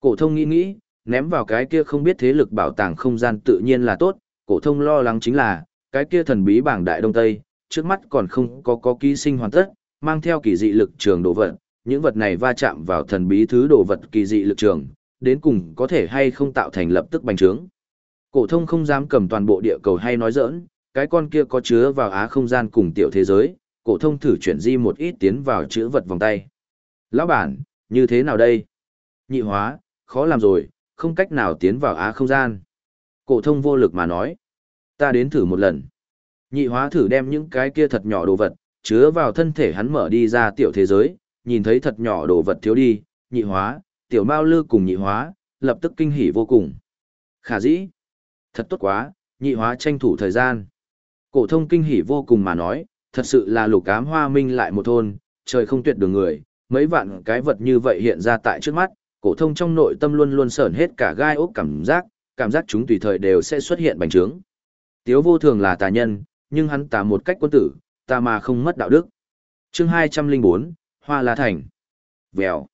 Cổ thông nghĩ nghĩ, ném vào cái kia không biết thế lực bảo tàng không gian tự nhiên là tốt, cổ thông lo lắng chính là, cái kia thần bí bảng đại đông tây, trước mắt còn không có có ký sinh hoàn tất, mang theo kỳ dị lực trường đồ vật, những vật này va chạm vào thần bí thứ đồ vật kỳ dị lực trường, đến cùng có thể hay không tạo thành lập tức bành trướng. Cổ thông không dám cầm toàn bộ địa cầu hay nói giỡn, cái con kia có chứa vào á không gian cùng tiểu thế giới, cổ thông thử chuyển di một ít tiến vào chữ vật vòng tay. Lão bản, như thế nào đây? Nhị hóa, khó làm rồi, không cách nào tiến vào á không gian. Cổ thông vô lực mà nói. Ta đến thử một lần. Nhị hóa thử đem những cái kia thật nhỏ đồ vật, chứa vào thân thể hắn mở đi ra tiểu thế giới, nhìn thấy thật nhỏ đồ vật thiếu đi, nhị hóa, tiểu mao lư cùng nhị hóa, lập tức kinh hỉ vô cùng. Khả dĩ. Thật tốt quá, nhị hóa tranh thủ thời gian. Cổ thông kinh hỉ vô cùng mà nói, thật sự là lục ám hoa minh lại một thôn, trời không tuyệt đường người, mấy vạn cái vật như vậy hiện ra tại trước mắt, cổ thông trong nội tâm luôn luôn sởn hết cả gai ốc cảm giác, cảm giác chúng tùy thời đều sẽ xuất hiện bành trướng. Tiếu vô thường là tà nhân, nhưng hắn tà một cách quân tử, tà mà không mất đạo đức. Chương 204, Hoa La Thành. Vèo.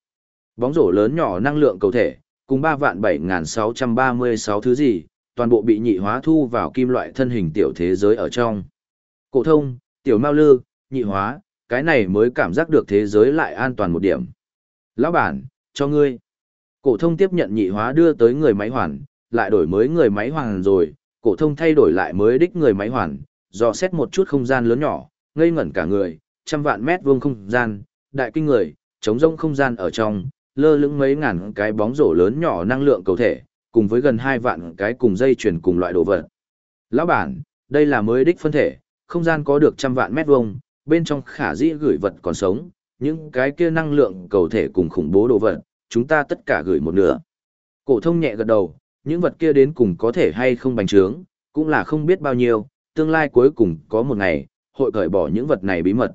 Bóng rổ lớn nhỏ năng lượng cầu thể, cùng 3 vạn 7636 thứ gì, toàn bộ bị nhị hóa thu vào kim loại thân hình tiểu thế giới ở trong. Cổ thông, tiểu mao lư, nhị hóa, cái này mới cảm giác được thế giới lại an toàn một điểm. Lão bản, cho ngươi. Cổ thông tiếp nhận nhị hóa đưa tới người máy hoàn, lại đổi mới người máy hoàn rồi, cổ thông thay đổi lại mới đích người máy hoàn, dò xét một chút không gian lớn nhỏ, ngây ngẩn cả người, trăm vạn mét vuông không gian, đại kinh người, trống rỗng không gian ở trong, lơ lửng mấy ngàn cái bóng rổ lớn nhỏ năng lượng cầu thể, cùng với gần hai vạn cái cùng dây chuyển cùng loại đồ vật. Lão bản, đây là mới đích phân thể, không gian có được trăm vạn mét vuông, bên trong khả dĩ gửi vật còn sống, những cái kia năng lượng cầu thể cùng khủng bố đồ vật, chúng ta tất cả gửi một nửa. Cổ thông nhẹ gật đầu, những vật kia đến cùng có thể hay không bành trướng, cũng là không biết bao nhiêu, tương lai cuối cùng có một ngày, hội cởi bỏ những vật này bí mật.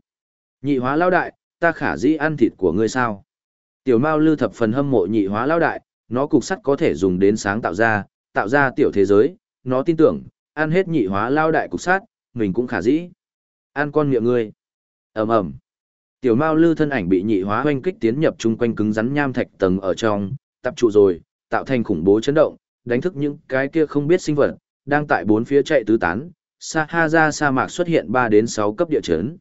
Nhị hóa lao đại, ta khả dĩ ăn thịt của ngươi sao? Tiểu Mao Lư thập phần hâm mộ nhị hóa lao đại, nó cục sắt có thể dùng đến sáng tạo ra, tạo ra tiểu thế giới, nó tin tưởng, ăn hết nhị hóa lao đại cục sắt, mình cũng khả dĩ. Ăn con miệng ngươi. Ầm ầm. Tiểu Mao Lư thân ảnh bị nhị hóa hoanh kích tiến nhập chung quanh cứng rắn nham thạch tầng ở trong, tập trụ rồi, tạo thành khủng bố chấn động, đánh thức những cái kia không biết sinh vật, đang tại bốn phía chạy tứ tán. Sa ha ra sa mạc xuất hiện 3 đến 6 cấp địa chấn.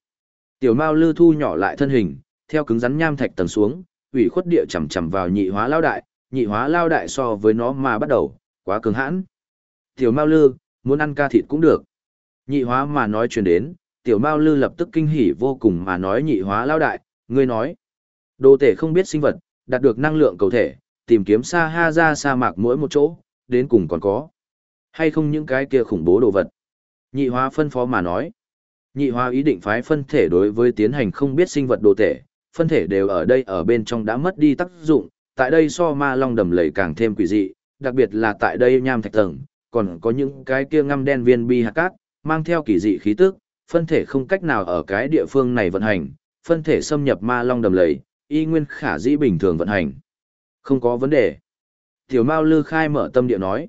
Tiểu Mao Lư thu nhỏ lại thân hình, theo cứng rắn nham thạch tầng xuống, ủy khuất địa chầm chầm vào nhị hóa lao đại, nhị hóa lao đại so với nó mà bắt đầu, quá cứng hãn. Tiểu Mao Lư, muốn ăn ca thịt cũng được. Nhị hóa mà nói truyền đến, tiểu Mao Lư lập tức kinh hỉ vô cùng mà nói nhị hóa lao đại, ngươi nói. Đồ tể không biết sinh vật, đạt được năng lượng cầu thể, tìm kiếm xa ha ra sa mạc mỗi một chỗ, đến cùng còn có. Hay không những cái kia khủng bố đồ vật. Nhị hóa phân phó mà nói. Nhị hóa ý định phái phân thể đối với tiến hành không biết sinh vật đồ tể, phân thể đều ở đây ở bên trong đã mất đi tác dụng, tại đây so ma long đầm lầy càng thêm quỷ dị, đặc biệt là tại đây nham thạch tầng, còn có những cái kia ngăm đen viên bi hạt cát, mang theo kỳ dị khí tức, phân thể không cách nào ở cái địa phương này vận hành, phân thể xâm nhập ma long đầm lầy, y nguyên khả dĩ bình thường vận hành. Không có vấn đề. Tiểu Mao Lư khai mở tâm địa nói.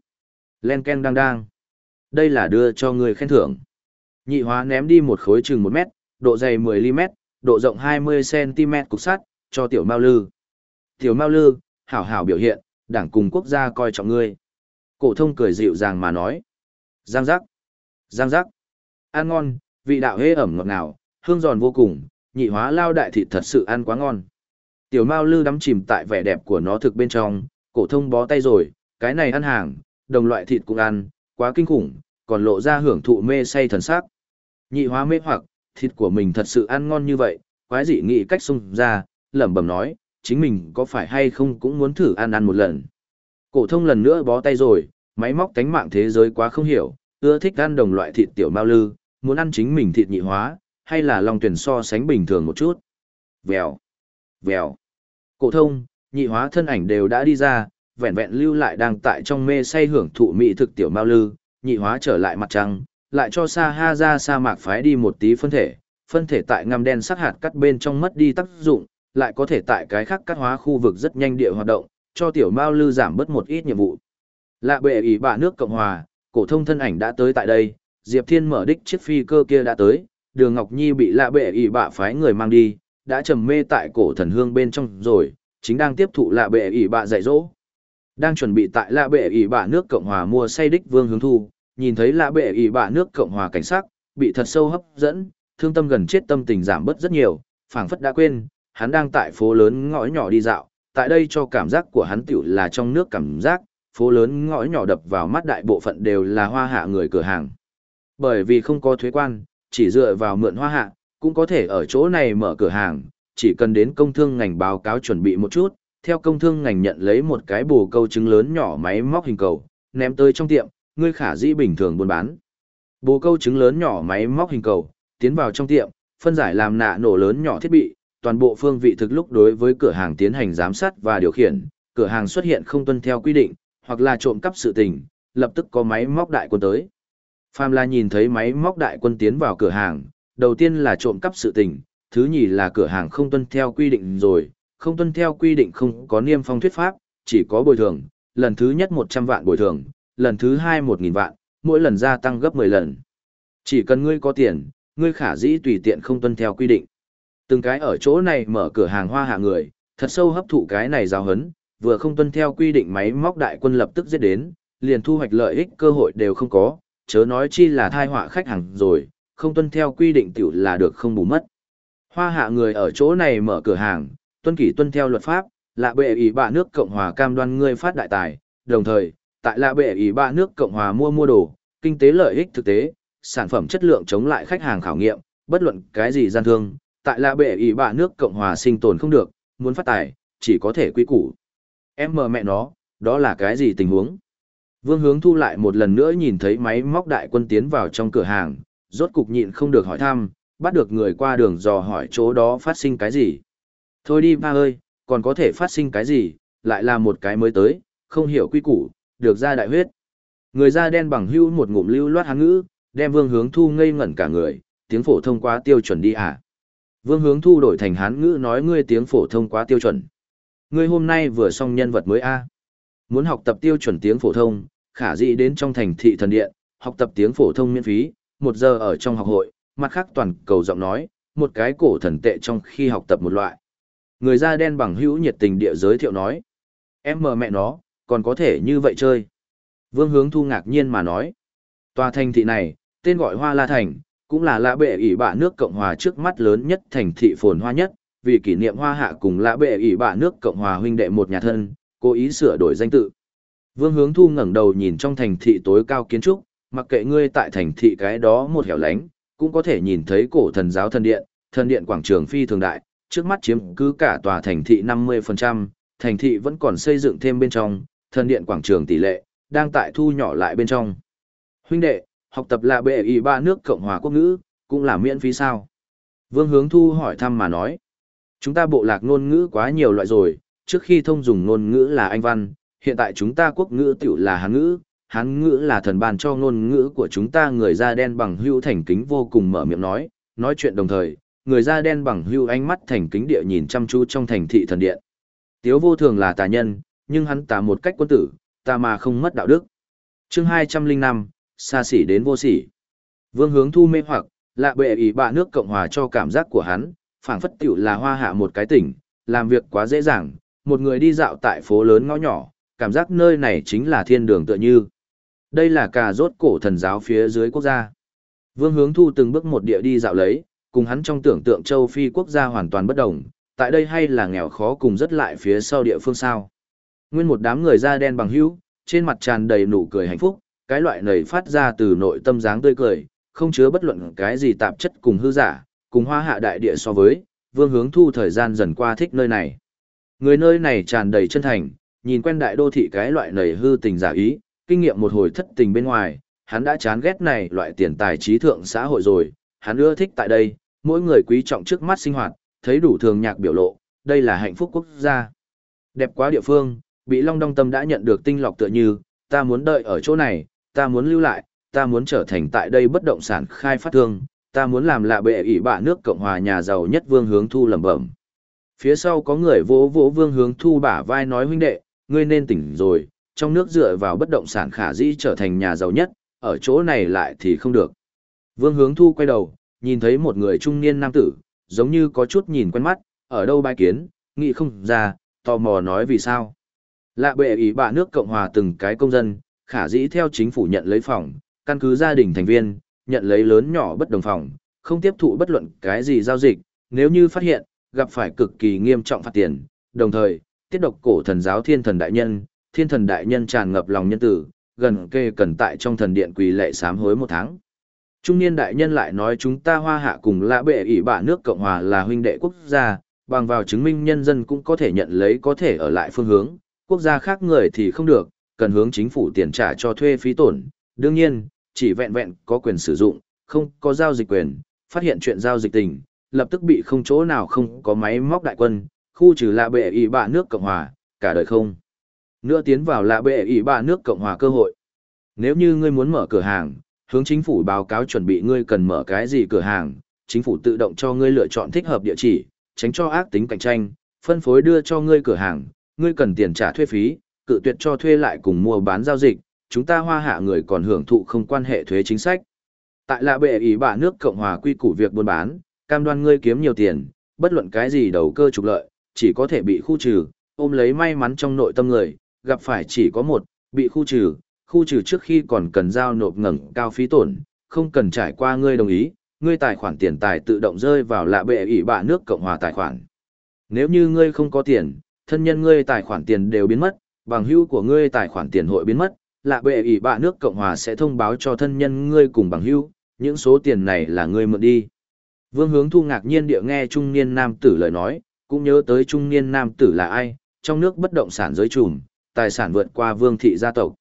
Len ken đang đang. Đây là đưa cho người khen thưởng. Nhị hóa ném đi một khối chừng 1 mét, độ dày 10 mm, độ rộng 20cm cục sắt, cho tiểu Mao Lư. Tiểu Mao Lư, hảo hảo biểu hiện, đảng cùng quốc gia coi trọng ngươi. Cổ thông cười dịu dàng mà nói. Giang giác. Giang giác. Ăn ngon, vị đạo hế ẩm ngọt ngào, hương giòn vô cùng, nhị hóa lao đại thịt thật sự ăn quá ngon. Tiểu Mao Lư đắm chìm tại vẻ đẹp của nó thực bên trong, cổ thông bó tay rồi, cái này ăn hàng, đồng loại thịt cũng ăn, quá kinh khủng, còn lộ ra hưởng thụ mê say thần sắc. Nhị hóa mê hoặc, thịt của mình thật sự ăn ngon như vậy, quái dị nghĩ cách xung ra, lẩm bẩm nói, chính mình có phải hay không cũng muốn thử ăn ăn một lần. Cổ thông lần nữa bó tay rồi, máy móc cánh mạng thế giới quá không hiểu, ưa thích ăn đồng loại thịt tiểu mao lư, muốn ăn chính mình thịt nhị hóa, hay là long tuyển so sánh bình thường một chút. Vèo, vèo. Cổ thông, nhị hóa thân ảnh đều đã đi ra, vẹn vẹn lưu lại đang tại trong mê say hưởng thụ mỹ thực tiểu mao lư, nhị hóa trở lại mặt trăng, lại cho Sa Ha ra sa mạc phái đi một tí phân thể, phân thể tại ngăm đen sắc hạt cắt bên trong mất đi tác dụng, lại có thể tại cái khác cắt hóa khu vực rất nhanh địa hoạt động, cho tiểu Mao Lư giảm bớt một ít nhiệm vụ. Lạ bệ ủy bạ nước Cộng Hòa, cổ thông thân ảnh đã tới tại đây, Diệp Thiên mở đích chiếc phi cơ kia đã tới, Đường Ngọc Nhi bị lạ bệ ủy bạ phái người mang đi, đã trầm mê tại cổ thần hương bên trong rồi, chính đang tiếp thụ lạ bệ ủy bạ dạy dỗ. Đang chuẩn bị tại lạ bệ ỷ bạ nước Cộng hòa mua say đích Vương Hướng Thu, nhìn thấy lạ bệ ỷ bạ nước Cộng hòa cảnh sát, bị thật sâu hấp dẫn, thương tâm gần chết tâm tình giảm bớt rất nhiều, phảng phất đã quên, hắn đang tại phố lớn ngõ nhỏ đi dạo, tại đây cho cảm giác của hắn tiểu là trong nước cảm giác, phố lớn ngõ nhỏ đập vào mắt đại bộ phận đều là hoa hạ người cửa hàng. Bởi vì không có thuế quan, chỉ dựa vào mượn hoa hạ, cũng có thể ở chỗ này mở cửa hàng, chỉ cần đến công thương ngành báo cáo chuẩn bị một chút, theo công thương ngành nhận lấy một cái bồ câu trứng lớn nhỏ máy móc hình cầu, ném tới trong tiệm, ngươi khả dĩ bình thường buôn bán. Bồ câu trứng lớn nhỏ máy móc hình cầu, tiến vào trong tiệm, phân giải làm nạ nổ lớn nhỏ thiết bị, toàn bộ phương vị thực lúc đối với cửa hàng tiến hành giám sát và điều khiển, cửa hàng xuất hiện không tuân theo quy định, hoặc là trộm cắp sự tình, lập tức có máy móc đại quân tới. Phàm là nhìn thấy máy móc đại quân tiến vào cửa hàng, đầu tiên là trộm cắp sự tình, thứ nhì là cửa hàng không tuân theo quy định rồi, không tuân theo quy định không có niêm phong thuyết pháp, chỉ có bồi thường, lần thứ nhất 100 vạn bồi thường, lần thứ hai 1.000 vạn, mỗi lần gia tăng gấp 10 lần. Chỉ cần ngươi có tiền, ngươi khả dĩ tùy tiện không tuân theo quy định. Từng cái ở chỗ này mở cửa hàng hoa hạ người, thật sâu hấp thụ cái này giáo hấn, vừa không tuân theo quy định máy móc đại quân lập tức giết đến, liền thu hoạch lợi ích cơ hội đều không có, chớ nói chi là thai họa khách hàng rồi, không tuân theo quy định tiểu là được không bù mất. Hoa hạ người ở chỗ này mở cửa hàng, tuân kỷ tuân theo luật pháp, là bệ ý bạ nước Cộng hòa cam đoan ngươi phát đại tài, đồng thời, tại là bệ ý bạ nước Cộng hòa mua mua đồ, kinh tế lợi ích thực tế, sản phẩm chất lượng chống lại khách hàng khảo nghiệm, bất luận cái gì gian thương, tại là bệ ý bạ nước Cộng hòa sinh tồn không được, muốn phát tài, chỉ có thể quy củ. Em mờ mẹ nó, đó là cái gì tình huống? Vương hướng thu lại một lần nữa nhìn thấy máy móc đại quân tiến vào trong cửa hàng, rốt cục nhịn không được hỏi thăm, bắt được người qua đường dò hỏi chỗ đó phát sinh cái gì. Thôi đi ba ơi, còn có thể phát sinh cái gì, lại là một cái mới tới, không hiểu quy củ, được ra đại huyết. Người da đen bằng hưu một ngụm lưu loát hán ngữ, đem vương hướng thu ngây ngẩn cả người, tiếng phổ thông quá tiêu chuẩn đi à. Vương hướng thu đổi thành hán ngữ nói ngươi tiếng phổ thông quá tiêu chuẩn. Ngươi hôm nay vừa xong nhân vật mới a Muốn học tập tiêu chuẩn tiếng phổ thông, khả dĩ đến trong thành thị thần điện, học tập tiếng phổ thông miễn phí, một giờ ở trong học hội, mặt khác toàn cầu giọng nói, một cái cổ thần tệ trong khi học tập một loại. Người da đen bằng hữu nhiệt tình địa giới thiệu nói. Em mờ mẹ nó, còn có thể như vậy chơi. Vương hướng thu ngạc nhiên mà nói. Tòa thành thị này, tên gọi Hoa La Thành, cũng là lã bệ ỷ bạ nước Cộng Hòa trước mắt lớn nhất thành thị phồn hoa nhất, vì kỷ niệm hoa hạ cùng lã bệ ỷ bạ nước Cộng Hòa huynh đệ một nhà thân, cố ý sửa đổi danh tự. Vương hướng thu ngẩng đầu nhìn trong thành thị tối cao kiến trúc, mặc kệ ngươi tại thành thị cái đó một hẻo lánh, cũng có thể nhìn thấy cổ thần giáo thần điện, thần điện quảng trường phi thường đại, trước mắt chiếm cứ cả tòa thành thị 50%, thành thị vẫn còn xây dựng thêm bên trong, thần điện quảng trường tỷ lệ, đang tại thu nhỏ lại bên trong. Huynh đệ, học tập là bệ y ba nước Cộng hòa quốc ngữ, cũng là miễn phí sao? Vương Hướng Thu hỏi thăm mà nói. Chúng ta bộ lạc ngôn ngữ quá nhiều loại rồi, trước khi thông dùng ngôn ngữ là Anh văn, hiện tại chúng ta quốc ngữ tiểu là Hán ngữ, Hán ngữ là thần ban cho ngôn ngữ của chúng ta người da đen bằng hữu thành kính vô cùng mở miệng nói, nói chuyện đồng thời, người da đen bằng hưu ánh mắt thành kính địa nhìn chăm chú trong thành thị thần điện. Tiếu vô thường là tà nhân, nhưng hắn tà một cách quân tử, tà mà không mất đạo đức. chương 205, xa xỉ đến vô xỉ. Vương hướng thu mê hoặc, lạ bệ ý bạ nước Cộng Hòa cho cảm giác của hắn, phảng phất tiểu là hoa hạ một cái tỉnh, làm việc quá dễ dàng, một người đi dạo tại phố lớn ngõ nhỏ, cảm giác nơi này chính là thiên đường tựa như. Đây là cà rốt cổ thần giáo phía dưới quốc gia. Vương hướng thu từng bước một địa đi dạo lấy, cùng hắn trong tưởng tượng châu Phi quốc gia hoàn toàn bất đồng, tại đây hay là nghèo khó cùng rất lại phía sau địa phương sao. Nguyên một đám người da đen bằng hữu, trên mặt tràn đầy nụ cười hạnh phúc, cái loại này phát ra từ nội tâm dáng tươi cười, không chứa bất luận cái gì tạp chất cùng hư giả, cùng hoa hạ đại địa so với, vương hướng thu thời gian dần qua thích nơi này. Người nơi này tràn đầy chân thành, nhìn quen đại đô thị cái loại nảy hư tình giả ý, kinh nghiệm một hồi thất tình bên ngoài, hắn đã chán ghét này loại tiền tài trí thượng xã hội rồi, hắn ưa thích tại đây, mỗi người quý trọng trước mắt sinh hoạt, thấy đủ thường nhạc biểu lộ, đây là hạnh phúc quốc gia. Đẹp quá địa phương, bị Long Đong Tâm đã nhận được tinh lọc tựa như, ta muốn đợi ở chỗ này, ta muốn lưu lại, ta muốn trở thành tại đây bất động sản khai phát thương, ta muốn làm lạ bệ ỷ bạ nước Cộng hòa nhà giàu nhất vương hướng thu lẩm bẩm. Phía sau có người vỗ vỗ vương hướng thu bả vai nói huynh đệ, ngươi nên tỉnh rồi, trong nước dựa vào bất động sản khả dĩ trở thành nhà giàu nhất, ở chỗ này lại thì không được. Vương hướng thu quay đầu, nhìn thấy một người trung niên nam tử, giống như có chút nhìn quen mắt, ở đâu bài kiến, nghĩ không ra, tò mò nói vì sao. Lạ bệ ý bạ nước Cộng hòa từng cái công dân, khả dĩ theo chính phủ nhận lấy phòng, căn cứ gia đình thành viên, nhận lấy lớn nhỏ bất đồng phòng, không tiếp thụ bất luận cái gì giao dịch, nếu như phát hiện, gặp phải cực kỳ nghiêm trọng phạt tiền, đồng thời, tiết độc cổ thần giáo thiên thần đại nhân, thiên thần đại nhân tràn ngập lòng nhân tử, gần kề cần tại trong thần điện quỳ lệ sám hối một tháng. Trung niên đại nhân lại nói chúng ta hoa hạ cùng lã bệ ỷ bạ nước Cộng Hòa là huynh đệ quốc gia, bằng vào chứng minh nhân dân cũng có thể nhận lấy có thể ở lại phương hướng, quốc gia khác người thì không được, cần hướng chính phủ tiền trả cho thuê phí tổn. Đương nhiên, chỉ vẹn vẹn có quyền sử dụng, không có giao dịch quyền, phát hiện chuyện giao dịch tình, lập tức bị không chỗ nào không có máy móc đại quân, khu trừ lạ bệ ỷ bạ nước Cộng Hòa, cả đời không. Nữa tiến vào lạ bệ ỷ bạ nước Cộng Hòa cơ hội. Nếu như ngươi muốn mở cửa hàng, hướng chính phủ báo cáo chuẩn bị ngươi cần mở cái gì cửa hàng, chính phủ tự động cho ngươi lựa chọn thích hợp địa chỉ, tránh cho ác tính cạnh tranh, phân phối đưa cho ngươi cửa hàng, ngươi cần tiền trả thuê phí, cự tuyệt cho thuê lại cùng mua bán giao dịch, chúng ta hoa hạ người còn hưởng thụ không quan hệ thuế chính sách. Tại lạ bệ ý bạ nước Cộng hòa quy củ việc buôn bán, cam đoan ngươi kiếm nhiều tiền, bất luận cái gì đầu cơ trục lợi, chỉ có thể bị khu trừ, ôm lấy may mắn trong nội tâm người, gặp phải chỉ có một, bị khu trừ, khu trừ trước khi còn cần giao nộp ngẩng cao phí tổn, không cần trải qua ngươi đồng ý, ngươi tài khoản tiền tài tự động rơi vào lạ bệ ủy bạ nước Cộng hòa tài khoản. Nếu như ngươi không có tiền, thân nhân ngươi tài khoản tiền đều biến mất, bằng hữu của ngươi tài khoản tiền hội biến mất, lạ bệ ủy bạ nước Cộng hòa sẽ thông báo cho thân nhân ngươi cùng bằng hữu, những số tiền này là ngươi mượn đi. Vương hướng thu ngạc nhiên địa nghe trung niên nam tử lời nói, cũng nhớ tới trung niên nam tử là ai, trong nước bất động sản giới trùm, tài sản vượt qua vương thị gia tộc.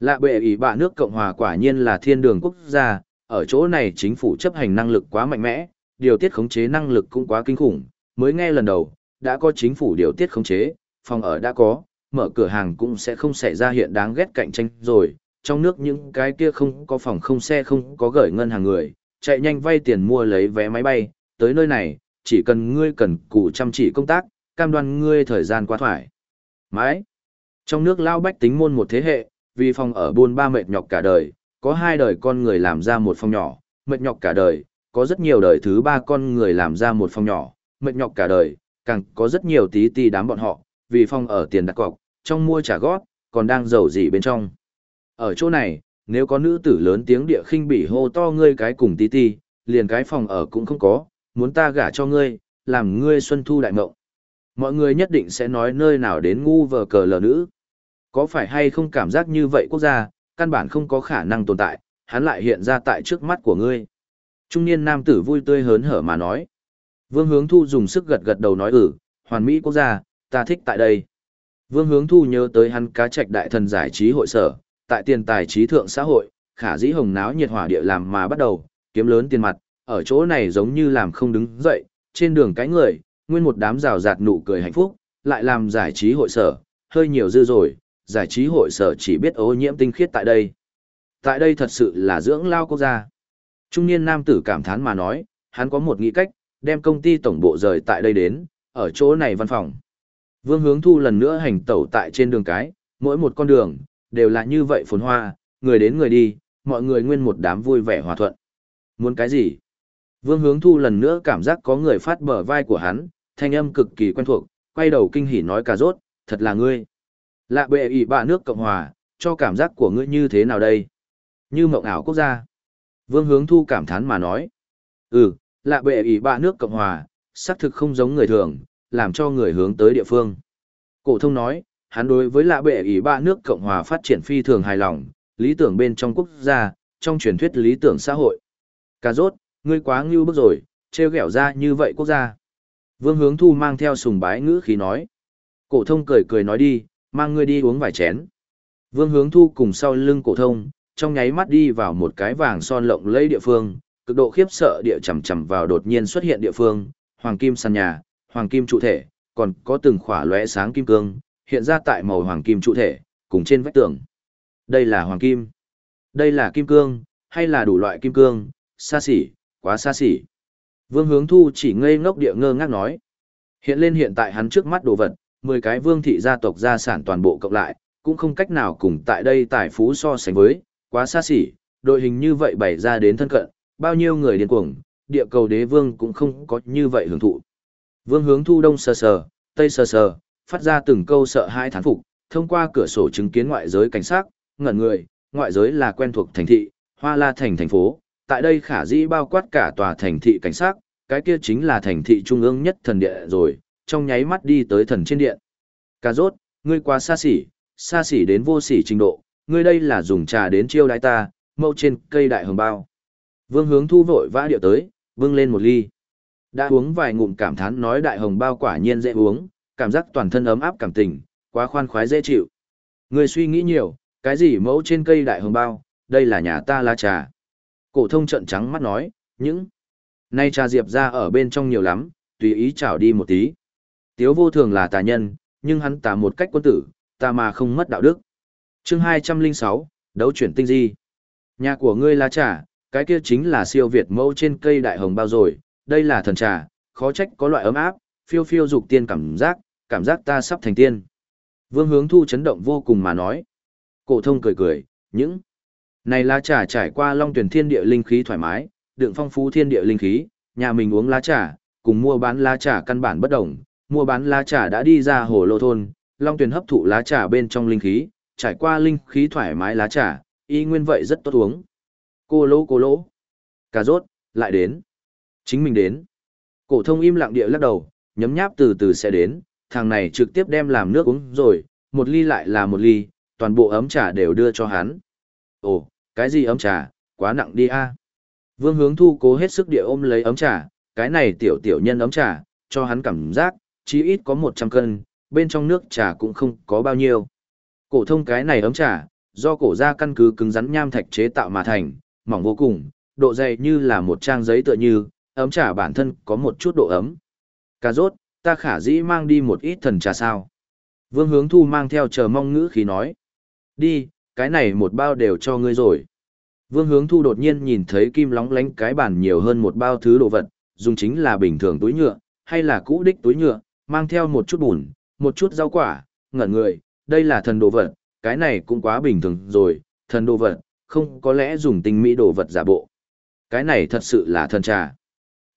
Lạ bệ ý bạ nước Cộng hòa quả nhiên là thiên đường quốc gia, ở chỗ này chính phủ chấp hành năng lực quá mạnh mẽ, điều tiết khống chế năng lực cũng quá kinh khủng, mới nghe lần đầu, đã có chính phủ điều tiết khống chế, phòng ở đã có, mở cửa hàng cũng sẽ không xảy ra hiện đáng ghét cạnh tranh rồi, trong nước những cái kia không có phòng không xe không có gửi ngân hàng người, chạy nhanh vay tiền mua lấy vé máy bay, tới nơi này, chỉ cần ngươi cần cụ chăm chỉ công tác, cam đoan ngươi thời gian quá thoải. Mãi, trong nước lao bách tính môn một thế hệ, vì phòng ở buôn ba mệt nhọc cả đời, có hai đời con người làm ra một phòng nhỏ, mệt nhọc cả đời, có rất nhiều đời thứ ba con người làm ra một phòng nhỏ, mệt nhọc cả đời, càng có rất nhiều tí tí đám bọn họ, vì phòng ở tiền đặt cọc, trong mua trả gót, còn đang giàu gì bên trong. Ở chỗ này, nếu có nữ tử lớn tiếng địa khinh bỉ hô to ngươi cái cùng tí ti liền cái phòng ở cũng không có, muốn ta gả cho ngươi, làm ngươi xuân thu đại mộng. Mọi người nhất định sẽ nói nơi nào đến ngu vờ cờ lờ nữ. Có phải hay không cảm giác như vậy quốc gia, căn bản không có khả năng tồn tại, hắn lại hiện ra tại trước mắt của ngươi. Trung niên nam tử vui tươi hớn hở mà nói. Vương hướng thu dùng sức gật gật đầu nói ừ, hoàn mỹ quốc gia, ta thích tại đây. Vương hướng thu nhớ tới hắn cá trạch đại thần giải trí hội sở, tại tiền tài trí thượng xã hội, khả dĩ hồng náo nhiệt hỏa địa làm mà bắt đầu, kiếm lớn tiền mặt, ở chỗ này giống như làm không đứng dậy, trên đường cái người, nguyên một đám rào rạt nụ cười hạnh phúc, lại làm giải trí hội sở, hơi nhiều dư rồi, giải trí hội sở chỉ biết ô nhiễm tinh khiết tại đây. Tại đây thật sự là dưỡng lao quốc gia. Trung niên nam tử cảm thán mà nói, hắn có một nghĩ cách, đem công ty tổng bộ rời tại đây đến, ở chỗ này văn phòng. Vương hướng thu lần nữa hành tẩu tại trên đường cái, mỗi một con đường, đều là như vậy phồn hoa, người đến người đi, mọi người nguyên một đám vui vẻ hòa thuận. Muốn cái gì? Vương hướng thu lần nữa cảm giác có người phát bờ vai của hắn, thanh âm cực kỳ quen thuộc, quay đầu kinh hỉ nói cà rốt, thật là ngươi. Lạ bệ ỷ bạ nước Cộng Hòa, cho cảm giác của ngươi như thế nào đây? Như mộng ảo quốc gia. Vương hướng thu cảm thán mà nói. Ừ, lạ bệ ỷ bạ nước Cộng Hòa, xác thực không giống người thường, làm cho người hướng tới địa phương. Cổ thông nói, hắn đối với lạ bệ ỷ ba nước Cộng Hòa phát triển phi thường hài lòng, lý tưởng bên trong quốc gia, trong truyền thuyết lý tưởng xã hội. Cà rốt, ngươi quá ngưu bức rồi, treo ghẹo ra như vậy quốc gia. Vương hướng thu mang theo sùng bái ngữ khí nói. Cổ thông cười cười nói đi, mang ngươi đi uống vài chén. Vương hướng thu cùng sau lưng cổ thông, trong nháy mắt đi vào một cái vàng son lộng lẫy địa phương, cực độ khiếp sợ địa chầm chầm vào đột nhiên xuất hiện địa phương, hoàng kim sàn nhà, hoàng kim trụ thể, còn có từng khỏa lóe sáng kim cương, hiện ra tại màu hoàng kim trụ thể, cùng trên vách tường. Đây là hoàng kim. Đây là kim cương, hay là đủ loại kim cương, xa xỉ, quá xa xỉ. Vương hướng thu chỉ ngây ngốc địa ngơ ngác nói. Hiện lên hiện tại hắn trước mắt đồ vật, 10 cái vương thị gia tộc gia sản toàn bộ cộng lại, cũng không cách nào cùng tại đây tài phú so sánh với, quá xa xỉ, đội hình như vậy bày ra đến thân cận, bao nhiêu người điên cuồng, địa cầu đế vương cũng không có như vậy hưởng thụ. Vương hướng thu đông sờ sờ, tây sờ sờ, phát ra từng câu sợ hãi thán phục, thông qua cửa sổ chứng kiến ngoại giới cảnh sát, ngẩn người, ngoại giới là quen thuộc thành thị, Hoa La thành thành phố, tại đây khả dĩ bao quát cả tòa thành thị cảnh sát, cái kia chính là thành thị trung ương nhất thần địa rồi, trong nháy mắt đi tới thần trên điện. Cà rốt, ngươi quá xa xỉ, xa xỉ đến vô xỉ trình độ, ngươi đây là dùng trà đến chiêu đái ta, mâu trên cây đại hồng bao. Vương hướng thu vội vã điệu tới, vương lên một ly. Đã uống vài ngụm cảm thán nói đại hồng bao quả nhiên dễ uống, cảm giác toàn thân ấm áp cảm tình, quá khoan khoái dễ chịu. người suy nghĩ nhiều, cái gì mẫu trên cây đại hồng bao, đây là nhà ta lá trà. Cổ thông trận trắng mắt nói, những nay trà diệp ra ở bên trong nhiều lắm, tùy ý chảo đi một tí. Tiếu vô thường là tà nhân, nhưng hắn tà một cách quân tử, ta mà không mất đạo đức. Chương 206, đấu chuyển tinh di. Nhà của ngươi lá trà, cái kia chính là siêu việt mẫu trên cây đại hồng bao rồi, đây là thần trà, khó trách có loại ấm áp, phiêu phiêu dục tiên cảm giác, cảm giác ta sắp thành tiên. Vương hướng thu chấn động vô cùng mà nói. Cổ thông cười cười, những này lá trà trải qua long tuyển thiên địa linh khí thoải mái, đựng phong phú thiên địa linh khí, nhà mình uống lá trà, cùng mua bán lá trà căn bản bất đồng, mua bán lá trà đã đi ra hồ lô thôn, long tuyển hấp thụ lá trà bên trong linh khí, trải qua linh khí thoải mái lá trà, y nguyên vậy rất tốt uống. Cô lỗ cô lỗ. Cà rốt, lại đến. Chính mình đến. Cổ thông im lặng địa lắc đầu, nhấm nháp từ từ sẽ đến, thằng này trực tiếp đem làm nước uống rồi, một ly lại là một ly, toàn bộ ấm trà đều đưa cho hắn. Ồ, cái gì ấm trà, quá nặng đi a. Vương hướng thu cố hết sức địa ôm lấy ấm trà, cái này tiểu tiểu nhân ấm trà, cho hắn cảm giác, chí ít có 100 cân, bên trong nước trà cũng không có bao nhiêu. Cổ thông cái này ấm trà, do cổ ra căn cứ cứng rắn nham thạch chế tạo mà thành, mỏng vô cùng, độ dày như là một trang giấy tựa như, ấm trà bản thân có một chút độ ấm. Cà rốt, ta khả dĩ mang đi một ít thần trà sao. Vương hướng thu mang theo chờ mong ngữ khí nói. Đi, cái này một bao đều cho ngươi rồi. Vương hướng thu đột nhiên nhìn thấy kim lóng lánh cái bản nhiều hơn một bao thứ đồ vật, dùng chính là bình thường túi nhựa, hay là cũ đích túi nhựa, mang theo một chút bùn, một chút rau quả, ngẩn người, đây là thần đồ vật, cái này cũng quá bình thường rồi, thần đồ vật, không có lẽ dùng tinh mỹ đồ vật giả bộ. Cái này thật sự là thần trà.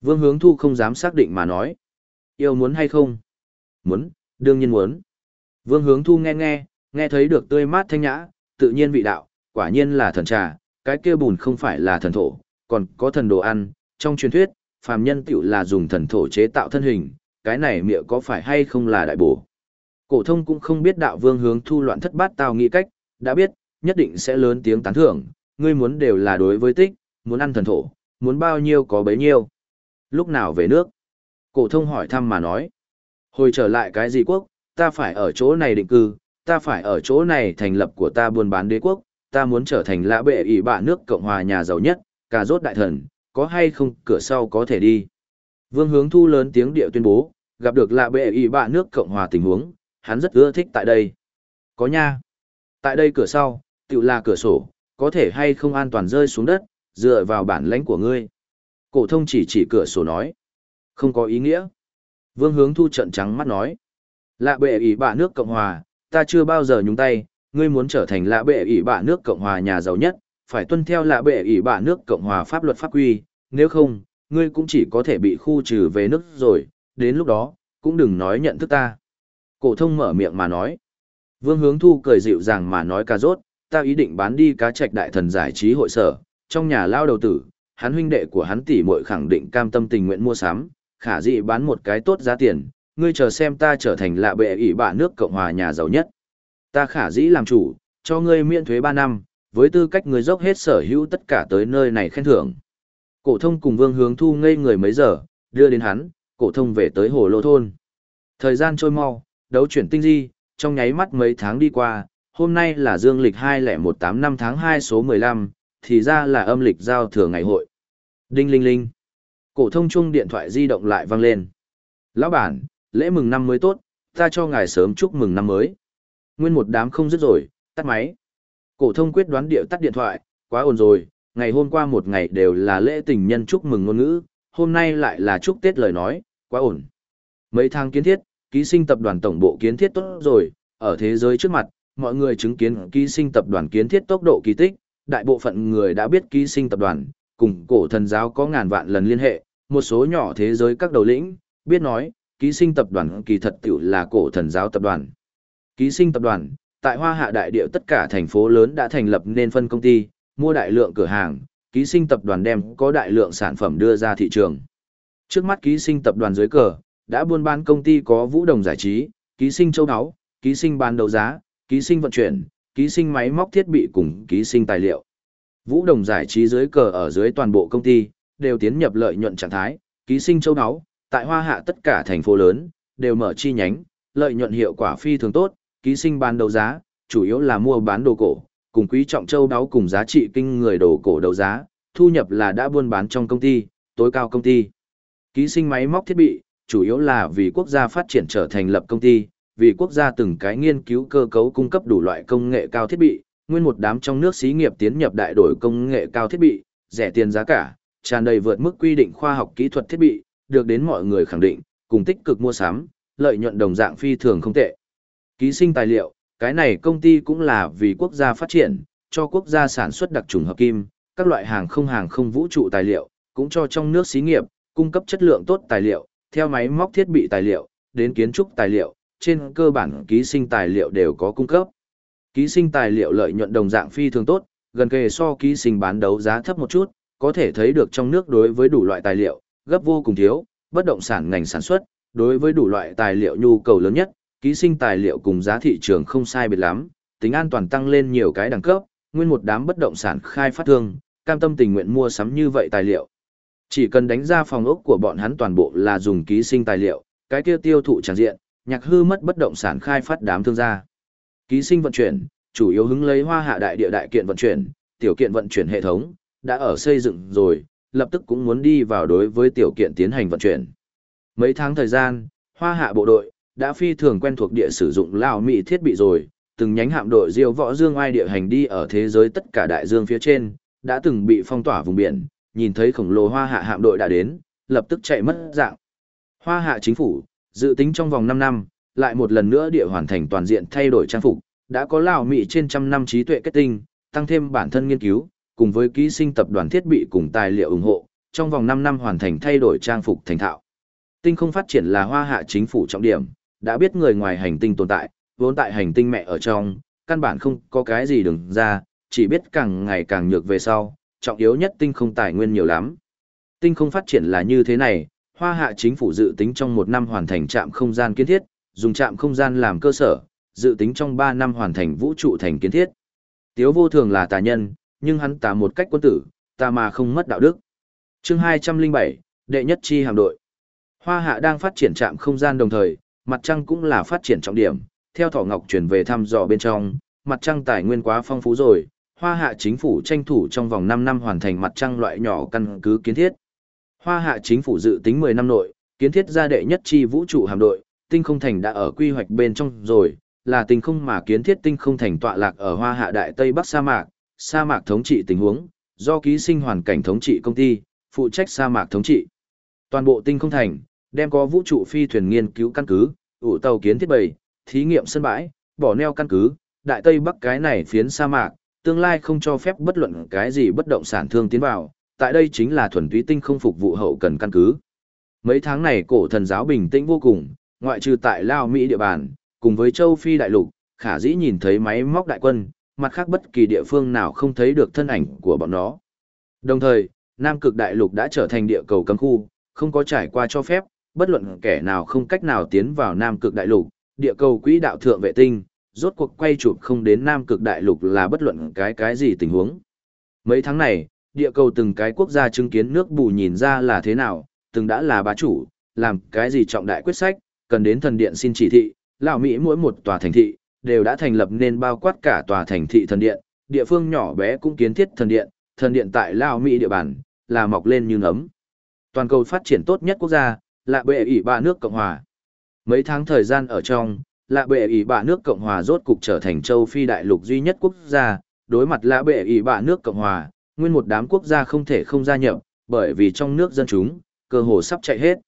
Vương hướng thu không dám xác định mà nói. Yêu muốn hay không? Muốn, đương nhiên muốn. Vương hướng thu nghe nghe, nghe thấy được tươi mát thanh nhã, tự nhiên vị đạo, quả nhiên là thần trà, cái kia bùn không phải là thần thổ, còn có thần đồ ăn, trong truyền thuyết, phàm nhân tiểu là dùng thần thổ chế tạo thân hình, cái này miệng có phải hay không là đại bổ. Cổ thông cũng không biết đạo vương hướng thu loạn thất bát tao nghĩ cách, đã biết, nhất định sẽ lớn tiếng tán thưởng, ngươi muốn đều là đối với tích, muốn ăn thần thổ, muốn bao nhiêu có bấy nhiêu. Lúc nào về nước? Cổ thông hỏi thăm mà nói. Hồi trở lại cái gì quốc, ta phải ở chỗ này định cư, ta phải ở chỗ này thành lập của ta buôn bán đế quốc, ta muốn trở thành lã bệ ỷ bạ nước Cộng hòa nhà giàu nhất, cà rốt đại thần, có hay không cửa sau có thể đi. Vương hướng thu lớn tiếng địa tuyên bố, gặp được lạ bệ ỷ bạ nước Cộng hòa tình huống, hắn rất ưa thích tại đây. Có nha. Tại đây cửa sau, tự là cửa sổ, có thể hay không an toàn rơi xuống đất, dựa vào bản lãnh của ngươi. Cổ thông chỉ chỉ cửa sổ nói. Không có ý nghĩa. Vương hướng thu trận trắng mắt nói. Lạ bệ ỷ bạ nước Cộng hòa, ta chưa bao giờ nhúng tay, ngươi muốn trở thành lạ bệ ỷ bạ nước Cộng hòa nhà giàu nhất, phải tuân theo lạ bệ ỷ bạ nước Cộng hòa pháp luật pháp quy, nếu không, ngươi cũng chỉ có thể bị khu trừ về nước rồi, đến lúc đó, cũng đừng nói nhận thức ta. Cổ thông mở miệng mà nói. Vương Hướng Thu cười dịu dàng mà nói ca rốt, ta ý định bán đi cá trạch đại thần giải trí hội sở, trong nhà lao đầu tử, hắn huynh đệ của hắn tỷ muội khẳng định cam tâm tình nguyện mua sắm, khả dị bán một cái tốt giá tiền, ngươi chờ xem ta trở thành lạ bệ ỷ bạ nước Cộng hòa nhà giàu nhất. Ta khả dĩ làm chủ, cho ngươi miễn thuế 3 năm, với tư cách ngươi dốc hết sở hữu tất cả tới nơi này khen thưởng. Cổ thông cùng Vương Hướng Thu ngây người mấy giờ, đưa đến hắn, cổ thông về tới hồ lô thôn. Thời gian trôi mau, đấu chuyển tinh di, trong nháy mắt mấy tháng đi qua, hôm nay là dương lịch 2018 năm tháng 2 số 15, thì ra là âm lịch giao thừa ngày hội. Đinh linh linh. Cổ thông chuông điện thoại di động lại vang lên. Lão bản, lễ mừng năm mới tốt, ta cho ngài sớm chúc mừng năm mới. Nguyên một đám không dứt rồi, tắt máy. Cổ thông quyết đoán điệu tắt điện thoại, quá ồn rồi, ngày hôm qua một ngày đều là lễ tình nhân chúc mừng ngôn ngữ, hôm nay lại là chúc Tết lời nói, quá ổn. Mấy tháng kiến thiết, ký sinh tập đoàn tổng bộ kiến thiết tốt rồi, ở thế giới trước mặt, mọi người chứng kiến ký sinh tập đoàn kiến thiết tốc độ kỳ tích, đại bộ phận người đã biết ký sinh tập đoàn, cùng cổ thần giáo có ngàn vạn lần liên hệ, một số nhỏ thế giới các đầu lĩnh, biết nói, ký sinh tập đoàn kỳ thật tiểu là cổ thần giáo tập đoàn. Ký sinh tập đoàn, tại Hoa Hạ đại địa tất cả thành phố lớn đã thành lập nên phân công ty, mua đại lượng cửa hàng, ký sinh tập đoàn đem có đại lượng sản phẩm đưa ra thị trường. Trước mắt ký sinh tập đoàn dưới cờ, đã buôn bán công ty có Vũ Đồng Giải trí, ký sinh châu áo, ký sinh bán đấu giá, ký sinh vận chuyển, ký sinh máy móc thiết bị cùng ký sinh tài liệu. Vũ Đồng Giải trí dưới cờ ở dưới toàn bộ công ty, đều tiến nhập lợi nhuận trạng thái, ký sinh châu đáo, tại Hoa Hạ tất cả thành phố lớn, đều mở chi nhánh, lợi nhuận hiệu quả phi thường tốt, ký sinh bán đấu giá, chủ yếu là mua bán đồ cổ, cùng quý trọng châu đáo cùng giá trị kinh người đồ cổ đấu giá, thu nhập là đã buôn bán trong công ty, tối cao công ty. Ký sinh máy móc thiết bị, chủ yếu là vì quốc gia phát triển trở thành lập công ty, vì quốc gia từng cái nghiên cứu cơ cấu cung cấp đủ loại công nghệ cao thiết bị, nguyên một đám trong nước xí nghiệp tiến nhập đại đổi công nghệ cao thiết bị, rẻ tiền giá cả, tràn đầy vượt mức quy định khoa học kỹ thuật thiết bị, được đến mọi người khẳng định, cùng tích cực mua sắm, lợi nhuận đồng dạng phi thường không tệ. Ký sinh tài liệu, cái này công ty cũng là vì quốc gia phát triển, cho quốc gia sản xuất đặc trùng hợp kim, các loại hàng không hàng không vũ trụ tài liệu, cũng cho trong nước xí nghiệp, cung cấp chất lượng tốt tài liệu, theo máy móc thiết bị tài liệu, đến kiến trúc tài liệu, trên cơ bản ký sinh tài liệu đều có cung cấp. Ký sinh tài liệu lợi nhuận đồng dạng phi thường tốt, gần kề so ký sinh bán đấu giá thấp một chút, có thể thấy được trong nước đối với đủ loại tài liệu, gấp vô cùng thiếu, bất động sản ngành sản xuất, đối với đủ loại tài liệu nhu cầu lớn nhất, ký sinh tài liệu cùng giá thị trường không sai biệt lắm, tính an toàn tăng lên nhiều cái đẳng cấp, nguyên một đám bất động sản khai phát thương, cam tâm tình nguyện mua sắm như vậy tài liệu. Chỉ cần đánh ra phòng ốc của bọn hắn toàn bộ là dùng ký sinh tài liệu, cái kia tiêu thụ tràn diện, nhạc hư mất bất động sản khai phát đám thương gia. Ký sinh vận chuyển, chủ yếu hứng lấy hoa hạ đại địa đại kiện vận chuyển, tiểu kiện vận chuyển hệ thống, đã ở xây dựng rồi, lập tức cũng muốn đi vào đối với tiểu kiện tiến hành vận chuyển. Mấy tháng thời gian, hoa hạ bộ đội, đã phi thường quen thuộc địa sử dụng lao mỹ thiết bị rồi, từng nhánh hạm đội diêu võ dương ai địa hành đi ở thế giới tất cả đại dương phía trên, đã từng bị phong tỏa vùng biển, nhìn thấy khổng lồ hoa hạ hạm đội đã đến, lập tức chạy mất dạng. Hoa hạ chính phủ, dự tính trong vòng 5 năm, lại một lần nữa địa hoàn thành toàn diện thay đổi trang phục, đã có lào mỹ trên trăm năm trí tuệ kết tinh, tăng thêm bản thân nghiên cứu, cùng với ký sinh tập đoàn thiết bị cùng tài liệu ủng hộ, trong vòng 5 năm hoàn thành thay đổi trang phục thành thạo. Tinh không phát triển là hoa hạ chính phủ trọng điểm, đã biết người ngoài hành tinh tồn tại, vốn tại hành tinh mẹ ở trong, căn bản không có cái gì đừng ra, chỉ biết càng ngày càng nhược về sau, trọng yếu nhất tinh không tài nguyên nhiều lắm. Tinh không phát triển là như thế này, hoa hạ chính phủ dự tính trong một năm hoàn thành trạm không gian kiến thiết, dùng trạm không gian làm cơ sở, dự tính trong 3 năm hoàn thành vũ trụ thành kiến thiết. Tiếu vô thường là tà nhân, nhưng hắn tà một cách quân tử, tà mà không mất đạo đức. chương 207, đệ nhất chi hạm đội. Hoa hạ đang phát triển trạm không gian đồng thời, mặt trăng cũng là phát triển trọng điểm, theo Thỏ Ngọc chuyển về thăm dò bên trong, mặt trăng tài nguyên quá phong phú rồi, Hoa Hạ chính phủ tranh thủ trong vòng 5 năm hoàn thành mặt trăng loại nhỏ căn cứ kiến thiết. Hoa Hạ chính phủ dự tính 10 năm nội, kiến thiết ra đệ nhất chi vũ trụ hạm đội, tinh không thành đã ở quy hoạch bên trong rồi, là tinh không mà kiến thiết tinh không thành tọa lạc ở Hoa Hạ đại Tây Bắc sa mạc, sa mạc thống trị tình huống, do ký sinh hoàn cảnh thống trị công ty, phụ trách sa mạc thống trị. Toàn bộ tinh không thành, đem có vũ trụ phi thuyền nghiên cứu căn cứ, ủ tàu kiến thiết bày, thí nghiệm sân bãi, bỏ neo căn cứ, đại tây bắc cái này phiến sa mạc, tương lai không cho phép bất luận cái gì bất động sản thương tiến vào, tại đây chính là thuần túy tinh không phục vụ hậu cần căn cứ. Mấy tháng này cổ thần giáo bình tĩnh vô cùng, ngoại trừ tại Lao Mỹ địa bàn, cùng với châu Phi đại lục, khả dĩ nhìn thấy máy móc đại quân, mặt khác bất kỳ địa phương nào không thấy được thân ảnh của bọn nó. Đồng thời, Nam cực đại lục đã trở thành địa cầu cấm khu, không có trải qua cho phép, bất luận kẻ nào không cách nào tiến vào Nam cực đại lục, địa cầu quỹ đạo thượng vệ tinh, rốt cuộc quay chụp không đến Nam cực đại lục là bất luận cái cái gì tình huống. Mấy tháng này, địa cầu từng cái quốc gia chứng kiến nước bù nhìn ra là thế nào, từng đã là bá chủ, làm cái gì trọng đại quyết sách, cần đến thần điện xin chỉ thị, lão Mỹ mỗi một tòa thành thị, đều đã thành lập nên bao quát cả tòa thành thị thần điện, địa phương nhỏ bé cũng kiến thiết thần điện, thần điện tại Lao Mỹ địa bàn, là mọc lên như nấm. Toàn cầu phát triển tốt nhất quốc gia, là bệ ủy ba nước Cộng Hòa. Mấy tháng thời gian ở trong, lạ bệ ủy bạ nước Cộng Hòa rốt cục trở thành châu Phi đại lục duy nhất quốc gia, đối mặt lạ bệ ủy bạ nước Cộng Hòa, nguyên một đám quốc gia không thể không gia nhập, bởi vì trong nước dân chúng, cơ hồ sắp chạy hết.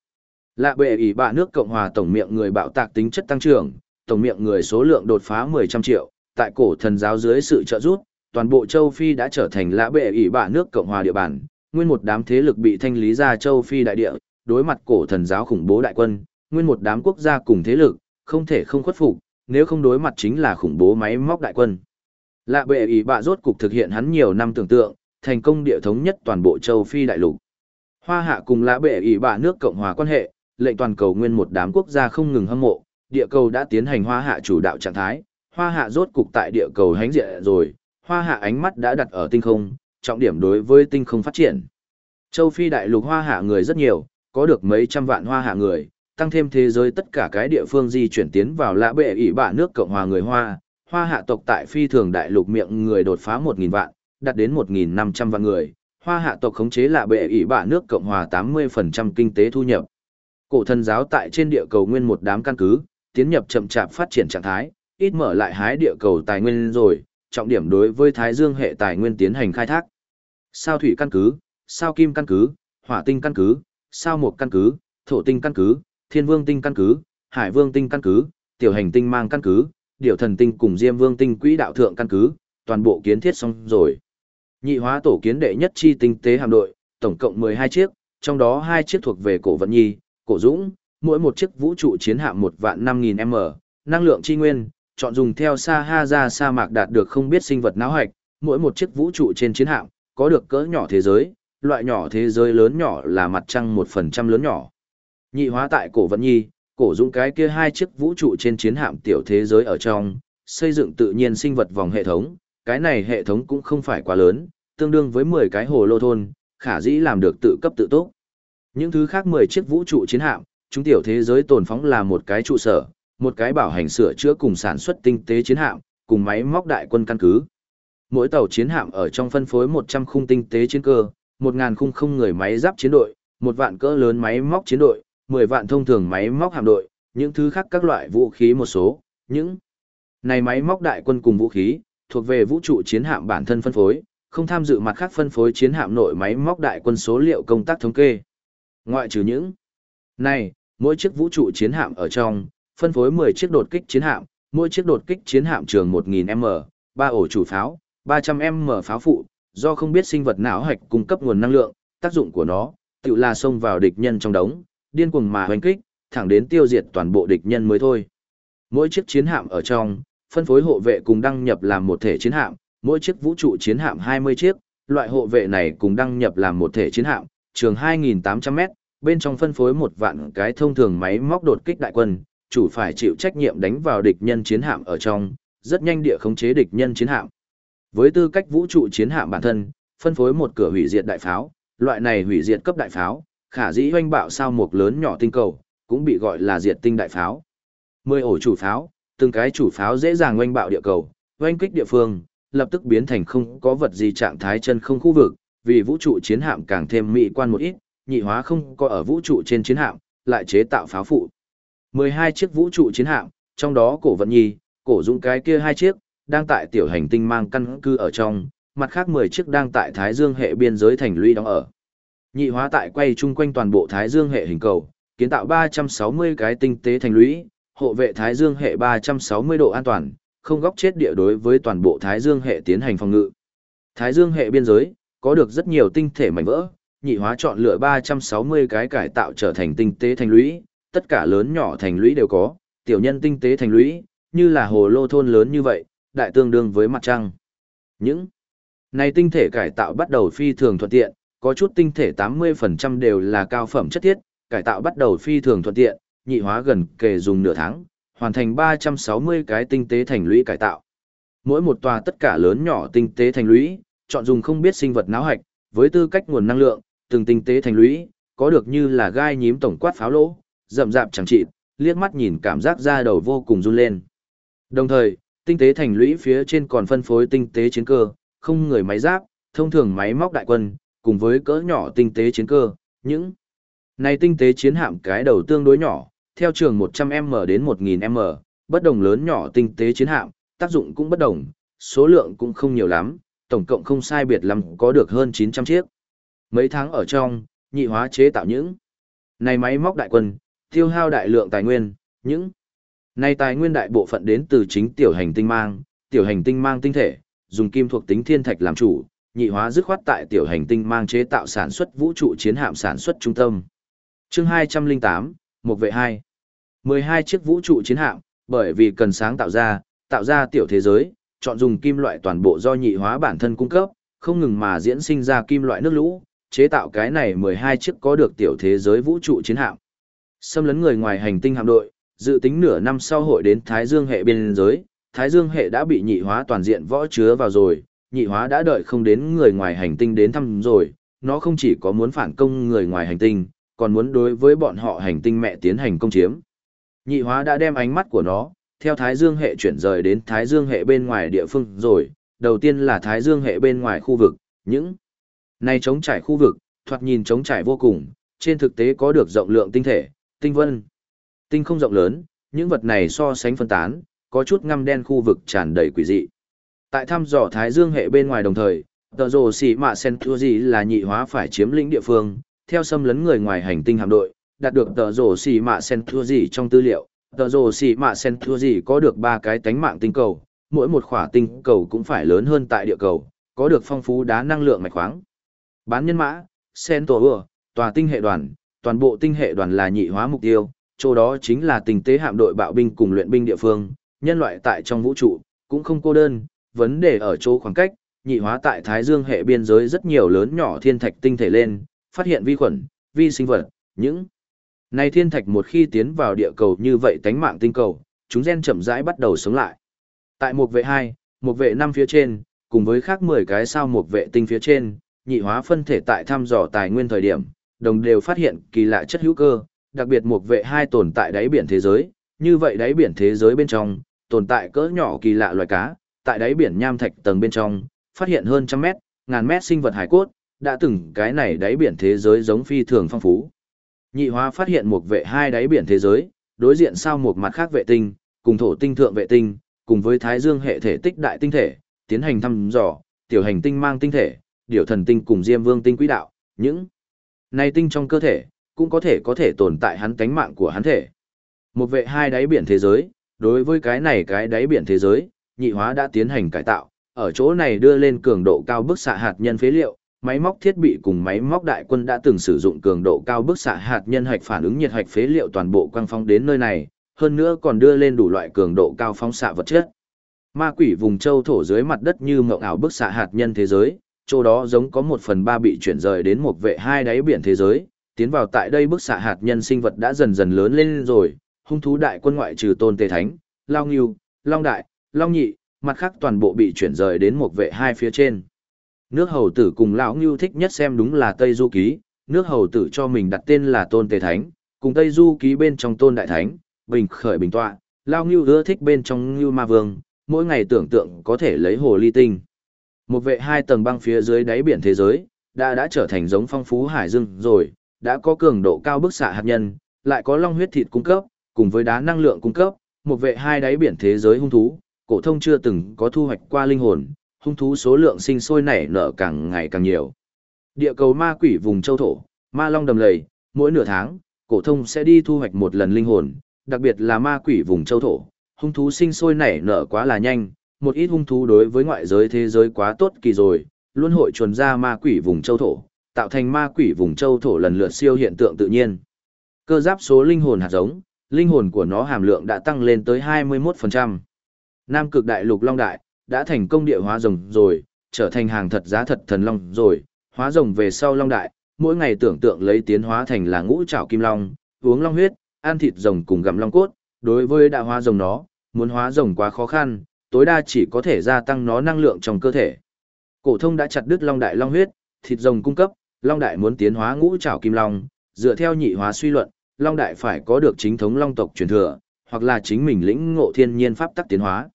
Lạ bệ ủy bạ nước Cộng Hòa tổng miệng người bạo tạc tính chất tăng trưởng, tổng miệng người số lượng đột phá 10 triệu, tại cổ thần giáo dưới sự trợ giúp, toàn bộ châu Phi đã trở thành lã bệ ỷ bạ nước Cộng Hòa địa bàn, nguyên một đám thế lực bị thanh lý ra châu Phi đại địa, đối mặt cổ thần giáo khủng bố đại quân, nguyên một đám quốc gia cùng thế lực, không thể không khuất phục, nếu không đối mặt chính là khủng bố máy móc đại quân. Lạ bệ ý bạ rốt cục thực hiện hắn nhiều năm tưởng tượng, thành công địa thống nhất toàn bộ châu Phi đại lục. Hoa hạ cùng lạ bệ ý bạ nước Cộng hòa quan hệ, lệnh toàn cầu nguyên một đám quốc gia không ngừng hâm mộ, địa cầu đã tiến hành hoa hạ chủ đạo trạng thái, hoa hạ rốt cục tại địa cầu hánh diện rồi, hoa hạ ánh mắt đã đặt ở tinh không, trọng điểm đối với tinh không phát triển. Châu Phi đại lục hoa hạ người rất nhiều, có được mấy trăm vạn hoa hạ người, tăng thêm thế giới tất cả cái địa phương di chuyển tiến vào lã bệ ỷ bạ nước Cộng hòa người Hoa, hoa hạ tộc tại phi thường đại lục miệng người đột phá 1.000 vạn, đạt đến 1.500 vạn người, hoa hạ tộc khống chế lạ bệ ỷ bạ nước Cộng hòa 80% kinh tế thu nhập. Cổ thần giáo tại trên địa cầu nguyên một đám căn cứ, tiến nhập chậm chạp phát triển trạng thái, ít mở lại hái địa cầu tài nguyên rồi, trọng điểm đối với Thái Dương hệ tài nguyên tiến hành khai thác. Sao thủy căn cứ, sao kim căn cứ, hỏa tinh căn cứ, sao mộc căn cứ, thổ tinh căn cứ, thiên vương tinh căn cứ, hải vương tinh căn cứ, tiểu hành tinh mang căn cứ, điều thần tinh cùng diêm vương tinh quỹ đạo thượng căn cứ, toàn bộ kiến thiết xong rồi. Nhị hóa tổ kiến đệ nhất chi tinh tế hạm đội, tổng cộng 12 chiếc, trong đó hai chiếc thuộc về cổ vận nhi, cổ dũng, mỗi một chiếc vũ trụ chiến hạm một vạn 5.000 m, năng lượng tri nguyên, chọn dùng theo sa ha ra sa mạc đạt được không biết sinh vật náo hạch, mỗi một chiếc vũ trụ trên chiến hạm, có được cỡ nhỏ thế giới, loại nhỏ thế giới lớn nhỏ là mặt trăng một phần trăm lớn nhỏ. Nhị hóa tại cổ vận nhi, cổ dũng cái kia hai chiếc vũ trụ trên chiến hạm tiểu thế giới ở trong, xây dựng tự nhiên sinh vật vòng hệ thống, cái này hệ thống cũng không phải quá lớn, tương đương với 10 cái hồ lô thôn, khả dĩ làm được tự cấp tự túc. Những thứ khác 10 chiếc vũ trụ chiến hạm, chúng tiểu thế giới tồn phóng là một cái trụ sở, một cái bảo hành sửa chữa cùng sản xuất tinh tế chiến hạm, cùng máy móc đại quân căn cứ. Mỗi tàu chiến hạm ở trong phân phối 100 khung tinh tế chiến cơ, 1000 khung không người máy giáp chiến đội, một vạn cỡ lớn máy móc chiến đội, 10 vạn thông thường máy móc hạm đội, những thứ khác các loại vũ khí một số, những này máy móc đại quân cùng vũ khí, thuộc về vũ trụ chiến hạm bản thân phân phối, không tham dự mặt khác phân phối chiến hạm nội máy móc đại quân số liệu công tác thống kê. Ngoại trừ những này, mỗi chiếc vũ trụ chiến hạm ở trong, phân phối 10 chiếc đột kích chiến hạm, mỗi chiếc đột kích chiến hạm trường 1000m, 3 ổ chủ pháo, 300m pháo phụ, do không biết sinh vật não hạch cung cấp nguồn năng lượng, tác dụng của nó, tự là xông vào địch nhân trong đống, điên cuồng mà hoành kích, thẳng đến tiêu diệt toàn bộ địch nhân mới thôi. Mỗi chiếc chiến hạm ở trong, phân phối hộ vệ cùng đăng nhập làm một thể chiến hạm, mỗi chiếc vũ trụ chiến hạm 20 chiếc, loại hộ vệ này cùng đăng nhập làm một thể chiến hạm, trường 2.800m, bên trong phân phối một vạn cái thông thường máy móc đột kích đại quân, chủ phải chịu trách nhiệm đánh vào địch nhân chiến hạm ở trong, rất nhanh địa khống chế địch nhân chiến hạm. Với tư cách vũ trụ chiến hạm bản thân, phân phối một cửa hủy diệt đại pháo, loại này hủy diệt cấp đại pháo, khả dĩ hoanh bạo sao một lớn nhỏ tinh cầu, cũng bị gọi là diệt tinh đại pháo. Mười ổ chủ pháo, từng cái chủ pháo dễ dàng hoanh bạo địa cầu, hoanh kích địa phương, lập tức biến thành không có vật gì trạng thái chân không khu vực, vì vũ trụ chiến hạm càng thêm mỹ quan một ít, nhị hóa không có ở vũ trụ trên chiến hạm, lại chế tạo pháo phụ. 12 chiếc vũ trụ chiến hạm, trong đó cổ vận nhi, cổ dũng cái kia hai chiếc, đang tại tiểu hành tinh mang căn cư ở trong, mặt khác 10 chiếc đang tại Thái Dương hệ biên giới thành lũy đóng ở. Nhị hóa tại quay chung quanh toàn bộ Thái Dương hệ hình cầu, kiến tạo 360 cái tinh tế thành lũy, hộ vệ Thái Dương hệ 360 độ an toàn, không góc chết địa đối với toàn bộ Thái Dương hệ tiến hành phòng ngự. Thái Dương hệ biên giới, có được rất nhiều tinh thể mảnh vỡ, nhị hóa chọn lựa 360 cái cải tạo trở thành tinh tế thành lũy, tất cả lớn nhỏ thành lũy đều có, tiểu nhân tinh tế thành lũy, như là hồ lô thôn lớn như vậy, đại tương đương với mặt trăng. Những này tinh thể cải tạo bắt đầu phi thường thuận tiện, có chút tinh thể 80% đều là cao phẩm chất thiết, cải tạo bắt đầu phi thường thuận tiện, nhị hóa gần kề dùng nửa tháng, hoàn thành 360 cái tinh tế thành lũy cải tạo. Mỗi một tòa tất cả lớn nhỏ tinh tế thành lũy, chọn dùng không biết sinh vật náo hạch, với tư cách nguồn năng lượng, từng tinh tế thành lũy, có được như là gai nhím tổng quát pháo lỗ, rậm rạp chẳng trị, liếc mắt nhìn cảm giác da đầu vô cùng run lên. Đồng thời, tinh tế thành lũy phía trên còn phân phối tinh tế chiến cơ, không người máy giáp, thông thường máy móc đại quân, cùng với cỡ nhỏ tinh tế chiến cơ, những này tinh tế chiến hạm cái đầu tương đối nhỏ, theo trường 100m đến 1000m, bất đồng lớn nhỏ tinh tế chiến hạm, tác dụng cũng bất đồng, số lượng cũng không nhiều lắm, tổng cộng không sai biệt lắm có được hơn 900 chiếc. Mấy tháng ở trong, nhị hóa chế tạo những này máy móc đại quân, tiêu hao đại lượng tài nguyên, những này tài nguyên đại bộ phận đến từ chính tiểu hành tinh mang, tiểu hành tinh mang tinh thể, dùng kim thuộc tính thiên thạch làm chủ, nhị hóa dứt khoát tại tiểu hành tinh mang chế tạo sản xuất vũ trụ chiến hạm sản xuất trung tâm. Chương 208, một vệ 2. 12 chiếc vũ trụ chiến hạm, Bởi vì cần sáng tạo ra, tạo ra tiểu thế giới, chọn dùng kim loại toàn bộ do nhị hóa bản thân cung cấp, không ngừng mà diễn sinh ra kim loại nước lũ, chế tạo cái này 12 chiếc có được tiểu thế giới vũ trụ chiến hạm. Xâm lấn người ngoài hành tinh hạm đội, dự tính nửa năm sau hội đến Thái Dương hệ biên giới, Thái Dương hệ đã bị nhị hóa toàn diện võ chứa vào rồi, nhị hóa đã đợi không đến người ngoài hành tinh đến thăm rồi, nó không chỉ có muốn phản công người ngoài hành tinh, còn muốn đối với bọn họ hành tinh mẹ tiến hành công chiếm. Nhị hóa đã đem ánh mắt của nó, theo Thái Dương hệ chuyển rời đến Thái Dương hệ bên ngoài địa phương rồi, đầu tiên là Thái Dương hệ bên ngoài khu vực, những này chống trải khu vực, thoạt nhìn chống trải vô cùng, trên thực tế có được rộng lượng tinh thể, tinh vân. Tinh không rộng lớn, những vật này so sánh phân tán, có chút ngăm đen khu vực tràn đầy quỷ dị. Tại thăm dò Thái Dương hệ bên ngoài đồng thời, tờ rồ xỉ mạ sen thua gì là nhị hóa phải chiếm lĩnh địa phương, theo xâm lấn người ngoài hành tinh hạm đội, đạt được tờ rồ xỉ mạ sen thua gì trong tư liệu. Tờ rồ xỉ mạ sen thua gì có được ba cái tánh mạng tinh cầu, mỗi một khỏa tinh cầu cũng phải lớn hơn tại địa cầu, có được phong phú đá năng lượng mạch khoáng. Bán nhân mã, sen tổ vừa, tòa tinh hệ đoàn, toàn bộ tinh hệ đoàn là nhị hóa mục tiêu, chỗ đó chính là tình tế hạm đội bạo binh cùng luyện binh địa phương, nhân loại tại trong vũ trụ, cũng không cô đơn, vấn đề ở chỗ khoảng cách, nhị hóa tại Thái Dương hệ biên giới rất nhiều lớn nhỏ thiên thạch tinh thể lên, phát hiện vi khuẩn, vi sinh vật, những này thiên thạch một khi tiến vào địa cầu như vậy tánh mạng tinh cầu, chúng gen chậm rãi bắt đầu sống lại. Tại một vệ 2, một vệ 5 phía trên, cùng với khác 10 cái sao một vệ tinh phía trên, nhị hóa phân thể tại thăm dò tài nguyên thời điểm, đồng đều phát hiện kỳ lạ chất hữu cơ, đặc biệt một vệ hai tồn tại đáy biển thế giới, như vậy đáy biển thế giới bên trong, tồn tại cỡ nhỏ kỳ lạ loài cá, tại đáy biển nham thạch tầng bên trong, phát hiện hơn trăm mét, ngàn mét sinh vật hải cốt, đã từng cái này đáy biển thế giới giống phi thường phong phú. Nhị hóa phát hiện một vệ hai đáy biển thế giới, đối diện sau một mặt khác vệ tinh, cùng thổ tinh thượng vệ tinh, cùng với thái dương hệ thể tích đại tinh thể, tiến hành thăm dò, tiểu hành tinh mang tinh thể, điều thần tinh cùng diêm vương tinh quỹ đạo, những này tinh trong cơ thể, cũng có thể có thể tồn tại hắn tánh mạng của hắn thể. Một vệ hai đáy biển thế giới, đối với cái này cái đáy biển thế giới, nhị hóa đã tiến hành cải tạo, ở chỗ này đưa lên cường độ cao bức xạ hạt nhân phế liệu, máy móc thiết bị cùng máy móc đại quân đã từng sử dụng cường độ cao bức xạ hạt nhân hạch phản ứng nhiệt hạch phế liệu toàn bộ quang phong đến nơi này, hơn nữa còn đưa lên đủ loại cường độ cao phóng xạ vật chất. Ma quỷ vùng châu thổ dưới mặt đất như mộng ảo bức xạ hạt nhân thế giới, chỗ đó giống có một phần ba bị chuyển rời đến một vệ hai đáy biển thế giới, tiến vào tại đây bức xạ hạt nhân sinh vật đã dần dần lớn lên rồi, hung thú đại quân ngoại trừ tôn tề thánh, lao nghiêu, long đại, long nhị, mặt khác toàn bộ bị chuyển rời đến một vệ hai phía trên. Nước hầu tử cùng lão nghiêu thích nhất xem đúng là Tây Du Ký, nước hầu tử cho mình đặt tên là tôn tề thánh, cùng Tây Du Ký bên trong tôn đại thánh, bình khởi bình tọa, lao nghiêu ưa thích bên trong nghiêu ma vương, mỗi ngày tưởng tượng có thể lấy hồ ly tinh. Một vệ hai tầng băng phía dưới đáy biển thế giới, đã đã trở thành giống phong phú hải dương rồi, đã có cường độ cao bức xạ hạt nhân, lại có long huyết thịt cung cấp, cùng với đá năng lượng cung cấp, một vệ hai đáy biển thế giới hung thú, cổ thông chưa từng có thu hoạch qua linh hồn, hung thú số lượng sinh sôi nảy nở càng ngày càng nhiều. Địa cầu ma quỷ vùng châu thổ, ma long đầm lầy, mỗi nửa tháng, cổ thông sẽ đi thu hoạch một lần linh hồn, đặc biệt là ma quỷ vùng châu thổ, hung thú sinh sôi nảy nở quá là nhanh, một ít hung thú đối với ngoại giới thế giới quá tốt kỳ rồi, luôn hội chuồn ra ma quỷ vùng châu thổ, tạo thành ma quỷ vùng châu thổ lần lượt siêu hiện tượng tự nhiên. Cơ giáp số linh hồn hạt giống, linh hồn của nó hàm lượng đã tăng lên tới 21%. Nam cực đại lục long đại, đã thành công địa hóa rồng rồi, trở thành hàng thật giá thật thần long rồi, hóa rồng về sau long đại, mỗi ngày tưởng tượng lấy tiến hóa thành là ngũ trảo kim long, uống long huyết, ăn thịt rồng cùng gặm long cốt, đối với đã hóa rồng nó, muốn hóa rồng quá khó khăn, tối đa chỉ có thể gia tăng nó năng lượng trong cơ thể. Cổ thông đã chặt đứt long đại long huyết, thịt rồng cung cấp, long đại muốn tiến hóa ngũ trảo kim long, dựa theo nhị hóa suy luận, long đại phải có được chính thống long tộc truyền thừa, hoặc là chính mình lĩnh ngộ thiên nhiên pháp tắc tiến hóa.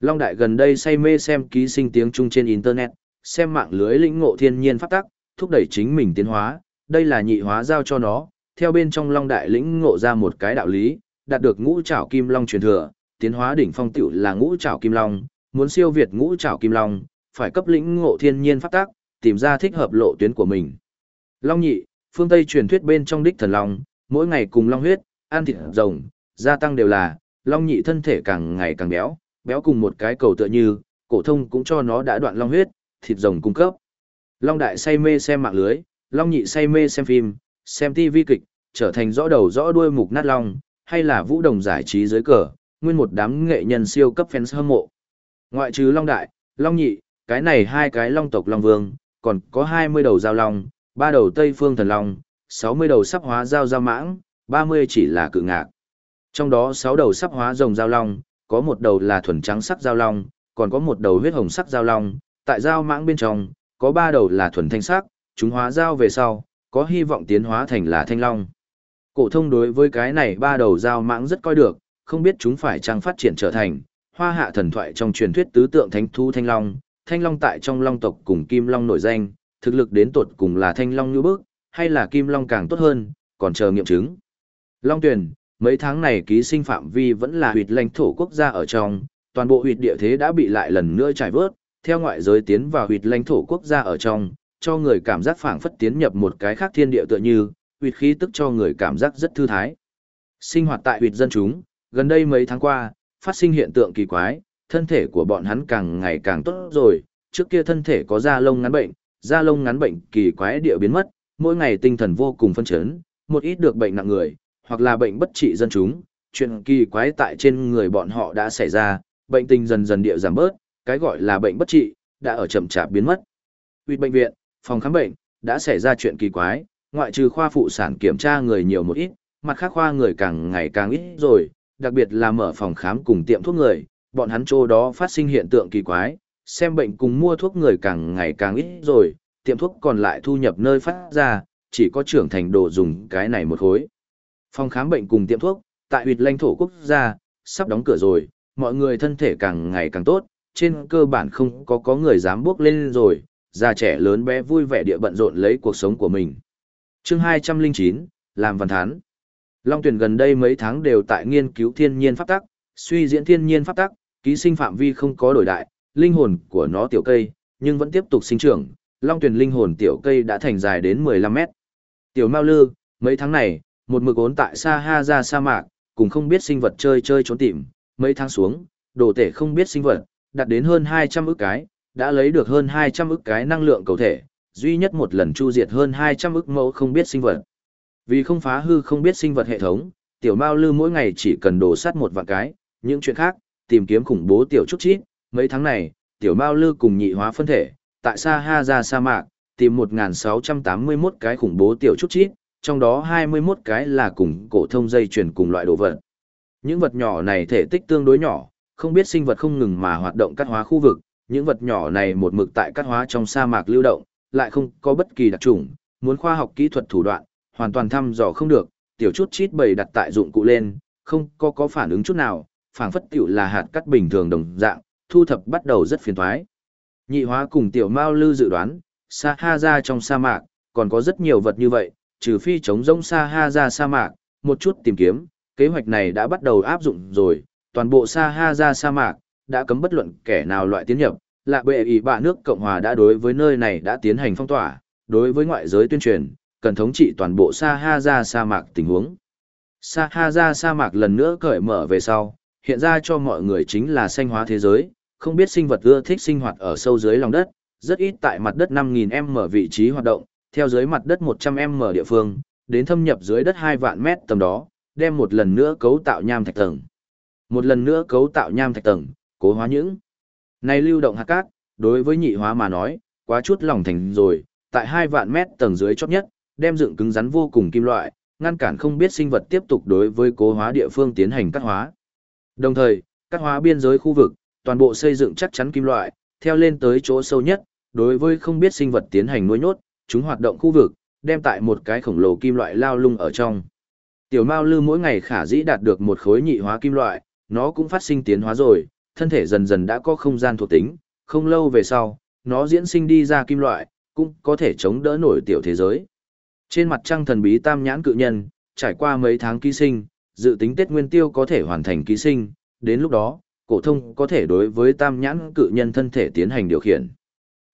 Long Đại gần đây say mê xem ký sinh tiếng Trung trên Internet, xem mạng lưới lĩnh ngộ thiên nhiên pháp tắc, thúc đẩy chính mình tiến hóa, đây là nhị hóa giao cho nó, theo bên trong Long Đại lĩnh ngộ ra một cái đạo lý, đạt được ngũ trảo kim long truyền thừa, tiến hóa đỉnh phong tiểu là ngũ trảo kim long, muốn siêu việt ngũ trảo kim long, phải cấp lĩnh ngộ thiên nhiên pháp tắc, tìm ra thích hợp lộ tuyến của mình. Long nhị, phương Tây truyền thuyết bên trong đích thần long, mỗi ngày cùng long huyết, ăn thịt rồng, gia tăng đều là, long nhị thân thể càng ngày càng béo, béo cùng một cái cầu tựa như, cổ thông cũng cho nó đã đoạn long huyết, thịt rồng cung cấp. Long đại say mê xem mạng lưới, long nhị say mê xem phim, xem TV kịch, trở thành rõ đầu rõ đuôi mục nát long, hay là vũ đồng giải trí dưới cờ, nguyên một đám nghệ nhân siêu cấp fans hâm mộ. Ngoại trừ Long Đại, Long Nhị, cái này hai cái Long tộc Long Vương, còn có 20 đầu giao long, ba đầu Tây Phương Thần Long, 60 đầu sắp hóa giao giao mãng, 30 chỉ là cự ngạc. Trong đó 6 đầu sắp hóa rồng giao long, có một đầu là thuần trắng sắc giao long, còn có một đầu huyết hồng sắc giao long, tại giao mãng bên trong, có ba đầu là thuần thanh sắc, chúng hóa giao về sau, có hy vọng tiến hóa thành là thanh long. Cổ thông đối với cái này ba đầu giao mãng rất coi được, không biết chúng phải chăng phát triển trở thành hoa hạ thần thoại trong truyền thuyết tứ tượng thánh thú thanh long, thanh long tại trong long tộc cùng kim long nổi danh, thực lực đến tột cùng là thanh long như bước, hay là kim long càng tốt hơn, còn chờ nghiệm chứng. Long tuyền mấy tháng này ký sinh phạm vi vẫn là huyệt lãnh thổ quốc gia ở trong, toàn bộ huyệt địa thế đã bị lại lần nữa trải vớt, theo ngoại giới tiến vào huyệt lãnh thổ quốc gia ở trong, cho người cảm giác phảng phất tiến nhập một cái khác thiên địa tựa như, huyệt khí tức cho người cảm giác rất thư thái. Sinh hoạt tại huyệt dân chúng, gần đây mấy tháng qua, phát sinh hiện tượng kỳ quái, thân thể của bọn hắn càng ngày càng tốt rồi, trước kia thân thể có da lông ngắn bệnh, da lông ngắn bệnh kỳ quái địa biến mất, mỗi ngày tinh thần vô cùng phân chấn, một ít được bệnh nặng người, hoặc là bệnh bất trị dân chúng, chuyện kỳ quái tại trên người bọn họ đã xảy ra, bệnh tình dần dần địa giảm bớt, cái gọi là bệnh bất trị, đã ở chậm chạp biến mất. Uyệt bệnh viện, phòng khám bệnh, đã xảy ra chuyện kỳ quái, ngoại trừ khoa phụ sản kiểm tra người nhiều một ít, mặt khác khoa người càng ngày càng ít rồi, đặc biệt là mở phòng khám cùng tiệm thuốc người, bọn hắn chỗ đó phát sinh hiện tượng kỳ quái, xem bệnh cùng mua thuốc người càng ngày càng ít rồi, tiệm thuốc còn lại thu nhập nơi phát ra, chỉ có trưởng thành đồ dùng cái này một khối. Phòng khám bệnh cùng tiệm thuốc, tại huyệt lãnh thổ quốc gia, sắp đóng cửa rồi, mọi người thân thể càng ngày càng tốt, trên cơ bản không có có người dám bước lên rồi, già trẻ lớn bé vui vẻ địa bận rộn lấy cuộc sống của mình. chương 209, làm văn thán. Long tuyển gần đây mấy tháng đều tại nghiên cứu thiên nhiên pháp tắc, suy diễn thiên nhiên pháp tắc, ký sinh phạm vi không có đổi đại, linh hồn của nó tiểu cây, nhưng vẫn tiếp tục sinh trưởng, long tuyển linh hồn tiểu cây đã thành dài đến 15 mét. Tiểu Mao Lư, mấy tháng này, một mực ốn tại Sa Ha ra sa mạc, cùng không biết sinh vật chơi chơi trốn tìm, mấy tháng xuống, đồ tể không biết sinh vật, đạt đến hơn 200 ức cái, đã lấy được hơn 200 ức cái năng lượng cầu thể, duy nhất một lần chu diệt hơn 200 ức mẫu không biết sinh vật. Vì không phá hư không biết sinh vật hệ thống, tiểu Mao Lư mỗi ngày chỉ cần đổ sát một vạn cái, những chuyện khác, tìm kiếm khủng bố tiểu trúc chít, mấy tháng này, tiểu Mao Lư cùng nhị hóa phân thể, tại Sa Ha ra sa mạc, tìm 1681 cái khủng bố tiểu trúc chít, trong đó 21 cái là cùng cổ thông dây chuyển cùng loại đồ vật. Những vật nhỏ này thể tích tương đối nhỏ, không biết sinh vật không ngừng mà hoạt động cắt hóa khu vực, những vật nhỏ này một mực tại cắt hóa trong sa mạc lưu động, lại không có bất kỳ đặc trùng, muốn khoa học kỹ thuật thủ đoạn, hoàn toàn thăm dò không được, tiểu chút chít bầy đặt tại dụng cụ lên, không có có phản ứng chút nào, phảng phất tiểu là hạt cắt bình thường đồng dạng, thu thập bắt đầu rất phiền toái. Nhị hóa cùng tiểu Mao Lư dự đoán, Sa Ha ra trong sa mạc, còn có rất nhiều vật như vậy, trừ phi chống rông Sa Ha ra sa mạc, một chút tìm kiếm, kế hoạch này đã bắt đầu áp dụng rồi, toàn bộ Sa Ha ra sa mạc, đã cấm bất luận kẻ nào loại tiến nhập, lạ bệ ý bạ nước Cộng Hòa đã đối với nơi này đã tiến hành phong tỏa, đối với ngoại giới tuyên truyền, cần thống trị toàn bộ Sa Ha ra sa mạc tình huống. Sa Ha ra sa mạc lần nữa cởi mở về sau, hiện ra cho mọi người chính là xanh hóa thế giới, không biết sinh vật ưa thích sinh hoạt ở sâu dưới lòng đất, rất ít tại mặt đất 5.000m vị trí hoạt động, theo dưới mặt đất 100m địa phương, đến thâm nhập dưới đất 2 vạn mét tầm đó, đem một lần nữa cấu tạo nham thạch tầng. Một lần nữa cấu tạo nham thạch tầng, cố hóa những. Này lưu động hạt cát, đối với nhị hóa mà nói, quá chút lòng thành rồi, tại 2 vạn mét tầng dưới chót nhất, đem dựng cứng rắn vô cùng kim loại, ngăn cản không biết sinh vật tiếp tục đối với cố hóa địa phương tiến hành cắt hóa. Đồng thời, cắt hóa biên giới khu vực, toàn bộ xây dựng chắc chắn kim loại, theo lên tới chỗ sâu nhất, đối với không biết sinh vật tiến hành nuôi nhốt, chúng hoạt động khu vực, đem tại một cái khổng lồ kim loại lao lung ở trong. Tiểu Mao Lư mỗi ngày khả dĩ đạt được một khối nhị hóa kim loại, nó cũng phát sinh tiến hóa rồi, thân thể dần dần đã có không gian thuộc tính, không lâu về sau, nó diễn sinh đi ra kim loại, cũng có thể chống đỡ nổi tiểu thế giới. Trên mặt trăng thần bí tam nhãn cự nhân, trải qua mấy tháng ký sinh, dự tính Tết Nguyên Tiêu có thể hoàn thành ký sinh, đến lúc đó, cổ thông có thể đối với tam nhãn cự nhân thân thể tiến hành điều khiển.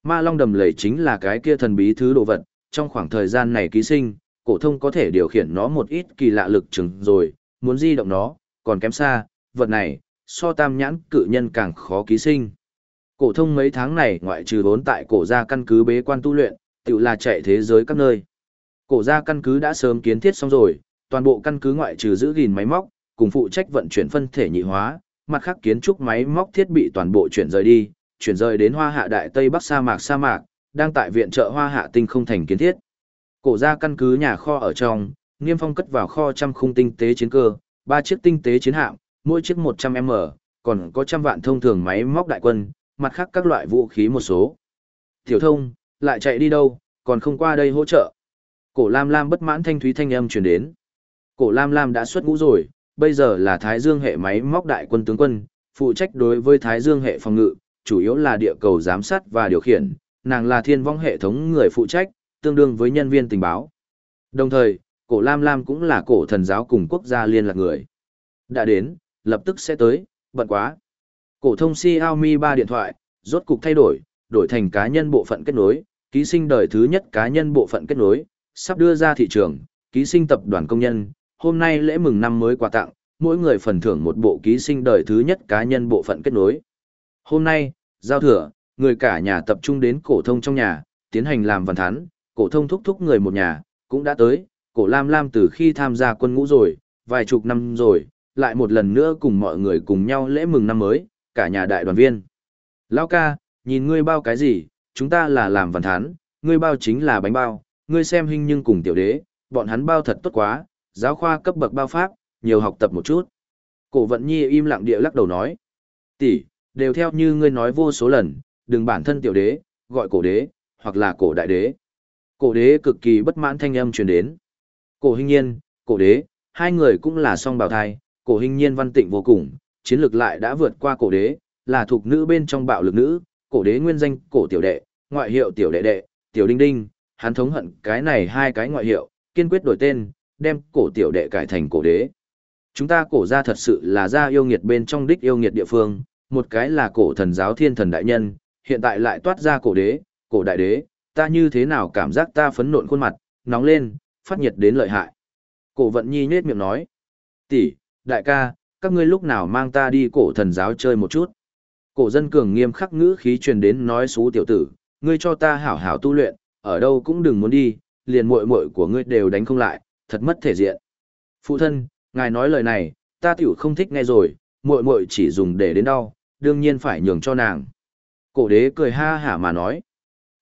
Ma Long đầm lầy chính là cái kia thần bí thứ đồ vật, trong khoảng thời gian này ký sinh, cổ thông có thể điều khiển nó một ít kỳ lạ lực chừng rồi, muốn di động nó, còn kém xa, vật này, so tam nhãn cự nhân càng khó ký sinh. Cổ thông mấy tháng này ngoại trừ vốn tại cổ gia căn cứ bế quan tu luyện, tự là chạy thế giới các nơi. Cổ gia căn cứ đã sớm kiến thiết xong rồi, toàn bộ căn cứ ngoại trừ giữ gìn máy móc, cùng phụ trách vận chuyển phân thể nhị hóa, mặt khác kiến trúc máy móc thiết bị toàn bộ chuyển rời đi, chuyển rời đến Hoa Hạ Đại Tây Bắc sa mạc sa mạc, đang tại viện trợ Hoa Hạ tinh không thành kiến thiết. Cổ ra căn cứ nhà kho ở trong, Niêm Phong cất vào kho trăm khung tinh tế chiến cơ, ba chiếc tinh tế chiến hạm, mỗi chiếc 100m, còn có trăm vạn thông thường máy móc đại quân, mặt khác các loại vũ khí một số. Tiểu thông, lại chạy đi đâu, còn không qua đây hỗ trợ. Cổ Lam Lam bất mãn thanh thúy thanh âm truyền đến. Cổ Lam Lam đã xuất ngũ rồi, bây giờ là Thái Dương hệ máy móc đại quân tướng quân, phụ trách đối với Thái Dương hệ phòng ngự, chủ yếu là địa cầu giám sát và điều khiển, nàng là thiên vong hệ thống người phụ trách, tương đương với nhân viên tình báo. Đồng thời, cổ Lam Lam cũng là cổ thần giáo cùng quốc gia liên lạc người. Đã đến, lập tức sẽ tới, bận quá. Cổ thông Xiaomi 3 điện thoại, rốt cục thay đổi, đổi thành cá nhân bộ phận kết nối, ký sinh đời thứ nhất cá nhân bộ phận kết nối, sắp đưa ra thị trường, ký sinh tập đoàn công nhân, hôm nay lễ mừng năm mới quà tặng, mỗi người phần thưởng một bộ ký sinh đời thứ nhất cá nhân bộ phận kết nối. Hôm nay, giao thừa, người cả nhà tập trung đến cổ thông trong nhà, tiến hành làm văn thán, cổ thông thúc thúc người một nhà, cũng đã tới, cổ Lam Lam từ khi tham gia quân ngũ rồi, vài chục năm rồi, lại một lần nữa cùng mọi người cùng nhau lễ mừng năm mới, cả nhà đại đoàn viên. Lão ca, nhìn ngươi bao cái gì, chúng ta là làm văn thán, ngươi bao chính là bánh bao, ngươi xem hình nhưng cùng tiểu đế, bọn hắn bao thật tốt quá, giáo khoa cấp bậc bao pháp, nhiều học tập một chút. Cổ vận nhi im lặng địa lắc đầu nói. tỷ đều theo như ngươi nói vô số lần, đừng bản thân tiểu đế, gọi cổ đế, hoặc là cổ đại đế. Cổ đế cực kỳ bất mãn thanh âm truyền đến. Cổ hình nhiên, cổ đế, hai người cũng là song bào thai, cổ hình nhiên văn tịnh vô cùng, chiến lược lại đã vượt qua cổ đế, là thuộc nữ bên trong bạo lực nữ, cổ đế nguyên danh cổ tiểu đệ, ngoại hiệu tiểu đệ đệ, tiểu đinh đinh, hắn thống hận cái này hai cái ngoại hiệu, kiên quyết đổi tên, đem cổ tiểu đệ cải thành cổ đế. Chúng ta cổ ra thật sự là ra yêu nghiệt bên trong đích yêu nghiệt địa phương, một cái là cổ thần giáo thiên thần đại nhân, hiện tại lại toát ra cổ đế, cổ đại đế, ta như thế nào cảm giác ta phấn nộn khuôn mặt, nóng lên, phát nhiệt đến lợi hại. Cổ vận nhi nhết miệng nói, tỷ, đại ca, các ngươi lúc nào mang ta đi cổ thần giáo chơi một chút. Cổ dân cường nghiêm khắc ngữ khí truyền đến nói xú tiểu tử, ngươi cho ta hảo hảo tu luyện, ở đâu cũng đừng muốn đi, liền muội muội của ngươi đều đánh không lại, thật mất thể diện. Phụ thân, ngài nói lời này, ta tiểu không thích nghe rồi, muội muội chỉ dùng để đến đau, đương nhiên phải nhường cho nàng. Cổ đế cười ha hả mà nói.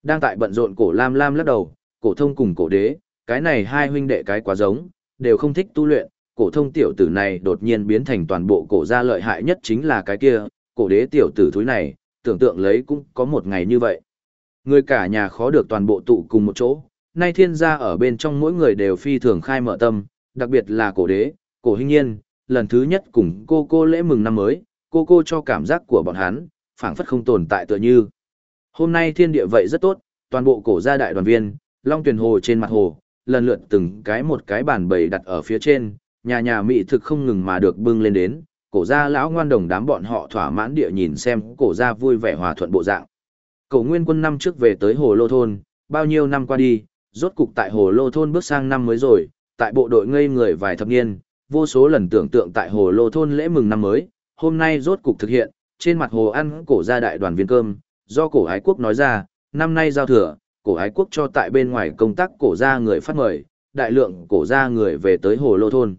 Đang tại bận rộn cổ lam lam lắc đầu, cổ thông cùng cổ đế, cái này hai huynh đệ cái quá giống, đều không thích tu luyện, cổ thông tiểu tử này đột nhiên biến thành toàn bộ cổ gia lợi hại nhất chính là cái kia, cổ đế tiểu tử thúi này, tưởng tượng lấy cũng có một ngày như vậy. Người cả nhà khó được toàn bộ tụ cùng một chỗ, nay thiên gia ở bên trong mỗi người đều phi thường khai mở tâm, đặc biệt là cổ đế, cổ hình nhiên, lần thứ nhất cùng cô cô lễ mừng năm mới, cô cô cho cảm giác của bọn hắn, phảng phất không tồn tại tựa như. Hôm nay thiên địa vậy rất tốt, toàn bộ cổ gia đại đoàn viên, long tuyển hồ trên mặt hồ, lần lượt từng cái một cái bàn bầy đặt ở phía trên, nhà nhà mỹ thực không ngừng mà được bưng lên đến, cổ gia lão ngoan đồng đám bọn họ thỏa mãn địa nhìn xem cổ gia vui vẻ hòa thuận bộ dạng. Cổ nguyên quân năm trước về tới hồ lô thôn, bao nhiêu năm qua đi, rốt cục tại hồ lô thôn bước sang năm mới rồi, tại bộ đội ngây người vài thập niên, vô số lần tưởng tượng tại hồ lô thôn lễ mừng năm mới, hôm nay rốt cục thực hiện, trên mặt hồ ăn cổ gia đại đoàn viên cơm, do cổ ái quốc nói ra, năm nay giao thừa, cổ ái quốc cho tại bên ngoài công tác cổ gia người phát mời, đại lượng cổ gia người về tới hồ lô thôn.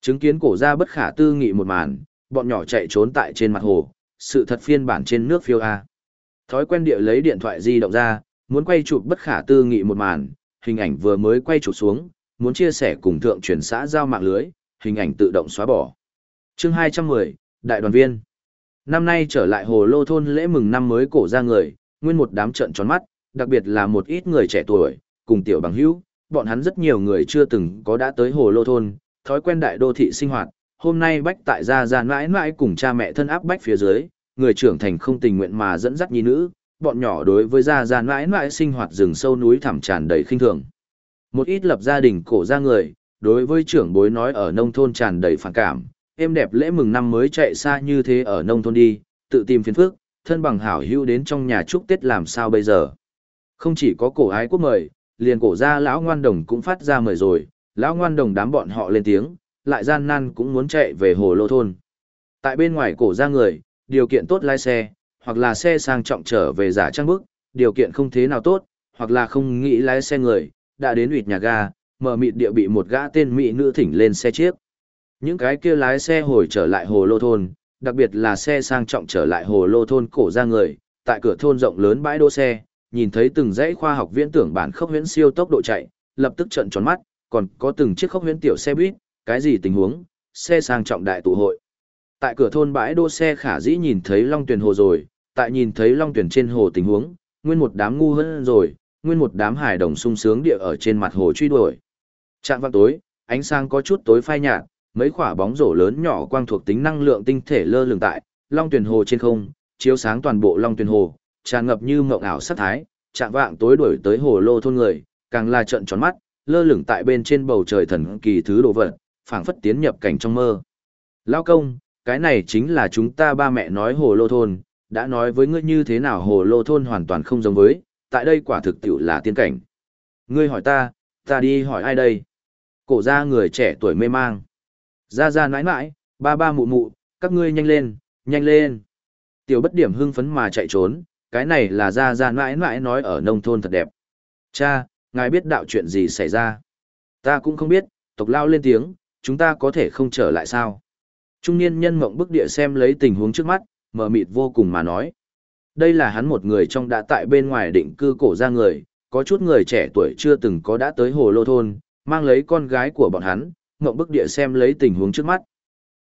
Chứng kiến cổ gia bất khả tư nghị một màn, bọn nhỏ chạy trốn tại trên mặt hồ, sự thật phiên bản trên nước phiêu A. Thói quen địa lấy điện thoại di động ra, muốn quay chụp bất khả tư nghị một màn, hình ảnh vừa mới quay chụp xuống, muốn chia sẻ cùng thượng truyền xã giao mạng lưới, hình ảnh tự động xóa bỏ. Chương 210, Đại đoàn viên. Năm nay trở lại hồ lô thôn lễ mừng năm mới cổ ra người, nguyên một đám trận tròn mắt, đặc biệt là một ít người trẻ tuổi, cùng tiểu bằng hữu, bọn hắn rất nhiều người chưa từng có đã tới hồ lô thôn, thói quen đại đô thị sinh hoạt, hôm nay bách tại gia gia mãi mãi cùng cha mẹ thân áp bách phía dưới, người trưởng thành không tình nguyện mà dẫn dắt nhi nữ, bọn nhỏ đối với gia gia mãi mãi sinh hoạt rừng sâu núi thẳm tràn đầy khinh thường. Một ít lập gia đình cổ ra người, đối với trưởng bối nói ở nông thôn tràn đầy phản cảm, êm đẹp lễ mừng năm mới chạy xa như thế ở nông thôn đi, tự tìm phiền phức, thân bằng hảo hữu đến trong nhà chúc Tết làm sao bây giờ. Không chỉ có cổ ái quốc mời, liền cổ gia lão ngoan đồng cũng phát ra mời rồi, lão ngoan đồng đám bọn họ lên tiếng, lại gian nan cũng muốn chạy về hồ lô thôn. Tại bên ngoài cổ gia người, điều kiện tốt lái xe, hoặc là xe sang trọng trở về giả trang bức, điều kiện không thế nào tốt, hoặc là không nghĩ lái xe người, đã đến ủy nhà ga, mở mịt địa bị một gã tên mỹ nữ thỉnh lên xe chiếc. Những cái kia lái xe hồi trở lại hồ lô thôn, đặc biệt là xe sang trọng trở lại hồ lô thôn cổ ra người, tại cửa thôn rộng lớn bãi đỗ xe, nhìn thấy từng dãy khoa học viễn tưởng bản khốc huyễn siêu tốc độ chạy, lập tức trợn tròn mắt, còn có từng chiếc khốc huyễn tiểu xe buýt, cái gì tình huống, xe sang trọng đại tụ hội. Tại cửa thôn bãi đỗ xe khả dĩ nhìn thấy Long Tuyền Hồ rồi, tại nhìn thấy Long Tuyền trên hồ tình huống, nguyên một đám ngu hơn rồi, nguyên một đám hải đồng sung sướng địa ở trên mặt hồ truy đuổi. Trạng vang tối, ánh sáng có chút tối phai nhạt, mấy quả bóng rổ lớn nhỏ quang thuộc tính năng lượng tinh thể lơ lửng tại Long Tuyền Hồ trên không, chiếu sáng toàn bộ Long Tuyền Hồ, tràn ngập như mộng ảo sát thái, trạng vạng tối đuổi tới hồ lô thôn người, càng là trận tròn mắt, lơ lửng tại bên trên bầu trời thần kỳ thứ đồ vật, phảng phất tiến nhập cảnh trong mơ. Lao công, cái này chính là chúng ta ba mẹ nói hồ lô thôn, đã nói với ngươi như thế nào hồ lô thôn hoàn toàn không giống với, tại đây quả thực tiểu là tiên cảnh. Ngươi hỏi ta, ta đi hỏi ai đây? Cổ ra người trẻ tuổi mê mang. Ra ra nãi nãi, ba ba mụ mụ, các ngươi nhanh lên, nhanh lên. Tiểu bất điểm hưng phấn mà chạy trốn, cái này là ra ra nãi nãi nói ở nông thôn thật đẹp. Cha, ngài biết đạo chuyện gì xảy ra? Ta cũng không biết, tộc lao lên tiếng, chúng ta có thể không trở lại sao? Trung niên nhân mộng bức địa xem lấy tình huống trước mắt, mờ mịt vô cùng mà nói. Đây là hắn một người trong đã tại bên ngoài định cư cổ ra người, có chút người trẻ tuổi chưa từng có đã tới hồ lô thôn, mang lấy con gái của bọn hắn, mộng bức địa xem lấy tình huống trước mắt.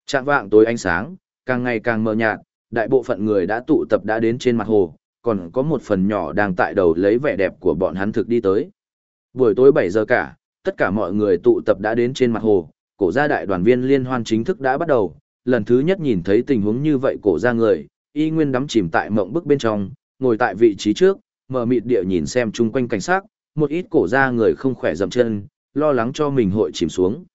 Trạng vạng tối ánh sáng, càng ngày càng mờ nhạt, đại bộ phận người đã tụ tập đã đến trên mặt hồ, còn có một phần nhỏ đang tại đầu lấy vẻ đẹp của bọn hắn thực đi tới. Buổi tối 7 giờ cả, tất cả mọi người tụ tập đã đến trên mặt hồ, cổ gia đại đoàn viên liên hoan chính thức đã bắt đầu, lần thứ nhất nhìn thấy tình huống như vậy cổ gia người, y nguyên đắm chìm tại mộng bức bên trong, ngồi tại vị trí trước, mở mịt địa nhìn xem chung quanh cảnh sát, một ít cổ gia người không khỏe dậm chân, lo lắng cho mình hội chìm xuống.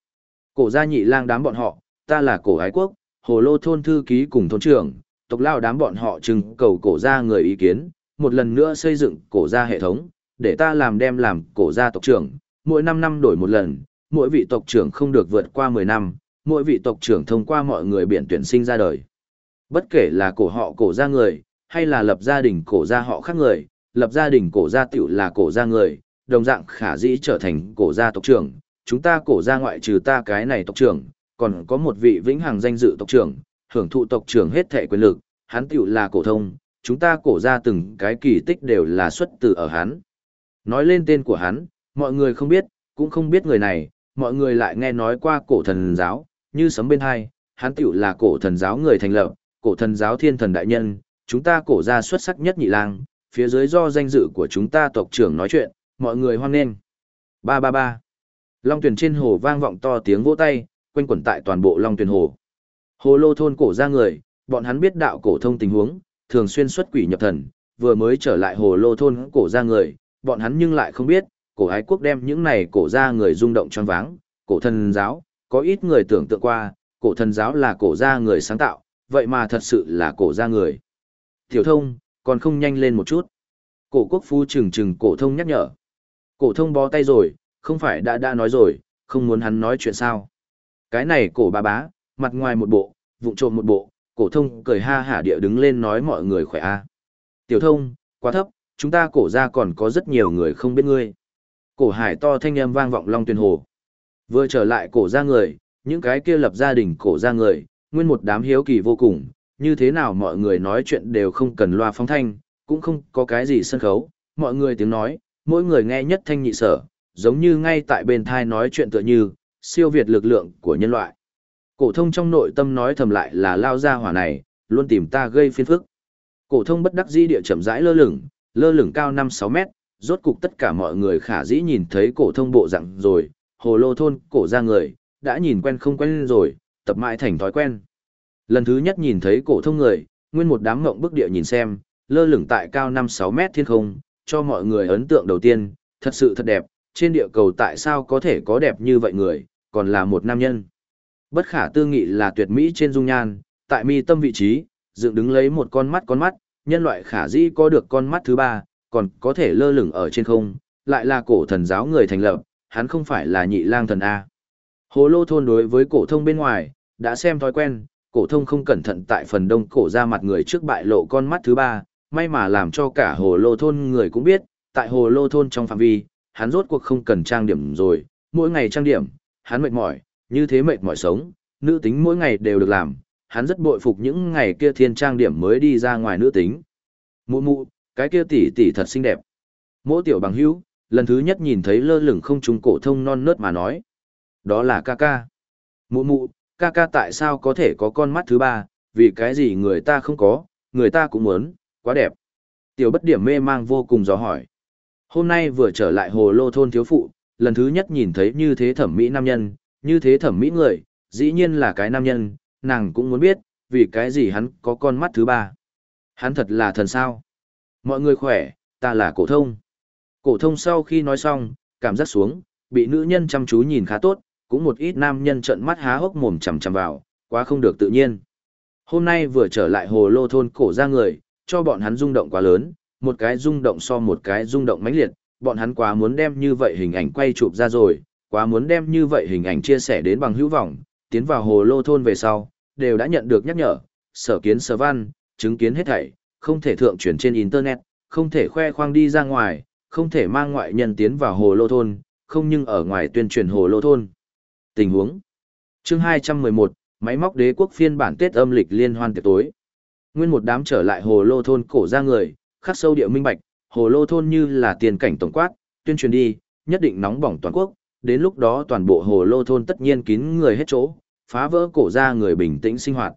Cổ gia nhị lang đám bọn họ, ta là cổ ái quốc, hồ lô thôn thư ký cùng thôn trưởng, tộc lao đám bọn họ trưng cầu cổ gia người ý kiến, một lần nữa xây dựng cổ gia hệ thống, để ta làm đem làm cổ gia tộc trưởng, mỗi 5 năm đổi một lần, mỗi vị tộc trưởng không được vượt qua 10 năm, mỗi vị tộc trưởng thông qua mọi người biển tuyển sinh ra đời. Bất kể là cổ họ cổ gia người, hay là lập gia đình cổ gia họ khác người, lập gia đình cổ gia tiểu là cổ gia người, đồng dạng khả dĩ trở thành cổ gia tộc trưởng, chúng ta cổ gia ngoại trừ ta cái này tộc trưởng, còn có một vị vĩnh hằng danh dự tộc trưởng, hưởng thụ tộc trưởng hết thệ quyền lực, hắn tiểu là cổ thông, chúng ta cổ gia từng cái kỳ tích đều là xuất từ ở hắn. Nói lên tên của hắn, mọi người không biết, cũng không biết người này, mọi người lại nghe nói qua cổ thần giáo, như sấm bên hai, hắn tiểu là cổ thần giáo người thành lập, cổ thần giáo thiên thần đại nhân, chúng ta cổ gia xuất sắc nhất nhị lang, phía dưới do danh dự của chúng ta tộc trưởng nói chuyện, mọi người hoan nghênh. Ba ba ba. Long tuyển trên hồ vang vọng to tiếng vỗ tay, quanh quẩn tại toàn bộ Long tuyển hồ. Hồ lô thôn cổ ra người, bọn hắn biết đạo cổ thông tình huống, thường xuyên xuất quỷ nhập thần, vừa mới trở lại hồ lô thôn cổ ra người, bọn hắn nhưng lại không biết, cổ ái quốc đem những này cổ ra người rung động choáng váng, cổ thần giáo, có ít người tưởng tượng qua, cổ thần giáo là cổ gia người sáng tạo, vậy mà thật sự là cổ gia người. Tiểu thông, còn không nhanh lên một chút. Cổ quốc phu trừng trừng cổ thông nhắc nhở. Cổ thông bó tay rồi, không phải đã đã nói rồi, không muốn hắn nói chuyện sao. Cái này cổ bà bá, mặt ngoài một bộ, vụng trộm một bộ, cổ thông cười ha hả địa đứng lên nói mọi người khỏe a. Tiểu thông, quá thấp, chúng ta cổ gia còn có rất nhiều người không biết ngươi. Cổ hải to thanh âm vang vọng long tuyên hồ. Vừa trở lại cổ ra người, những cái kia lập gia đình cổ ra người, nguyên một đám hiếu kỳ vô cùng, như thế nào mọi người nói chuyện đều không cần loa phóng thanh, cũng không có cái gì sân khấu, mọi người tiếng nói, mỗi người nghe nhất thanh nhị sở, giống như ngay tại bên thai nói chuyện tựa như, siêu việt lực lượng của nhân loại. Cổ thông trong nội tâm nói thầm lại là lao ra hỏa này, luôn tìm ta gây phiền phức. Cổ thông bất đắc dĩ địa chậm rãi lơ lửng, lơ lửng cao 5-6 mét, rốt cục tất cả mọi người khả dĩ nhìn thấy cổ thông bộ dạng rồi, hồ lô thôn, cổ ra người, đã nhìn quen không quen rồi, tập mãi thành thói quen. Lần thứ nhất nhìn thấy cổ thông người, nguyên một đám ngộng bức địa nhìn xem, lơ lửng tại cao 5-6 mét thiên không, cho mọi người ấn tượng đầu tiên, thật sự thật đẹp, trên địa cầu tại sao có thể có đẹp như vậy người, còn là một nam nhân. Bất khả tư nghị là tuyệt mỹ trên dung nhan, tại mi tâm vị trí, dựng đứng lấy một con mắt con mắt, nhân loại khả dĩ có được con mắt thứ ba, còn có thể lơ lửng ở trên không, lại là cổ thần giáo người thành lập, hắn không phải là nhị lang thần A. Hồ lô thôn đối với cổ thông bên ngoài, đã xem thói quen, cổ thông không cẩn thận tại phần đông cổ ra mặt người trước bại lộ con mắt thứ ba, may mà làm cho cả hồ lô thôn người cũng biết, tại hồ lô thôn trong phạm vi, hắn rốt cuộc không cần trang điểm rồi, mỗi ngày trang điểm, hắn mệt mỏi, như thế mệt mỏi sống, nữ tính mỗi ngày đều được làm, hắn rất bội phục những ngày kia thiên trang điểm mới đi ra ngoài nữ tính. Mụ mụ, cái kia tỷ tỷ thật xinh đẹp. Mỗ tiểu bằng hữu, lần thứ nhất nhìn thấy lơ lửng không trung cổ thông non nớt mà nói. Đó là ca ca. Mụ mụ, ca ca tại sao có thể có con mắt thứ ba, vì cái gì người ta không có, người ta cũng muốn, quá đẹp. Tiểu bất điểm mê mang vô cùng dò hỏi. Hôm nay vừa trở lại hồ lô thôn thiếu phụ, lần thứ nhất nhìn thấy như thế thẩm mỹ nam nhân, như thế thẩm mỹ người, dĩ nhiên là cái nam nhân, nàng cũng muốn biết, vì cái gì hắn có con mắt thứ ba. Hắn thật là thần sao. Mọi người khỏe, ta là cổ thông. Cổ thông sau khi nói xong, cảm giác xuống, bị nữ nhân chăm chú nhìn khá tốt, cũng một ít nam nhân trợn mắt há hốc mồm chằm chằm vào, quá không được tự nhiên. Hôm nay vừa trở lại hồ lô thôn cổ ra người, cho bọn hắn rung động quá lớn, một cái rung động so một cái rung động mãnh liệt, bọn hắn quá muốn đem như vậy hình ảnh quay chụp ra rồi, quá muốn đem như vậy hình ảnh chia sẻ đến bằng hữu vọng, tiến vào hồ lô thôn về sau, đều đã nhận được nhắc nhở, sở kiến sở văn, chứng kiến hết thảy, không thể thượng truyền trên Internet, không thể khoe khoang đi ra ngoài, không thể mang ngoại nhân tiến vào hồ lô thôn, không nhưng ở ngoài tuyên truyền hồ lô thôn. Tình huống chương 211, máy móc đế quốc phiên bản Tết âm lịch liên hoan tiệc tối. Nguyên một đám trở lại hồ lô thôn cổ ra người, khắc sâu địa minh bạch, hồ lô thôn như là tiền cảnh tổng quát, tuyên truyền đi, nhất định nóng bỏng toàn quốc, đến lúc đó toàn bộ hồ lô thôn tất nhiên kín người hết chỗ, phá vỡ cổ ra người bình tĩnh sinh hoạt.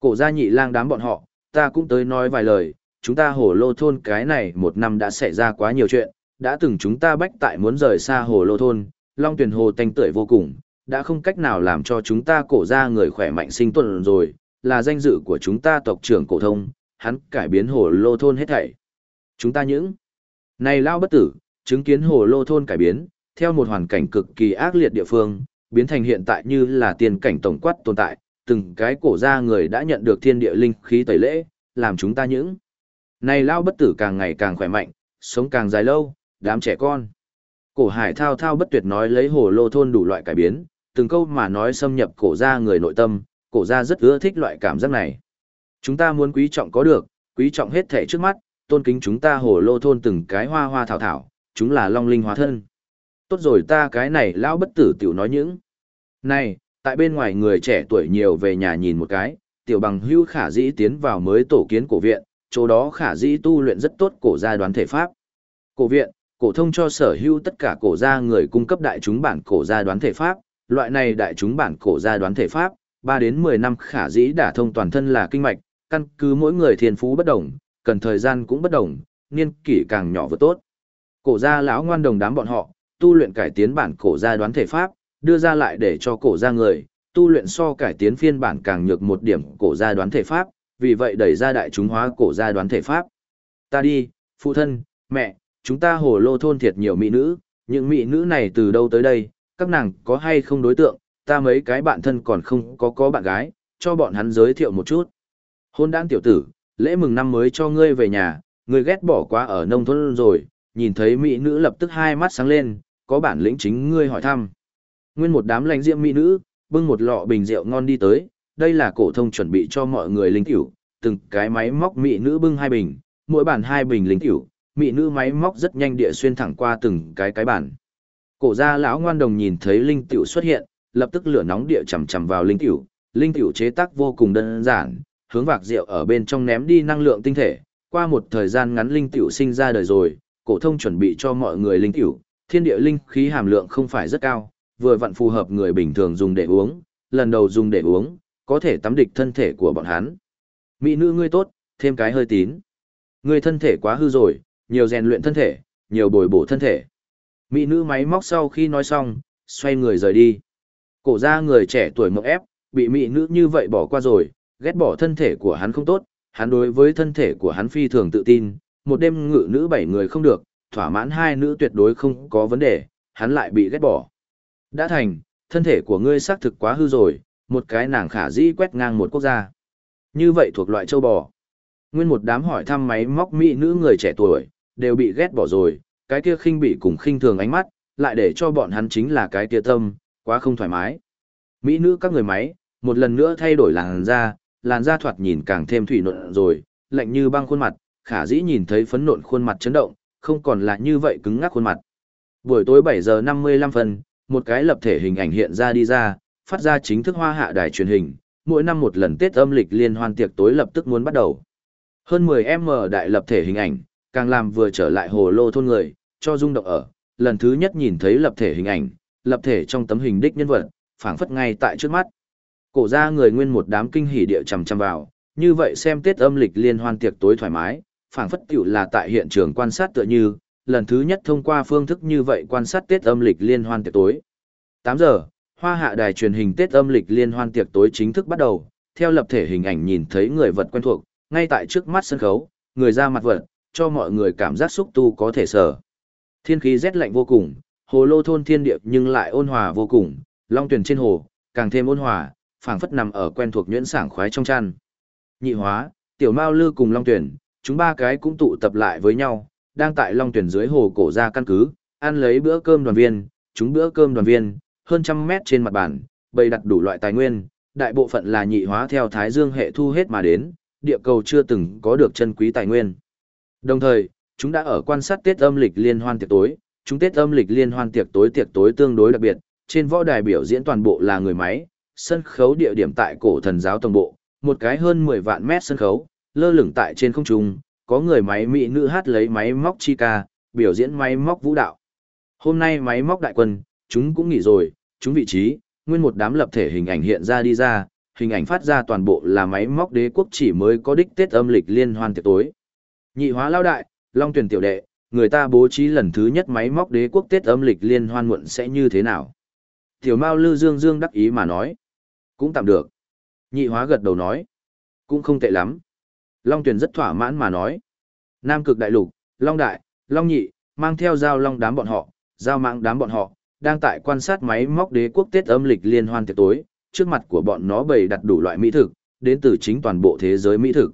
Cổ ra nhị lang đám bọn họ, ta cũng tới nói vài lời, chúng ta hồ lô thôn cái này một năm đã xảy ra quá nhiều chuyện, đã từng chúng ta bách tại muốn rời xa hồ lô thôn, long tuyển hồ tanh tưởi vô cùng, đã không cách nào làm cho chúng ta cổ ra người khỏe mạnh sinh tuần rồi, là danh dự của chúng ta tộc trưởng cổ thông, hắn cải biến hồ lô thôn hết thảy. Chúng ta những này lao bất tử, chứng kiến hồ lô thôn cải biến, theo một hoàn cảnh cực kỳ ác liệt địa phương, biến thành hiện tại như là tiền cảnh tổng quát tồn tại, từng cái cổ ra người đã nhận được thiên địa linh khí tẩy lễ, làm chúng ta những này lao bất tử càng ngày càng khỏe mạnh, sống càng dài lâu, đám trẻ con. Cổ hải thao thao bất tuyệt nói lấy hồ lô thôn đủ loại cải biến, từng câu mà nói xâm nhập cổ ra người nội tâm, cổ ra rất ưa thích loại cảm giác này. Chúng ta muốn quý trọng có được, quý trọng hết thể trước mắt, tôn kính chúng ta hồ lô thôn từng cái hoa hoa thảo thảo, chúng là long linh hóa thân. Tốt rồi ta cái này lão bất tử tiểu nói những. Này, tại bên ngoài người trẻ tuổi nhiều về nhà nhìn một cái, tiểu bằng hưu khả dĩ tiến vào mới tổ kiến cổ viện, chỗ đó khả dĩ tu luyện rất tốt cổ gia đoán thể pháp. Cổ viện, cổ thông cho sở hữu tất cả cổ gia người cung cấp đại chúng bản cổ gia đoán thể pháp, loại này đại chúng bản cổ gia đoán thể pháp, 3 đến 10 năm khả dĩ đả thông toàn thân là kinh mạch, căn cứ mỗi người thiên phú bất đồng, cần thời gian cũng bất đồng, niên kỷ càng nhỏ vừa tốt. Cổ gia lão ngoan đồng đám bọn họ, tu luyện cải tiến bản cổ gia đoán thể pháp, đưa ra lại để cho cổ gia người, tu luyện so cải tiến phiên bản càng nhược một điểm cổ gia đoán thể pháp, vì vậy đẩy ra đại chúng hóa cổ gia đoán thể pháp. Ta đi, phụ thân, mẹ, chúng ta hồ lô thôn thiệt nhiều mỹ nữ, những mỹ nữ này từ đâu tới đây, các nàng có hay không đối tượng, ta mấy cái bạn thân còn không có có bạn gái, cho bọn hắn giới thiệu một chút. Hôn đan tiểu tử, lễ mừng năm mới cho ngươi về nhà, ngươi ghét bỏ quá ở nông thôn rồi, nhìn thấy mỹ nữ lập tức hai mắt sáng lên, có bản lĩnh chính ngươi hỏi thăm. Nguyên một đám lãnh diệm mỹ nữ, bưng một lọ bình rượu ngon đi tới, đây là cổ thông chuẩn bị cho mọi người linh tiểu, từng cái máy móc mỹ nữ bưng hai bình, mỗi bản hai bình linh tiểu, mỹ nữ máy móc rất nhanh địa xuyên thẳng qua từng cái cái bản. Cổ gia lão ngoan đồng nhìn thấy linh tiểu xuất hiện, lập tức lửa nóng địa chầm chầm vào linh tiểu, linh tiểu chế tác vô cùng đơn giản, hướng vạc rượu ở bên trong ném đi năng lượng tinh thể, qua một thời gian ngắn linh tiểu sinh ra đời rồi, cổ thông chuẩn bị cho mọi người linh tiểu, thiên địa linh khí hàm lượng không phải rất cao, vừa vặn phù hợp người bình thường dùng để uống, lần đầu dùng để uống, có thể tắm địch thân thể của bọn hắn. Mỹ nữ ngươi tốt, thêm cái hơi tín. Ngươi thân thể quá hư rồi, nhiều rèn luyện thân thể, nhiều bồi bổ thân thể. Mỹ nữ máy móc sau khi nói xong, xoay người rời đi. Cổ ra người trẻ tuổi mộng ép, bị mỹ nữ như vậy bỏ qua rồi, ghét bỏ thân thể của hắn không tốt, hắn đối với thân thể của hắn phi thường tự tin, một đêm ngự nữ bảy người không được, thỏa mãn hai nữ tuyệt đối không có vấn đề, hắn lại bị ghét bỏ. Đã thành, thân thể của ngươi xác thực quá hư rồi, một cái nàng khả dĩ quét ngang một quốc gia. Như vậy thuộc loại châu bò. Nguyên một đám hỏi thăm máy móc mỹ nữ người trẻ tuổi, đều bị ghét bỏ rồi, cái kia khinh bị cùng khinh thường ánh mắt, lại để cho bọn hắn chính là cái kia tâm, quá không thoải mái. Mỹ nữ các người máy, một lần nữa thay đổi làn da, làn da thoạt nhìn càng thêm thủy nộn rồi, lạnh như băng khuôn mặt, khả dĩ nhìn thấy phấn nộn khuôn mặt chấn động, không còn là như vậy cứng ngắc khuôn mặt. Buổi tối 7 giờ 55 phân, một cái lập thể hình ảnh hiện ra đi ra, phát ra chính thức hoa hạ đài truyền hình, mỗi năm một lần Tết âm lịch liên hoan tiệc tối lập tức muốn bắt đầu. Hơn 10M đại lập thể hình ảnh, càng làm vừa trở lại hồ lô thôn người, cho rung động ở, lần thứ nhất nhìn thấy lập thể hình ảnh, lập thể trong tấm hình đích nhân vật, phảng phất ngay tại trước mắt. Cổ ra người nguyên một đám kinh hỉ địa chằm chằm vào, như vậy xem Tết âm lịch liên hoan tiệc tối thoải mái, phảng phất tiểu là tại hiện trường quan sát tựa như, lần thứ nhất thông qua phương thức như vậy quan sát Tết âm lịch liên hoan tiệc tối. 8 giờ, Hoa Hạ đài truyền hình Tết âm lịch liên hoan tiệc tối chính thức bắt đầu, theo lập thể hình ảnh nhìn thấy người vật quen thuộc, ngay tại trước mắt sân khấu, người ra mặt vật, cho mọi người cảm giác xúc tu có thể sở. Thiên khí rét lạnh vô cùng, hồ lô thôn thiên địa nhưng lại ôn hòa vô cùng, long tuyển trên hồ, càng thêm ôn hòa, phảng phất nằm ở quen thuộc nhuyễn sảng khoái trong chăn. Nhị hóa, tiểu mao lư cùng long tuyển, chúng ba cái cũng tụ tập lại với nhau, đang tại long tuyển dưới hồ cổ ra căn cứ, ăn lấy bữa cơm đoàn viên, chúng bữa cơm đoàn viên, hơn trăm mét trên mặt bàn, bày đặt đủ loại tài nguyên, đại bộ phận là nhị hóa theo Thái Dương hệ thu hết mà đến, địa cầu chưa từng có được chân quý tài nguyên. Đồng thời, chúng đã ở quan sát Tết âm lịch liên hoan tiệc tối, chúng Tết âm lịch liên hoan tiệc tối tiệc tối tương đối đặc biệt, trên võ đài biểu diễn toàn bộ là người máy, sân khấu địa điểm tại cổ thần giáo tổng bộ, một cái hơn 10 vạn mét sân khấu, lơ lửng tại trên không trung, có người máy mỹ nữ hát lấy máy móc chi ca, biểu diễn máy móc vũ đạo. Hôm nay máy móc đại quân, chúng cũng nghỉ rồi, chúng vị trí, nguyên một đám lập thể hình ảnh hiện ra đi ra, hình ảnh phát ra toàn bộ là máy móc đế quốc chỉ mới có đích Tết âm lịch liên hoan tiệc tối. Nhị hóa lao đại, long tuyển tiểu đệ, người ta bố trí lần thứ nhất máy móc đế quốc Tết âm lịch liên hoan muộn sẽ như thế nào? Tiểu Mao Lư Dương Dương đắc ý mà nói. Cũng tạm được. Nhị hóa gật đầu nói. Cũng không tệ lắm. Long tuyển rất thỏa mãn mà nói. Nam cực đại lục, Long đại, Long nhị, mang theo giao long đám bọn họ, giao mạng đám bọn họ, đang tại quan sát máy móc đế quốc Tết âm lịch liên hoan tiệc tối, trước mặt của bọn nó bày đặt đủ loại mỹ thực, đến từ chính toàn bộ thế giới mỹ thực.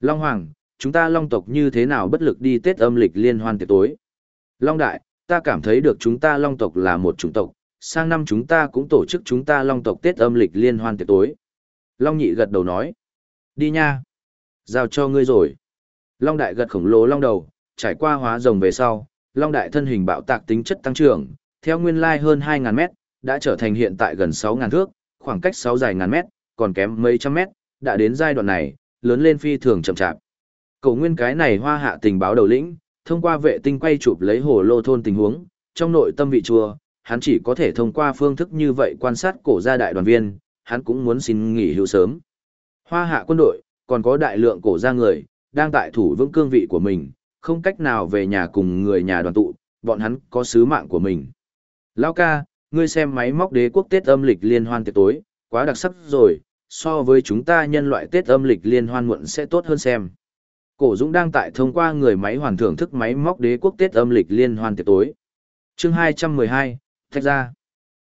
Long Hoàng, chúng ta Long tộc như thế nào bất lực đi Tết âm lịch liên hoan tiệc tối? Long Đại, ta cảm thấy được chúng ta Long tộc là một chủng tộc, sang năm chúng ta cũng tổ chức chúng ta Long tộc Tết âm lịch liên hoan tiệc tối. Long Nhị gật đầu nói. Đi nha. Giao cho ngươi rồi. Long Đại gật khổng lồ long đầu, trải qua hóa rồng về sau, Long Đại thân hình bạo tạc tính chất tăng trưởng, theo nguyên lai hơn 2.000 mét, đã trở thành hiện tại gần 6.000 thước, khoảng cách 6 dài ngàn mét, còn kém mấy trăm mét, đã đến giai đoạn này, lớn lên phi thường chậm chạp. Cầu nguyên cái này hoa hạ tình báo đầu lĩnh, thông qua vệ tinh quay chụp lấy hồ lô thôn tình huống, trong nội tâm vị chùa, hắn chỉ có thể thông qua phương thức như vậy quan sát cổ gia đại đoàn viên, hắn cũng muốn xin nghỉ hưu sớm. Hoa hạ quân đội, còn có đại lượng cổ gia người, đang tại thủ vững cương vị của mình, không cách nào về nhà cùng người nhà đoàn tụ, bọn hắn có sứ mạng của mình. Lao ca, ngươi xem máy móc đế quốc Tết âm lịch liên hoan tiệc tối, quá đặc sắc rồi, so với chúng ta nhân loại Tết âm lịch liên hoan muộn sẽ tốt hơn xem. Cổ Dũng đang tại thông qua người máy hoàn thưởng thức máy móc đế quốc Tết âm lịch liên hoan tiệc tối. Chương 212, thách ra.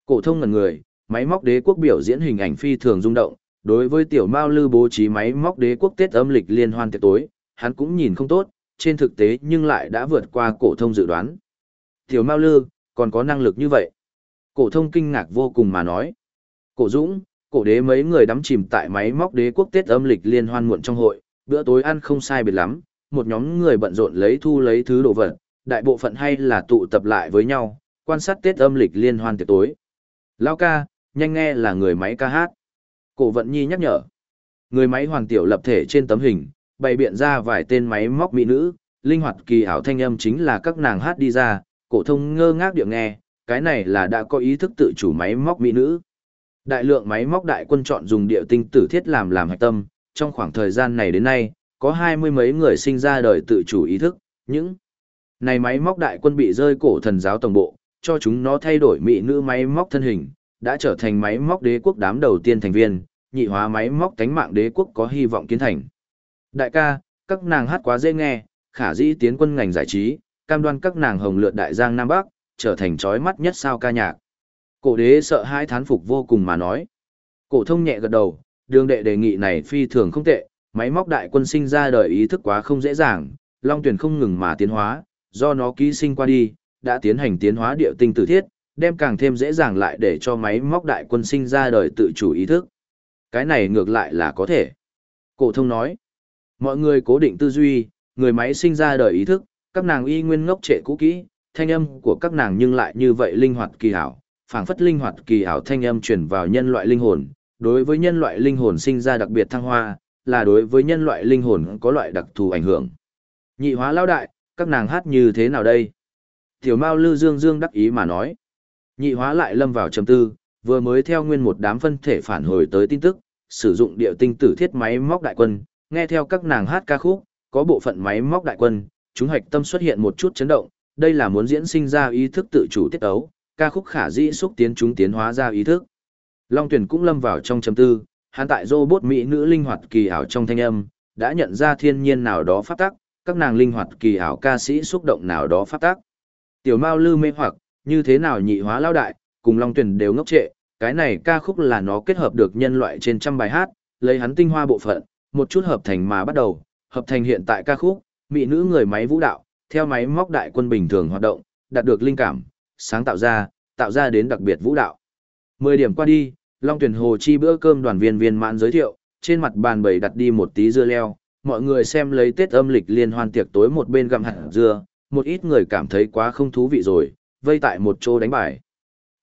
Cổ thông ngần người, máy móc đế quốc biểu diễn hình ảnh phi thường rung động, đối với tiểu Mao Lư bố trí máy móc đế quốc Tết âm lịch liên hoan tiệc tối, hắn cũng nhìn không tốt, trên thực tế nhưng lại đã vượt qua cổ thông dự đoán. Tiểu Mao Lư, còn có năng lực như vậy. Cổ thông kinh ngạc vô cùng mà nói. Cổ Dũng, cổ đế mấy người đắm chìm tại máy móc đế quốc Tết âm lịch liên hoan muộn trong hội, bữa tối ăn không sai biệt lắm, một nhóm người bận rộn lấy thu lấy thứ đồ vật, đại bộ phận hay là tụ tập lại với nhau, quan sát Tết âm lịch liên hoan tiệc tối. Lao ca, nhanh nghe là người máy ca hát. Cổ vận nhi nhắc nhở. Người máy hoàng tiểu lập thể trên tấm hình, bày biện ra vài tên máy móc mỹ nữ, linh hoạt kỳ ảo thanh âm chính là các nàng hát đi ra, cổ thông ngơ ngác điệu nghe, cái này là đã có ý thức tự chủ máy móc mỹ nữ. Đại lượng máy móc đại quân chọn dùng địa tinh tử thiết làm làm hạch tâm, trong khoảng thời gian này đến nay, có hai mươi mấy người sinh ra đời tự chủ ý thức, những này máy móc đại quân bị rơi cổ thần giáo tổng bộ, cho chúng nó thay đổi mỹ nữ máy móc thân hình, đã trở thành máy móc đế quốc đám đầu tiên thành viên, nhị hóa máy móc cánh mạng đế quốc có hy vọng kiến thành. Đại ca, các nàng hát quá dễ nghe, khả dĩ tiến quân ngành giải trí, cam đoan các nàng hồng lượt đại giang Nam Bắc, trở thành trói mắt nhất sao ca nhạc. Cổ đế sợ hai thán phục vô cùng mà nói. Cổ thông nhẹ gật đầu, đường đệ đề nghị này phi thường không tệ, máy móc đại quân sinh ra đời ý thức quá không dễ dàng, long tuyển không ngừng mà tiến hóa, do nó ký sinh qua đi, đã tiến hành tiến hóa địa tinh tử thiết, đem càng thêm dễ dàng lại để cho máy móc đại quân sinh ra đời tự chủ ý thức. Cái này ngược lại là có thể. Cổ thông nói, mọi người cố định tư duy, người máy sinh ra đời ý thức, các nàng y nguyên ngốc trệ cũ kỹ, thanh âm của các nàng nhưng lại như vậy linh hoạt kỳ hảo, phảng phất linh hoạt kỳ hảo thanh âm truyền vào nhân loại linh hồn, đối với nhân loại linh hồn sinh ra đặc biệt thăng hoa, là đối với nhân loại linh hồn có loại đặc thù ảnh hưởng. Nhị hóa lao đại, các nàng hát như thế nào đây? Tiểu Mao Lư Dương Dương đắc ý mà nói. Nhị hóa lại lâm vào trầm tư, vừa mới theo nguyên một đám phân thể phản hồi tới tin tức, sử dụng điệu tinh tử thiết máy móc đại quân, nghe theo các nàng hát ca khúc, có bộ phận máy móc đại quân, chúng hạch tâm xuất hiện một chút chấn động, đây là muốn diễn sinh ra ý thức tự chủ tiết ấu, ca khúc khả dĩ xúc tiến chúng tiến hóa ra ý thức. Long tuyển cũng lâm vào trong chấm tư, hắn tại robot mỹ nữ linh hoạt kỳ ảo trong thanh âm, đã nhận ra thiên nhiên nào đó phát tác, các nàng linh hoạt kỳ ảo ca sĩ xúc động nào đó phát tác. Tiểu Mao lư mê hoặc, như thế nào nhị hóa lao đại, cùng Long tuyển đều ngốc trệ, cái này ca khúc là nó kết hợp được nhân loại trên trăm bài hát, lấy hắn tinh hoa bộ phận, một chút hợp thành mà bắt đầu, hợp thành hiện tại ca khúc, mỹ nữ người máy vũ đạo, theo máy móc đại quân bình thường hoạt động, đạt được linh cảm, sáng tạo ra, tạo ra đến đặc biệt vũ đạo. 10 điểm qua đi, Long Tuyển Hồ chi bữa cơm đoàn viên viên mãn giới thiệu, trên mặt bàn bày đặt đi một tí dưa leo, mọi người xem lấy Tết âm lịch liên hoan tiệc tối một bên gặm hạt dưa, một ít người cảm thấy quá không thú vị rồi, vây tại một chỗ đánh bài.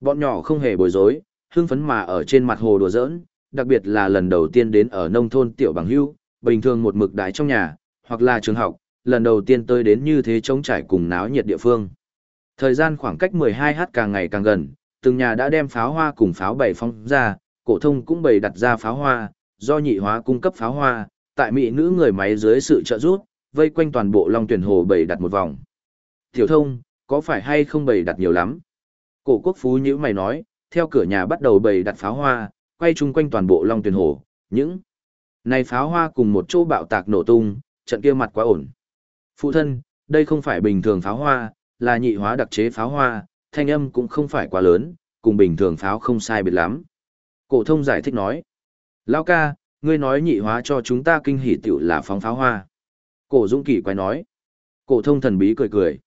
Bọn nhỏ không hề bối rối, hưng phấn mà ở trên mặt hồ đùa giỡn, đặc biệt là lần đầu tiên đến ở nông thôn tiểu bằng hưu, bình thường một mực đái trong nhà, hoặc là trường học, lần đầu tiên tôi đến như thế trống trải cùng náo nhiệt địa phương. Thời gian khoảng cách 12h càng ngày càng gần, từng nhà đã đem pháo hoa cùng pháo bày phong ra, cổ thông cũng bày đặt ra pháo hoa, do nhị hóa cung cấp pháo hoa, tại mỹ nữ người máy dưới sự trợ giúp, vây quanh toàn bộ Long Tuyển Hồ bày đặt một vòng. Tiểu thông, có phải hay không bày đặt nhiều lắm? Cổ quốc phú nhíu mày nói, theo cửa nhà bắt đầu bày đặt pháo hoa, quay chung quanh toàn bộ Long Tuyển Hồ, những này pháo hoa cùng một chỗ bạo tạc nổ tung, trận kia mặt quá ổn. Phụ thân, đây không phải bình thường pháo hoa, là nhị hóa đặc chế pháo hoa, thanh âm cũng không phải quá lớn, cùng bình thường pháo không sai biệt lắm. Cổ thông giải thích nói. Lão ca, ngươi nói nhị hóa cho chúng ta kinh hỉ tiểu là phóng pháo hoa. Cổ Dũng Kỳ quay nói. Cổ thông thần bí cười cười.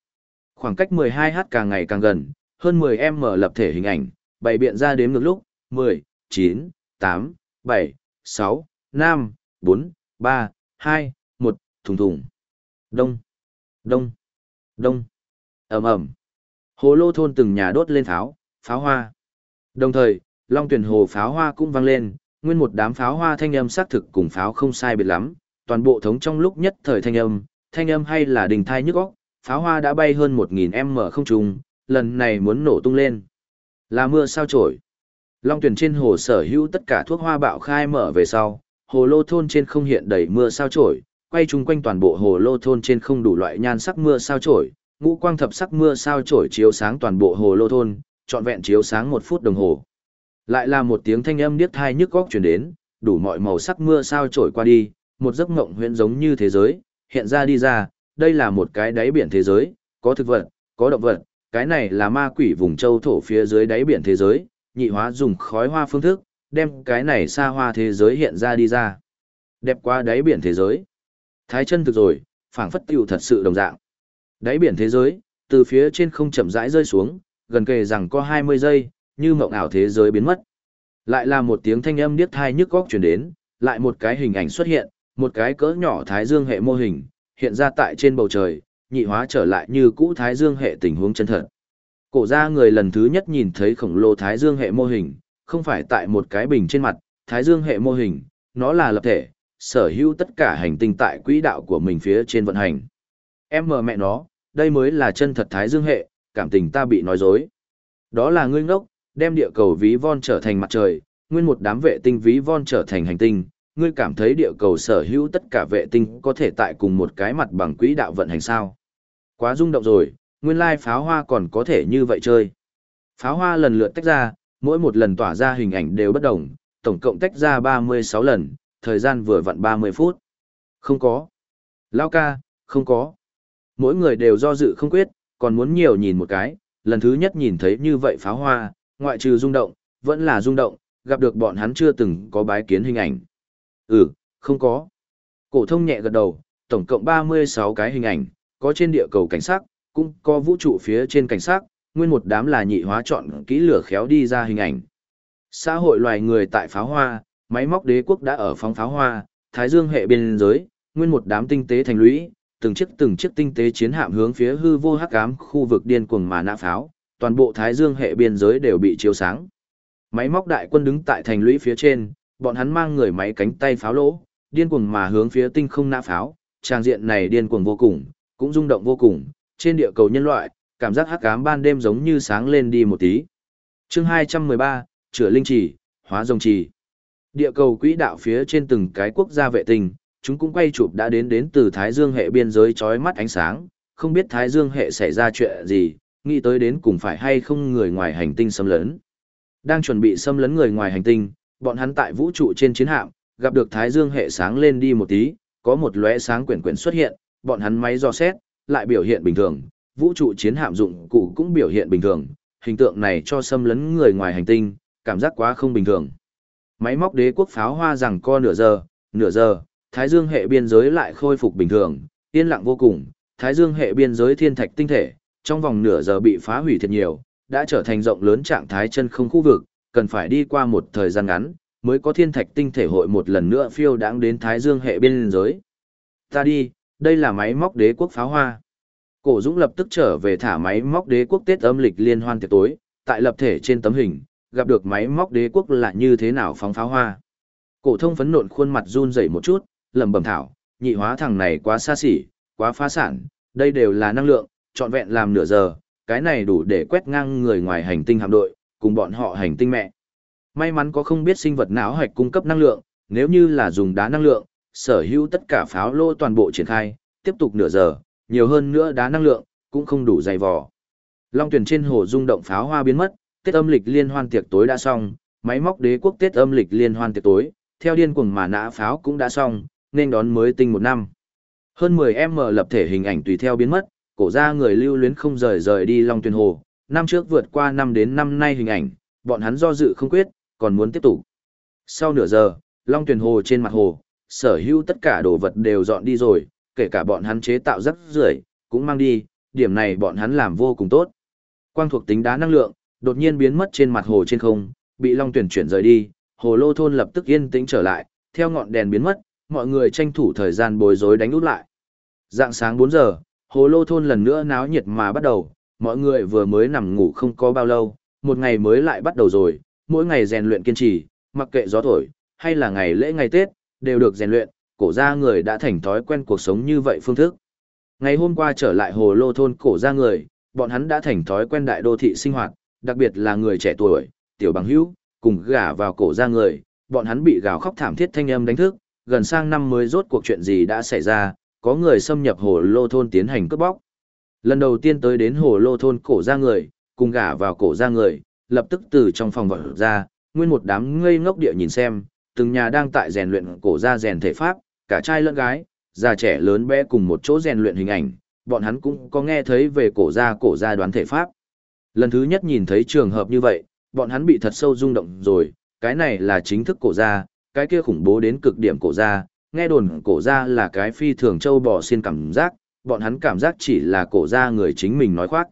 Khoảng cách 12h càng ngày càng gần, hơn 10 mở lập thể hình ảnh, bày biện ra đếm ngược lúc, 10, 9, 8, 7, 6, 5, 4, 3, 2, 1, thùng thùng. Đông, đông, đông, ầm ầm. Hồ lô thôn từng nhà đốt lên pháo, pháo hoa. Đồng thời, long tuyển hồ pháo hoa cũng vang lên, nguyên một đám pháo hoa thanh âm xác thực cùng pháo không sai biệt lắm, toàn bộ thống trong lúc nhất thời thanh âm, thanh âm hay là đình thai nhức óc, pháo hoa đã bay hơn 1000m không trung, lần này muốn nổ tung lên. Là mưa sao chổi. Long tuyển trên hồ sở hữu tất cả thuốc hoa bạo khai mở về sau, hồ lô thôn trên không hiện đầy mưa sao chổi, quay chung quanh toàn bộ hồ lô thôn trên không đủ loại nhan sắc mưa sao chổi, ngũ quang thập sắc mưa sao chổi chiếu sáng toàn bộ hồ lô thôn, trọn vẹn chiếu sáng một phút đồng hồ. Lại là một tiếng thanh âm điếc thai nhức góc truyền đến, đủ mọi màu sắc mưa sao chổi qua đi, một giấc mộng huyễn giống như thế giới, hiện ra đi ra, đây là một cái đáy biển thế giới, có thực vật, có động vật, cái này là ma quỷ vùng châu thổ phía dưới đáy biển thế giới, nhị hóa dùng khói hoa phương thức, đem cái này xa hoa thế giới hiện ra đi ra. Đẹp qua đáy biển thế giới. Thái chân thực rồi, phảng phất tiểu thật sự đồng dạng. Đáy biển thế giới, từ phía trên không chậm rãi rơi xuống, gần kề rằng có 20 giây, như mộng ảo thế giới biến mất. Lại là một tiếng thanh âm điếc thai nhức góc truyền đến, lại một cái hình ảnh xuất hiện, một cái cỡ nhỏ thái dương hệ mô hình, hiện ra tại trên bầu trời, nhị hóa trở lại như cũ thái dương hệ tình huống chân thật. Cổ ra người lần thứ nhất nhìn thấy khổng lồ thái dương hệ mô hình, không phải tại một cái bình trên mặt, thái dương hệ mô hình, nó là lập thể, sở hữu tất cả hành tinh tại quỹ đạo của mình phía trên vận hành. Em mờ mẹ nó, đây mới là chân thật thái dương hệ, cảm tình ta bị nói dối. Đó là ngươi ngốc, đem địa cầu ví von trở thành mặt trời, nguyên một đám vệ tinh ví von trở thành hành tinh, ngươi cảm thấy địa cầu sở hữu tất cả vệ tinh có thể tại cùng một cái mặt bằng quỹ đạo vận hành sao. Quá rung động rồi, nguyên lai pháo hoa còn có thể như vậy chơi. Pháo hoa lần lượt tách ra, mỗi một lần tỏa ra hình ảnh đều bất đồng, tổng cộng tách ra 36 lần, thời gian vừa vặn 30 phút. Không có. Lao ca, không có. Mỗi người đều do dự không quyết, còn muốn nhiều nhìn một cái, lần thứ nhất nhìn thấy như vậy pháo hoa, ngoại trừ rung động, vẫn là rung động, gặp được bọn hắn chưa từng có bái kiến hình ảnh. Ừ, không có. Cổ thông nhẹ gật đầu, tổng cộng 36 cái hình ảnh, có trên địa cầu cảnh sát, cũng có vũ trụ phía trên cảnh sát, nguyên một đám là nhị hóa chọn kỹ lửa khéo đi ra hình ảnh. Xã hội loài người tại pháo hoa, máy móc đế quốc đã ở phóng pháo hoa, thái dương hệ biên giới, nguyên một đám tinh tế thành lũy, từng chiếc từng chiếc tinh tế chiến hạm hướng phía hư vô hắc ám khu vực điên cuồng mà nã pháo, toàn bộ Thái Dương hệ biên giới đều bị chiếu sáng. Máy móc đại quân đứng tại thành lũy phía trên, bọn hắn mang người máy cánh tay pháo lỗ, điên cuồng mà hướng phía tinh không nã pháo, trang diện này điên cuồng vô cùng, cũng rung động vô cùng, trên địa cầu nhân loại, cảm giác hắc ám ban đêm giống như sáng lên đi một tí. Chương 213, chữa linh trì, hóa rồng trì. Địa cầu quỹ đạo phía trên từng cái quốc gia vệ tinh, chúng cũng quay chụp đã đến đến từ Thái Dương hệ biên giới chói mắt ánh sáng, không biết Thái Dương hệ xảy ra chuyện gì, nghĩ tới đến cùng phải hay không người ngoài hành tinh xâm lấn. Đang chuẩn bị xâm lấn người ngoài hành tinh, bọn hắn tại vũ trụ trên chiến hạm, gặp được Thái Dương hệ sáng lên đi một tí, có một lóe sáng quyển quyển xuất hiện, bọn hắn máy do xét, lại biểu hiện bình thường, vũ trụ chiến hạm dụng cụ cũng biểu hiện bình thường, hình tượng này cho xâm lấn người ngoài hành tinh, cảm giác quá không bình thường. Máy móc đế quốc pháo hoa rằng co nửa giờ, nửa giờ, Thái Dương hệ biên giới lại khôi phục bình thường, yên lặng vô cùng, Thái Dương hệ biên giới thiên thạch tinh thể, trong vòng nửa giờ bị phá hủy thiệt nhiều, đã trở thành rộng lớn trạng thái chân không khu vực, cần phải đi qua một thời gian ngắn, mới có thiên thạch tinh thể hội một lần nữa phiêu đáng đến Thái Dương hệ biên giới. Ta đi, đây là máy móc đế quốc pháo hoa. Cổ Dũng lập tức trở về thả máy móc đế quốc Tết âm lịch liên hoan tiệc tối, tại lập thể trên tấm hình, gặp được máy móc đế quốc là như thế nào phóng pháo hoa. Cổ thông phấn nộn khuôn mặt run rẩy một chút, lẩm bẩm thảo, nhị hóa thằng này quá xa xỉ, quá phá sản, đây đều là năng lượng, trọn vẹn làm nửa giờ, cái này đủ để quét ngang người ngoài hành tinh hạm đội, cùng bọn họ hành tinh mẹ. May mắn có không biết sinh vật não hạch cung cấp năng lượng, nếu như là dùng đá năng lượng, sở hữu tất cả pháo lô toàn bộ triển khai, tiếp tục nửa giờ, nhiều hơn nữa đá năng lượng, cũng không đủ dày vò. Long tuyển trên hồ rung động pháo hoa biến mất, Tết âm lịch liên hoan tiệc tối đã xong, máy móc đế quốc Tết âm lịch liên hoan tiệc tối, theo điên cuồng mà nã pháo cũng đã xong, nên đón mới tinh một năm. Hơn 10M lập thể hình ảnh tùy theo biến mất, cổ ra người lưu luyến không rời rời đi Long Tuyền hồ, năm trước vượt qua năm đến năm nay hình ảnh, bọn hắn do dự không quyết, còn muốn tiếp tục. Sau nửa giờ, Long Tuyền hồ trên mặt hồ, sở hữu tất cả đồ vật đều dọn đi rồi, kể cả bọn hắn chế tạo rất rưởi cũng mang đi, điểm này bọn hắn làm vô cùng tốt. Quang thuộc tính đá năng lượng, đột nhiên biến mất trên mặt hồ trên không, bị Long Tuyển chuyển rời đi, hồ lô thôn lập tức yên tĩnh trở lại, theo ngọn đèn biến mất, mọi người tranh thủ thời gian bối rối đánh út lại. Dạng sáng 4 giờ, hồ lô thôn lần nữa náo nhiệt mà bắt đầu, mọi người vừa mới nằm ngủ không có bao lâu, một ngày mới lại bắt đầu rồi, mỗi ngày rèn luyện kiên trì, mặc kệ gió thổi, hay là ngày lễ ngày Tết, đều được rèn luyện, cổ gia người đã thành thói quen cuộc sống như vậy phương thức. Ngày hôm qua trở lại hồ lô thôn cổ gia người, bọn hắn đã thành thói quen đại đô thị sinh hoạt, đặc biệt là người trẻ tuổi, tiểu bằng hữu, cùng gả vào cổ gia người, bọn hắn bị gào khóc thảm thiết thanh âm đánh thức, gần sang năm mới rốt cuộc chuyện gì đã xảy ra, có người xâm nhập hồ lô thôn tiến hành cướp bóc. Lần đầu tiên tới đến hồ lô thôn cổ gia người, cùng gả vào cổ gia người, lập tức từ trong phòng vật ra, nguyên một đám ngây ngốc địa nhìn xem, từng nhà đang tại rèn luyện cổ gia rèn thể pháp, cả trai lẫn gái, già trẻ lớn bé cùng một chỗ rèn luyện hình ảnh, bọn hắn cũng có nghe thấy về cổ gia cổ gia đoán thể pháp. Lần thứ nhất nhìn thấy trường hợp như vậy, bọn hắn bị thật sâu rung động rồi, cái này là chính thức cổ gia, cái kia khủng bố đến cực điểm cổ gia, nghe đồn cổ gia là cái phi thường châu bò xiên cảm giác, bọn hắn cảm giác chỉ là cổ gia người chính mình nói khoác.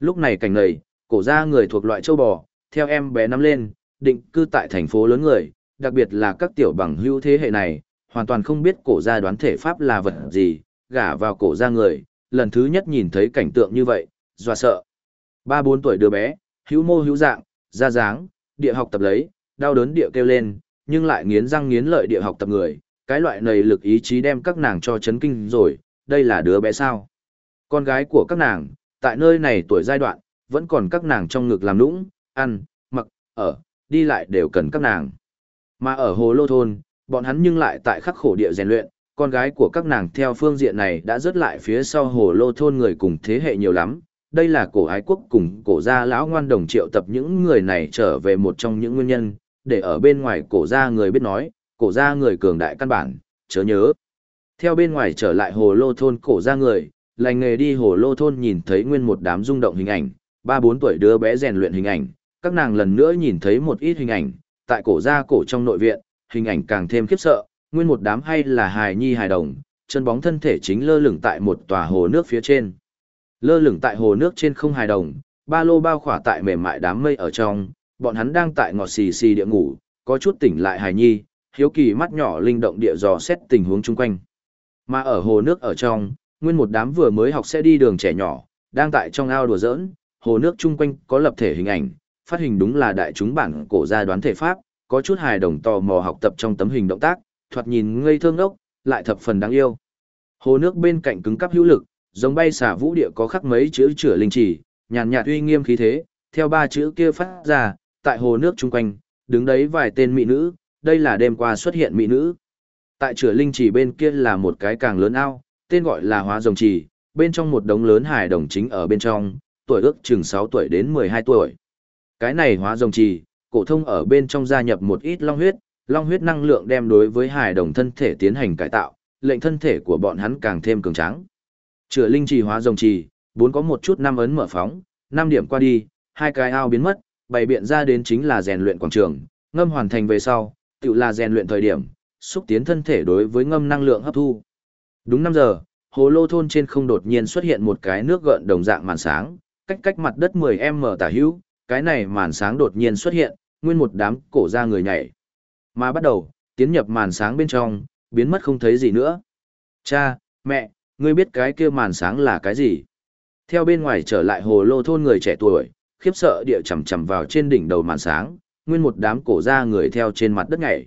Lúc này cảnh này, cổ gia người thuộc loại châu bò, theo em bé nắm lên, định cư tại thành phố lớn người, đặc biệt là các tiểu bằng hữu thế hệ này, hoàn toàn không biết cổ gia đoán thể pháp là vật gì, gả vào cổ gia người, lần thứ nhất nhìn thấy cảnh tượng như vậy, dọa sợ. Ba bốn tuổi đứa bé, hữu mô hữu dạng, ra dáng, địa học tập lấy, đau đớn địa kêu lên, nhưng lại nghiến răng nghiến lợi địa học tập người, cái loại này lực ý chí đem các nàng cho chấn kinh rồi, đây là đứa bé sao. Con gái của các nàng, tại nơi này tuổi giai đoạn, vẫn còn các nàng trong ngực làm nũng, ăn, mặc, ở, đi lại đều cần các nàng. Mà ở hồ lô thôn, bọn hắn nhưng lại tại khắc khổ địa rèn luyện, con gái của các nàng theo phương diện này đã rớt lại phía sau hồ lô thôn người cùng thế hệ nhiều lắm. Đây là cổ ái quốc cùng cổ gia lão ngoan đồng triệu tập những người này trở về một trong những nguyên nhân, để ở bên ngoài cổ gia người biết nói, cổ gia người cường đại căn bản, chớ nhớ. Theo bên ngoài trở lại hồ lô thôn cổ gia người, lành nghề đi hồ lô thôn nhìn thấy nguyên một đám rung động hình ảnh, ba bốn tuổi đứa bé rèn luyện hình ảnh, các nàng lần nữa nhìn thấy một ít hình ảnh, tại cổ gia cổ trong nội viện, hình ảnh càng thêm khiếp sợ, nguyên một đám hay là hài nhi hài đồng, chân bóng thân thể chính lơ lửng tại một tòa hồ nước phía trên. Lơ lửng tại hồ nước trên không hài đồng, ba lô bao khỏa tại mềm mại đám mây ở trong, bọn hắn đang tại ngọt xì xì địa ngủ, có chút tỉnh lại hài nhi, hiếu kỳ mắt nhỏ linh động địa dò xét tình huống chung quanh. Mà ở hồ nước ở trong, nguyên một đám vừa mới học sẽ đi đường trẻ nhỏ, đang tại trong ao đùa giỡn, hồ nước chung quanh có lập thể hình ảnh, phát hình đúng là đại chúng bản cổ gia đoán thể pháp, có chút hài đồng tò mò học tập trong tấm hình động tác, thoạt nhìn ngây thơ ngốc, lại thập phần đáng yêu. Hồ nước bên cạnh cứng cắp hữu lực, giống bay xả vũ địa có khắc mấy chữ chữa linh chỉ, nhàn nhạt uy nghiêm khí thế, theo ba chữ kia phát ra, tại hồ nước chung quanh, đứng đấy vài tên mỹ nữ, đây là đêm qua xuất hiện mỹ nữ. Tại chữa linh chỉ bên kia là một cái càng lớn ao, tên gọi là hóa rồng chỉ, bên trong một đống lớn hải đồng chính ở bên trong, tuổi ước chừng 6 tuổi đến 12 tuổi. Cái này hóa rồng trì, cổ thông ở bên trong gia nhập một ít long huyết, long huyết năng lượng đem đối với hải đồng thân thể tiến hành cải tạo, lệnh thân thể của bọn hắn càng thêm cường tráng. Chữa linh trì hóa rồng trì, bốn có một chút năm ấn mở phóng, năm điểm qua đi, hai cái ao biến mất, bày biện ra đến chính là rèn luyện quảng trường, ngâm hoàn thành về sau, tự là rèn luyện thời điểm, xúc tiến thân thể đối với ngâm năng lượng hấp thu. Đúng 5 giờ, hồ lô thôn trên không đột nhiên xuất hiện một cái nước gợn đồng dạng màn sáng, cách cách mặt đất 10m tả hữu, cái này màn sáng đột nhiên xuất hiện, nguyên một đám cổ ra người nhảy. Mà bắt đầu, tiến nhập màn sáng bên trong, biến mất không thấy gì nữa. Cha, mẹ, ngươi biết cái kia màn sáng là cái gì? Theo bên ngoài trở lại hồ lô thôn người trẻ tuổi, khiếp sợ địa chầm chầm vào trên đỉnh đầu màn sáng, nguyên một đám cổ ra người theo trên mặt đất ngảy.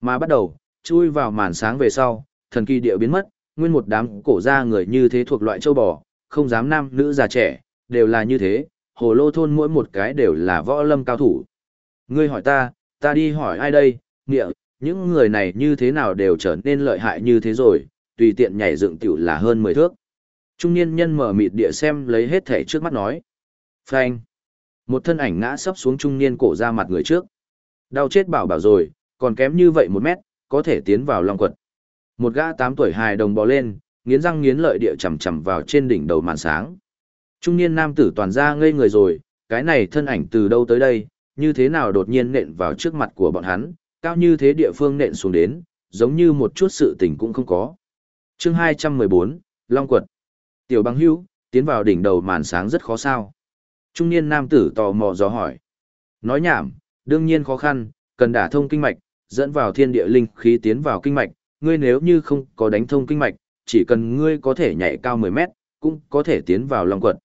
Mà bắt đầu, chui vào màn sáng về sau, thần kỳ địa biến mất, nguyên một đám cổ ra người như thế thuộc loại châu bò, không dám nam nữ già trẻ, đều là như thế, hồ lô thôn mỗi một cái đều là võ lâm cao thủ. Ngươi hỏi ta, ta đi hỏi ai đây, nghĩa, những người này như thế nào đều trở nên lợi hại như thế rồi, tùy tiện nhảy dựng tiểu là hơn 10 thước. Trung niên nhân mở mịt địa xem lấy hết thể trước mắt nói. Phanh. Một thân ảnh ngã sấp xuống trung niên cổ ra mặt người trước. Đau chết bảo bảo rồi, còn kém như vậy một mét, có thể tiến vào long quật. Một gã 8 tuổi hài đồng bò lên, nghiến răng nghiến lợi địa chầm chầm vào trên đỉnh đầu màn sáng. Trung niên nam tử toàn ra ngây người rồi, cái này thân ảnh từ đâu tới đây, như thế nào đột nhiên nện vào trước mặt của bọn hắn, cao như thế địa phương nện xuống đến, giống như một chút sự tình cũng không có chương 214, Long Quật. Tiểu băng hưu, tiến vào đỉnh đầu màn sáng rất khó sao. Trung niên nam tử tò mò dò hỏi. Nói nhảm, đương nhiên khó khăn, cần đả thông kinh mạch, dẫn vào thiên địa linh khí tiến vào kinh mạch, ngươi nếu như không có đánh thông kinh mạch, chỉ cần ngươi có thể nhảy cao 10 mét, cũng có thể tiến vào long quật.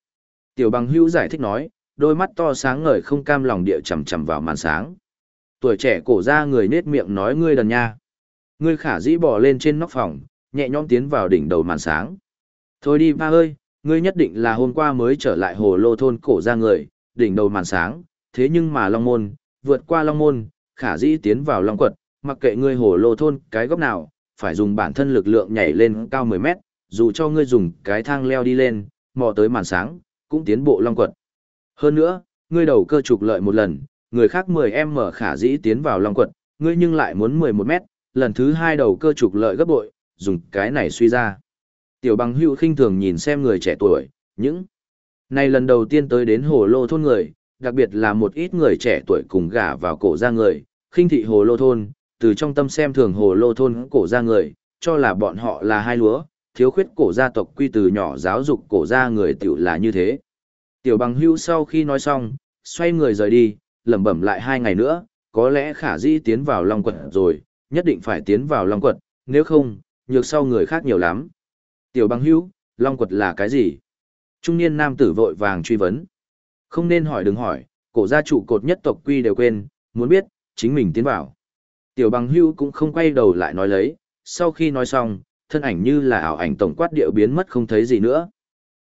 Tiểu bằng hữu giải thích nói, đôi mắt to sáng ngời không cam lòng địa chầm chầm vào màn sáng. Tuổi trẻ cổ ra người nết miệng nói ngươi đần nha. Ngươi khả dĩ bỏ lên trên nóc phòng, nhẹ nhõm tiến vào đỉnh đầu màn sáng. Thôi đi ba ơi, ngươi nhất định là hôm qua mới trở lại hồ lô thôn cổ ra người, đỉnh đầu màn sáng, thế nhưng mà long môn, vượt qua long môn, khả dĩ tiến vào long quật, mặc kệ ngươi hồ lô thôn cái góc nào, phải dùng bản thân lực lượng nhảy lên cao 10 mét, dù cho ngươi dùng cái thang leo đi lên, mò tới màn sáng, cũng tiến bộ long quật. Hơn nữa, ngươi đầu cơ trục lợi một lần, người khác 10 em mở khả dĩ tiến vào long quật, ngươi nhưng lại muốn 11 mét, lần thứ hai đầu cơ trục lợi gấp bội, dùng cái này suy ra. Tiểu bằng hữu khinh thường nhìn xem người trẻ tuổi, những này lần đầu tiên tới đến hồ lô thôn người, đặc biệt là một ít người trẻ tuổi cùng gả vào cổ ra người, khinh thị hồ lô thôn, từ trong tâm xem thường hồ lô thôn cổ ra người, cho là bọn họ là hai lúa, thiếu khuyết cổ gia tộc quy từ nhỏ giáo dục cổ gia người tiểu là như thế. Tiểu bằng hưu sau khi nói xong, xoay người rời đi, lẩm bẩm lại hai ngày nữa, có lẽ khả dĩ tiến vào long quật rồi, nhất định phải tiến vào long quật, nếu không, nhược sau người khác nhiều lắm. Tiểu băng hưu, long quật là cái gì? Trung niên nam tử vội vàng truy vấn. Không nên hỏi đừng hỏi, cổ gia trụ cột nhất tộc quy đều quên, muốn biết, chính mình tiến vào. Tiểu băng hưu cũng không quay đầu lại nói lấy, sau khi nói xong, thân ảnh như là ảo ảnh tổng quát điệu biến mất không thấy gì nữa.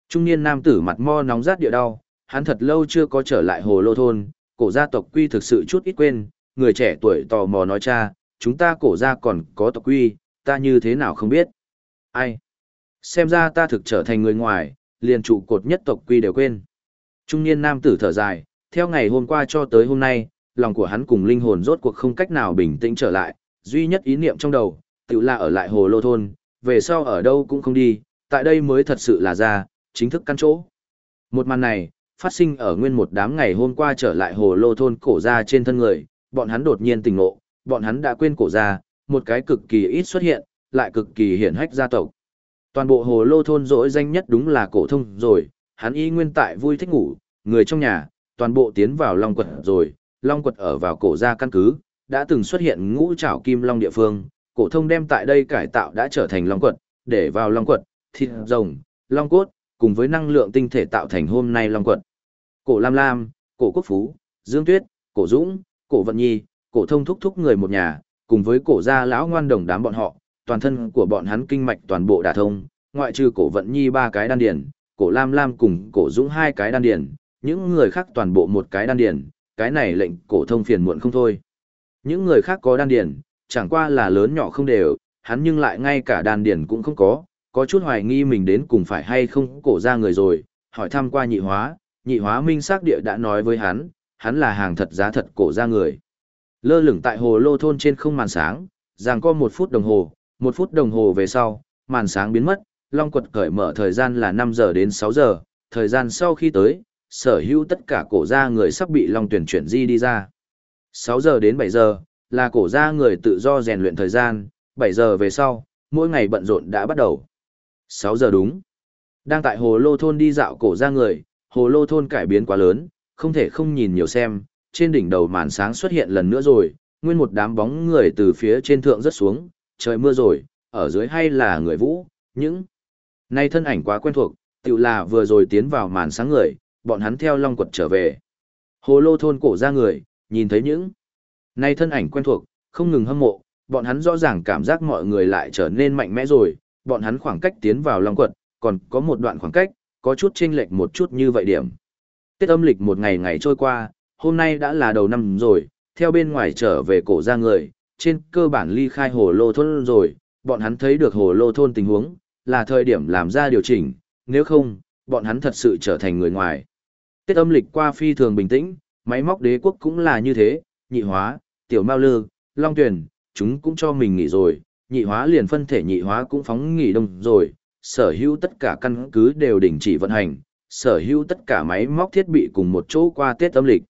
Trung niên nam tử mặt mo nóng rát địa đau, hắn thật lâu chưa có trở lại hồ lô thôn, cổ gia tộc quy thực sự chút ít quên, người trẻ tuổi tò mò nói cha, chúng ta cổ gia còn có tộc quy, ta như thế nào không biết. Ai? Xem ra ta thực trở thành người ngoài, liền trụ cột nhất tộc quy đều quên. Trung niên nam tử thở dài, theo ngày hôm qua cho tới hôm nay, lòng của hắn cùng linh hồn rốt cuộc không cách nào bình tĩnh trở lại, duy nhất ý niệm trong đầu, tự là ở lại hồ lô thôn, về sau ở đâu cũng không đi, tại đây mới thật sự là ra, chính thức căn chỗ. Một màn này, phát sinh ở nguyên một đám ngày hôm qua trở lại hồ lô thôn cổ ra trên thân người, bọn hắn đột nhiên tỉnh ngộ, bọn hắn đã quên cổ ra, một cái cực kỳ ít xuất hiện, lại cực kỳ hiển hách gia tộc. Toàn bộ hồ lô thôn rỗi danh nhất đúng là cổ thông rồi, hắn y nguyên tại vui thích ngủ, người trong nhà, toàn bộ tiến vào long quật rồi, long quật ở vào cổ gia căn cứ, đã từng xuất hiện ngũ trảo kim long địa phương, cổ thông đem tại đây cải tạo đã trở thành long quật, để vào long quật, thịt rồng, long cốt, cùng với năng lượng tinh thể tạo thành hôm nay long quật. Cổ Lam Lam, Cổ Quốc Phú, Dương Tuyết, Cổ Dũng, Cổ Vận Nhi, Cổ Thông thúc thúc người một nhà, cùng với cổ gia lão ngoan đồng đám bọn họ, toàn thân của bọn hắn kinh mạch toàn bộ đả thông, ngoại trừ Cổ Vận Nhi ba cái đan điền, Cổ Lam Lam cùng Cổ Dũng hai cái đan điền, những người khác toàn bộ một cái đan điền, cái này lệnh Cổ Thông phiền muộn không thôi. Những người khác có đan điền, chẳng qua là lớn nhỏ không đều, hắn nhưng lại ngay cả đan điền cũng không có, có chút hoài nghi mình đến cùng phải hay không cổ ra người rồi, hỏi thăm qua nhị hóa, nhị hóa minh xác địa đã nói với hắn, hắn là hàng thật giá thật cổ ra người. Lơ lửng tại hồ lô thôn trên không màn sáng, rằng co một phút đồng hồ, một phút đồng hồ về sau, màn sáng biến mất, long quật cởi mở thời gian là 5 giờ đến 6 giờ, thời gian sau khi tới, sở hữu tất cả cổ ra người sắp bị long tuyển chuyển di đi ra. 6 giờ đến 7 giờ, là cổ ra người tự do rèn luyện thời gian, 7 giờ về sau, mỗi ngày bận rộn đã bắt đầu. 6 giờ đúng. Đang tại hồ lô thôn đi dạo cổ ra người, hồ lô thôn cải biến quá lớn, không thể không nhìn nhiều xem, trên đỉnh đầu màn sáng xuất hiện lần nữa rồi, nguyên một đám bóng người từ phía trên thượng rất xuống, trời mưa rồi, ở dưới hay là người vũ, những nay thân ảnh quá quen thuộc, tự là vừa rồi tiến vào màn sáng người, bọn hắn theo long quật trở về. Hồ lô thôn cổ ra người, nhìn thấy những nay thân ảnh quen thuộc, không ngừng hâm mộ, bọn hắn rõ ràng cảm giác mọi người lại trở nên mạnh mẽ rồi, bọn hắn khoảng cách tiến vào long quật, còn có một đoạn khoảng cách, có chút chênh lệch một chút như vậy điểm. Tết âm lịch một ngày ngày trôi qua, hôm nay đã là đầu năm rồi, theo bên ngoài trở về cổ ra người, trên cơ bản ly khai hồ lô thôn rồi, bọn hắn thấy được hồ lô thôn tình huống, là thời điểm làm ra điều chỉnh, nếu không, bọn hắn thật sự trở thành người ngoài. Tết âm lịch qua phi thường bình tĩnh, máy móc đế quốc cũng là như thế, nhị hóa, tiểu mao lư, long tuyển, chúng cũng cho mình nghỉ rồi, nhị hóa liền phân thể nhị hóa cũng phóng nghỉ đông rồi, sở hữu tất cả căn cứ đều đình chỉ vận hành, sở hữu tất cả máy móc thiết bị cùng một chỗ qua Tết âm lịch.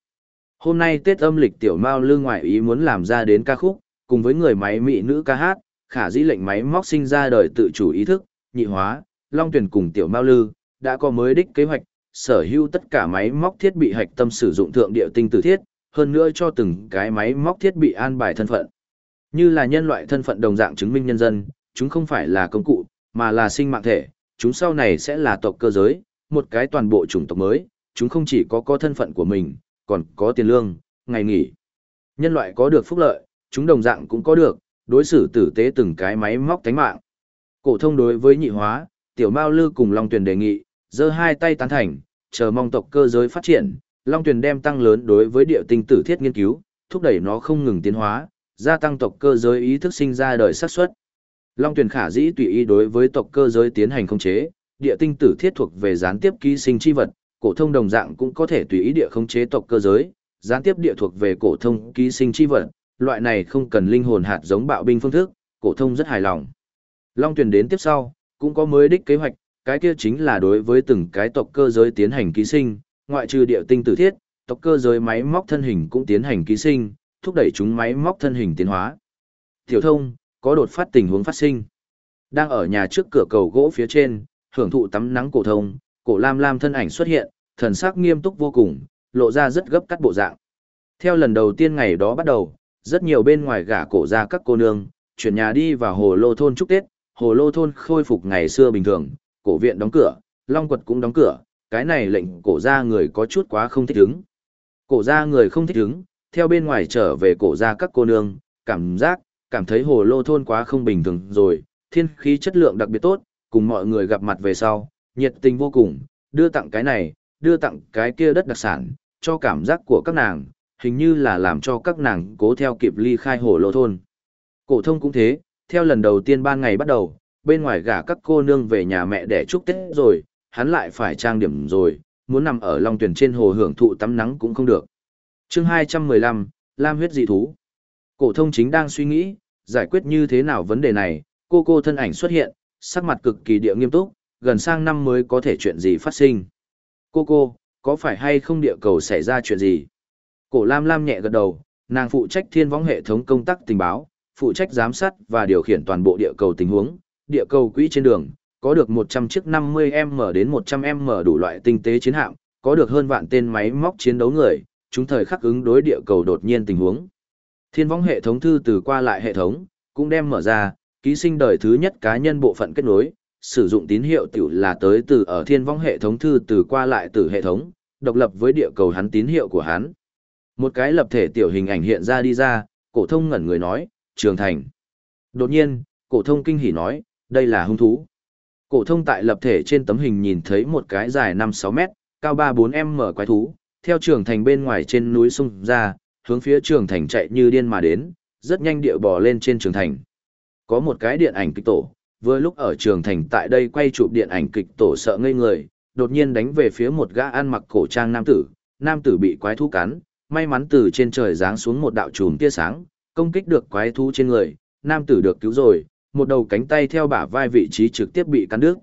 Hôm nay Tết âm lịch tiểu mao lương ngoại ý muốn làm ra đến ca khúc, cùng với người máy mỹ nữ ca hát, khả dĩ lệnh máy móc sinh ra đời tự chủ ý thức, nhị hóa, long tuyển cùng tiểu mao lư, đã có mới đích kế hoạch, sở hữu tất cả máy móc thiết bị hạch tâm sử dụng thượng địa tinh tử thiết, hơn nữa cho từng cái máy móc thiết bị an bài thân phận. Như là nhân loại thân phận đồng dạng chứng minh nhân dân, chúng không phải là công cụ, mà là sinh mạng thể, chúng sau này sẽ là tộc cơ giới, một cái toàn bộ chủng tộc mới, chúng không chỉ có có thân phận của mình, còn có tiền lương, ngày nghỉ. Nhân loại có được phúc lợi, chúng đồng dạng cũng có được, đối xử tử tế từng cái máy móc tánh mạng. Cổ thông đối với nhị hóa, tiểu mao lư cùng Long Tuyền đề nghị, giơ hai tay tán thành, chờ mong tộc cơ giới phát triển, Long Tuyền đem tăng lớn đối với địa tinh tử thiết nghiên cứu, thúc đẩy nó không ngừng tiến hóa, gia tăng tộc cơ giới ý thức sinh ra đời xác suất. Long Tuyền khả dĩ tùy ý đối với tộc cơ giới tiến hành khống chế, địa tinh tử thiết thuộc về gián tiếp ký sinh chi vật, cổ thông đồng dạng cũng có thể tùy ý địa khống chế tộc cơ giới, gián tiếp địa thuộc về cổ thông ký sinh chi vật, loại này không cần linh hồn hạt giống bạo binh phương thức, cổ thông rất hài lòng. Long truyền đến tiếp sau, cũng có mới đích kế hoạch, cái kia chính là đối với từng cái tộc cơ giới tiến hành ký sinh, ngoại trừ địa tinh tử thiết, tộc cơ giới máy móc thân hình cũng tiến hành ký sinh, thúc đẩy chúng máy móc thân hình tiến hóa. Tiểu thông, có đột phát tình huống phát sinh. Đang ở nhà trước cửa cầu gỗ phía trên, hưởng thụ tắm nắng cổ thông, cổ lam lam thân ảnh xuất hiện, thần sắc nghiêm túc vô cùng, lộ ra rất gấp cắt bộ dạng. Theo lần đầu tiên ngày đó bắt đầu, rất nhiều bên ngoài gả cổ ra các cô nương, chuyển nhà đi vào hồ lô thôn chúc Tết, hồ lô thôn khôi phục ngày xưa bình thường, cổ viện đóng cửa, long quật cũng đóng cửa, cái này lệnh cổ ra người có chút quá không thích ứng. Cổ ra người không thích ứng, theo bên ngoài trở về cổ ra các cô nương, cảm giác, cảm thấy hồ lô thôn quá không bình thường rồi, thiên khí chất lượng đặc biệt tốt, cùng mọi người gặp mặt về sau, nhiệt tình vô cùng, đưa tặng cái này, đưa tặng cái kia đất đặc sản, cho cảm giác của các nàng, hình như là làm cho các nàng cố theo kịp ly khai hồ lô thôn. Cổ thông cũng thế, theo lần đầu tiên ban ngày bắt đầu, bên ngoài gả các cô nương về nhà mẹ để chúc Tết rồi, hắn lại phải trang điểm rồi, muốn nằm ở long tuyển trên hồ hưởng thụ tắm nắng cũng không được. Chương 215, Lam huyết dị thú. Cổ thông chính đang suy nghĩ, giải quyết như thế nào vấn đề này, cô cô thân ảnh xuất hiện, sắc mặt cực kỳ địa nghiêm túc, gần sang năm mới có thể chuyện gì phát sinh. Cô cô, có phải hay không địa cầu xảy ra chuyện gì? Cổ Lam Lam nhẹ gật đầu, nàng phụ trách thiên võng hệ thống công tác tình báo, phụ trách giám sát và điều khiển toàn bộ địa cầu tình huống, địa cầu quỹ trên đường, có được 100 chiếc 50M đến 100M đủ loại tinh tế chiến hạm, có được hơn vạn tên máy móc chiến đấu người, chúng thời khắc ứng đối địa cầu đột nhiên tình huống. Thiên võng hệ thống thư từ qua lại hệ thống, cũng đem mở ra, ký sinh đời thứ nhất cá nhân bộ phận kết nối, sử dụng tín hiệu tiểu là tới từ ở thiên vong hệ thống thư từ qua lại từ hệ thống, độc lập với địa cầu hắn tín hiệu của hắn. Một cái lập thể tiểu hình ảnh hiện ra đi ra, cổ thông ngẩn người nói, trường thành. Đột nhiên, cổ thông kinh hỉ nói, đây là hung thú. Cổ thông tại lập thể trên tấm hình nhìn thấy một cái dài 5-6 mét, cao 3-4 m quái thú, theo trường thành bên ngoài trên núi sung ra, hướng phía trường thành chạy như điên mà đến, rất nhanh địa bò lên trên trường thành. Có một cái điện ảnh kịch tổ, vừa lúc ở trường thành tại đây quay chụp điện ảnh kịch tổ sợ ngây người, đột nhiên đánh về phía một gã ăn mặc cổ trang nam tử, nam tử bị quái thú cắn, may mắn từ trên trời giáng xuống một đạo chùm tia sáng, công kích được quái thú trên người, nam tử được cứu rồi, một đầu cánh tay theo bả vai vị trí trực tiếp bị cắn đứt.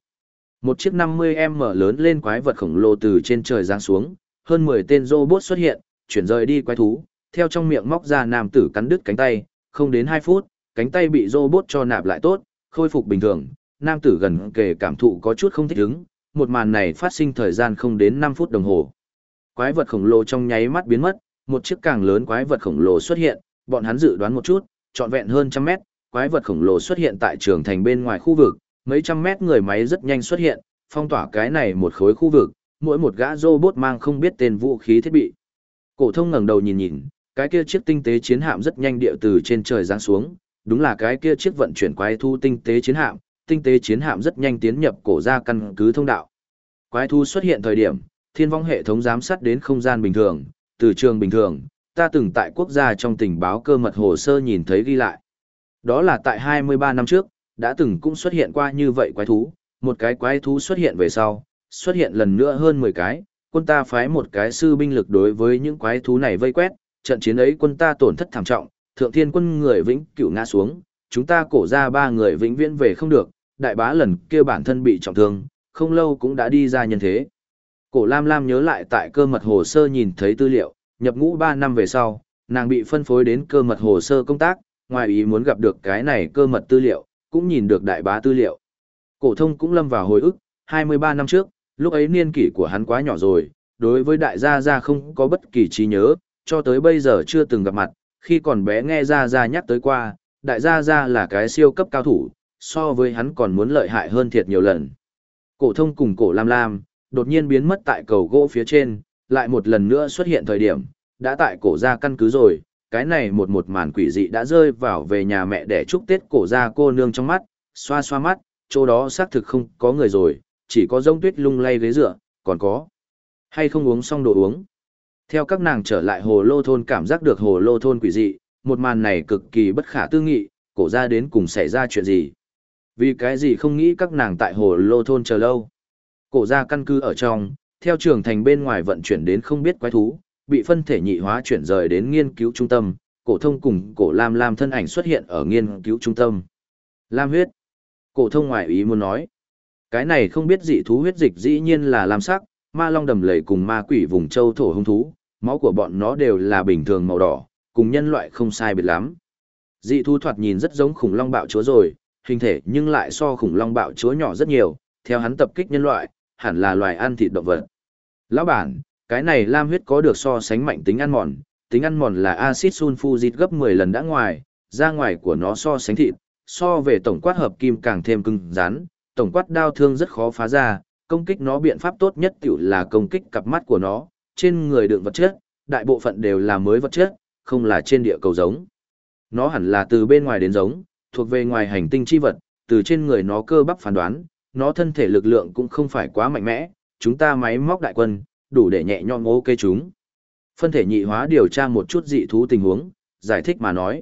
Một chiếc 50M lớn lên quái vật khổng lồ từ trên trời giáng xuống, hơn 10 tên robot xuất hiện, chuyển rời đi quái thú, theo trong miệng móc ra nam tử cắn đứt cánh tay, không đến 2 phút, cánh tay bị robot cho nạp lại tốt, khôi phục bình thường, nam tử gần kề cảm thụ có chút không thích ứng, một màn này phát sinh thời gian không đến 5 phút đồng hồ. Quái vật khổng lồ trong nháy mắt biến mất, một chiếc càng lớn quái vật khổng lồ xuất hiện, bọn hắn dự đoán một chút, trọn vẹn hơn trăm mét, quái vật khổng lồ xuất hiện tại trường thành bên ngoài khu vực, mấy trăm mét người máy rất nhanh xuất hiện, phong tỏa cái này một khối khu vực, mỗi một gã robot mang không biết tên vũ khí thiết bị. Cổ thông ngẩng đầu nhìn nhìn, cái kia chiếc tinh tế chiến hạm rất nhanh điệu từ trên trời giáng xuống, đúng là cái kia chiếc vận chuyển quái thú tinh tế chiến hạm, tinh tế chiến hạm rất nhanh tiến nhập cổ ra căn cứ thông đạo. Quái thú xuất hiện thời điểm, thiên vong hệ thống giám sát đến không gian bình thường, từ trường bình thường, ta từng tại quốc gia trong tình báo cơ mật hồ sơ nhìn thấy ghi lại. Đó là tại 23 năm trước, đã từng cũng xuất hiện qua như vậy quái thú, một cái quái thú xuất hiện về sau, xuất hiện lần nữa hơn 10 cái, quân ta phái một cái sư binh lực đối với những quái thú này vây quét, trận chiến ấy quân ta tổn thất thảm trọng, thượng thiên quân người vĩnh cửu ngã xuống, chúng ta cổ ra ba người vĩnh viễn về không được, đại bá lần kia bản thân bị trọng thương, không lâu cũng đã đi ra nhân thế. Cổ Lam Lam nhớ lại tại cơ mật hồ sơ nhìn thấy tư liệu, nhập ngũ 3 năm về sau, nàng bị phân phối đến cơ mật hồ sơ công tác, ngoài ý muốn gặp được cái này cơ mật tư liệu, cũng nhìn được đại bá tư liệu. Cổ thông cũng lâm vào hồi ức, 23 năm trước, lúc ấy niên kỷ của hắn quá nhỏ rồi, đối với đại gia gia không có bất kỳ trí nhớ, cho tới bây giờ chưa từng gặp mặt, khi còn bé nghe gia gia nhắc tới qua, đại gia gia là cái siêu cấp cao thủ, so với hắn còn muốn lợi hại hơn thiệt nhiều lần. Cổ thông cùng cổ lam lam, đột nhiên biến mất tại cầu gỗ phía trên, lại một lần nữa xuất hiện thời điểm, đã tại cổ gia căn cứ rồi, cái này một một màn quỷ dị đã rơi vào về nhà mẹ để chúc Tết cổ gia cô nương trong mắt, xoa xoa mắt, chỗ đó xác thực không có người rồi, chỉ có rông tuyết lung lay ghế dựa, còn có. Hay không uống xong đồ uống. Theo các nàng trở lại hồ lô thôn cảm giác được hồ lô thôn quỷ dị, một màn này cực kỳ bất khả tư nghị, cổ ra đến cùng xảy ra chuyện gì. Vì cái gì không nghĩ các nàng tại hồ lô thôn chờ lâu. Cổ ra căn cứ ở trong, theo trường thành bên ngoài vận chuyển đến không biết quái thú, bị phân thể nhị hóa chuyển rời đến nghiên cứu trung tâm, cổ thông cùng cổ lam lam thân ảnh xuất hiện ở nghiên cứu trung tâm. Lam huyết. Cổ thông ngoài ý muốn nói. Cái này không biết dị thú huyết dịch dĩ nhiên là lam sắc, ma long đầm lầy cùng ma quỷ vùng châu thổ hung thú, máu của bọn nó đều là bình thường màu đỏ, cùng nhân loại không sai biệt lắm. Dị thú thoạt nhìn rất giống khủng long bạo chúa rồi, hình thể nhưng lại so khủng long bạo chúa nhỏ rất nhiều, theo hắn tập kích nhân loại, hẳn là loài ăn thịt động vật. Lão bản, cái này lam huyết có được so sánh mạnh tính ăn mòn, tính ăn mòn là axit sulfuric gấp 10 lần đã ngoài, ra ngoài của nó so sánh thịt, so về tổng quát hợp kim càng thêm cứng rắn, tổng quát đao thương rất khó phá ra, công kích nó biện pháp tốt nhất tiểu là công kích cặp mắt của nó, trên người đựng vật chất, đại bộ phận đều là mới vật chất, không là trên địa cầu giống. Nó hẳn là từ bên ngoài đến giống, thuộc về ngoài hành tinh chi vật, từ trên người nó cơ bắp phán đoán, nó thân thể lực lượng cũng không phải quá mạnh mẽ, chúng ta máy móc đại quân, đủ để nhẹ nhõm ok chúng. Phân thể nhị hóa điều tra một chút dị thú tình huống, giải thích mà nói.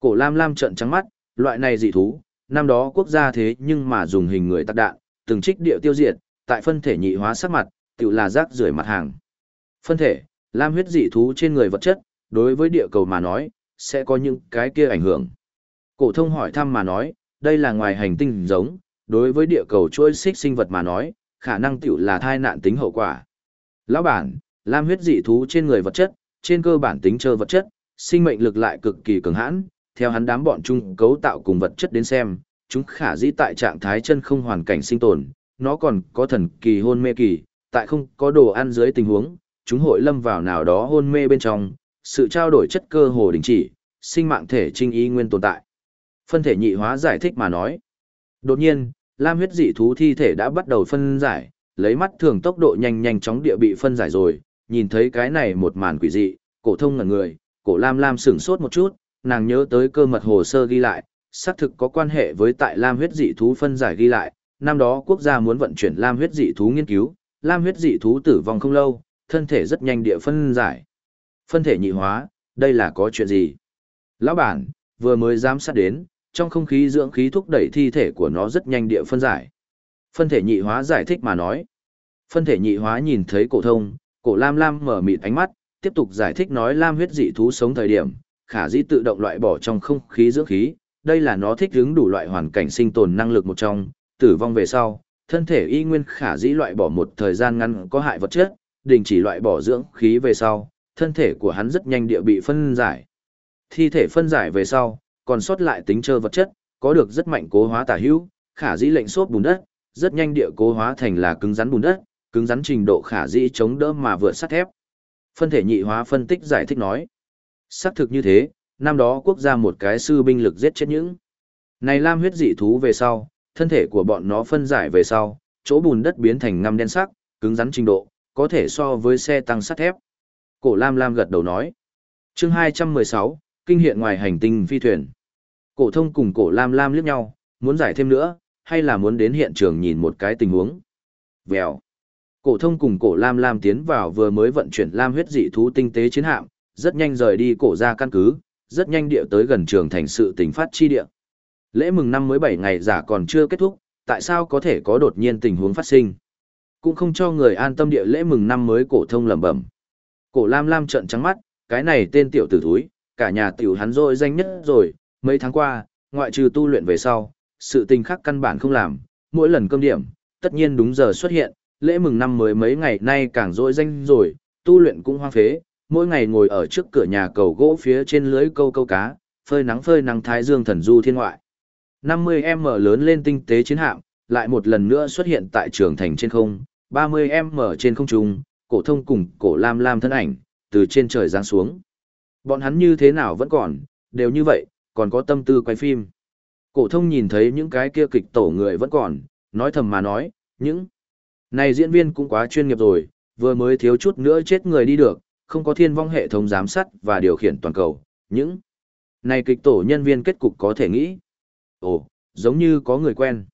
Cổ Lam Lam trợn trắng mắt, loại này dị thú, năm đó quốc gia thế nhưng mà dùng hình người tác đạn, từng trích điệu tiêu diệt, tại phân thể nhị hóa sắc mặt, tự là rác rưởi mặt hàng. Phân thể, lam huyết dị thú trên người vật chất, đối với địa cầu mà nói, sẽ có những cái kia ảnh hưởng. Cổ thông hỏi thăm mà nói, đây là ngoài hành tinh giống, đối với địa cầu chuỗi xích sinh vật mà nói, khả năng tiểu là thai nạn tính hậu quả. Lão bản, lam huyết dị thú trên người vật chất, trên cơ bản tính trơ vật chất, sinh mệnh lực lại cực kỳ cường hãn, theo hắn đám bọn chung cấu tạo cùng vật chất đến xem, chúng khả dĩ tại trạng thái chân không hoàn cảnh sinh tồn, nó còn có thần kỳ hôn mê kỳ, tại không có đồ ăn dưới tình huống, chúng hội lâm vào nào đó hôn mê bên trong, sự trao đổi chất cơ hồ đình chỉ, sinh mạng thể trinh y nguyên tồn tại. Phân thể nhị hóa giải thích mà nói. Đột nhiên, lam huyết dị thú thi thể đã bắt đầu phân giải, lấy mắt thường tốc độ nhanh nhanh chóng địa bị phân giải rồi, nhìn thấy cái này một màn quỷ dị, cổ thông ngẩn người, cổ Lam Lam sửng sốt một chút, nàng nhớ tới cơ mật hồ sơ ghi lại, xác thực có quan hệ với tại Lam huyết dị thú phân giải ghi lại, năm đó quốc gia muốn vận chuyển Lam huyết dị thú nghiên cứu, Lam huyết dị thú tử vong không lâu, thân thể rất nhanh địa phân giải. Phân thể nhị hóa, đây là có chuyện gì? Lão bản, vừa mới giám sát đến, trong không khí dưỡng khí thúc đẩy thi thể của nó rất nhanh địa phân giải. Phân thể nhị hóa giải thích mà nói. Phân thể nhị hóa nhìn thấy cổ thông, cổ lam lam mở mịt ánh mắt, tiếp tục giải thích nói lam huyết dị thú sống thời điểm, khả dĩ tự động loại bỏ trong không khí dưỡng khí, đây là nó thích ứng đủ loại hoàn cảnh sinh tồn năng lực một trong, tử vong về sau, thân thể y nguyên khả dĩ loại bỏ một thời gian ngắn có hại vật chất, đình chỉ loại bỏ dưỡng khí về sau, thân thể của hắn rất nhanh địa bị phân giải. Thi thể phân giải về sau, còn sót lại tính trơ vật chất, có được rất mạnh cố hóa tả hữu, khả dĩ lệnh xốp bùn đất, rất nhanh địa cố hóa thành là cứng rắn bùn đất, cứng rắn trình độ khả dĩ chống đỡ mà vượt sắt thép. Phân thể nhị hóa phân tích giải thích nói. Xác thực như thế, năm đó quốc gia một cái sư binh lực giết chết những. Này lam huyết dị thú về sau, thân thể của bọn nó phân giải về sau, chỗ bùn đất biến thành ngăm đen sắc, cứng rắn trình độ, có thể so với xe tăng sắt thép. Cổ Lam Lam gật đầu nói. chương 216, kinh hiện ngoài hành tinh phi thuyền. Cổ thông cùng cổ Lam Lam liếc nhau, muốn giải thêm nữa, hay là muốn đến hiện trường nhìn một cái tình huống. Vèo. Cổ thông cùng cổ Lam Lam tiến vào vừa mới vận chuyển Lam huyết dị thú tinh tế chiến hạm, rất nhanh rời đi cổ ra căn cứ, rất nhanh địa tới gần trường thành sự tình phát chi địa. Lễ mừng năm mới bảy ngày giả còn chưa kết thúc, tại sao có thể có đột nhiên tình huống phát sinh? Cũng không cho người an tâm địa lễ mừng năm mới cổ thông lẩm bẩm. Cổ Lam Lam trợn trắng mắt, cái này tên tiểu tử thúi, cả nhà tiểu hắn rồi danh nhất rồi, mấy tháng qua, ngoại trừ tu luyện về sau, sự tình khác căn bản không làm, mỗi lần cơm điểm, tất nhiên đúng giờ xuất hiện, lễ mừng năm mới mấy ngày nay càng rỗi danh rồi, tu luyện cũng hoang phế, mỗi ngày ngồi ở trước cửa nhà cầu gỗ phía trên lưới câu câu cá, phơi nắng phơi nắng thái dương thần du thiên ngoại. 50m lớn lên tinh tế chiến hạm, lại một lần nữa xuất hiện tại trường thành trên không, 30m trên không trung, cổ thông cùng cổ lam lam thân ảnh, từ trên trời giáng xuống. Bọn hắn như thế nào vẫn còn, đều như vậy, còn có tâm tư quay phim. Cổ thông nhìn thấy những cái kia kịch tổ người vẫn còn, nói thầm mà nói, những này diễn viên cũng quá chuyên nghiệp rồi, vừa mới thiếu chút nữa chết người đi được, không có thiên vong hệ thống giám sát và điều khiển toàn cầu, những này kịch tổ nhân viên kết cục có thể nghĩ. Ồ, giống như có người quen.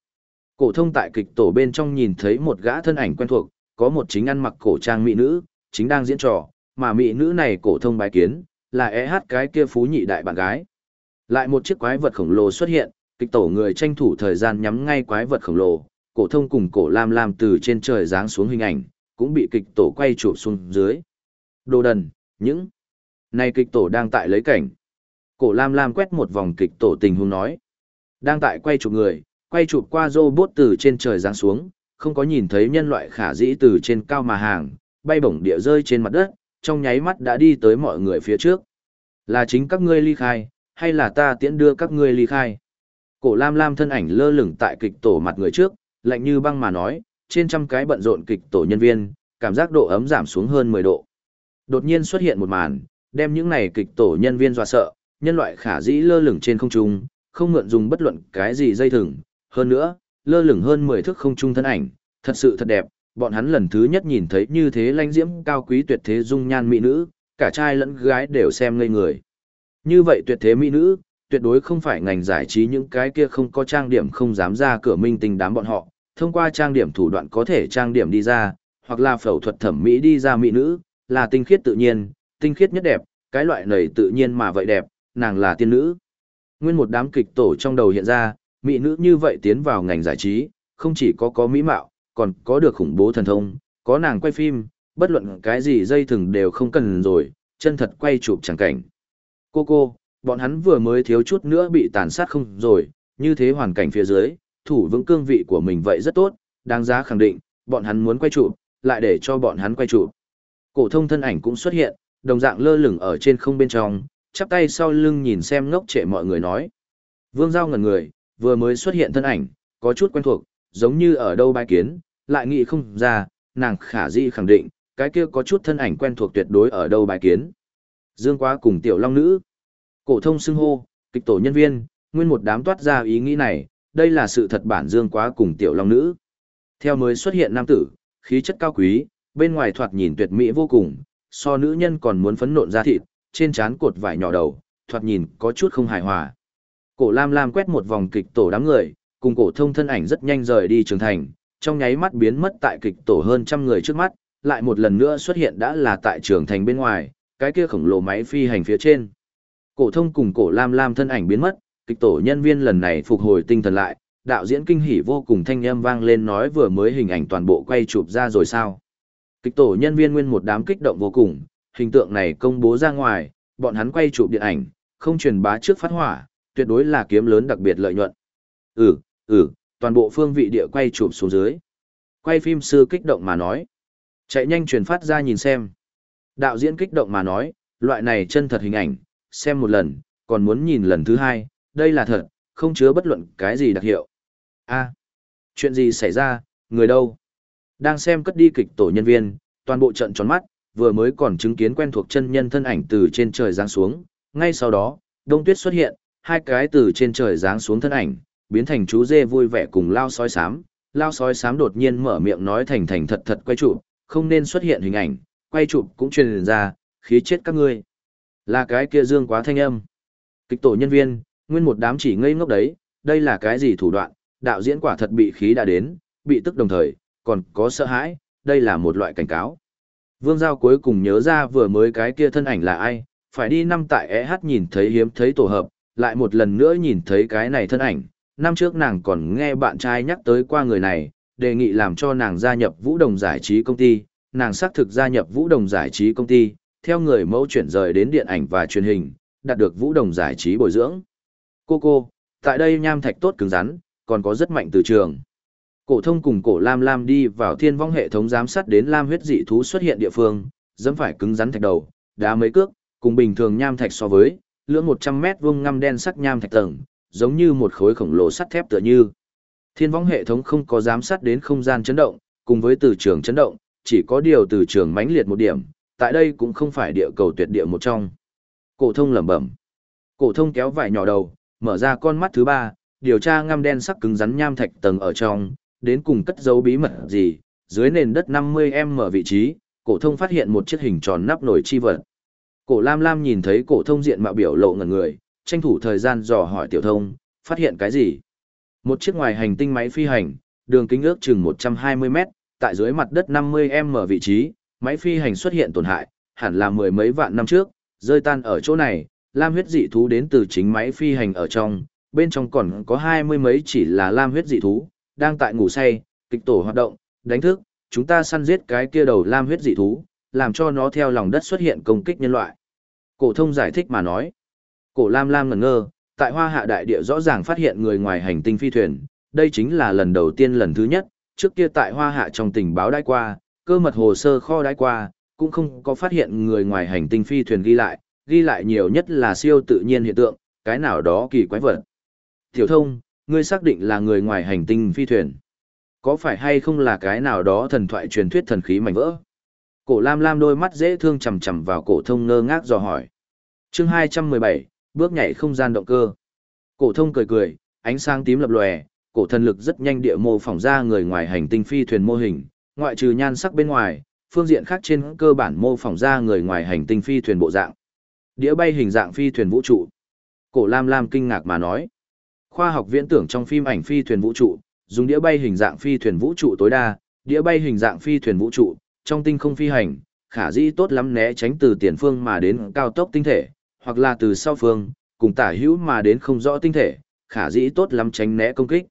Cổ thông tại kịch tổ bên trong nhìn thấy một gã thân ảnh quen thuộc, có một chính ăn mặc cổ trang mỹ nữ, chính đang diễn trò, mà mỹ nữ này cổ thông bài kiến, là e hát cái kia phú nhị đại bạn gái. Lại một chiếc quái vật khổng lồ xuất hiện, kịch tổ người tranh thủ thời gian nhắm ngay quái vật khổng lồ, cổ thông cùng cổ lam lam từ trên trời giáng xuống hình ảnh, cũng bị kịch tổ quay chụp xuống dưới. Đồ đần, những này kịch tổ đang tại lấy cảnh. Cổ lam lam quét một vòng kịch tổ tình huống nói. Đang tại quay chụp người, quay chụp qua robot từ trên trời giáng xuống, không có nhìn thấy nhân loại khả dĩ từ trên cao mà hàng, bay bổng địa rơi trên mặt đất, trong nháy mắt đã đi tới mọi người phía trước. Là chính các ngươi ly khai, hay là ta tiễn đưa các ngươi ly khai? Cổ Lam Lam thân ảnh lơ lửng tại kịch tổ mặt người trước, lạnh như băng mà nói, trên trăm cái bận rộn kịch tổ nhân viên, cảm giác độ ấm giảm xuống hơn 10 độ. Đột nhiên xuất hiện một màn, đem những này kịch tổ nhân viên dọa sợ, nhân loại khả dĩ lơ lửng trên không trung, không mượn dùng bất luận cái gì dây thừng, hơn nữa, lơ lửng hơn 10 thước không trung thân ảnh, thật sự thật đẹp, bọn hắn lần thứ nhất nhìn thấy như thế lãnh diễm cao quý tuyệt thế dung nhan mỹ nữ, cả trai lẫn gái đều xem ngây người. Như vậy tuyệt thế mỹ nữ, tuyệt đối không phải ngành giải trí những cái kia không có trang điểm không dám ra cửa minh tinh đám bọn họ, thông qua trang điểm thủ đoạn có thể trang điểm đi ra, hoặc là phẫu thuật thẩm mỹ đi ra mỹ nữ, là tinh khiết tự nhiên, tinh khiết nhất đẹp, cái loại này tự nhiên mà vậy đẹp, nàng là tiên nữ. Nguyên một đám kịch tổ trong đầu hiện ra, mỹ nữ như vậy tiến vào ngành giải trí, không chỉ có có mỹ mạo, còn có được khủng bố thần thông, có nàng quay phim, bất luận cái gì dây thừng đều không cần rồi, chân thật quay chụp chẳng cảnh. Cô cô, bọn hắn vừa mới thiếu chút nữa bị tàn sát không rồi, như thế hoàn cảnh phía dưới, thủ vững cương vị của mình vậy rất tốt, đáng giá khẳng định, bọn hắn muốn quay chụp, lại để cho bọn hắn quay chụp. Cổ thông thân ảnh cũng xuất hiện, đồng dạng lơ lửng ở trên không bên trong, chắp tay sau lưng nhìn xem ngốc trệ mọi người nói. Vương Giao ngẩn người, vừa mới xuất hiện thân ảnh, có chút quen thuộc, giống như ở đâu bái kiến, lại nghĩ không ra, nàng khả di khẳng định, cái kia có chút thân ảnh quen thuộc tuyệt đối ở đâu bái kiến. Dương quá cùng tiểu long nữ. Cổ thông xưng hô, kịch tổ nhân viên, nguyên một đám toát ra ý nghĩ này, đây là sự thật bản Dương quá cùng tiểu long nữ. Theo mới xuất hiện nam tử, khí chất cao quý, bên ngoài thoạt nhìn tuyệt mỹ vô cùng, so nữ nhân còn muốn phấn nộn ra thịt, trên trán cột vải nhỏ đầu, thoạt nhìn có chút không hài hòa. Cổ Lam Lam quét một vòng kịch tổ đám người, cùng cổ thông thân ảnh rất nhanh rời đi trường thành, trong nháy mắt biến mất tại kịch tổ hơn trăm người trước mắt, lại một lần nữa xuất hiện đã là tại trường thành bên ngoài, cái kia khổng lồ máy phi hành phía trên. Cổ thông cùng cổ Lam Lam thân ảnh biến mất, kịch tổ nhân viên lần này phục hồi tinh thần lại, đạo diễn kinh hỉ vô cùng thanh âm vang lên nói vừa mới hình ảnh toàn bộ quay chụp ra rồi sao. Kịch tổ nhân viên nguyên một đám kích động vô cùng, hình tượng này công bố ra ngoài, bọn hắn quay chụp điện ảnh, không truyền bá trước phát hỏa, tuyệt đối là kiếm lớn đặc biệt lợi nhuận. Ừ, ừ, toàn bộ phương vị địa quay chụp xuống dưới. Quay phim sư kích động mà nói. Chạy nhanh truyền phát ra nhìn xem. Đạo diễn kích động mà nói, loại này chân thật hình ảnh, xem một lần, còn muốn nhìn lần thứ hai, đây là thật, không chứa bất luận cái gì đặc hiệu. a chuyện gì xảy ra, người đâu? Đang xem cất đi kịch tổ nhân viên, toàn bộ trận tròn mắt, vừa mới còn chứng kiến quen thuộc chân nhân thân ảnh từ trên trời giáng xuống, ngay sau đó, đông tuyết xuất hiện, hai cái từ trên trời giáng xuống thân ảnh, biến thành chú dê vui vẻ cùng lao sói sám. Lao sói sám đột nhiên mở miệng nói thành thành thật thật quay chụp, không nên xuất hiện hình ảnh, quay chụp cũng truyền ra, khí chết các ngươi. Là cái kia dương quá thanh âm. Kịch tổ nhân viên, nguyên một đám chỉ ngây ngốc đấy, đây là cái gì thủ đoạn, đạo diễn quả thật bị khí đã đến, bị tức đồng thời, còn có sợ hãi, đây là một loại cảnh cáo. Vương Giao cuối cùng nhớ ra vừa mới cái kia thân ảnh là ai, phải đi năm tại EH nhìn thấy hiếm thấy tổ hợp, lại một lần nữa nhìn thấy cái này thân ảnh. Năm trước nàng còn nghe bạn trai nhắc tới qua người này, đề nghị làm cho nàng gia nhập vũ đồng giải trí công ty, nàng xác thực gia nhập vũ đồng giải trí công ty, theo người mẫu chuyển rời đến điện ảnh và truyền hình, đạt được vũ đồng giải trí bồi dưỡng. Cô cô, tại đây nham thạch tốt cứng rắn, còn có rất mạnh từ trường. Cổ thông cùng cổ Lam Lam đi vào thiên vong hệ thống giám sát đến Lam huyết dị thú xuất hiện địa phương, dẫm phải cứng rắn thạch đầu, đá mấy cước, cùng bình thường nham thạch so với, lưỡng 100 mét vuông ngăm đen sắc nham thạch tầng, giống như một khối khổng lồ sắt thép tựa như. Thiên vong hệ thống không có giám sát đến không gian chấn động, cùng với từ trường chấn động, chỉ có điều từ trường mãnh liệt một điểm, tại đây cũng không phải địa cầu tuyệt địa một trong. Cổ thông lẩm bẩm. Cổ thông kéo vải nhỏ đầu, mở ra con mắt thứ ba, điều tra ngăm đen sắc cứng rắn nham thạch tầng ở trong, đến cùng cất dấu bí mật gì, dưới nền đất 50m vị trí, cổ thông phát hiện một chiếc hình tròn nắp nổi chi vật. Cổ Lam Lam nhìn thấy cổ thông diện mạo biểu lộ ngẩn người, tranh thủ thời gian dò hỏi tiểu thông, phát hiện cái gì? Một chiếc ngoài hành tinh máy phi hành, đường kính ước chừng 120 mét, tại dưới mặt đất 50m vị trí, máy phi hành xuất hiện tổn hại, hẳn là mười mấy vạn năm trước, rơi tan ở chỗ này, lam huyết dị thú đến từ chính máy phi hành ở trong, bên trong còn có hai mươi mấy chỉ là lam huyết dị thú, đang tại ngủ say, kịch tổ hoạt động, đánh thức, chúng ta săn giết cái kia đầu lam huyết dị thú, làm cho nó theo lòng đất xuất hiện công kích nhân loại. Cổ thông giải thích mà nói. Cổ lam lam ngẩn ngơ, tại hoa hạ đại địa rõ ràng phát hiện người ngoài hành tinh phi thuyền, đây chính là lần đầu tiên lần thứ nhất, trước kia tại hoa hạ trong tình báo đãi qua, cơ mật hồ sơ kho đãi qua, cũng không có phát hiện người ngoài hành tinh phi thuyền ghi lại, ghi lại nhiều nhất là siêu tự nhiên hiện tượng, cái nào đó kỳ quái vật. Tiểu thông, ngươi xác định là người ngoài hành tinh phi thuyền. Có phải hay không là cái nào đó thần thoại truyền thuyết thần khí mảnh vỡ? Cổ Lam Lam đôi mắt dễ thương chầm chầm vào cổ thông ngơ ngác dò hỏi. Chương 217, bước nhảy không gian động cơ. Cổ thông cười cười, ánh sáng tím lập lòe, cổ thần lực rất nhanh địa mô phỏng ra người ngoài hành tinh phi thuyền mô hình, ngoại trừ nhan sắc bên ngoài, phương diện khác trên cơ bản mô phỏng ra người ngoài hành tinh phi thuyền bộ dạng. Đĩa bay hình dạng phi thuyền vũ trụ. Cổ Lam Lam kinh ngạc mà nói. Khoa học viễn tưởng trong phim ảnh phi thuyền vũ trụ, dùng đĩa bay hình dạng phi thuyền vũ trụ tối đa, đĩa bay hình dạng phi thuyền vũ trụ, trong tinh không phi hành, khả dĩ tốt lắm né tránh từ tiền phương mà đến cao tốc tinh thể, hoặc là từ sau phương, cùng tả hữu mà đến không rõ tinh thể, khả dĩ tốt lắm tránh né công kích.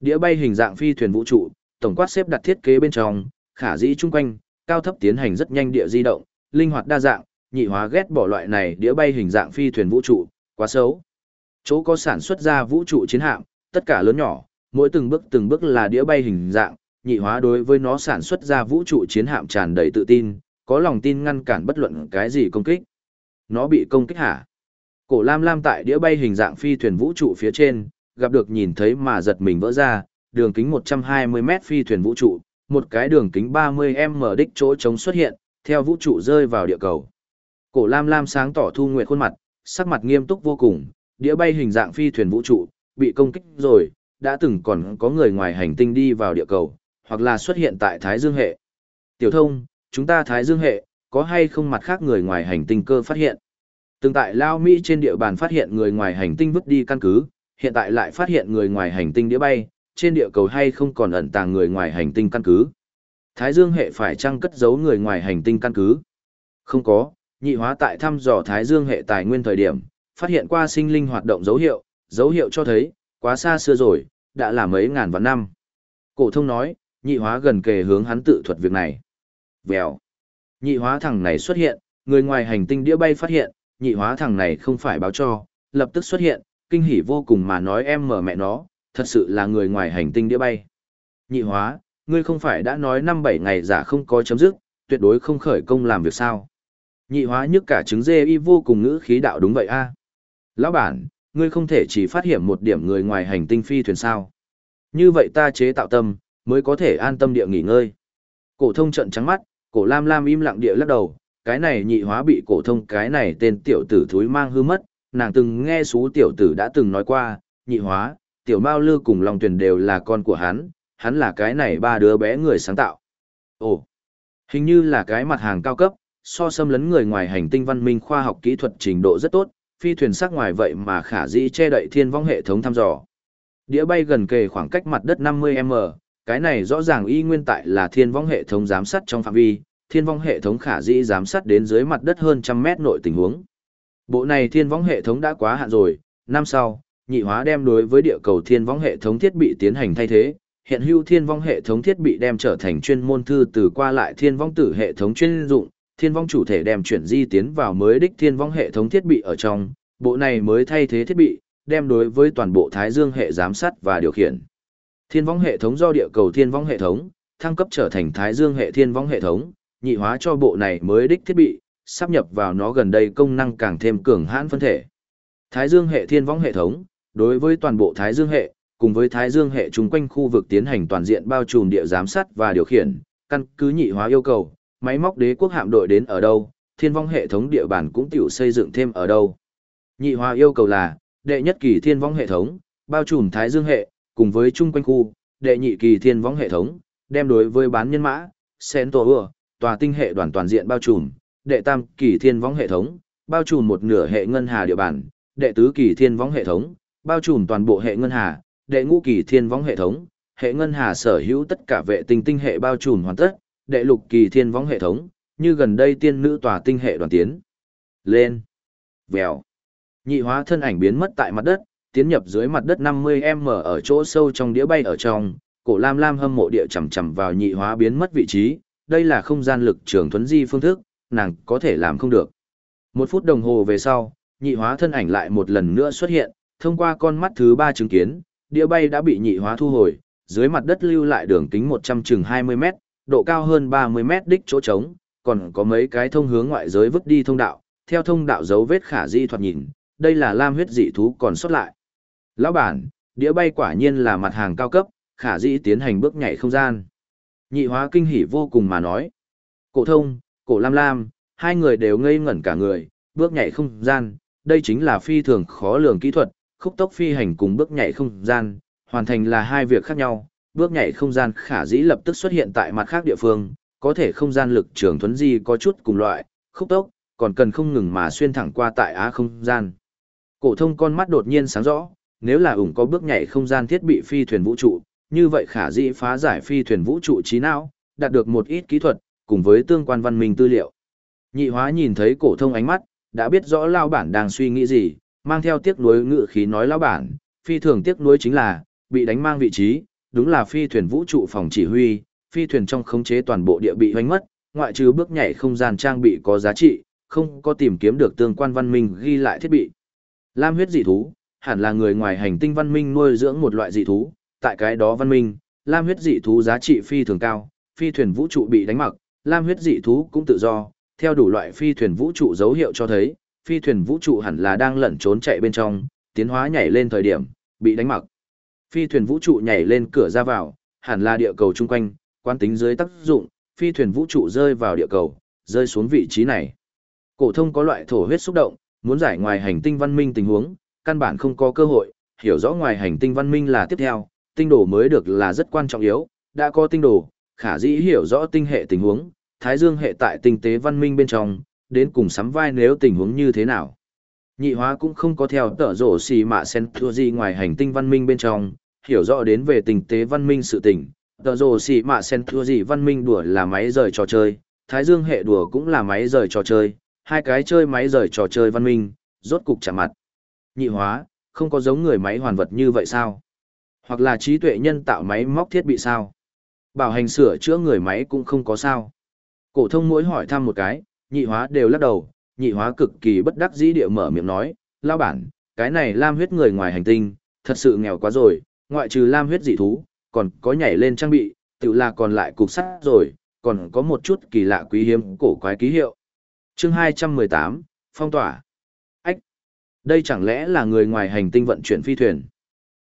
Đĩa bay hình dạng phi thuyền vũ trụ, tổng quát xếp đặt thiết kế bên trong, khả dĩ chung quanh, cao thấp tiến hành rất nhanh địa di động, linh hoạt đa dạng, nhị hóa ghét bỏ loại này đĩa bay hình dạng phi thuyền vũ trụ, quá xấu. Chỗ có sản xuất ra vũ trụ chiến hạm, tất cả lớn nhỏ, mỗi từng bước từng bước là đĩa bay hình dạng, nhị hóa đối với nó sản xuất ra vũ trụ chiến hạm tràn đầy tự tin, có lòng tin ngăn cản bất luận cái gì công kích. Nó bị công kích hả? Cổ Lam Lam tại đĩa bay hình dạng phi thuyền vũ trụ phía trên, gặp được nhìn thấy mà giật mình vỡ ra, đường kính 120 mét phi thuyền vũ trụ, một cái đường kính 30m đích chỗ trống xuất hiện, theo vũ trụ rơi vào địa cầu. Cổ Lam Lam sáng tỏ thu nguyệt khuôn mặt, sắc mặt nghiêm túc vô cùng, đĩa bay hình dạng phi thuyền vũ trụ, bị công kích rồi, đã từng còn có người ngoài hành tinh đi vào địa cầu, hoặc là xuất hiện tại Thái Dương hệ, Tiểu thông, chúng ta Thái Dương hệ, có hay không mặt khác người ngoài hành tinh cơ phát hiện? Từng tại Lao Mỹ trên địa bàn phát hiện người ngoài hành tinh vứt đi căn cứ, hiện tại lại phát hiện người ngoài hành tinh đĩa bay, trên địa cầu hay không còn ẩn tàng người ngoài hành tinh căn cứ. Thái Dương hệ phải chăng cất giấu người ngoài hành tinh căn cứ? Không có, nhị hóa tại thăm dò Thái Dương hệ tài nguyên thời điểm, phát hiện qua sinh linh hoạt động dấu hiệu, dấu hiệu cho thấy, quá xa xưa rồi, đã là mấy ngàn vạn năm. Cổ thông nói, nhị hóa gần kề hướng hắn tự thuật việc này. Vèo. Nhị hóa thằng này xuất hiện, người ngoài hành tinh đĩa bay phát hiện, nhị hóa thằng này không phải báo cho, lập tức xuất hiện, kinh hỉ vô cùng mà nói em mở mẹ nó, thật sự là người ngoài hành tinh đĩa bay. Nhị hóa, ngươi không phải đã nói năm bảy ngày giả không có chấm dứt, tuyệt đối không khởi công làm việc sao. Nhị hóa nhức cả trứng dê y vô cùng ngữ khí đạo đúng vậy a. Lão bản, ngươi không thể chỉ phát hiện một điểm người ngoài hành tinh phi thuyền sao. Như vậy ta chế tạo tâm, mới có thể an tâm địa nghỉ ngơi. Cổ thông trận trắng mắt, cổ lam lam im lặng địa lắc đầu, cái này nhị hóa bị cổ thông cái này tên tiểu tử thúi mang hư mất, nàng từng nghe số tiểu tử đã từng nói qua, nhị hóa, tiểu mao lư cùng lòng tuyển đều là con của hắn, hắn là cái này ba đứa bé người sáng tạo. Ồ, hình như là cái mặt hàng cao cấp, so sánh lấn người ngoài hành tinh văn minh khoa học kỹ thuật trình độ rất tốt, phi thuyền sắc ngoài vậy mà khả dĩ che đậy thiên vong hệ thống thăm dò. Đĩa bay gần kề khoảng cách mặt đất 50m, cái này rõ ràng y nguyên tại là thiên vong hệ thống giám sát trong phạm vi, thiên vong hệ thống khả dĩ giám sát đến dưới mặt đất hơn trăm mét nội tình huống. Bộ này thiên vong hệ thống đã quá hạn rồi, năm sau, nhị hóa đem đối với địa cầu thiên vong hệ thống thiết bị tiến hành thay thế, hiện hữu thiên vong hệ thống thiết bị đem trở thành chuyên môn thư từ qua lại thiên vong tử hệ thống chuyên dụng, thiên vong chủ thể đem chuyển di tiến vào mới đích thiên vong hệ thống thiết bị ở trong, bộ này mới thay thế thiết bị, đem đối với toàn bộ thái dương hệ giám sát và điều khiển. Thiên vong hệ thống do địa cầu thiên vong hệ thống, thăng cấp trở thành thái dương hệ thiên vong hệ thống, nhị hóa cho bộ này mới đích thiết bị, sắp nhập vào nó gần đây công năng càng thêm cường hãn phân thể. Thái dương hệ thiên vong hệ thống, đối với toàn bộ thái dương hệ, cùng với thái dương hệ chung quanh khu vực tiến hành toàn diện bao trùm địa giám sát và điều khiển, căn cứ nhị hóa yêu cầu, máy móc đế quốc hạm đội đến ở đâu, thiên vong hệ thống địa bàn cũng tiểu xây dựng thêm ở đâu. Nhị hòa yêu cầu là, đệ nhất kỳ thiên vong hệ thống, bao trùm thái dương hệ, cùng với chung quanh khu, đệ nhị kỳ thiên vong hệ thống, đem đối với bán nhân mã, sen tổ ưa, tòa tinh hệ đoàn toàn diện bao trùm, đệ tam kỳ thiên vong hệ thống, bao trùm một nửa hệ ngân hà địa bàn, đệ tứ kỳ thiên vong hệ thống, bao trùm toàn bộ hệ ngân hà, đệ ngũ kỳ thiên vong hệ thống, hệ ngân hà sở hữu tất cả vệ tinh tinh hệ bao trùm hoàn tất, đệ lục kỳ thiên võng hệ thống, như gần đây tiên nữ tòa tinh hệ đoàn tiến. Lên. Vèo. Nhị hóa thân ảnh biến mất tại mặt đất, tiến nhập dưới mặt đất 50m ở chỗ sâu trong đĩa bay ở trong, cổ lam lam hâm mộ địa chầm chầm vào nhị hóa biến mất vị trí, đây là không gian lực trường thuấn di phương thức, nàng có thể làm không được. Một phút đồng hồ về sau, nhị hóa thân ảnh lại một lần nữa xuất hiện, thông qua con mắt thứ ba chứng kiến, đĩa bay đã bị nhị hóa thu hồi, dưới mặt đất lưu lại đường kính 100 chừng 20 mét, độ cao hơn 30 mét đích chỗ trống, còn có mấy cái thông hướng ngoại giới vứt đi thông đạo, theo thông đạo dấu vết khả di thoạt nhìn, đây là lam huyết dị thú còn xuất lại. Lão bản, đĩa bay quả nhiên là mặt hàng cao cấp, khả dĩ tiến hành bước nhảy không gian. Nhị hóa kinh hỉ vô cùng mà nói. Cổ thông, cổ lam lam, hai người đều ngây ngẩn cả người, bước nhảy không gian, đây chính là phi thường khó lường kỹ thuật, khúc tốc phi hành cùng bước nhảy không gian, hoàn thành là hai việc khác nhau. Bước nhảy không gian khả dĩ lập tức xuất hiện tại mặt khác địa phương, có thể không gian lực trường thuấn di có chút cùng loại, khúc tốc, còn cần không ngừng mà xuyên thẳng qua tại á không gian. Cổ thông con mắt đột nhiên sáng rõ, nếu là ủng có bước nhảy không gian thiết bị phi thuyền vũ trụ, như vậy khả dĩ phá giải phi thuyền vũ trụ trí não, đạt được một ít kỹ thuật, cùng với tương quan văn minh tư liệu. Nhị hóa nhìn thấy cổ thông ánh mắt, đã biết rõ lao bản đang suy nghĩ gì, mang theo tiếc nuối ngự khí nói lao bản, phi thường tiếc nuối chính là, bị đánh mang vị trí, đúng là phi thuyền vũ trụ phòng chỉ huy, phi thuyền trong khống chế toàn bộ địa bị hoanh mất, ngoại trừ bước nhảy không gian trang bị có giá trị, không có tìm kiếm được tương quan văn minh ghi lại thiết bị. Lam huyết dị thú, hẳn là người ngoài hành tinh văn minh nuôi dưỡng một loại dị thú, tại cái đó văn minh, lam huyết dị thú giá trị phi thường cao, phi thuyền vũ trụ bị đánh mặc, lam huyết dị thú cũng tự do, theo đủ loại phi thuyền vũ trụ dấu hiệu cho thấy, phi thuyền vũ trụ hẳn là đang lẩn trốn chạy bên trong, tiến hóa nhảy lên thời điểm, bị đánh mặc. Phi thuyền vũ trụ nhảy lên cửa ra vào, hẳn là địa cầu chung quanh, quan tính dưới tác dụng, phi thuyền vũ trụ rơi vào địa cầu, rơi xuống vị trí này. Cổ thông có loại thổ huyết xúc động, muốn giải ngoài hành tinh văn minh tình huống, căn bản không có cơ hội, hiểu rõ ngoài hành tinh văn minh là tiếp theo, tinh đồ mới được là rất quan trọng yếu, đã có tinh đồ, khả dĩ hiểu rõ tinh hệ tình huống, thái dương hệ tại tinh tế văn minh bên trong, đến cùng sắm vai nếu tình huống như thế nào. Nhị hóa cũng không có theo tở rổ xì mạ sen thua gì ngoài hành tinh văn minh bên trong, hiểu rõ đến về tình tế văn minh sự tình. Tờ rồ xì mạ sen thua gì văn minh đùa là máy rời trò chơi, thái dương hệ đùa cũng là máy rời trò chơi, hai cái chơi máy rời trò chơi văn minh, rốt cục chạm mặt. Nhị hóa, không có giống người máy hoàn vật như vậy sao? Hoặc là trí tuệ nhân tạo máy móc thiết bị sao? Bảo hành sửa chữa người máy cũng không có sao. Cổ thông mỗi hỏi thăm một cái, nhị hóa đều lắc đầu, nhị hóa cực kỳ bất đắc dĩ địa mở miệng nói, lao bản, cái này lam huyết người ngoài hành tinh, thật sự nghèo quá rồi, ngoại trừ lam huyết dị thú, còn có nhảy lên trang bị, tự là còn lại cục sắt rồi, còn có một chút kỳ lạ quý hiếm cổ quái ký hiệu. Chương 218, Phong tỏa. Ách! Đây chẳng lẽ là người ngoài hành tinh vận chuyển phi thuyền?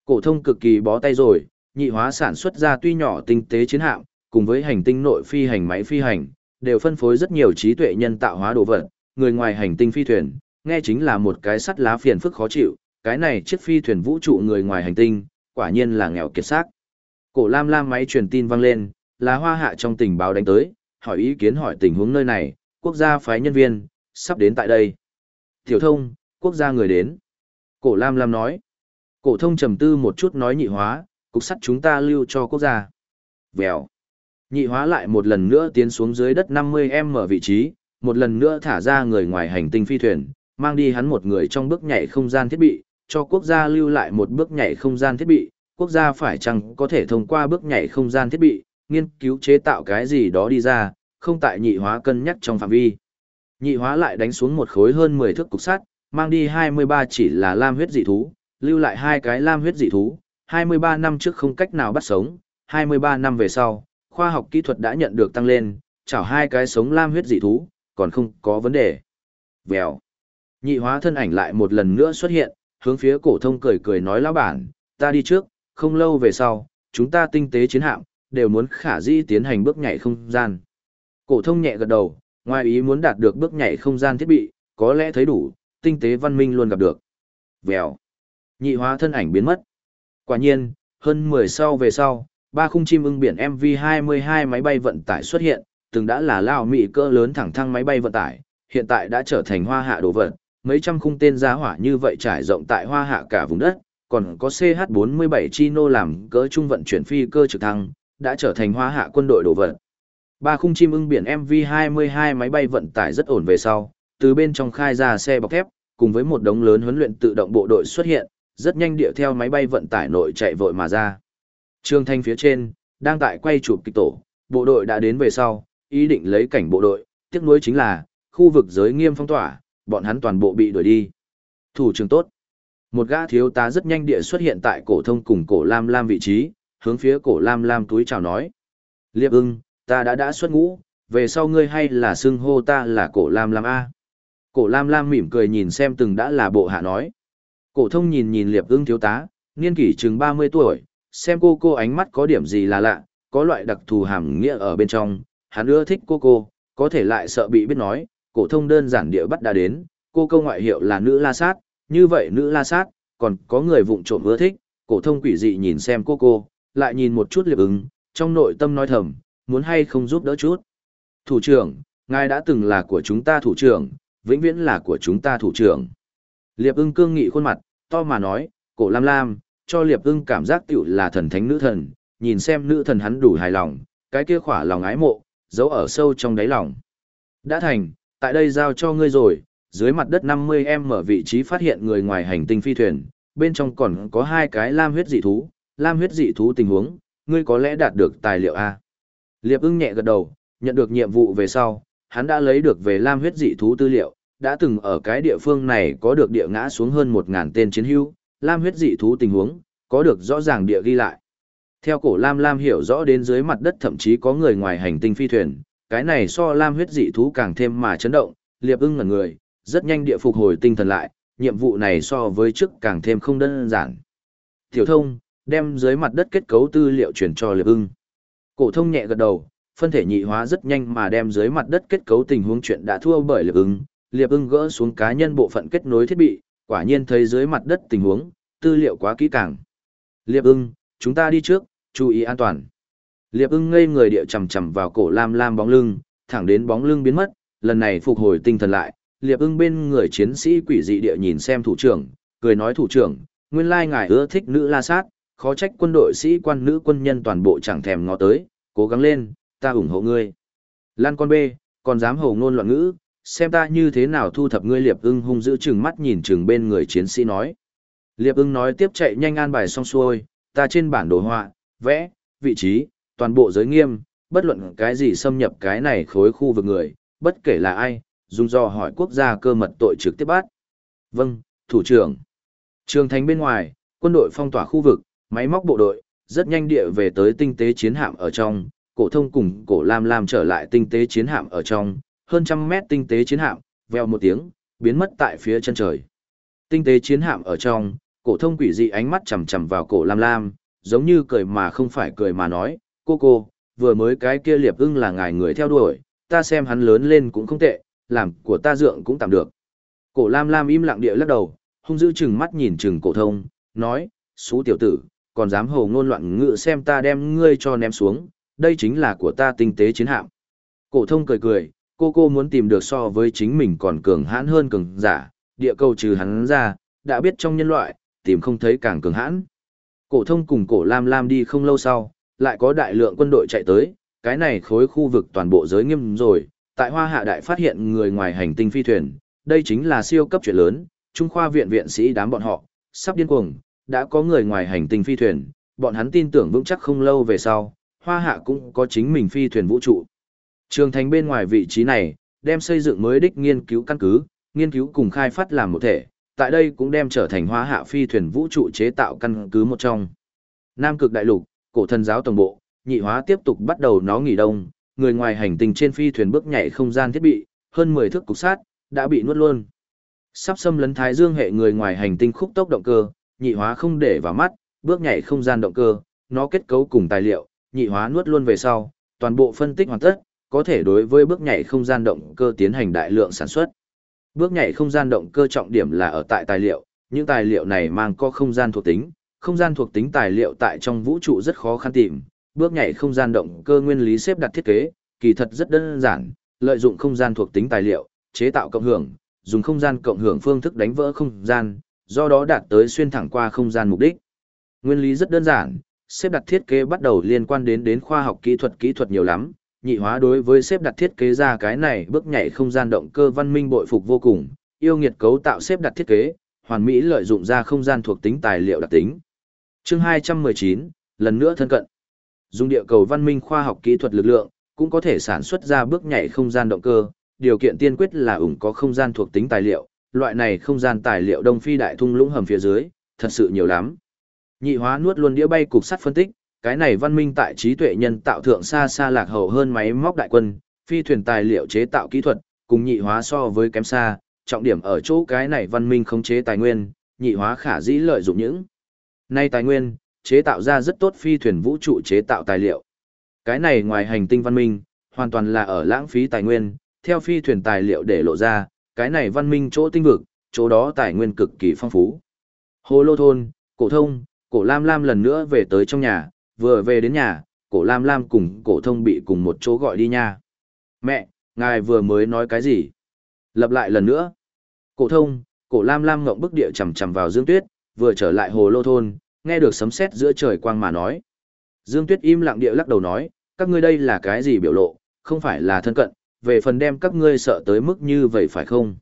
Cổ thông cực kỳ bó tay rồi, nhị hóa sản xuất ra tuy nhỏ tinh tế chiến hạm, cùng với hành tinh nội phi hành máy phi hành, đều phân phối rất nhiều trí tuệ nhân tạo hóa đồ vật, người ngoài hành tinh phi thuyền, nghe chính là một cái sắt lá phiền phức khó chịu, cái này chiếc phi thuyền vũ trụ người ngoài hành tinh, quả nhiên là nghèo kiệt xác. Cổ Lam Lam máy truyền tin vang lên, là Hoa Hạ trong tình báo đánh tới, hỏi ý kiến hỏi tình huống nơi này, quốc gia phái nhân viên, sắp đến tại đây. Tiểu thông, quốc gia người đến. Cổ Lam Lam nói. Cổ thông trầm tư một chút nói nhị hóa, cục sắt chúng ta lưu cho quốc gia. Vèo. Nhị hóa lại một lần nữa tiến xuống dưới đất 50m vị trí, một lần nữa thả ra người ngoài hành tinh phi thuyền, mang đi hắn một người trong bước nhảy không gian thiết bị, cho quốc gia lưu lại một bước nhảy không gian thiết bị, quốc gia phải chăng có thể thông qua bước nhảy không gian thiết bị, nghiên cứu chế tạo cái gì đó đi ra, không tại nhị hóa cân nhắc trong phạm vi. Nhị hóa lại đánh xuống một khối hơn 10 thước cục sắt, mang đi 23 chỉ là lam huyết dị thú, lưu lại hai cái lam huyết dị thú, 23 năm trước không cách nào bắt sống, 23 năm về sau, khoa học kỹ thuật đã nhận được tăng lên, chảo hai cái sống lam huyết dị thú, còn không có vấn đề. Vèo. Nhị hóa thân ảnh lại một lần nữa xuất hiện, hướng phía cổ thông cười cười nói lão bản, ta đi trước, không lâu về sau, chúng ta tinh tế chiến hạm, đều muốn khả dĩ tiến hành bước nhảy không gian. Cổ thông nhẹ gật đầu, ngoài ý muốn đạt được bước nhảy không gian thiết bị, có lẽ thấy đủ, tinh tế văn minh luôn gặp được. Vèo. Nhị hóa thân ảnh biến mất. Quả nhiên, hơn 10 sau về sau, ba khung chim ưng biển MV-22 máy bay vận tải xuất hiện, từng đã là lao mỹ cỡ lớn thẳng thăng máy bay vận tải, hiện tại đã trở thành hoa hạ đồ vật, mấy trăm khung tên giá hỏa như vậy trải rộng tại hoa hạ cả vùng đất, còn có CH-47 Chino làm cỡ trung vận chuyển phi cơ trực thăng, đã trở thành hoa hạ quân đội đồ vật. Ba khung chim ưng biển MV-22 máy bay vận tải rất ổn về sau, từ bên trong khai ra xe bọc thép, cùng với một đống lớn huấn luyện tự động bộ đội xuất hiện, rất nhanh điệu theo máy bay vận tải nội chạy vội mà ra. Trương Thanh phía trên, đang tại quay chụp kịch tổ, bộ đội đã đến về sau, ý định lấy cảnh bộ đội, tiếc nuối chính là, khu vực giới nghiêm phong tỏa, bọn hắn toàn bộ bị đuổi đi. Thủ trưởng tốt. Một gã thiếu tá rất nhanh địa xuất hiện tại cổ thông cùng cổ Lam Lam vị trí, hướng phía cổ Lam Lam túi chào nói. Liệp ưng, ta đã đã xuất ngũ, về sau ngươi hay là xưng hô ta là cổ Lam Lam A. Cổ Lam Lam mỉm cười nhìn xem từng đã là bộ hạ nói. Cổ thông nhìn nhìn liệp ưng thiếu tá, niên kỷ chừng 30 tuổi, xem cô cô ánh mắt có điểm gì là lạ, có loại đặc thù hàm nghĩa ở bên trong, hắn ưa thích cô cô, có thể lại sợ bị biết nói, cổ thông đơn giản địa bắt đã đến, cô câu ngoại hiệu là nữ la sát, như vậy nữ la sát, còn có người vụng trộm ưa thích, cổ thông quỷ dị nhìn xem cô cô, lại nhìn một chút liệp ứng, trong nội tâm nói thầm, muốn hay không giúp đỡ chút. Thủ trưởng, ngài đã từng là của chúng ta thủ trưởng, vĩnh viễn là của chúng ta thủ trưởng. Liệp ưng cương nghị khuôn mặt, to mà nói, cổ lam lam, cho liệp ưng cảm giác tiểu là thần thánh nữ thần, nhìn xem nữ thần hắn đủ hài lòng, cái kia khỏa lòng ái mộ, giấu ở sâu trong đáy lòng. Đã thành, tại đây giao cho ngươi rồi, dưới mặt đất 50M ở vị trí phát hiện người ngoài hành tinh phi thuyền, bên trong còn có hai cái lam huyết dị thú, lam huyết dị thú tình huống, ngươi có lẽ đạt được tài liệu A. Liệp ưng nhẹ gật đầu, nhận được nhiệm vụ về sau, hắn đã lấy được về lam huyết dị thú tư liệu, đã từng ở cái địa phương này có được địa ngã xuống hơn 1.000 tên chiến hữu, lam huyết dị thú tình huống, có được rõ ràng địa ghi lại. Theo cổ Lam Lam hiểu rõ đến dưới mặt đất thậm chí có người ngoài hành tinh phi thuyền, cái này so Lam huyết dị thú càng thêm mà chấn động, liệp ưng ngẩn người, rất nhanh địa phục hồi tinh thần lại, nhiệm vụ này so với trước càng thêm không đơn giản. Tiểu thông, đem dưới mặt đất kết cấu tư liệu chuyển cho liệp ưng. Cổ thông nhẹ gật đầu, phân thể nhị hóa rất nhanh mà đem dưới mặt đất kết cấu tình huống chuyện đã thua bởi liệp ưng, liệp ưng gỡ xuống cá nhân bộ phận kết nối thiết bị, quả nhiên thấy dưới mặt đất tình huống, tư liệu quá kỹ càng. Liệp ưng, chúng ta đi trước, chú ý an toàn. Liệp ưng ngây người địa chầm chầm vào cổ lam lam bóng lưng, thẳng đến bóng lưng biến mất, lần này phục hồi tinh thần lại, liệp ưng bên người chiến sĩ quỷ dị địa nhìn xem thủ trưởng, cười nói thủ trưởng, nguyên lai ngài ưa thích nữ la sát, khó trách quân đội sĩ quan nữ quân nhân toàn bộ chẳng thèm ngó tới, cố gắng lên, ta ủng hộ ngươi. Lan con bê, còn dám hồ ngôn loạn ngữ, xem ta như thế nào thu thập ngươi liệp ưng hung dữ chừng mắt nhìn chừng bên người chiến sĩ nói. Liệp ưng nói tiếp chạy nhanh an bài xong xuôi, ta trên bản đồ họa, vẽ, vị trí, toàn bộ giới nghiêm, bất luận cái gì xâm nhập cái này khối khu vực người, bất kể là ai, dùng do hỏi quốc gia cơ mật tội trực tiếp bắt. Vâng, thủ trưởng. Trường thành bên ngoài, quân đội phong tỏa khu vực, máy móc bộ đội, rất nhanh địa về tới tinh tế chiến hạm ở trong, cổ thông cùng cổ lam lam trở lại tinh tế chiến hạm ở trong, hơn trăm mét tinh tế chiến hạm, veo một tiếng, biến mất tại phía chân trời. Tinh tế chiến hạm ở trong, cổ thông quỷ dị ánh mắt chằm chằm vào cổ lam lam, giống như cười mà không phải cười mà nói, cô cô, vừa mới cái kia liệp ưng là ngài người theo đuổi, ta xem hắn lớn lên cũng không tệ, làm của ta dượng cũng tạm được. Cổ lam lam im lặng địa lắc đầu, hung dữ chừng mắt nhìn chừng cổ thông, nói, xú tiểu tử, còn dám hồ ngôn loạn ngự xem ta đem ngươi cho ném xuống, đây chính là của ta tinh tế chiến hạm. Cổ thông cười cười, cô cô muốn tìm được so với chính mình còn cường hãn hơn cường giả, địa cầu trừ hắn ra, đã biết trong nhân loại, tìm không thấy càng cường hãn. Cổ thông cùng cổ lam lam đi không lâu sau, lại có đại lượng quân đội chạy tới, cái này khối khu vực toàn bộ giới nghiêm rồi, tại Hoa Hạ Đại phát hiện người ngoài hành tinh phi thuyền, đây chính là siêu cấp chuyện lớn, Trung khoa viện viện sĩ đám bọn họ, sắp điên cuồng, đã có người ngoài hành tinh phi thuyền, bọn hắn tin tưởng vững chắc không lâu về sau, Hoa Hạ cũng có chính mình phi thuyền vũ trụ. Trường thành bên ngoài vị trí này, đem xây dựng mới đích nghiên cứu căn cứ, nghiên cứu cùng khai phát làm một thể, tại đây cũng đem trở thành Hoa Hạ phi thuyền vũ trụ chế tạo căn cứ một trong. Nam cực đại lục, cổ thần giáo tổng bộ, nhị hóa tiếp tục bắt đầu nó nghỉ đông, người ngoài hành tinh trên phi thuyền bước nhảy không gian thiết bị, hơn 10 thước cục sát, đã bị nuốt luôn. Sắp xâm lấn thái dương hệ người ngoài hành tinh khúc tốc động cơ, nhị hóa không để vào mắt, bước nhảy không gian động cơ, nó kết cấu cùng tài liệu, nhị hóa nuốt luôn về sau, toàn bộ phân tích hoàn tất, có thể đối với bước nhảy không gian động cơ tiến hành đại lượng sản xuất. Bước nhảy không gian động cơ trọng điểm là ở tại tài liệu, những tài liệu này mang có không gian thuộc tính, không gian thuộc tính tài liệu tại trong vũ trụ rất khó khăn tìm, bước nhảy không gian động cơ nguyên lý xếp đặt thiết kế, kỳ thật rất đơn giản, lợi dụng không gian thuộc tính tài liệu, chế tạo cộng hưởng, dùng không gian cộng hưởng phương thức đánh vỡ không gian, do đó đạt tới xuyên thẳng qua không gian mục đích. Nguyên lý rất đơn giản, xếp đặt thiết kế bắt đầu liên quan đến đến khoa học kỹ thuật kỹ thuật nhiều lắm, nhị hóa đối với xếp đặt thiết kế ra cái này bước nhảy không gian động cơ văn minh bội phục vô cùng, yêu nghiệt cấu tạo xếp đặt thiết kế, hoàn mỹ lợi dụng ra không gian thuộc tính tài liệu đặc tính. Chương 219, lần nữa thân cận. Dùng địa cầu văn minh khoa học kỹ thuật lực lượng, cũng có thể sản xuất ra bước nhảy không gian động cơ, điều kiện tiên quyết là ủng có không gian thuộc tính tài liệu, loại này không gian tài liệu đông phi đại thung lũng hầm phía dưới, thật sự nhiều lắm. Nhị hóa nuốt luôn đĩa bay cục sắt phân tích, cái này văn minh tại trí tuệ nhân tạo thượng xa xa lạc hậu hơn máy móc đại quân, phi thuyền tài liệu chế tạo kỹ thuật, cùng nhị hóa so với kém xa, trọng điểm ở chỗ cái này văn minh khống chế tài nguyên, nhị hóa khả dĩ lợi dụng những nay tài nguyên, chế tạo ra rất tốt phi thuyền vũ trụ chế tạo tài liệu. Cái này ngoài hành tinh văn minh, hoàn toàn là ở lãng phí tài nguyên, theo phi thuyền tài liệu để lộ ra, cái này văn minh chỗ tinh vực, chỗ đó tài nguyên cực kỳ phong phú. Hồ Lô Thôn, Cổ Thông, Cổ Lam Lam lần nữa về tới trong nhà, vừa về đến nhà, Cổ Lam Lam cùng Cổ Thông bị cùng một chỗ gọi đi nha. Mẹ, ngài vừa mới nói cái gì? Lặp lại lần nữa. Cổ Thông, Cổ Lam Lam ngậm bức địa chầm chầm vào Dương Tuyết, vừa trở lại Hồ Lô Thôn, nghe được sấm sét giữa trời quang mà nói. Dương Tuyết im lặng địa lắc đầu nói, các ngươi đây là cái gì biểu lộ, không phải là thân cận, về phần đem các ngươi sợ tới mức như vậy phải không?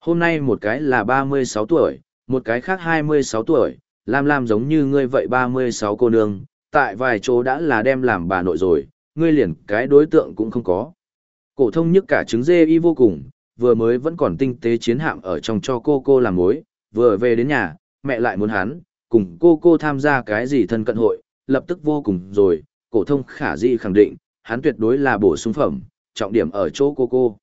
Hôm nay một cái là 36 tuổi, một cái khác 26 tuổi, Lam Lam giống như ngươi vậy 36 cô nương, tại vài chỗ đã là đem làm bà nội rồi, ngươi liền cái đối tượng cũng không có. Cổ thông nhất cả trứng dê y vô cùng, vừa mới vẫn còn tinh tế chiến hạm ở trong cho cô cô làm mối, vừa về đến nhà, mẹ lại muốn hắn, cùng cô cô tham gia cái gì thân cận hội, lập tức vô cùng rồi, cổ thông khả dĩ khẳng định, hắn tuyệt đối là bổ sung phẩm, trọng điểm ở chỗ cô cô.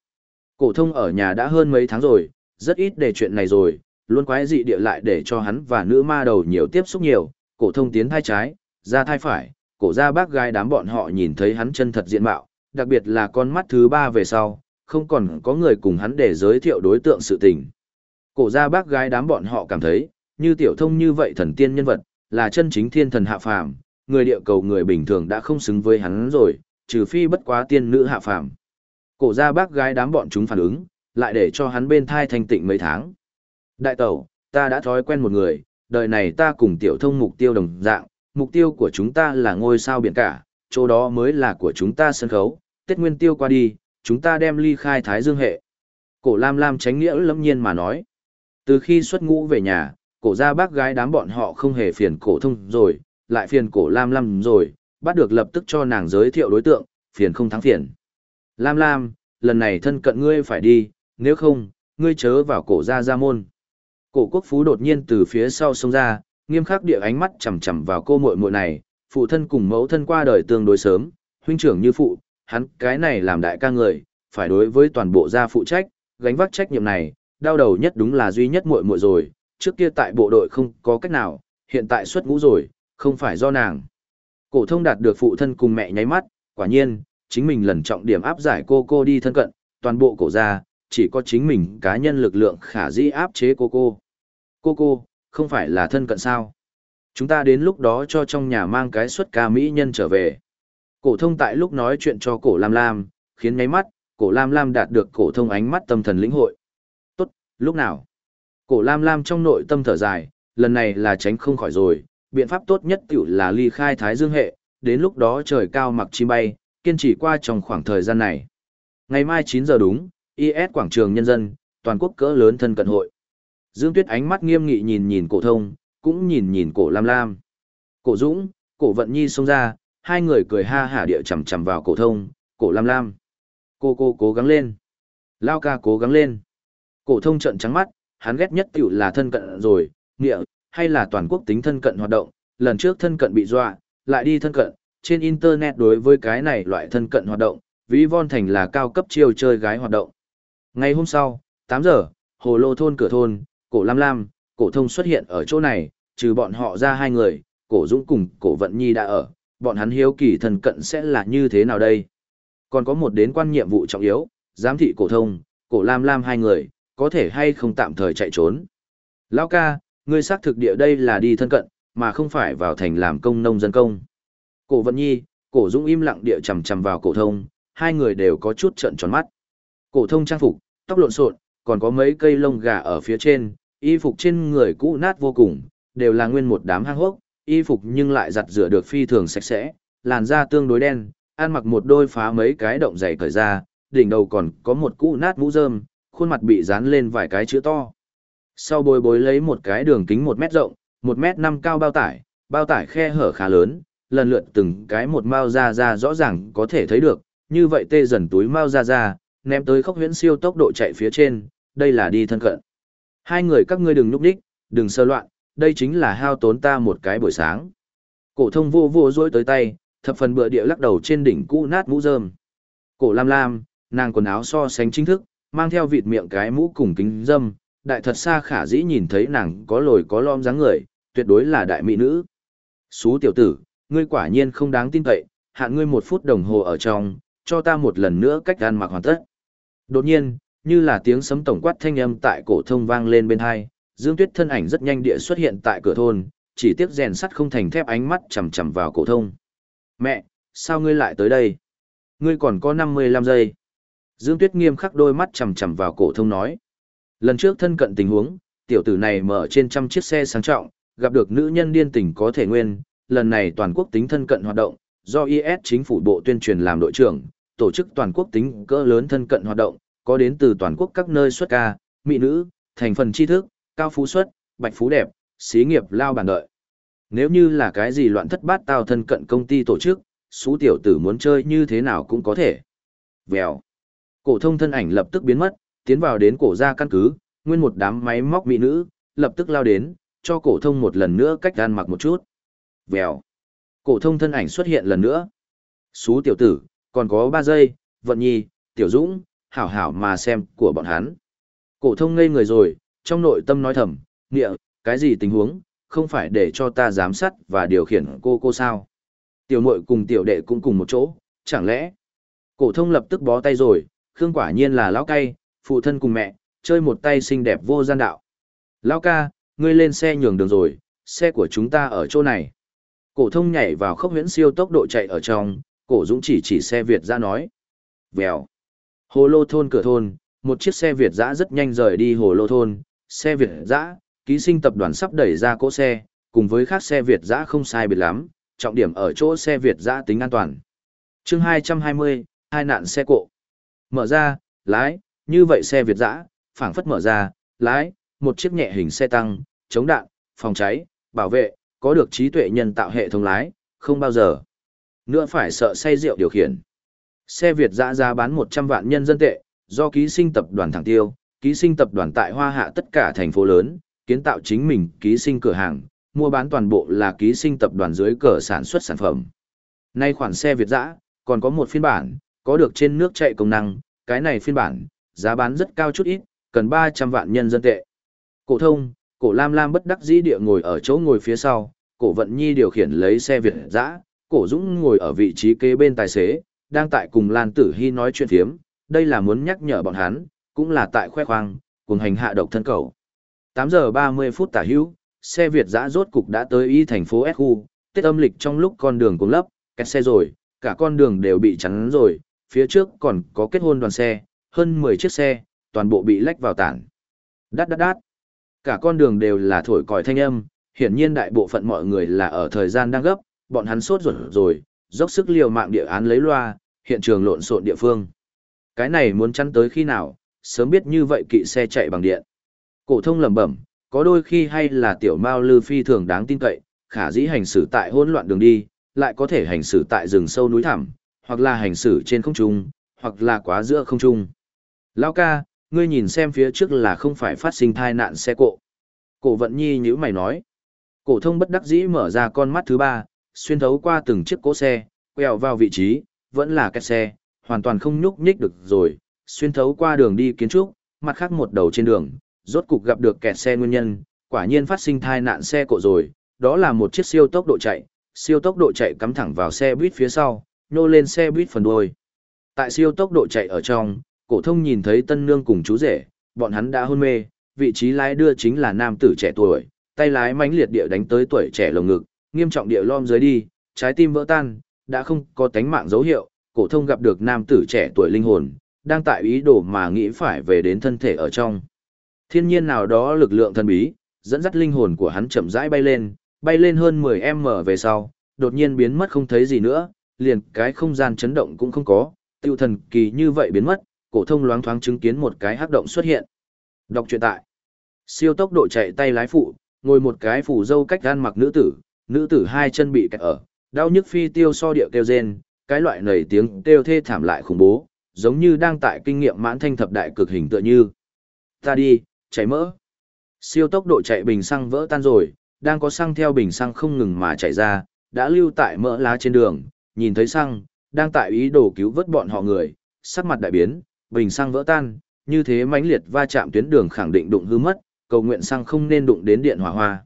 Cổ thông ở nhà đã hơn mấy tháng rồi, rất ít để chuyện này rồi, luôn quái dị địa lại để cho hắn và nữ ma đầu nhiều tiếp xúc nhiều, cổ thông tiến thai trái, ra thai phải, cổ ra bác gái đám bọn họ nhìn thấy hắn chân thật diện mạo, đặc biệt là con mắt thứ ba về sau, không còn có người cùng hắn để giới thiệu đối tượng sự tình. Cổ ra bác gái đám bọn họ cảm thấy, như tiểu thông như vậy thần tiên nhân vật, là chân chính thiên thần hạ phàm, người địa cầu người bình thường đã không xứng với hắn rồi, trừ phi bất quá tiên nữ hạ phàm. Cổ ra bác gái đám bọn chúng phản ứng, lại để cho hắn bên thai thanh tịnh mấy tháng. Đại tẩu, ta đã thói quen một người, đời này ta cùng tiểu thông mục tiêu đồng dạng, mục tiêu của chúng ta là ngôi sao biển cả, chỗ đó mới là của chúng ta sân khấu, Tết Nguyên Tiêu qua đi, chúng ta đem ly khai Thái Dương hệ. Cổ Lam Lam tránh nghĩa lâm nhiên mà nói. Từ khi xuất ngũ về nhà, cổ gia bác gái đám bọn họ không hề phiền cổ thông rồi, lại phiền cổ Lam Lam rồi, bắt được lập tức cho nàng giới thiệu đối tượng, phiền không thắng phiền. Lam Lam, lần này thân cận ngươi phải đi, nếu không, ngươi chớ vào cổ gia gia môn. Cổ quốc phú đột nhiên từ phía sau xông ra, nghiêm khắc địa ánh mắt chằm chằm vào cô muội muội này, phụ thân cùng mẫu thân qua đời tương đối sớm, huynh trưởng như phụ, hắn cái này làm đại ca người, phải đối với toàn bộ gia phụ trách, gánh vác trách nhiệm này, đau đầu nhất đúng là duy nhất muội muội rồi, trước kia tại bộ đội không có cách nào, hiện tại xuất ngũ rồi, không phải do nàng. Cổ thông đạt được phụ thân cùng mẹ nháy mắt, quả nhiên, chính mình lần trọng điểm áp giải cô cô đi thân cận, toàn bộ cổ gia, chỉ có chính mình cá nhân lực lượng khả dĩ áp chế cô cô. Cô cô, không phải là thân cận sao? Chúng ta đến lúc đó cho trong nhà mang cái suất ca mỹ nhân trở về. Cổ thông tại lúc nói chuyện cho cổ Lam Lam, khiến nháy mắt, cổ Lam Lam đạt được cổ thông ánh mắt tâm thần lĩnh hội. Tốt, lúc nào? Cổ Lam Lam trong nội tâm thở dài, lần này là tránh không khỏi rồi, biện pháp tốt nhất tiểu là ly khai Thái Dương hệ, đến lúc đó trời cao mặc chim bay, kiên trì qua trong khoảng thời gian này. Ngày mai 9 giờ đúng, IS quảng trường nhân dân, toàn quốc cỡ lớn thân cận hội. Dương Tuyết ánh mắt nghiêm nghị nhìn nhìn cổ thông, cũng nhìn nhìn cổ Lam Lam. Cổ Dũng, cổ Vận Nhi xông ra, hai người cười ha hả địa chằm chằm vào cổ thông, cổ Lam Lam. Cô cô cố gắng lên. Lao ca cố gắng lên. Cổ thông trợn trắng mắt, hắn ghét nhất tiểu là thân cận rồi, nghĩa, hay là toàn quốc tính thân cận hoạt động, lần trước thân cận bị dọa, lại đi thân cận, trên internet đối với cái này loại thân cận hoạt động, ví von thành là cao cấp chiêu chơi gái hoạt động. Ngày hôm sau, 8 giờ, hồ lô thôn cửa thôn, cổ Lam Lam, cổ thông xuất hiện ở chỗ này, trừ bọn họ ra hai người, cổ Dũng cùng cổ Vận Nhi đã ở, bọn hắn hiếu kỳ thân cận sẽ là như thế nào đây? Còn có một đến quan nhiệm vụ trọng yếu, giám thị cổ thông, cổ Lam Lam hai người, có thể hay không tạm thời chạy trốn. Lão ca, ngươi xác thực địa đây là đi thân cận, mà không phải vào thành làm công nông dân công. Cổ Vận Nhi, cổ Dũng im lặng địa chầm chầm vào cổ thông, hai người đều có chút trợn tròn mắt. Cổ thông trang phục, tóc lộn xộn, còn có mấy cây lông gà ở phía trên, y phục trên người cũ nát vô cùng, đều là nguyên một đám hang hốc, y phục nhưng lại giặt rửa được phi thường sạch sẽ, làn da tương đối đen, ăn mặc một đôi phá mấy cái động dày cởi ra, đỉnh đầu còn có một cũ nát mũ rơm, khuôn mặt bị dán lên vài cái chữ to. Sau bồi bối lấy một cái đường kính một mét rộng, một mét năm cao bao tải, bao tải khe hở khá lớn, lần lượt từng cái một mao ra ra rõ ràng có thể thấy được, như vậy tê dần túi mao ra ra, ném tới khốc huyễn siêu tốc độ chạy phía trên, đây là đi thân cận. Hai người các ngươi đừng núp đích, đừng sơ loạn, đây chính là hao tốn ta một cái buổi sáng. Cổ thông vô vô dối tới tay, thập phần bựa địa lắc đầu trên đỉnh cũ nát mũ rơm. Cổ lam lam, nàng quần áo so sánh chính thức, mang theo vịt miệng cái mũ cùng kính dâm, đại thật xa khả dĩ nhìn thấy nàng có lồi có lõm dáng người, tuyệt đối là đại mỹ nữ. Xú tiểu tử, ngươi quả nhiên không đáng tin cậy, hạn ngươi một phút đồng hồ ở trong, cho ta một lần nữa cách ăn mặc hoàn tất. Đột nhiên, như là tiếng sấm tổng quát thanh âm tại cổ thông vang lên bên hai, Dương Tuyết thân ảnh rất nhanh địa xuất hiện tại cửa thôn, chỉ tiếc rèn sắt không thành thép ánh mắt chằm chằm vào cổ thông. "Mẹ, sao ngươi lại tới đây? Ngươi còn có 55 giây." Dương Tuyết nghiêm khắc đôi mắt chằm chằm vào cổ thông nói. Lần trước thân cận tình huống, tiểu tử này mở trên trăm chiếc xe sang trọng, gặp được nữ nhân điên tình có thể nguyên, lần này toàn quốc tính thân cận hoạt động, do IS chính phủ bộ tuyên truyền làm đội trưởng, tổ chức toàn quốc tính cỡ lớn thân cận hoạt động, có đến từ toàn quốc các nơi xuất ca, mỹ nữ, thành phần tri thức, cao phú xuất, bạch phú đẹp, xí nghiệp lao bàn đợi. Nếu như là cái gì loạn thất bát tao thân cận công ty tổ chức, số tiểu tử muốn chơi như thế nào cũng có thể. Vèo. Cổ thông thân ảnh lập tức biến mất, tiến vào đến cổ gia căn cứ, nguyên một đám máy móc mỹ nữ, lập tức lao đến, cho cổ thông một lần nữa cách gan mặc một chút. Vèo. Cổ thông thân ảnh xuất hiện lần nữa. Sú tiểu tử, còn có 3 giây, vận nhi, tiểu dũng, hảo hảo mà xem của bọn hắn. Cổ thông ngây người rồi, trong nội tâm nói thầm, nghĩa, cái gì tình huống, không phải để cho ta giám sát và điều khiển cô cô sao. Tiểu muội cùng tiểu đệ cũng cùng một chỗ, chẳng lẽ. Cổ thông lập tức bó tay rồi, Khương quả nhiên là lão cay, phụ thân cùng mẹ, chơi một tay xinh đẹp vô gian đạo. Lão ca, ngươi lên xe nhường đường rồi, xe của chúng ta ở chỗ này. Cổ thông nhảy vào khốc huyễn siêu tốc độ chạy ở trong, cổ dũng chỉ chỉ xe Việt ra nói. Vèo. Hồ lô thôn cửa thôn, một chiếc xe Việt giã rất nhanh rời đi hồ lô thôn, xe Việt giã, ký sinh tập đoàn sắp đẩy ra cỗ xe, cùng với khác xe Việt giã không sai biệt lắm, trọng điểm ở chỗ xe Việt giã tính an toàn. Chương 220, hai nạn xe cộ. Mở ra, lái, như vậy xe Việt dã, phảng phất mở ra, lái, một chiếc nhẹ hình xe tăng, chống đạn, phòng cháy, bảo vệ, có được trí tuệ nhân tạo hệ thống lái, không bao giờ nữa phải sợ say rượu điều khiển. Xe Việt dã giá bán 100 vạn nhân dân tệ, do ký sinh tập đoàn thẳng tiêu, ký sinh tập đoàn tại Hoa Hạ tất cả thành phố lớn, kiến tạo chính mình ký sinh cửa hàng, mua bán toàn bộ là ký sinh tập đoàn dưới cờ sản xuất sản phẩm. Nay khoản xe Việt dã còn có một phiên bản, có được trên nước chạy công năng, cái này phiên bản, giá bán rất cao chút ít, cần 300 vạn nhân dân tệ. Cổ thông, cổ Lam Lam bất đắc dĩ địa ngồi ở chỗ ngồi phía sau, cổ Vận Nhi điều khiển lấy xe Việt dã, cổ Dũng ngồi ở vị trí kế bên tài xế, đang tại cùng Lan Tử Hy nói chuyện thiếm, đây là muốn nhắc nhở bọn hắn, cũng là tại khoe khoang, cùng hành hạ độc thân cầu. 8 giờ 30 phút tả hữu, xe Việt dã rốt cục đã tới y thành phố su Tết âm lịch trong lúc con đường cũng lấp, kẹt xe rồi, cả con đường đều bị chắn rồi, phía trước còn có kết hôn đoàn xe, hơn 10 chiếc xe, toàn bộ bị lách vào tảng. Đát đát đát. Cả con đường đều là thổi còi thanh âm, hiển nhiên đại bộ phận mọi người là ở thời gian đang gấp, bọn hắn sốt ruột rồi, dốc sức liều mạng địa án lấy loa, hiện trường lộn xộn địa phương. Cái này muốn chắn tới khi nào, sớm biết như vậy kỵ xe chạy bằng điện. Cổ thông lẩm bẩm, có đôi khi hay là tiểu mao lư phi thường đáng tin cậy, khả dĩ hành xử tại hỗn loạn đường đi, lại có thể hành xử tại rừng sâu núi thẳm, hoặc là hành xử trên không trung, hoặc là quá giữa không trung. Lão ca, ngươi nhìn xem phía trước là không phải phát sinh tai nạn xe cộ. Cổ vận nhi như mày nói. Cổ thông bất đắc dĩ mở ra con mắt thứ ba, xuyên thấu qua từng chiếc cỗ xe, quẹo vào vị trí, vẫn là cái xe, hoàn toàn không nhúc nhích được rồi, xuyên thấu qua đường đi kiến trúc, mặt khác một đầu trên đường, rốt cục gặp được kẹt xe nguyên nhân, quả nhiên phát sinh tai nạn xe cộ rồi, đó là một chiếc siêu tốc độ chạy, siêu tốc độ chạy cắm thẳng vào xe buýt phía sau, nô lên xe buýt phần đuôi. Tại siêu tốc độ chạy ở trong, cổ thông nhìn thấy tân nương cùng chú rể, bọn hắn đã hôn mê, vị trí lái đưa chính là nam tử trẻ tuổi, tay lái mãnh liệt địa đánh tới tuổi trẻ lồng ngực, nghiêm trọng địa lom dưới đi, trái tim vỡ tan, đã không có tánh mạng dấu hiệu, cổ thông gặp được nam tử trẻ tuổi linh hồn, đang tại ý đồ mà nghĩ phải về đến thân thể ở trong. Thiên nhiên nào đó lực lượng thần bí, dẫn dắt linh hồn của hắn chậm rãi bay lên, bay lên hơn 10m về sau, đột nhiên biến mất không thấy gì nữa, liền cái không gian chấn động cũng không có, tiêu thần kỳ như vậy biến mất, cổ thông loáng thoáng chứng kiến một cái hắc động xuất hiện. Đọc truyện tại. Siêu tốc độ chạy tay lái phụ, ngồi một cái phủ dâu cách gan mặc nữ tử, nữ tử hai chân bị kẹt ở, đau nhức phi tiêu so điệu kêu rên, cái loại nảy tiếng kêu thê thảm lại khủng bố, giống như đang tại kinh nghiệm mãn thanh thập đại cực hình tựa như. Ta đi, chạy mỡ. Siêu tốc độ chạy bình xăng vỡ tan rồi, đang có xăng theo bình xăng không ngừng mà chạy ra, đã lưu tại mỡ lá trên đường, nhìn thấy xăng, đang tại ý đồ cứu vớt bọn họ người, sắc mặt đại biến, bình xăng vỡ tan, như thế mãnh liệt va chạm tuyến đường khẳng định đụng hư mất, cầu nguyện xăng không nên đụng đến điện hỏa hoa.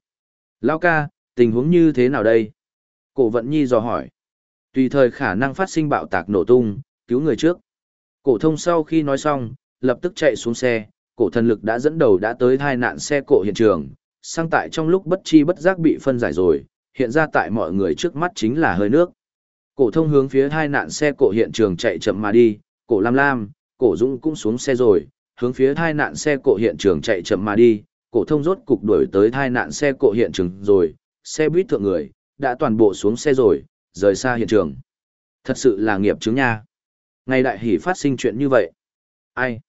Lao ca, tình huống như thế nào đây? Cổ vận nhi dò hỏi. Tùy thời khả năng phát sinh bạo tạc nổ tung, cứu người trước. Cổ thông sau khi nói xong, lập tức chạy xuống xe, cổ thần lực đã dẫn đầu đã tới tai nạn xe cộ hiện trường, sang tại trong lúc bất chi bất giác bị phân giải rồi, hiện ra tại mọi người trước mắt chính là hơi nước. Cổ thông hướng phía hai nạn xe cộ hiện trường chạy chậm mà đi, cổ Lam Lam, cổ Dũng cũng xuống xe rồi, hướng phía hai nạn xe cộ hiện trường chạy chậm mà đi, cổ thông rốt cục đuổi tới hai nạn xe cộ hiện trường rồi, xe buýt thượng người, đã toàn bộ xuống xe rồi, rời xa hiện trường. Thật sự là nghiệp chứng nha. Ngày đại hỷ phát sinh chuyện như vậy. Ai?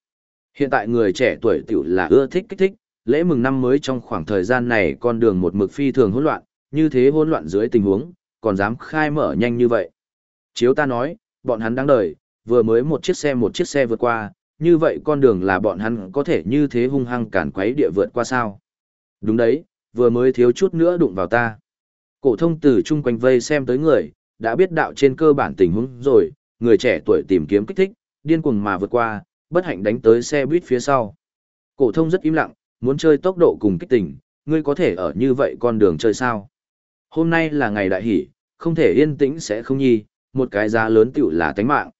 Hiện tại người trẻ tuổi tiểu là ưa thích kích thích, lễ mừng năm mới trong khoảng thời gian này con đường một mực phi thường hỗn loạn, như thế hỗn loạn dưới tình huống, còn dám khai mở nhanh như vậy. Chiếu ta nói, bọn hắn đáng đời, vừa mới một chiếc xe một chiếc xe vượt qua, như vậy con đường là bọn hắn có thể như thế hung hăng cản quấy địa vượt qua sao. Đúng đấy, vừa mới thiếu chút nữa đụng vào ta. Cổ thông từ chung quanh vây xem tới người, đã biết đạo trên cơ bản tình huống rồi, người trẻ tuổi tìm kiếm kích thích, điên cuồng mà vượt qua, bất hạnh đánh tới xe buýt phía sau. Cổ thông rất im lặng, muốn chơi tốc độ cùng kích tình, ngươi có thể ở như vậy con đường chơi sao? Hôm nay là ngày đại hỷ, không thể yên tĩnh sẽ không nhi, một cái giá lớn tiểu là tánh mạng.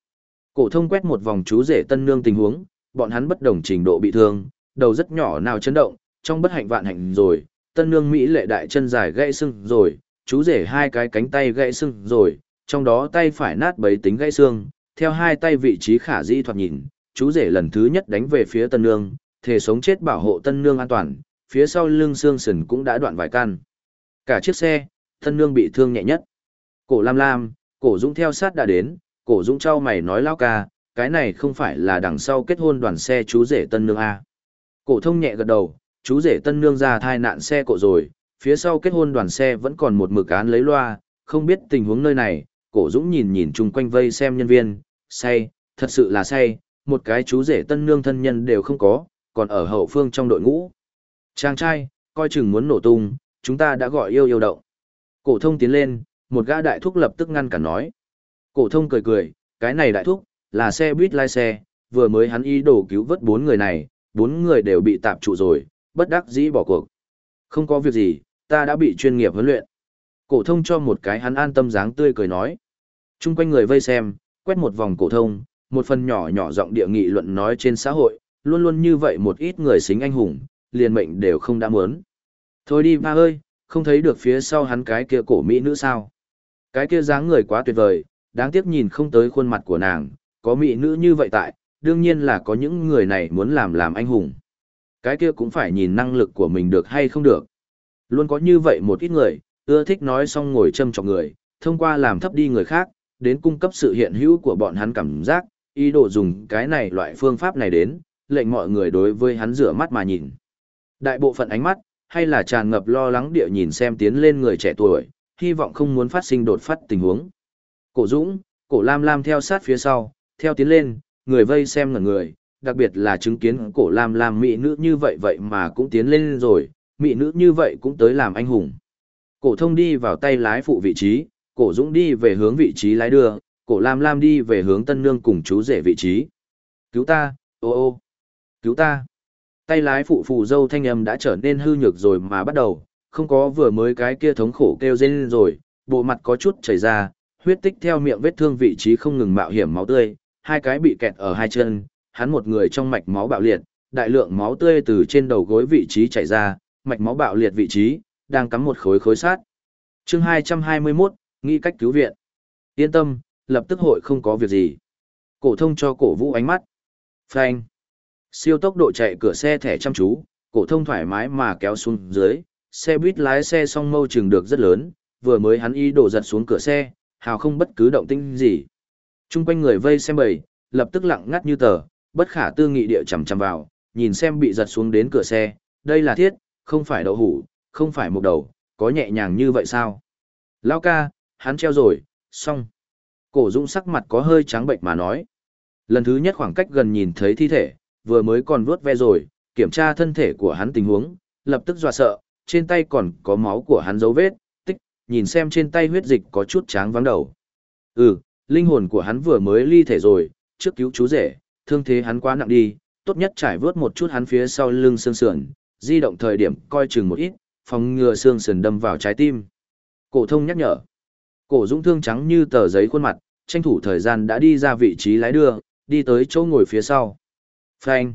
Cổ thông quét một vòng chú rể tân nương tình huống, bọn hắn bất đồng trình độ bị thương, đầu rất nhỏ nào chấn động, trong bất hạnh vạn hạnh rồi, tân nương Mỹ lệ đại chân dài gãy xương rồi, chú rể hai cái cánh tay gãy xương rồi, trong đó tay phải nát bấy tính gãy xương, theo hai tay vị trí khả dĩ thoạt nhìn, chú rể lần thứ nhất đánh về phía tân nương, thể sống chết bảo hộ tân nương an toàn, phía sau lưng xương sườn cũng đã đoạn vài căn. Cả chiếc xe, tân nương bị thương nhẹ nhất. Cổ Lam Lam, cổ Dũng theo sát đã đến, cổ Dũng trao mày nói lao ca, cái này không phải là đằng sau kết hôn đoàn xe chú rể tân nương A. Cổ thông nhẹ gật đầu, chú rể tân nương ra thai nạn xe cộ rồi, phía sau kết hôn đoàn xe vẫn còn một mực án lấy loa, không biết tình huống nơi này, cổ Dũng nhìn nhìn chung quanh vây xem nhân viên, say, thật sự là say, một cái chú rể tân nương thân nhân đều không có, còn ở hậu phương trong đội ngũ. Chàng trai, coi chừng muốn nổ tung, chúng ta đã gọi yêu yêu động. Cổ thông tiến lên, một gã đại thúc lập tức ngăn cản nói. Cổ thông cười cười, cái này đại thúc, là xe buýt lai xe, vừa mới hắn ý đồ cứu vớt bốn người này, bốn người đều bị tạm trụ rồi, bất đắc dĩ bỏ cuộc. Không có việc gì, ta đã bị chuyên nghiệp huấn luyện. Cổ thông cho một cái hắn an tâm dáng tươi cười nói. Trung quanh người vây xem, quét một vòng cổ thông, một phần nhỏ nhỏ giọng địa nghị luận nói trên xã hội, luôn luôn như vậy một ít người xính anh hùng, liền mệnh đều không đã muốn. Thôi đi ba ơi, không thấy được phía sau hắn cái kia cổ mỹ nữ sao? Cái kia dáng người quá tuyệt vời, đáng tiếc nhìn không tới khuôn mặt của nàng, có mỹ nữ như vậy tại, đương nhiên là có những người này muốn làm làm anh hùng. Cái kia cũng phải nhìn năng lực của mình được hay không được. Luôn có như vậy một ít người, ưa thích nói xong ngồi châm chọc người, thông qua làm thấp đi người khác, đến cung cấp sự hiện hữu của bọn hắn cảm giác, ý đồ dùng cái này loại phương pháp này đến, lệnh mọi người đối với hắn rửa mắt mà nhìn. Đại bộ phận ánh mắt, hay là tràn ngập lo lắng địa nhìn xem tiến lên người trẻ tuổi, hy vọng không muốn phát sinh đột phát tình huống. Cổ Dũng, cổ Lam Lam theo sát phía sau, theo tiến lên, người vây xem ngẩn người, đặc biệt là chứng kiến cổ Lam Lam mỹ nữ như vậy vậy mà cũng tiến lên rồi, mỹ nữ như vậy cũng tới làm anh hùng. Cổ thông đi vào tay lái phụ vị trí, cổ Dũng đi về hướng vị trí lái đưa, cổ Lam Lam đi về hướng tân nương cùng chú rể vị trí. Cứu ta, ô ô, cứu ta. Tay lái phụ phụ dâu thanh âm đã trở nên hư nhược rồi mà bắt đầu, không có vừa mới cái kia thống khổ kêu rên rồi, bộ mặt có chút chảy ra, huyết tích theo miệng vết thương vị trí không ngừng mạo hiểm máu tươi, hai cái bị kẹt ở hai chân, hắn một người trong mạch máu bạo liệt, đại lượng máu tươi từ trên đầu gối vị trí chảy ra, mạch máu bạo liệt vị trí, đang cắm một khối khối sát. Chương 221, nghĩ cách cứu viện. Yên tâm, lập tức hội không có việc gì. Cổ thông cho cổ vũ ánh mắt. Phanh. Siêu tốc độ chạy cửa xe thẻ chăm chú, cổ thông thoải mái mà kéo xuống dưới, xe buýt lái xe song mâu chừng được rất lớn, vừa mới hắn ý đổ giật xuống cửa xe, hào không bất cứ động tĩnh gì. Trung quanh người vây xem bầy, lập tức lặng ngắt như tờ, bất khả tư nghị địa chằm chằm vào, nhìn xem bị giật xuống đến cửa xe, đây là thiết, không phải đậu hủ, không phải một đầu, có nhẹ nhàng như vậy sao? Lao ca, hắn treo rồi, xong. Cổ Dũng sắc mặt có hơi trắng bệnh mà nói. Lần thứ nhất khoảng cách gần nhìn thấy thi thể, vừa mới còn vuốt ve rồi, kiểm tra thân thể của hắn tình huống, lập tức dọa sợ, trên tay còn có máu của hắn dấu vết, tích, nhìn xem trên tay huyết dịch có chút tráng vắng đầu. Ừ, linh hồn của hắn vừa mới ly thể rồi, trước cứu chú rể, thương thế hắn quá nặng đi, tốt nhất trải vớt một chút hắn phía sau lưng xương sườn, di động thời điểm coi chừng một ít, phòng ngừa xương sườn đâm vào trái tim. Cổ thông nhắc nhở. Cổ Dũng thương trắng như tờ giấy khuôn mặt, tranh thủ thời gian đã đi ra vị trí lái đưa, đi tới chỗ ngồi phía sau. Phanh!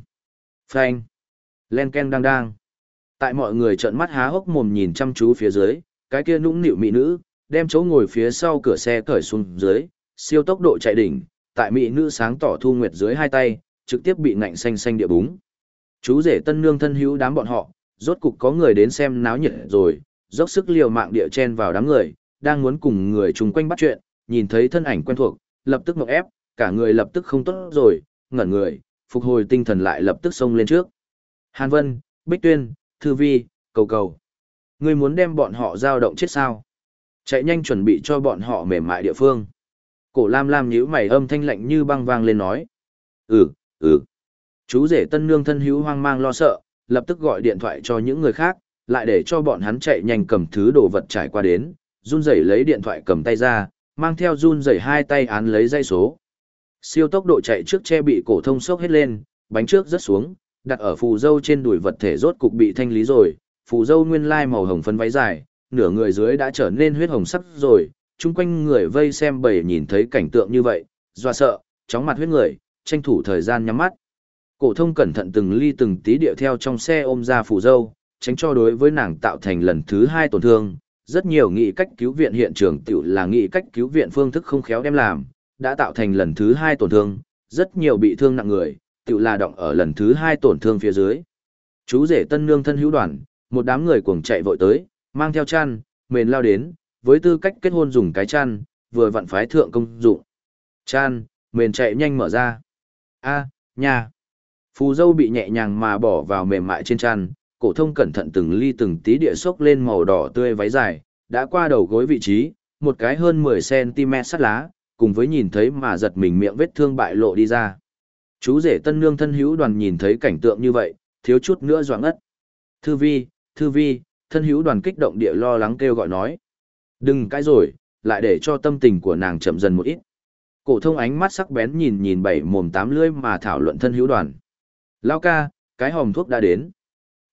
Phanh! Len ken đang đang. Tại mọi người trợn mắt há hốc mồm nhìn chăm chú phía dưới, cái kia nũng nịu mỹ nữ, đem chỗ ngồi phía sau cửa xe cởi xuống dưới, siêu tốc độ chạy đỉnh, tại mỹ nữ sáng tỏ thu nguyệt dưới hai tay, trực tiếp bị ngạnh xanh xanh địa búng. Chú rể tân nương thân hữu đám bọn họ, rốt cục có người đến xem náo nhiệt rồi, dốc sức liều mạng địa chen vào đám người, đang muốn cùng người chung quanh bắt chuyện, nhìn thấy thân ảnh quen thuộc, lập tức ngọc ép, cả người lập tức không tốt rồi, ngẩn người, phục hồi tinh thần lại lập tức xông lên trước. Hàn Vân, Bích Tuyên, Thư Vi, cầu cầu. Ngươi muốn đem bọn họ giao động chết sao? Chạy nhanh chuẩn bị cho bọn họ mềm mại địa phương. Cổ Lam Lam nhíu mày âm thanh lạnh như băng vang lên nói. Ừ, ừ. Chú rể tân nương thân hữu hoang mang lo sợ, lập tức gọi điện thoại cho những người khác, lại để cho bọn hắn chạy nhanh cầm thứ đồ vật trải qua đến, run rẩy lấy điện thoại cầm tay ra, mang theo run rẩy hai tay án lấy dây số. Siêu tốc độ chạy trước che bị cổ thông sốc hết lên, bánh trước rất xuống, đặt ở phù dâu trên đùi vật thể rốt cục bị thanh lý rồi, phù dâu nguyên lai màu hồng phấn váy dài, nửa người dưới đã trở nên huyết hồng sắc rồi, chung quanh người vây xem bầy nhìn thấy cảnh tượng như vậy, doa sợ, chóng mặt huyết người, tranh thủ thời gian nhắm mắt. Cổ thông cẩn thận từng ly từng tí điệu theo trong xe ôm ra phù dâu, tránh cho đối với nàng tạo thành lần thứ hai tổn thương, rất nhiều nghị cách cứu viện hiện trường tiểu là nghị cách cứu viện phương thức không khéo đem làm, đã tạo thành lần thứ hai tổn thương, rất nhiều bị thương nặng người, tự là động ở lần thứ hai tổn thương phía dưới. Chú rể tân nương thân hữu đoàn, một đám người cuồng chạy vội tới, mang theo chăn, mền lao đến, với tư cách kết hôn dùng cái chăn, vừa vặn phái thượng công dụng. Chăn, mền chạy nhanh mở ra. A, nhà. Phù dâu bị nhẹ nhàng mà bỏ vào mềm mại trên chăn, cổ thông cẩn thận từng ly từng tí địa xốc lên màu đỏ tươi váy dài, đã qua đầu gối vị trí, một cái hơn 10cm sắt lá, cùng với nhìn thấy mà giật mình miệng vết thương bại lộ đi ra. Chú rể tân nương thân hữu đoàn nhìn thấy cảnh tượng như vậy, thiếu chút nữa doãn ất. Thư vi, thư vi, thân hữu đoàn kích động địa lo lắng kêu gọi nói. Đừng cãi rồi, lại để cho tâm tình của nàng chậm dần một ít. Cổ thông ánh mắt sắc bén nhìn nhìn bảy mồm tám lưỡi mà thảo luận thân hữu đoàn. Lao ca, cái hòm thuốc đã đến.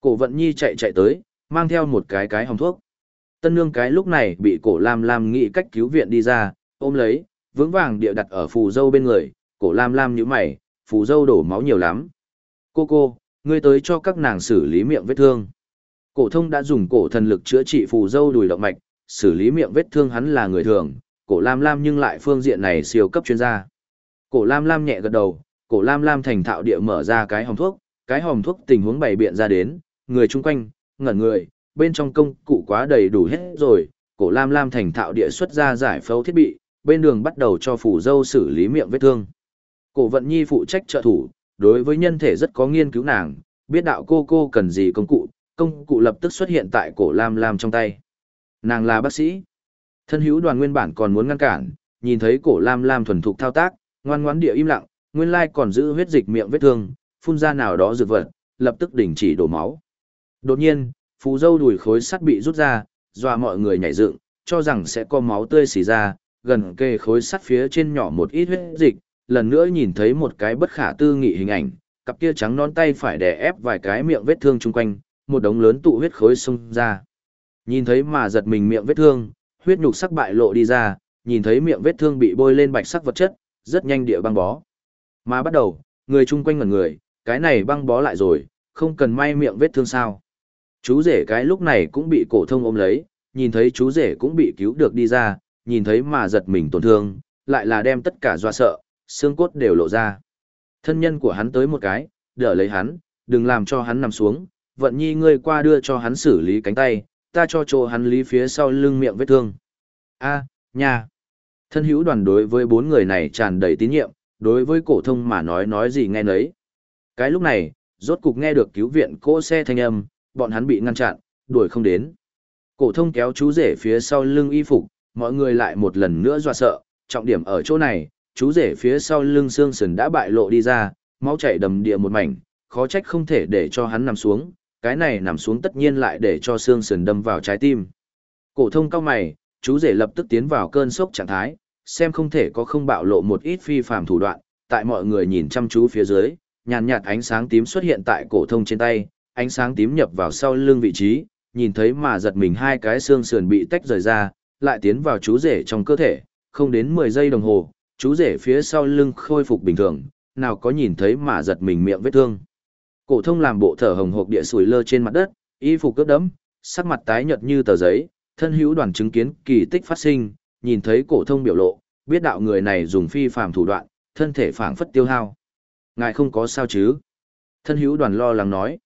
Cổ vận nhi chạy chạy tới, mang theo một cái cái hòm thuốc. Tân nương cái lúc này bị cổ lam lam nghĩ cách cứu viện đi ra, ôm lấy, vững vàng địa đặt ở phù dâu bên người, cổ lam lam như mày, phù dâu đổ máu nhiều lắm. Cô cô, ngươi tới cho các nàng xử lý miệng vết thương. Cổ thông đã dùng cổ thần lực chữa trị phù dâu đùi động mạch, xử lý miệng vết thương hắn là người thường, cổ lam lam nhưng lại phương diện này siêu cấp chuyên gia. Cổ lam lam nhẹ gật đầu, cổ lam lam thành thạo địa mở ra cái hòm thuốc, cái hòm thuốc tình huống bày biện ra đến, người chung quanh, ngẩn người, bên trong công cụ quá đầy đủ hết rồi, cổ lam lam thành thạo địa xuất ra giải phẫu thiết bị, bên đường bắt đầu cho phù dâu xử lý miệng vết thương. Cổ vận nhi phụ trách trợ thủ, đối với nhân thể rất có nghiên cứu nàng, biết đạo cô cô cần gì công cụ, công cụ lập tức xuất hiện tại cổ lam lam trong tay. Nàng là bác sĩ. Thân hữu đoàn nguyên bản còn muốn ngăn cản, nhìn thấy cổ lam lam thuần thục thao tác, ngoan ngoãn địa im lặng, nguyên lai còn giữ huyết dịch miệng vết thương, phun ra nào đó dược vật, lập tức đình chỉ đổ máu. Đột nhiên, phù dâu đùi khối sắt bị rút ra, dọa mọi người nhảy dựng, cho rằng sẽ có máu tươi xì ra, gần kề khối sắt phía trên nhỏ một ít huyết dịch, lần nữa nhìn thấy một cái bất khả tư nghị hình ảnh, cặp kia trắng non tay phải đè ép vài cái miệng vết thương chung quanh, một đống lớn tụ huyết khối xông ra. Nhìn thấy mà giật mình miệng vết thương, huyết nhục sắc bại lộ đi ra, nhìn thấy miệng vết thương bị bôi lên bạch sắc vật chất, rất nhanh địa băng bó. Mà bắt đầu, người chung quanh ngẩn người, cái này băng bó lại rồi, không cần may miệng vết thương sao. Chú rể cái lúc này cũng bị cổ thông ôm lấy, nhìn thấy chú rể cũng bị cứu được đi ra, nhìn thấy mà giật mình tổn thương, lại là đem tất cả dọa sợ, xương cốt đều lộ ra. Thân nhân của hắn tới một cái, đỡ lấy hắn, đừng làm cho hắn nằm xuống, vận nhi ngươi qua đưa cho hắn xử lý cánh tay, ta cho chỗ hắn lý phía sau lưng miệng vết thương. A, nhà. Thân hữu đoàn đối với bốn người này tràn đầy tín nhiệm, đối với cổ thông mà nói nói gì nghe nấy. Cái lúc này, rốt cục nghe được cứu viện cỗ xe thanh âm, bọn hắn bị ngăn chặn, đuổi không đến. Cổ thông kéo chú rể phía sau lưng y phục, mọi người lại một lần nữa dọa sợ, trọng điểm ở chỗ này, chú rể phía sau lưng xương sườn đã bại lộ đi ra, máu chảy đầm địa một mảnh, khó trách không thể để cho hắn nằm xuống, cái này nằm xuống tất nhiên lại để cho xương sườn đâm vào trái tim. Cổ thông cao mày, chú rể lập tức tiến vào cơn sốc trạng thái, xem không thể có không bạo lộ một ít phi phàm thủ đoạn, tại mọi người nhìn chăm chú phía dưới, nhàn nhạt ánh sáng tím xuất hiện tại cổ thông trên tay, ánh sáng tím nhập vào sau lưng vị trí, nhìn thấy mà giật mình hai cái xương sườn bị tách rời ra, lại tiến vào chú rể trong cơ thể, không đến 10 giây đồng hồ, chú rể phía sau lưng khôi phục bình thường, nào có nhìn thấy mà giật mình miệng vết thương. Cổ thông làm bộ thở hồng hộc địa sủi lơ trên mặt đất, y phục cướp đấm, sắc mặt tái nhợt như tờ giấy, thân hữu đoàn chứng kiến kỳ tích phát sinh, nhìn thấy cổ thông biểu lộ, biết đạo người này dùng phi phàm thủ đoạn, thân thể phảng phất tiêu hao. Ngài không có sao chứ? Thân hữu đoàn lo lắng nói.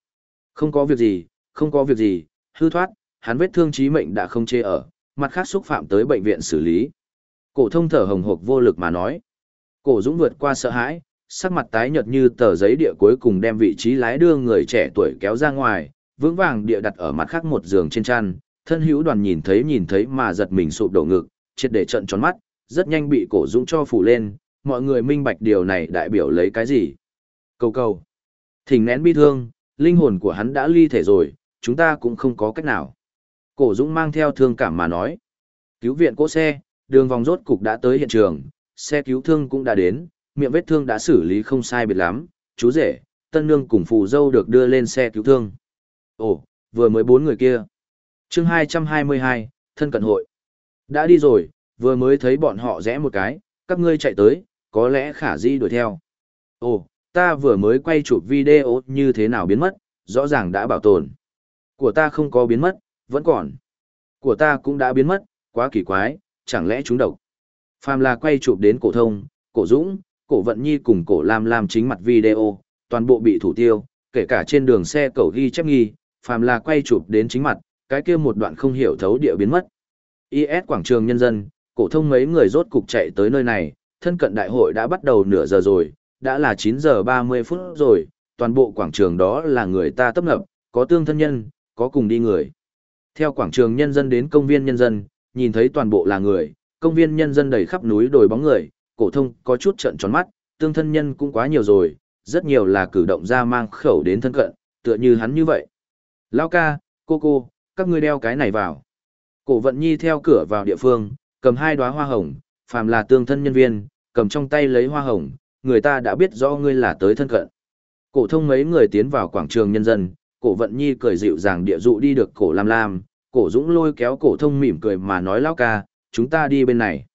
Không có việc gì, không có việc gì, hư thoát, hắn vết thương chí mệnh đã không chê ở, mặt khác xúc phạm tới bệnh viện xử lý. Cổ thông thở hồng hộc vô lực mà nói. Cổ Dũng vượt qua sợ hãi, sắc mặt tái nhợt như tờ giấy địa cuối cùng đem vị trí lái đưa người trẻ tuổi kéo ra ngoài, vững vàng địa đặt ở mặt khác một giường trên chăn, thân hữu đoàn nhìn thấy nhìn thấy mà giật mình sụp đổ ngực, triệt để trận tròn mắt, rất nhanh bị cổ Dũng cho phủ lên, mọi người minh bạch điều này đại biểu lấy cái gì. Cầu cầu. Thỉnh nén bi thương, linh hồn của hắn đã ly thể rồi, chúng ta cũng không có cách nào. Cổ Dũng mang theo thương cảm mà nói. Cứu viện cỗ xe, đường vòng rốt cục đã tới hiện trường, xe cứu thương cũng đã đến, miệng vết thương đã xử lý không sai biệt lắm, chú rể, tân nương cùng phù dâu được đưa lên xe cứu thương. Ồ, vừa mới bốn người kia. chương 222, thân cận hội. Đã đi rồi, vừa mới thấy bọn họ rẽ một cái, các ngươi chạy tới, có lẽ khả di đuổi theo. Ồ, ta vừa mới quay chụp video như thế nào biến mất, rõ ràng đã bảo tồn. Của ta không có biến mất, vẫn còn. Của ta cũng đã biến mất, quá kỳ quái, chẳng lẽ chúng độc. Phàm là quay chụp đến cổ thông, cổ dũng, cổ vận nhi cùng cổ lam lam chính mặt video, toàn bộ bị thủ tiêu, kể cả trên đường xe cầu ghi chép nghi, phàm là quay chụp đến chính mặt, cái kia một đoạn không hiểu thấu địa biến mất. IS quảng trường nhân dân, cổ thông mấy người rốt cục chạy tới nơi này, thân cận đại hội đã bắt đầu nửa giờ rồi, đã là 9 giờ 30 phút rồi, toàn bộ quảng trường đó là người ta tấp nập, có tương thân nhân, có cùng đi người. Theo quảng trường nhân dân đến công viên nhân dân, nhìn thấy toàn bộ là người, công viên nhân dân đầy khắp núi đồi bóng người, cổ thông có chút trợn tròn mắt, tương thân nhân cũng quá nhiều rồi, rất nhiều là cử động ra mang khẩu đến thân cận, tựa như hắn như vậy. Lao ca, cô cô, các ngươi đeo cái này vào. Cổ vận nhi theo cửa vào địa phương, cầm hai đóa hoa hồng, phàm là tương thân nhân viên, cầm trong tay lấy hoa hồng, người ta đã biết rõ ngươi là tới thân cận. Cổ thông mấy người tiến vào quảng trường nhân dân, cổ vận nhi cười dịu dàng địa dụ đi được cổ lam lam, cổ dũng lôi kéo cổ thông mỉm cười mà nói lao ca, chúng ta đi bên này.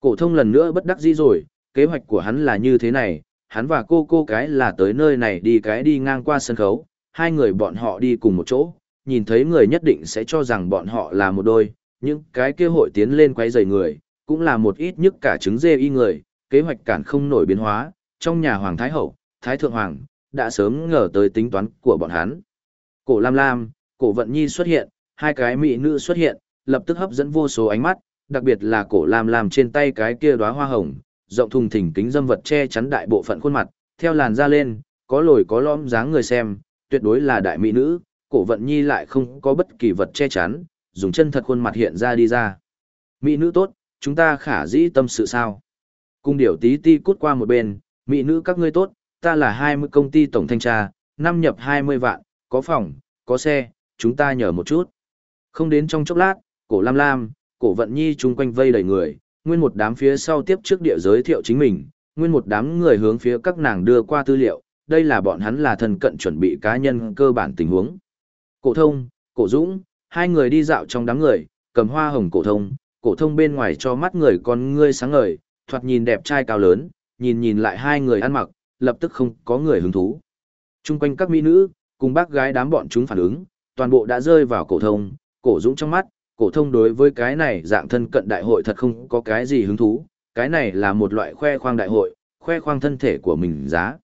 Cổ thông lần nữa bất đắc dĩ rồi, kế hoạch của hắn là như thế này, hắn và cô cô cái là tới nơi này đi cái đi ngang qua sân khấu, hai người bọn họ đi cùng một chỗ, nhìn thấy người nhất định sẽ cho rằng bọn họ là một đôi, Nhưng cái kia hội tiến lên quấy rầy người, cũng là một ít nhất cả trứng dê y người, kế hoạch cản không nổi biến hóa, trong nhà Hoàng Thái Hậu, Thái Thượng Hoàng, đã sớm ngờ tới tính toán của bọn hắn. Cổ Lam Lam, cổ Vận Nhi xuất hiện, hai cái mỹ nữ xuất hiện, lập tức hấp dẫn vô số ánh mắt, đặc biệt là cổ Lam Lam trên tay cái kia đóa hoa hồng, rộng thùng thình kính dâm vật che chắn đại bộ phận khuôn mặt, theo làn da lên, có lồi có lõm dáng người xem, tuyệt đối là đại mỹ nữ, cổ Vận Nhi lại không có bất kỳ vật che chắn, dùng chân thật khuôn mặt hiện ra đi ra. Mỹ nữ tốt, chúng ta khả dĩ tâm sự sao? Cung điểu tí ti cút qua một bên, mỹ nữ các ngươi tốt, ta là 20 công ty tổng thanh tra, năm nhập 20 vạn, có phòng, có xe, chúng ta nhờ một chút. Không đến trong chốc lát, cổ lam lam, cổ vận nhi chung quanh vây đầy người, nguyên một đám phía sau tiếp trước địa giới thiệu chính mình, nguyên một đám người hướng phía các nàng đưa qua tư liệu, đây là bọn hắn là thần cận chuẩn bị cá nhân cơ bản tình huống. Cổ thông, cổ dũng, hai người đi dạo trong đám người, cầm hoa hồng cổ thông, cổ thông bên ngoài cho mắt người con ngươi sáng ngời, thoạt nhìn đẹp trai cao lớn, nhìn nhìn lại hai người ăn mặc, lập tức không có người hứng thú. Trung quanh các mỹ nữ, cùng bác gái đám bọn chúng phản ứng, toàn bộ đã rơi vào cổ thông, cổ dũng trong mắt, cổ thông đối với cái này dạng thân cận đại hội thật không có cái gì hứng thú, cái này là một loại khoe khoang đại hội, khoe khoang thân thể của mình giá.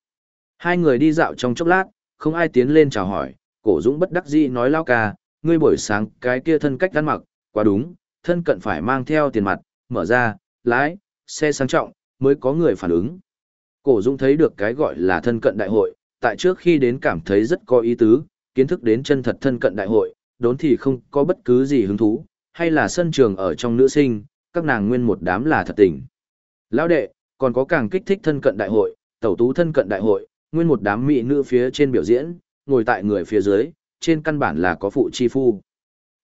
Hai người đi dạo trong chốc lát, không ai tiến lên chào hỏi, cổ dũng bất đắc dĩ nói lao ca, ngươi buổi sáng cái kia thân cách ăn mặc, quá đúng, thân cận phải mang theo tiền mặt, mở ra, lái, xe sang trọng, mới có người phản ứng. Cổ Dũng thấy được cái gọi là thân cận đại hội, tại trước khi đến cảm thấy rất có ý tứ, kiến thức đến chân thật thân cận đại hội, đốn thì không có bất cứ gì hứng thú, hay là sân trường ở trong nữ sinh, các nàng nguyên một đám là thật tình. Lão đệ, còn có càng kích thích thân cận đại hội, tẩu tú thân cận đại hội, nguyên một đám mỹ nữ phía trên biểu diễn, ngồi tại người phía dưới, trên căn bản là có phụ chi phu.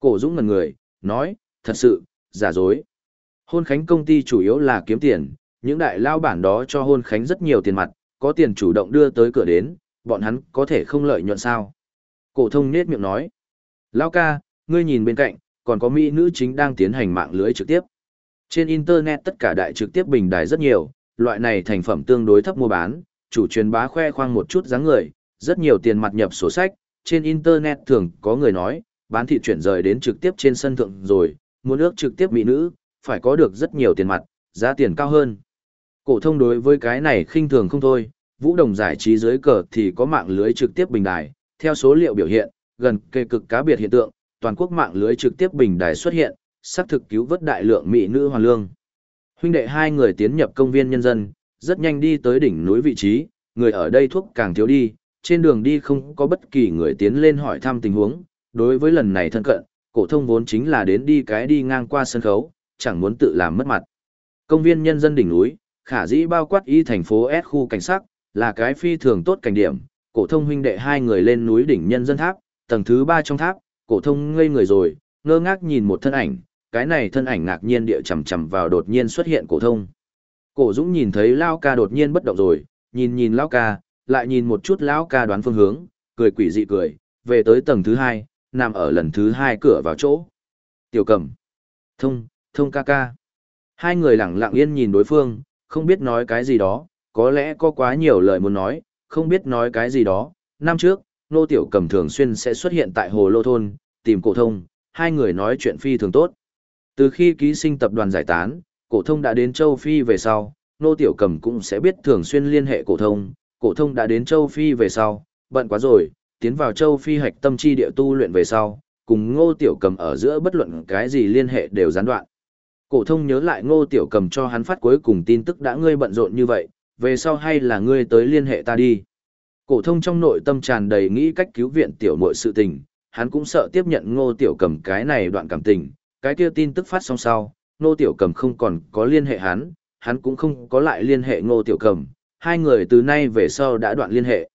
Cổ Dũng ngần người, nói, thật sự, giả dối. Hôn khánh công ty chủ yếu là kiếm tiền, những đại lao bản đó cho hôn khánh rất nhiều tiền mặt, có tiền chủ động đưa tới cửa đến, bọn hắn có thể không lợi nhuận sao. Cổ thông nết miệng nói. Lao ca, ngươi nhìn bên cạnh, còn có mỹ nữ chính đang tiến hành mạng lưới trực tiếp. Trên Internet tất cả đại trực tiếp bình đài rất nhiều, loại này thành phẩm tương đối thấp mua bán, chủ truyền bá khoe khoang một chút dáng người, rất nhiều tiền mặt nhập sổ sách, trên Internet thường có người nói, bán thị chuyển rời đến trực tiếp trên sân thượng rồi, muốn ước trực tiếp mỹ nữ, phải có được rất nhiều tiền mặt, giá tiền cao hơn. Cổ thông đối với cái này khinh thường không thôi, vũ đồng giải trí dưới cờ thì có mạng lưới trực tiếp bình đài, theo số liệu biểu hiện, gần kề cực cá biệt hiện tượng, toàn quốc mạng lưới trực tiếp bình đài xuất hiện, xác thực cứu vớt đại lượng mỹ nữ hoàn lương. Huynh đệ hai người tiến nhập công viên nhân dân, rất nhanh đi tới đỉnh núi vị trí, người ở đây thuốc càng thiếu đi, trên đường đi không có bất kỳ người tiến lên hỏi thăm tình huống, đối với lần này thân cận, cổ thông vốn chính là đến đi cái đi ngang qua sân khấu, chẳng muốn tự làm mất mặt. Công viên nhân dân đỉnh núi, khả dĩ bao quát y thành phố S khu cảnh sắc, là cái phi thường tốt cảnh điểm, cổ thông huynh đệ hai người lên núi đỉnh nhân dân tháp, tầng thứ ba trong tháp, cổ thông ngây người rồi, ngơ ngác nhìn một thân ảnh, cái này thân ảnh ngạc nhiên địa chầm chầm vào đột nhiên xuất hiện cổ thông. Cổ Dũng nhìn thấy Lao ca đột nhiên bất động rồi, nhìn nhìn Lao ca, lại nhìn một chút Lão ca đoán phương hướng, cười quỷ dị cười, về tới tầng thứ hai, nằm ở lần thứ hai cửa vào chỗ. Tiểu Cầm, Thông, Thông ca ca. Hai người lặng lặng yên nhìn đối phương, không biết nói cái gì đó, có lẽ có quá nhiều lời muốn nói, không biết nói cái gì đó. Năm trước, Nô Tiểu Cầm thường xuyên sẽ xuất hiện tại Hồ Lô Thôn, tìm cổ thông, hai người nói chuyện phi thường tốt. Từ khi ký sinh tập đoàn giải tán, cổ thông đã đến châu Phi về sau, nô tiểu cầm cũng sẽ biết thường xuyên liên hệ cổ thông, cổ thông đã đến châu Phi về sau, bận quá rồi, tiến vào châu Phi hạch tâm chi địa tu luyện về sau, cùng ngô tiểu cầm ở giữa bất luận cái gì liên hệ đều gián đoạn. Cổ thông nhớ lại ngô tiểu cầm cho hắn phát cuối cùng tin tức đã ngươi bận rộn như vậy, về sau hay là ngươi tới liên hệ ta đi. Cổ thông trong nội tâm tràn đầy nghĩ cách cứu viện tiểu muội sự tình, hắn cũng sợ tiếp nhận ngô tiểu cầm cái này đoạn cảm tình, cái kia tin tức phát xong sau, ngô tiểu cầm không còn có liên hệ hắn, hắn cũng không có lại liên hệ ngô tiểu cầm, hai người từ nay về sau đã đoạn liên hệ.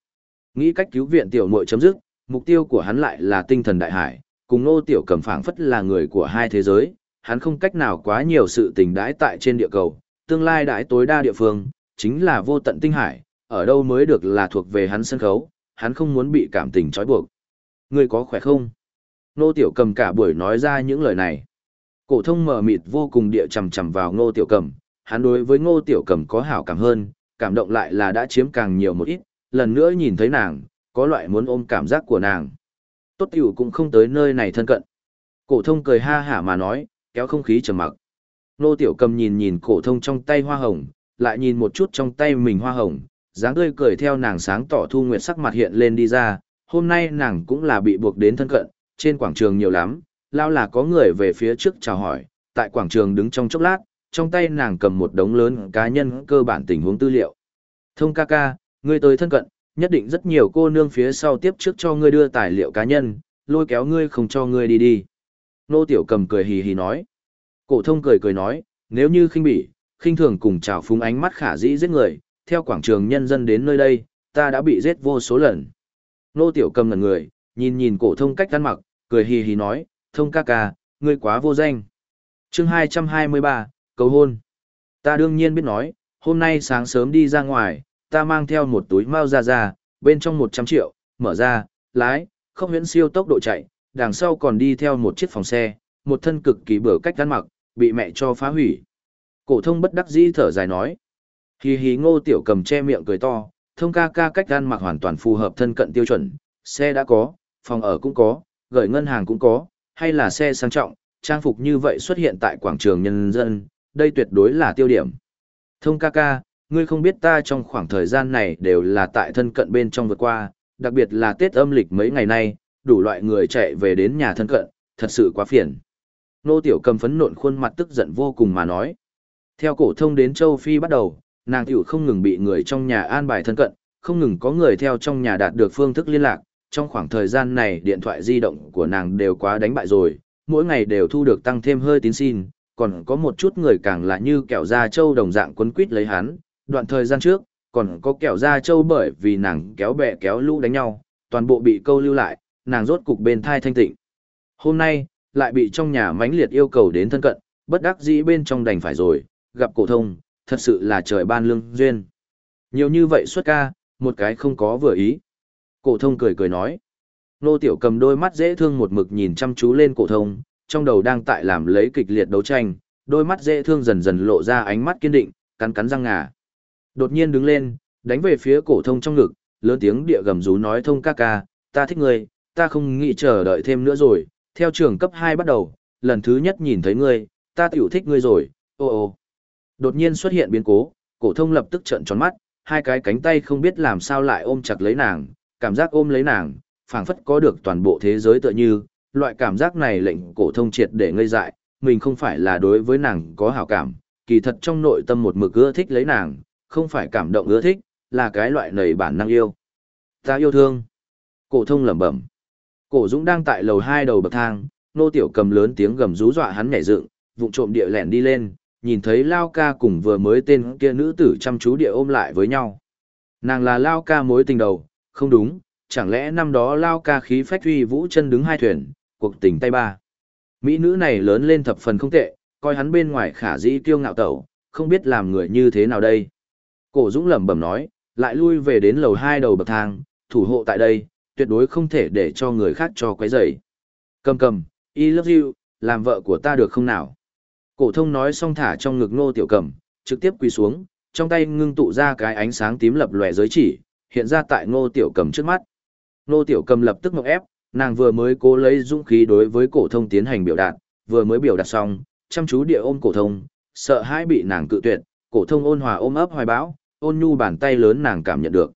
Nghĩ cách cứu viện tiểu muội chấm dứt, mục tiêu của hắn lại là tinh thần đại hải, cùng ngô tiểu cầm phảng phất là người của hai thế giới, hắn không cách nào quá nhiều sự tình đãi tại trên địa cầu, tương lai đãi tối đa địa phương, chính là vô tận tinh hải, ở đâu mới được là thuộc về hắn sân khấu, hắn không muốn bị cảm tình trói buộc. Ngươi có khỏe không? Nô Tiểu Cầm cả buổi nói ra những lời này. Cổ thông mở mịt vô cùng địa chầm chầm vào Ngô Tiểu Cầm, hắn đối với Ngô Tiểu Cầm có hảo cảm hơn, cảm động lại là đã chiếm càng nhiều một ít, lần nữa nhìn thấy nàng, có loại muốn ôm cảm giác của nàng. Tốt tiểu cũng không tới nơi này thân cận. Cổ thông cười ha hả mà nói, kéo không khí trầm mặc. Nô Tiểu Cầm nhìn nhìn cổ thông trong tay hoa hồng, lại nhìn một chút trong tay mình hoa hồng, dáng tươi cười theo nàng sáng tỏ thu nguyệt sắc mặt hiện lên đi ra, hôm nay nàng cũng là bị buộc đến thân cận, trên quảng trường nhiều lắm, lao là có người về phía trước chào hỏi, tại quảng trường đứng trong chốc lát, trong tay nàng cầm một đống lớn cá nhân cơ bản tình huống tư liệu. Thông ca ca, ngươi tới thân cận, nhất định rất nhiều cô nương phía sau tiếp trước cho ngươi đưa tài liệu cá nhân, lôi kéo ngươi không cho ngươi đi đi. Nô tiểu cầm cười hì hì nói. Cổ thông cười cười nói, nếu như khinh bỉ, khinh thường cùng chào phúng ánh mắt khả dĩ giết người, theo quảng trường nhân dân đến nơi đây, ta đã bị giết vô số lần. Nô tiểu cầm ngẩn người, nhìn nhìn cổ thông cách ăn mặc, cười hì hì nói, thông ca ca, ngươi quá vô danh. chương 223, cầu hôn. Ta đương nhiên biết nói, hôm nay sáng sớm đi ra ngoài, ta mang theo một túi mao ra ra, bên trong 100 triệu, mở ra, lái, không huyễn siêu tốc độ chạy, đằng sau còn đi theo một chiếc phòng xe, một thân cực kỳ bở cách ăn mặc, bị mẹ cho phá hủy. Cổ thông bất đắc dĩ thở dài nói. Hì hì ngô tiểu cầm che miệng cười to, thông ca ca cách ăn mặc hoàn toàn phù hợp thân cận tiêu chuẩn, xe đã có, phòng ở cũng có, gửi ngân hàng cũng có, hay là xe sang trọng, trang phục như vậy xuất hiện tại quảng trường nhân dân, đây tuyệt đối là tiêu điểm. Thông ca ca, ngươi không biết ta trong khoảng thời gian này đều là tại thân cận bên trong vượt qua, đặc biệt là Tết âm lịch mấy ngày nay, đủ loại người chạy về đến nhà thân cận, thật sự quá phiền. Nô tiểu cầm phấn nộn khuôn mặt tức giận vô cùng mà nói. Theo cổ thông đến châu Phi bắt đầu, nàng tiểu không ngừng bị người trong nhà an bài thân cận, không ngừng có người theo trong nhà đạt được phương thức liên lạc, trong khoảng thời gian này điện thoại di động của nàng đều quá đánh bại rồi, mỗi ngày đều thu được tăng thêm hơi tín xin, còn có một chút người càng là như kẹo da trâu đồng dạng quấn quýt lấy hắn, đoạn thời gian trước, còn có kẹo da trâu bởi vì nàng kéo bè kéo lũ đánh nhau, toàn bộ bị câu lưu lại, nàng rốt cục bên thai thanh tịnh. Hôm nay, lại bị trong nhà mãnh liệt yêu cầu đến thân cận, bất đắc dĩ bên trong đành phải rồi, gặp cổ thông, thật sự là trời ban lương duyên. Nhiều như vậy xuất ca, một cái không có vừa ý. Cổ thông cười cười nói. Nô tiểu cầm đôi mắt dễ thương một mực nhìn chăm chú lên cổ thông, trong đầu đang tại làm lấy kịch liệt đấu tranh, đôi mắt dễ thương dần dần lộ ra ánh mắt kiên định, cắn cắn răng ngà. Đột nhiên đứng lên, đánh về phía cổ thông trong ngực, lớn tiếng địa gầm rú nói thông ca ca, ta thích ngươi, ta không nghĩ chờ đợi thêm nữa rồi, theo trường cấp 2 bắt đầu, lần thứ nhất nhìn thấy ngươi, ta tiểu thích ngươi rồi, ô ô. Đột nhiên xuất hiện biến cố, cổ thông lập tức trợn tròn mắt, hai cái cánh tay không biết làm sao lại ôm chặt lấy nàng, cảm giác ôm lấy nàng, phảng phất có được toàn bộ thế giới tựa như, loại cảm giác này lệnh cổ thông triệt để ngây dại, mình không phải là đối với nàng có hảo cảm, kỳ thật trong nội tâm một mực ưa thích lấy nàng, không phải cảm động ưa thích, là cái loại nảy bản năng yêu. Ta yêu thương. Cổ thông lẩm bẩm. Cổ Dũng đang tại lầu hai đầu bậc thang, nô tiểu cầm lớn tiếng gầm rú dọa hắn nhảy dựng, vụng trộm địa lẻn đi lên, nhìn thấy Lao ca cùng vừa mới tên kia nữ tử chăm chú địa ôm lại với nhau. Nàng là Lao ca mối tình đầu, không đúng, chẳng lẽ năm đó Lao ca khí phách uy vũ chân đứng hai thuyền, cuộc tình tay ba. Mỹ nữ này lớn lên thập phần không tệ, coi hắn bên ngoài khả dĩ kiêu ngạo tẩu, không biết làm người như thế nào đây. Cổ Dũng lẩm bẩm nói, lại lui về đến lầu hai đầu bậc thang, thủ hộ tại đây, tuyệt đối không thể để cho người khác cho quấy rầy. Cầm cầm, I love you, làm vợ của ta được không nào? Cổ thông nói xong thả trong ngực Ngô Tiểu Cầm, trực tiếp quỳ xuống, trong tay ngưng tụ ra cái ánh sáng tím lập lòe giới chỉ, hiện ra tại Ngô Tiểu Cầm trước mắt. Ngô Tiểu Cầm lập tức ngộp ép, nàng vừa mới cố lấy dũng khí đối với cổ thông tiến hành biểu đạt, vừa mới biểu đạt xong, chăm chú địa ôm cổ thông, sợ hãi bị nàng cự tuyệt, cổ thông ôn hòa ôm ấp hoài bão, ôn nhu bàn tay lớn nàng cảm nhận được.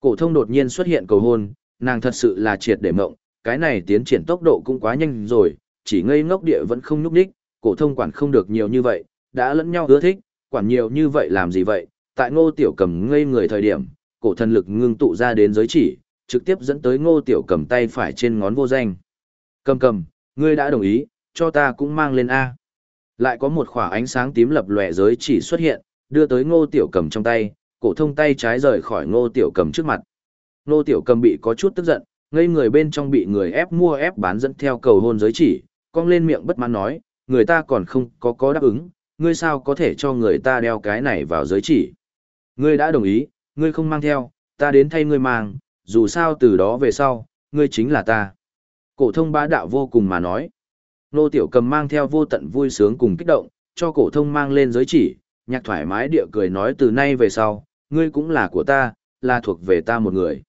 Cổ thông đột nhiên xuất hiện cầu hôn, nàng thật sự là triệt để mộng, cái này tiến triển tốc độ cũng quá nhanh rồi, chỉ ngây ngốc địa vẫn không nhúc nhích, cổ thông quản không được nhiều như vậy, đã lẫn nhau ưa thích, quản nhiều như vậy làm gì vậy? Tại Ngô Tiểu Cầm ngây người thời điểm, cổ thần lực ngưng tụ ra đến giới chỉ, trực tiếp dẫn tới Ngô Tiểu Cầm tay phải trên ngón vô danh. "Cầm Cầm, ngươi đã đồng ý, cho ta cũng mang lên a." Lại có một khỏa ánh sáng tím lập lòe giới chỉ xuất hiện, đưa tới Ngô Tiểu Cầm trong tay, cổ thông tay trái rời khỏi Ngô Tiểu Cầm trước mặt. Ngô Tiểu Cầm bị có chút tức giận, ngây người bên trong bị người ép mua ép bán dẫn theo cầu hôn giới chỉ, cong lên miệng bất mãn nói, người ta còn không có có đáp ứng, ngươi sao có thể cho người ta đeo cái này vào giới chỉ. Ngươi đã đồng ý, ngươi không mang theo, ta đến thay ngươi mang, dù sao từ đó về sau, ngươi chính là ta. Cổ thông bá đạo vô cùng mà nói. Nô tiểu cầm mang theo vô tận vui sướng cùng kích động, cho cổ thông mang lên giới chỉ, nhạc thoải mái địa cười nói từ nay về sau, ngươi cũng là của ta, là thuộc về ta một người.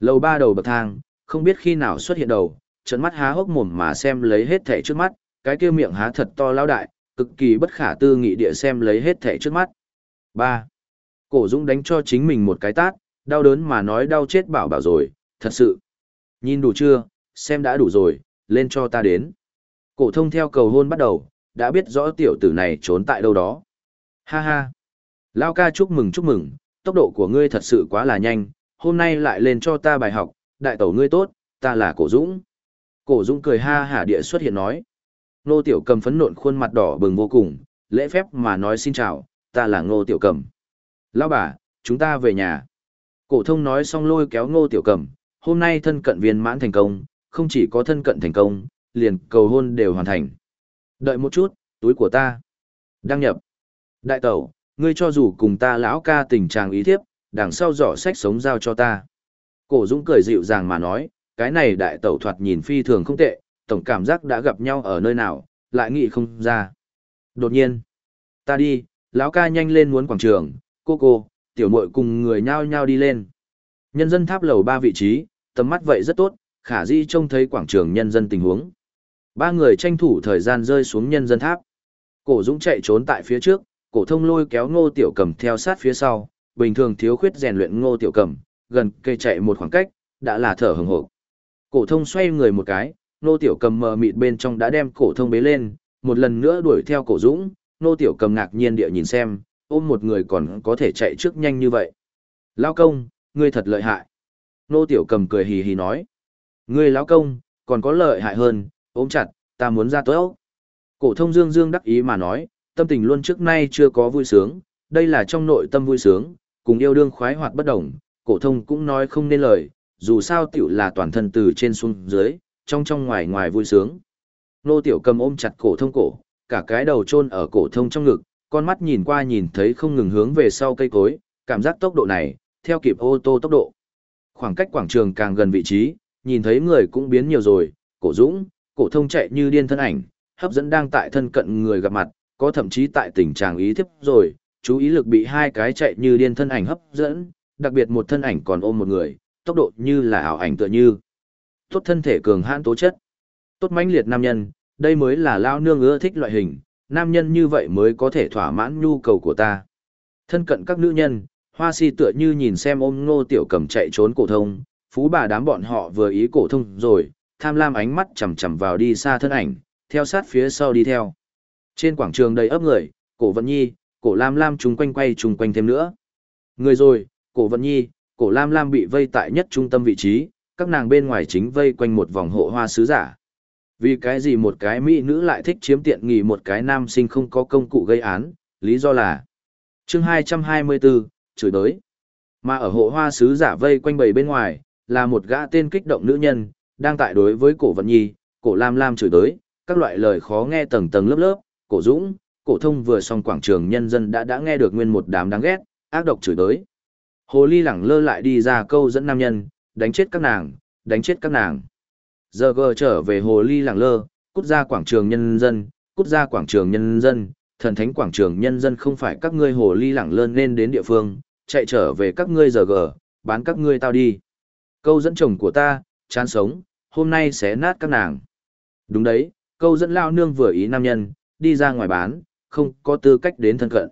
Lầu ba đầu bậc thang, không biết khi nào xuất hiện đầu, trận mắt há hốc mồm mà xem lấy hết thảy trước mắt, cái kia miệng há thật to lão đại, cực kỳ bất khả tư nghị địa xem lấy hết thẻ trước mắt. 3. Cổ Dũng đánh cho chính mình một cái tát, đau đớn mà nói đau chết bảo bảo rồi, thật sự. Nhìn đủ chưa, xem đã đủ rồi, lên cho ta đến. Cổ thông theo cầu hôn bắt đầu, đã biết rõ tiểu tử này trốn tại đâu đó. Ha ha. Lao ca chúc mừng chúc mừng, tốc độ của ngươi thật sự quá là nhanh, hôm nay lại lên cho ta bài học, đại tẩu ngươi tốt, ta là cổ Dũng. Cổ Dũng cười ha hả địa xuất hiện nói. Ngô Tiểu Cầm phấn nộn khuôn mặt đỏ bừng vô cùng, lễ phép mà nói xin chào, ta là Ngô Tiểu Cầm. Lão bà, chúng ta về nhà. Cổ thông nói xong lôi kéo Ngô Tiểu Cầm, hôm nay thân cận viên mãn thành công, không chỉ có thân cận thành công, liền cầu hôn đều hoàn thành. Đợi một chút, túi của ta. Đăng nhập. Đại tẩu, ngươi cho dù cùng ta lão ca tình trạng ý thiếp, đằng sau giỏ sách sống giao cho ta. Cổ Dũng cười dịu dàng mà nói, cái này đại tẩu thoạt nhìn phi thường không tệ, tổng cảm giác đã gặp nhau ở nơi nào, lại nghĩ không ra. Đột nhiên, ta đi, lão ca nhanh lên muốn quảng trường, cô cô, tiểu muội cùng người nhao nhao đi lên. Nhân dân tháp lầu ba vị trí, tầm mắt vậy rất tốt, khả di trông thấy quảng trường nhân dân tình huống. Ba người tranh thủ thời gian rơi xuống nhân dân tháp. Cổ Dũng chạy trốn tại phía trước, cổ thông lôi kéo ngô tiểu cầm theo sát phía sau, bình thường thiếu khuyết rèn luyện ngô tiểu cầm, gần cây chạy một khoảng cách, đã là thở hừng hộp. Cổ thông xoay người một cái, nô tiểu cầm mờ mịt bên trong đã đem cổ thông bế lên, một lần nữa đuổi theo cổ dũng, nô tiểu cầm ngạc nhiên địa nhìn xem, ôm một người còn có thể chạy trước nhanh như vậy. Lão công, ngươi thật lợi hại. Nô tiểu cầm cười hì hì nói. Ngươi lão công, còn có lợi hại hơn, ôm chặt, ta muốn ra tốt. Cổ thông dương dương đắc ý mà nói, tâm tình luôn trước nay chưa có vui sướng, đây là trong nội tâm vui sướng, cùng yêu đương khoái hoạt bất đồng, cổ thông cũng nói không nên lời, dù sao tiểu là toàn thân từ trên xuống dưới, trong trong ngoài ngoài vui sướng. Nô tiểu cầm ôm chặt cổ thông cổ, cả cái đầu chôn ở cổ thông trong ngực, con mắt nhìn qua nhìn thấy không ngừng hướng về sau cây cối, cảm giác tốc độ này, theo kịp ô tô tốc độ. Khoảng cách quảng trường càng gần vị trí, nhìn thấy người cũng biến nhiều rồi, cổ dũng, cổ thông chạy như điên thân ảnh, hấp dẫn đang tại thân cận người gặp mặt, có thậm chí tại tình trạng ý thiếp rồi, chú ý lực bị hai cái chạy như điên thân ảnh hấp dẫn, đặc biệt một thân ảnh còn ôm một người, tốc độ như là ảo ảnh tựa như. Tốt thân thể cường hãn tố chất. Tốt mãnh liệt nam nhân, đây mới là lao nương ưa thích loại hình, nam nhân như vậy mới có thể thỏa mãn nhu cầu của ta. Thân cận các nữ nhân, hoa si tựa như nhìn xem ôm ngô tiểu cầm chạy trốn cổ thông, phú bà đám bọn họ vừa ý cổ thông rồi, tham lam ánh mắt chằm chằm vào đi xa thân ảnh, theo sát phía sau đi theo. Trên quảng trường đầy ấp người, cổ vận nhi, cổ lam lam chung quanh quay chung quanh thêm nữa. Người rồi, cổ vận nhi, cổ lam lam bị vây tại nhất trung tâm vị trí, các nàng bên ngoài chính vây quanh một vòng hộ hoa sứ giả. Vì cái gì một cái mỹ nữ lại thích chiếm tiện nghi một cái nam sinh không có công cụ gây án, lý do là chương 224, chửi đới. Mà ở hộ hoa sứ giả vây quanh bầy bên ngoài, là một gã tên kích động nữ nhân, đang tại đối với cổ vận nhi, cổ lam lam chửi đới, các loại lời khó nghe tầng tầng lớp lớp, cổ dũng, cổ thông vừa xong quảng trường nhân dân đã đã nghe được nguyên một đám đáng ghét, ác độc chửi đới. Hồ ly lẳng lơ lại đi ra câu dẫn nam nhân, đánh chết các nàng, đánh chết các nàng. Giờ gờ trở về hồ ly lẳng lơ, cút ra quảng trường nhân dân, cút ra quảng trường nhân dân, thần thánh quảng trường nhân dân không phải các ngươi hồ ly lẳng lơ nên đến địa phương, chạy trở về các ngươi giờ gờ, bán các ngươi tao đi. Câu dẫn chồng của ta, chán sống, hôm nay sẽ nát các nàng. Đúng đấy, câu dẫn lao nương vừa ý nam nhân, đi ra ngoài bán, không có tư cách đến thân cận.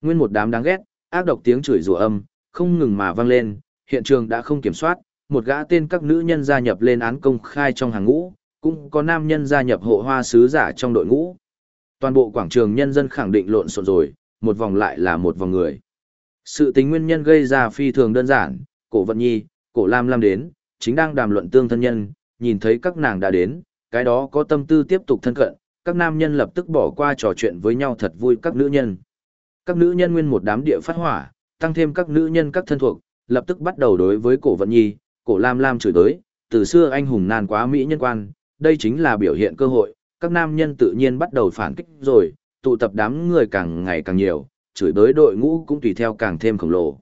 Nguyên một đám đáng ghét, ác độc tiếng chửi rủa âm, không ngừng mà vang lên, hiện trường đã không kiểm soát, một gã tên các nữ nhân gia nhập lên án công khai trong hàng ngũ, cũng có nam nhân gia nhập hộ hoa sứ giả trong đội ngũ. Toàn bộ quảng trường nhân dân khẳng định lộn xộn rồi, một vòng lại là một vòng người. Sự tính nguyên nhân gây ra phi thường đơn giản, cổ vận nhi, cổ lam lam đến, chính đang đàm luận tương thân nhân, nhìn thấy các nàng đã đến, cái đó có tâm tư tiếp tục thân cận, các nam nhân lập tức bỏ qua trò chuyện với nhau thật vui các nữ nhân. Các nữ nhân nguyên một đám địa phát hỏa, tăng thêm các nữ nhân các thân thuộc, lập tức bắt đầu đối với cổ vận nhi, cổ lam lam chửi tới, từ xưa anh hùng nan quá mỹ nhân quan, đây chính là biểu hiện cơ hội, các nam nhân tự nhiên bắt đầu phản kích rồi, tụ tập đám người càng ngày càng nhiều, chửi tới đội ngũ cũng tùy theo càng thêm khổng lồ.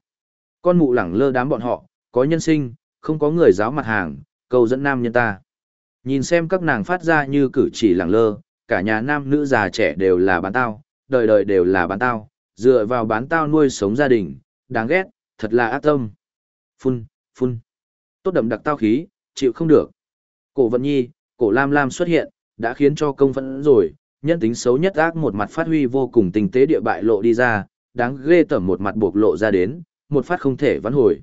Con mụ lẳng lơ đám bọn họ, có nhân sinh, không có người giáo mặt hàng, cầu dẫn nam nhân ta. Nhìn xem các nàng phát ra như cử chỉ lẳng lơ, cả nhà nam nữ già trẻ đều là bán tao, đời đời đều là bán tao, dựa vào bán tao nuôi sống gia đình, đáng ghét, thật là ác tâm. Phun, phun. Tốt đậm đặc tao khí, chịu không được. Cổ vận nhi, cổ lam lam xuất hiện, đã khiến cho công phẫn rồi, nhân tính xấu nhất ác một mặt phát huy vô cùng tinh tế địa bại lộ đi ra, đáng ghê tởm một mặt bộc lộ ra đến, một phát không thể vãn hồi.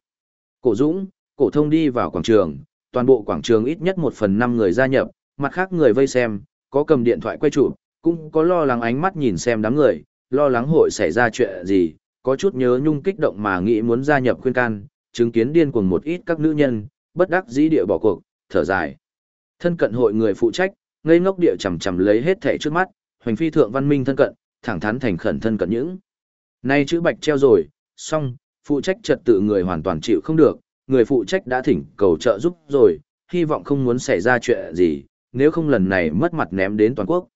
Cổ Dũng, cổ thông đi vào quảng trường, toàn bộ quảng trường ít nhất một phần năm người gia nhập, mặt khác người vây xem, có cầm điện thoại quay chụp, cũng có lo lắng ánh mắt nhìn xem đám người, lo lắng hội xảy ra chuyện gì, có chút nhớ nhung kích động mà nghĩ muốn gia nhập khuyên can, chứng kiến điên cuồng một ít các nữ nhân, bất đắc dĩ địa bỏ cuộc, thở dài. Thân cận hội người phụ trách, ngây ngốc địa chầm chầm lấy hết thẻ trước mắt, hoành phi thượng văn minh thân cận, thẳng thắn thành khẩn thân cận những. Nay chữ bạch treo rồi, xong, phụ trách trật tự người hoàn toàn chịu không được, người phụ trách đã thỉnh cầu trợ giúp rồi, hy vọng không muốn xảy ra chuyện gì, nếu không lần này mất mặt ném đến toàn quốc.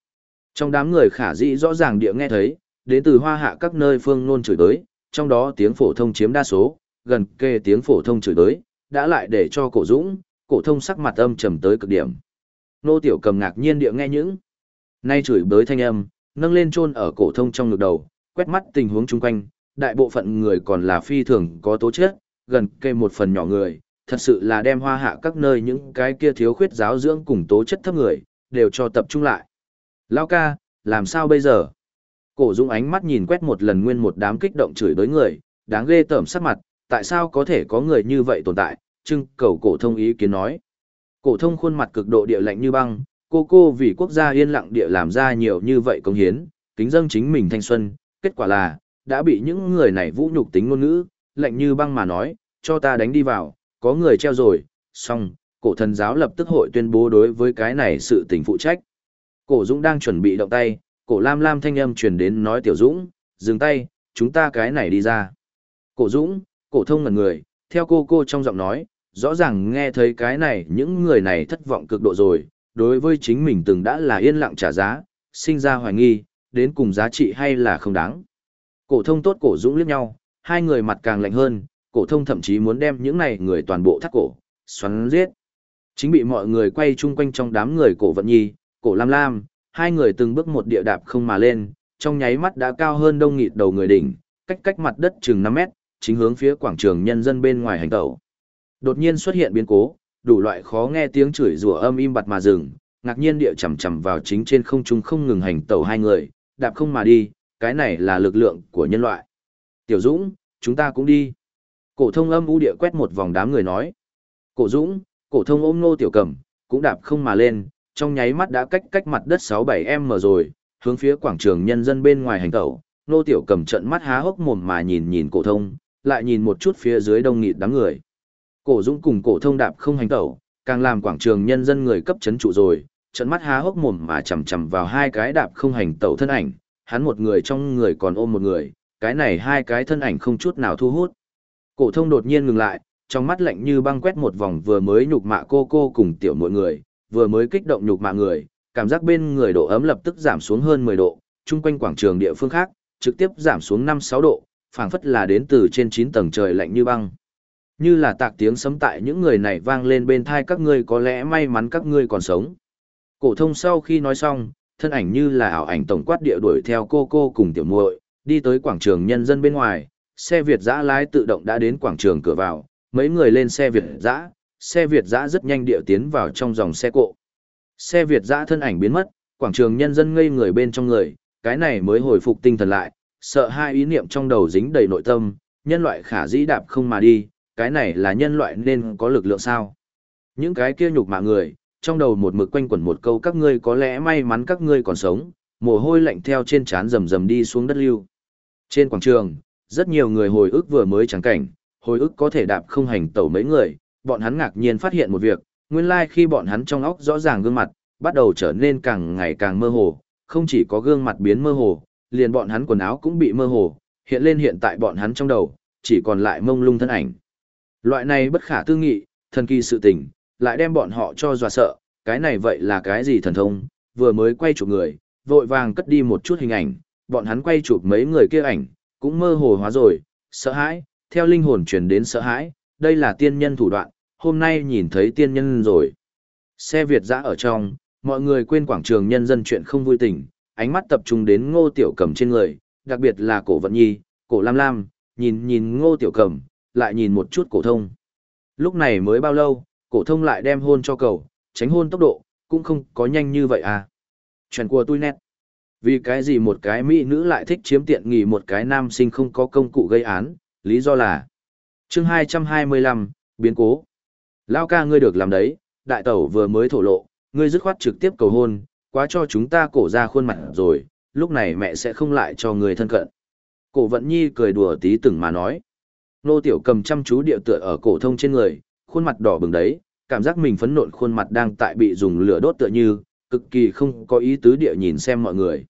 Trong đám người khả dĩ rõ ràng địa nghe thấy, đến từ hoa hạ các nơi phương nôn chửi tới, trong đó tiếng phổ thông chiếm đa số, gần kề tiếng phổ thông chửi tới, đã lại để cho cổ dũng, cổ thông sắc mặt âm trầm tới cực điểm. Nô tiểu cầm ngạc nhiên địa nghe những, nay chửi bới thanh âm, nâng lên chôn ở cổ thông trong ngực đầu, quét mắt tình huống chung quanh, đại bộ phận người còn là phi thường có tố chất, gần kề một phần nhỏ người, thật sự là đem hoa hạ các nơi những cái kia thiếu khuyết giáo dưỡng cùng tố chất thấp người, đều cho tập trung lại. Lao ca, làm sao bây giờ? Cổ Dũng ánh mắt nhìn quét một lần nguyên một đám kích động chửi đối người, đáng ghê tởm sắc mặt, tại sao có thể có người như vậy tồn tại, trưng cầu cổ thông ý kiến nói. Cổ thông khuôn mặt cực độ địa lạnh như băng, cô cô vì quốc gia yên lặng địa làm ra nhiều như vậy công hiến, kính dâng chính mình thanh xuân, kết quả là, đã bị những người này vũ nhục tính ngôn ngữ, lạnh như băng mà nói, cho ta đánh đi vào, có người treo rồi, xong, cổ thần giáo lập tức hội tuyên bố đối với cái này sự tình phụ trách. Cổ Dũng đang chuẩn bị động tay, cổ Lam Lam thanh âm truyền đến nói Tiểu Dũng, dừng tay, chúng ta cái này đi ra. Cổ Dũng, cổ thông ngẩn người, theo cô cô trong giọng nói, rõ ràng nghe thấy cái này những người này thất vọng cực độ rồi, đối với chính mình từng đã là yên lặng trả giá, sinh ra hoài nghi, đến cùng giá trị hay là không đáng. Cổ thông tốt cổ Dũng liếc nhau, hai người mặt càng lạnh hơn, cổ thông thậm chí muốn đem những này người toàn bộ thắt cổ, xoắn giết. Chính bị mọi người quay chung quanh trong đám người cổ vận nhi, cổ lam lam, hai người từng bước một địa đạp không mà lên, trong nháy mắt đã cao hơn đông nghịt đầu người đỉnh, cách cách mặt đất chừng 5 mét, chính hướng phía quảng trường nhân dân bên ngoài hành tẩu. Đột nhiên xuất hiện biến cố, đủ loại khó nghe tiếng chửi rủa âm im bặt mà dừng, ngạc nhiên địa chầm chầm vào chính trên không trung không ngừng hành tẩu hai người, đạp không mà đi, cái này là lực lượng của nhân loại. Tiểu Dũng, chúng ta cũng đi. Cổ thông âm u địa quét một vòng đám người nói. Cổ Dũng, cổ thông ôm nô tiểu cầm, cũng đạp không mà lên, trong nháy mắt đã cách cách mặt đất 6-7 m rồi, hướng phía quảng trường nhân dân bên ngoài hành tẩu. Nô tiểu cầm trận mắt há hốc mồm mà nhìn nhìn cổ thông, lại nhìn một chút phía dưới đông nghịt đám người. Cổ Dũng cùng cổ thông đạp không hành tẩu, càng làm quảng trường nhân dân người cấp chấn trụ rồi, trận mắt há hốc mồm mà chằm chằm vào hai cái đạp không hành tẩu thân ảnh, hắn một người trong người còn ôm một người, cái này hai cái thân ảnh không chút nào thu hút. Cổ thông đột nhiên ngừng lại, trong mắt lạnh như băng quét một vòng vừa mới nhục mạ cô cô cùng tiểu muội người, vừa mới kích động nhục mạ người, cảm giác bên người độ ấm lập tức giảm xuống hơn 10 độ, chung quanh quảng trường địa phương khác, trực tiếp giảm xuống 5-6 độ, phảng phất là đến từ trên 9 tầng trời lạnh như băng. Như là tạc tiếng sấm tại những người này vang lên bên thai các ngươi có lẽ may mắn các ngươi còn sống. Cổ thông sau khi nói xong, thân ảnh như là ảo ảnh tổng quát địa đuổi theo cô cô cùng tiểu muội, đi tới quảng trường nhân dân bên ngoài, xe Việt dã lái tự động đã đến quảng trường cửa vào, mấy người lên xe Việt dã, xe Việt dã rất nhanh địa tiến vào trong dòng xe cộ. Xe Việt dã thân ảnh biến mất, quảng trường nhân dân ngây người bên trong người, cái này mới hồi phục tinh thần lại, sợ hai ý niệm trong đầu dính đầy nội tâm, nhân loại khả dĩ đạp không mà đi, cái này là nhân loại nên có lực lượng sao. Những cái kia nhục mạ người, trong đầu một mực quanh quẩn một câu các ngươi có lẽ may mắn các ngươi còn sống, mồ hôi lạnh theo trên trán rầm rầm đi xuống đất lưu. Trên quảng trường, rất nhiều người hồi ức vừa mới trắng cảnh, hồi ức có thể đạp không hành tẩu mấy người, bọn hắn ngạc nhiên phát hiện một việc, nguyên lai like khi bọn hắn trong óc rõ ràng gương mặt, bắt đầu trở nên càng ngày càng mơ hồ, không chỉ có gương mặt biến mơ hồ, liền bọn hắn quần áo cũng bị mơ hồ, hiện lên hiện tại bọn hắn trong đầu, chỉ còn lại mông lung thân ảnh. Loại này bất khả tư nghị, thần kỳ sự tình, lại đem bọn họ cho dọa sợ, cái này vậy là cái gì thần thông, vừa mới quay chụp người, vội vàng cất đi một chút hình ảnh, bọn hắn quay chụp mấy người kia ảnh, cũng mơ hồ hóa rồi, sợ hãi, theo linh hồn truyền đến sợ hãi, đây là tiên nhân thủ đoạn, hôm nay nhìn thấy tiên nhân rồi. Xe Việt dã ở trong, mọi người quên quảng trường nhân dân chuyện không vui tình, ánh mắt tập trung đến ngô tiểu cầm trên người, đặc biệt là cổ vận nhi, cổ lam lam, nhìn nhìn ngô tiểu cầm, lại nhìn một chút cổ thông. Lúc này mới bao lâu, cổ thông lại đem hôn cho cầu, tránh hôn tốc độ, cũng không có nhanh như vậy à. Chuyện của tôi nét. Vì cái gì một cái mỹ nữ lại thích chiếm tiện nghỉ một cái nam sinh không có công cụ gây án, lý do là chương 225, biến cố. Lao ca ngươi được làm đấy, đại tẩu vừa mới thổ lộ, ngươi dứt khoát trực tiếp cầu hôn, quá cho chúng ta cổ ra khuôn mặt rồi, lúc này mẹ sẽ không lại cho người thân cận. Cổ vận nhi cười đùa tí từng mà nói. Nô tiểu cầm chăm chú điệu tựa ở cổ thông trên người, khuôn mặt đỏ bừng đấy, cảm giác mình phấn nộn khuôn mặt đang tại bị dùng lửa đốt tựa như, cực kỳ không có ý tứ địa nhìn xem mọi người.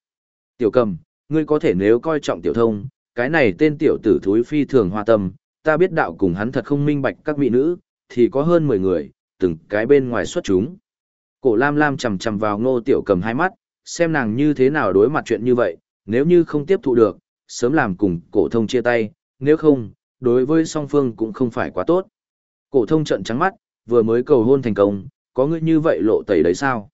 Tiểu cầm, ngươi có thể nếu coi trọng tiểu thông, cái này tên tiểu tử thúi phi thường hoa tâm, ta biết đạo cùng hắn thật không minh bạch các vị nữ, thì có hơn 10 người, từng cái bên ngoài xuất chúng. Cổ Lam Lam chầm chầm vào ngô tiểu cầm hai mắt, xem nàng như thế nào đối mặt chuyện như vậy, nếu như không tiếp thụ được, sớm làm cùng cổ thông chia tay, nếu không, đối với song phương cũng không phải quá tốt. Cổ thông trợn trắng mắt, vừa mới cầu hôn thành công, có ngươi như vậy lộ tẩy đấy sao?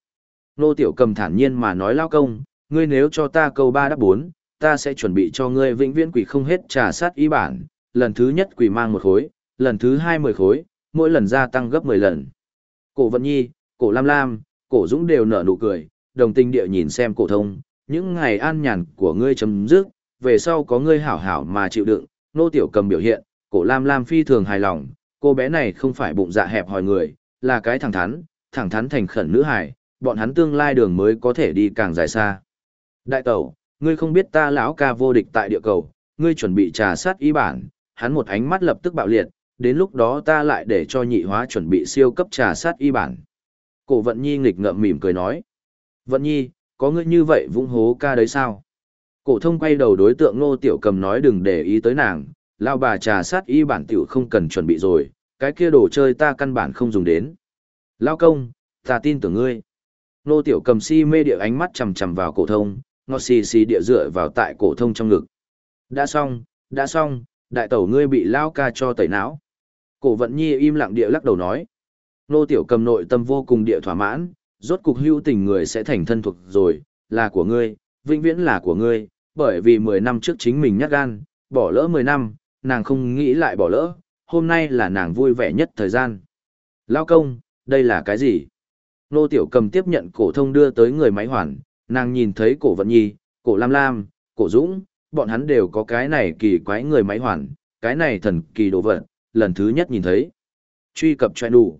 Nô tiểu cầm thản nhiên mà nói lao công, ngươi nếu cho ta câu ba đáp bốn, ta sẽ chuẩn bị cho ngươi vĩnh viễn quỷ không hết trà sát ý bản, lần thứ nhất quỷ mang một khối, lần thứ hai mười khối, mỗi lần gia tăng gấp mười lần. Cổ Vận Nhi, Cổ Lam Lam, Cổ Dũng đều nở nụ cười, đồng tình địa nhìn xem cổ thông, những ngày an nhàn của ngươi chấm dứt, về sau có ngươi hảo hảo mà chịu đựng, nô tiểu cầm biểu hiện, Cổ Lam Lam phi thường hài lòng, cô bé này không phải bụng dạ hẹp hòi người, là cái thẳng thắn, thẳng thắn thành khẩn nữ hài, bọn hắn tương lai đường mới có thể đi càng dài xa. Đại tẩu, ngươi không biết ta lão ca vô địch tại địa cầu, ngươi chuẩn bị trà sát ý bản, hắn một ánh mắt lập tức bạo liệt, đến lúc đó ta lại để cho nhị hóa chuẩn bị siêu cấp trà sát y bản. Cổ vận nhi nghịch ngợm mỉm cười nói. Vận nhi, có ngươi như vậy vung hố ca đấy sao? Cổ thông quay đầu đối tượng Ngô tiểu cầm nói đừng để ý tới nàng, lao bà trà sát y bản tiểu không cần chuẩn bị rồi, cái kia đồ chơi ta căn bản không dùng đến. Lao công, ta tin tưởng ngươi. Ngô tiểu cầm si mê địa ánh mắt chầm chầm vào cổ thông, ngọt xì xì địa dựa vào tại cổ thông trong ngực. Đã xong, đã xong, đại tẩu ngươi bị lao ca cho tẩy não. Cổ vận nhi im lặng địa lắc đầu nói. Nô tiểu cầm nội tâm vô cùng địa thỏa mãn, rốt cục hưu tình người sẽ thành thân thuộc rồi, là của ngươi, vĩnh viễn là của ngươi, bởi vì 10 năm trước chính mình nhát gan, bỏ lỡ 10 năm, nàng không nghĩ lại bỏ lỡ, hôm nay là nàng vui vẻ nhất thời gian. Lao công, đây là cái gì? Nô tiểu cầm tiếp nhận cổ thông đưa tới người máy hoàn, nàng nhìn thấy cổ vận nhi, cổ lam lam, cổ dũng, bọn hắn đều có cái này kỳ quái người máy hoàn, cái này thần kỳ đồ vật, lần thứ nhất nhìn thấy. Truy cập cho đủ.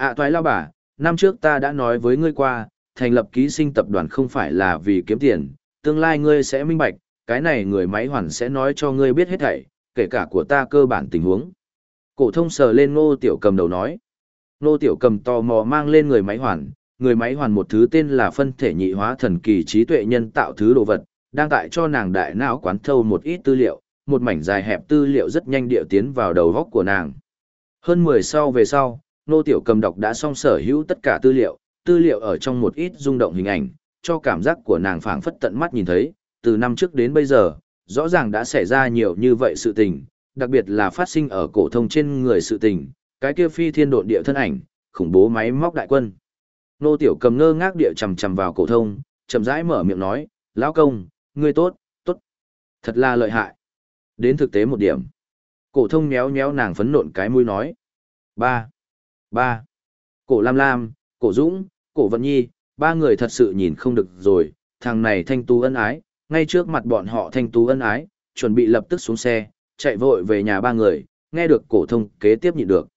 À toái lao bà, năm trước ta đã nói với ngươi qua, thành lập ký sinh tập đoàn không phải là vì kiếm tiền, tương lai ngươi sẽ minh bạch, cái này người máy hoàn sẽ nói cho ngươi biết hết thảy, kể cả của ta cơ bản tình huống. Cổ thông sờ lên ngô tiểu cầm đầu nói. Ngô tiểu cầm tò mò mang lên người máy hoàn, người máy hoàn một thứ tên là phân thể nhị hóa thần kỳ trí tuệ nhân tạo thứ đồ vật, đang tại cho nàng đại não quán thâu một ít tư liệu, một mảnh dài hẹp tư liệu rất nhanh điệu tiến vào đầu góc của nàng. Hơn 10 sau về sau, nô tiểu cầm đọc đã xong sở hữu tất cả tư liệu, tư liệu ở trong một ít rung động hình ảnh, cho cảm giác của nàng phảng phất tận mắt nhìn thấy, từ năm trước đến bây giờ, rõ ràng đã xảy ra nhiều như vậy sự tình, đặc biệt là phát sinh ở cổ thông trên người sự tình, cái kia phi thiên độn địa thân ảnh, khủng bố máy móc đại quân. Nô tiểu cầm ngơ ngác địa chầm chầm vào cổ thông, chậm rãi mở miệng nói, lão công, ngươi tốt, tốt. Thật là lợi hại. Đến thực tế một điểm. Cổ thông méo méo nàng phấn nộn cái mũi nói. ba ba Cổ Lam Lam, Cổ Dũng, Cổ Vận Nhi, ba người thật sự nhìn không được rồi, thằng này thanh tú ân ái, ngay trước mặt bọn họ thanh tú ân ái, chuẩn bị lập tức xuống xe, chạy vội về nhà ba người, nghe được cổ thông kế tiếp nhịn được.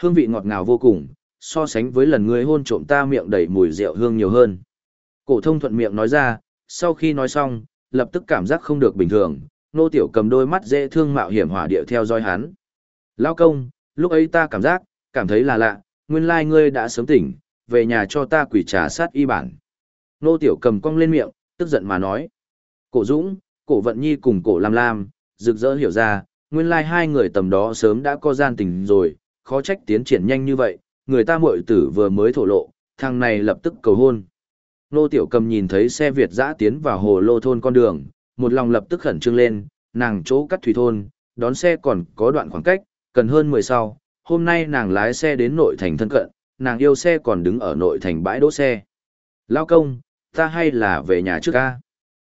Hương vị ngọt ngào vô cùng, so sánh với lần ngươi hôn trộm ta miệng đầy mùi rượu hương nhiều hơn. Cổ thông thuận miệng nói ra, sau khi nói xong, lập tức cảm giác không được bình thường, nô tiểu cầm đôi mắt dễ thương mạo hiểm hỏa địa theo dõi hắn. Lão công, lúc ấy ta cảm giác, cảm thấy là lạ, nguyên lai ngươi đã sớm tỉnh, về nhà cho ta quỷ trà sát y bản. Nô tiểu cầm cong lên miệng, tức giận mà nói. Cổ Dũng, cổ Vận Nhi cùng cổ Lam Lam, rực rỡ hiểu ra, nguyên lai hai người tầm đó sớm đã có gian tình rồi, khó trách tiến triển nhanh như vậy, người ta muội tử vừa mới thổ lộ, thằng này lập tức cầu hôn. Nô Tiểu Cầm nhìn thấy xe Việt dã tiến vào hồ lô thôn con đường, một lòng lập tức khẩn trương lên, nàng chỗ cắt thủy thôn, đón xe còn có đoạn khoảng cách, cần hơn 10 sau, hôm nay nàng lái xe đến nội thành thân cận, nàng yêu xe còn đứng ở nội thành bãi đỗ xe. Lao công, ta hay là về nhà trước ca?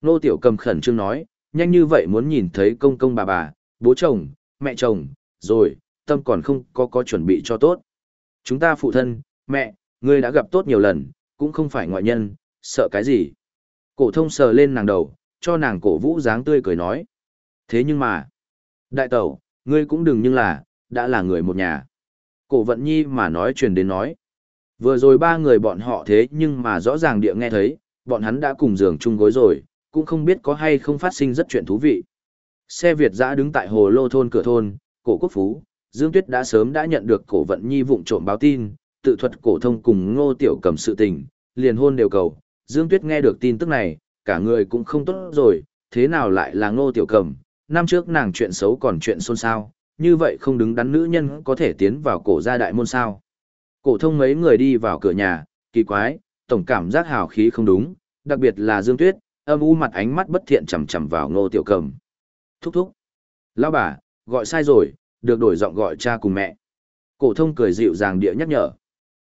Nô Tiểu Cầm khẩn trương nói, nhanh như vậy muốn nhìn thấy công công bà bà, bố chồng, mẹ chồng, rồi, tâm còn không có có chuẩn bị cho tốt. Chúng ta phụ thân, mẹ, ngươi đã gặp tốt nhiều lần, cũng không phải ngoại nhân, sợ cái gì. Cổ thông sờ lên nàng đầu, cho nàng cổ vũ dáng tươi cười nói. Thế nhưng mà, đại tẩu, ngươi cũng đừng nhưng là, đã là người một nhà. Cổ vận nhi mà nói truyền đến nói. Vừa rồi ba người bọn họ thế nhưng mà rõ ràng địa nghe thấy, bọn hắn đã cùng giường chung gối rồi, cũng không biết có hay không phát sinh rất chuyện thú vị. Xe Việt dã đứng tại hồ lô thôn cửa thôn, cổ quốc phú, Dương Tuyết đã sớm đã nhận được cổ vận nhi vụng trộm báo tin, tự thuật cổ thông cùng ngô tiểu cầm sự tình, liền hôn đều cầu. Dương Tuyết nghe được tin tức này, cả người cũng không tốt rồi, thế nào lại là ngô tiểu cầm, năm trước nàng chuyện xấu còn chuyện xôn xao, như vậy không đứng đắn nữ nhân có thể tiến vào cổ gia đại môn sao. Cổ thông mấy người đi vào cửa nhà, kỳ quái, tổng cảm giác hào khí không đúng, đặc biệt là Dương Tuyết, âm u mặt ánh mắt bất thiện chằm chằm vào ngô tiểu cầm. Thúc thúc. Lão bà, gọi sai rồi, được đổi giọng gọi cha cùng mẹ. Cổ thông cười dịu dàng địa nhắc nhở.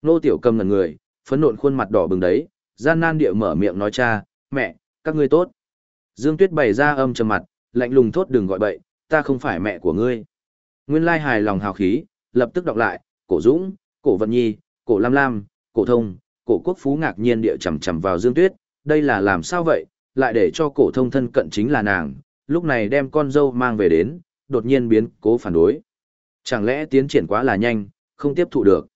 Ngô tiểu cầm ngẩn người, phấn nộn khuôn mặt đỏ bừng đấy, gian nan địa mở miệng nói cha, mẹ, các ngươi tốt. Dương Tuyết bày ra âm trầm mặt, lạnh lùng thốt đừng gọi bậy, ta không phải mẹ của ngươi. Nguyên lai hài lòng hào khí, lập tức đọc lại, cổ dũng, cổ vận nhi, cổ lam lam, cổ thông, cổ quốc phú ngạc nhiên địa chầm chầm vào Dương Tuyết, đây là làm sao vậy, lại để cho cổ thông thân cận chính là nàng, lúc này đem con dâu mang về đến, đột nhiên biến cố phản đối. Chẳng lẽ tiến triển quá là nhanh, không tiếp thụ được.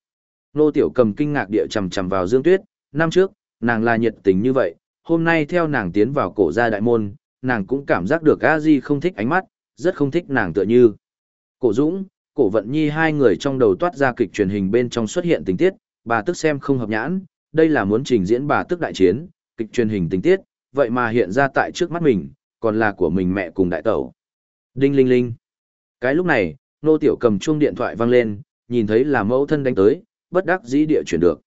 Nô Tiểu Cầm kinh ngạc địa chầm chầm vào Dương Tuyết, năm trước, nàng là nhiệt tình như vậy, hôm nay theo nàng tiến vào cổ gia đại môn, nàng cũng cảm giác được A Di không thích ánh mắt, rất không thích nàng tựa như. Cổ Dũng, Cổ Vận Nhi hai người trong đầu toát ra kịch truyền hình bên trong xuất hiện tình tiết, bà tức xem không hợp nhãn, đây là muốn trình diễn bà tức đại chiến, kịch truyền hình tình tiết, vậy mà hiện ra tại trước mắt mình, còn là của mình mẹ cùng đại tẩu. Đinh linh linh. Cái lúc này, nô tiểu cầm chuông điện thoại vang lên, nhìn thấy là mẫu thân đánh tới, bất đắc dĩ địa chuyển được.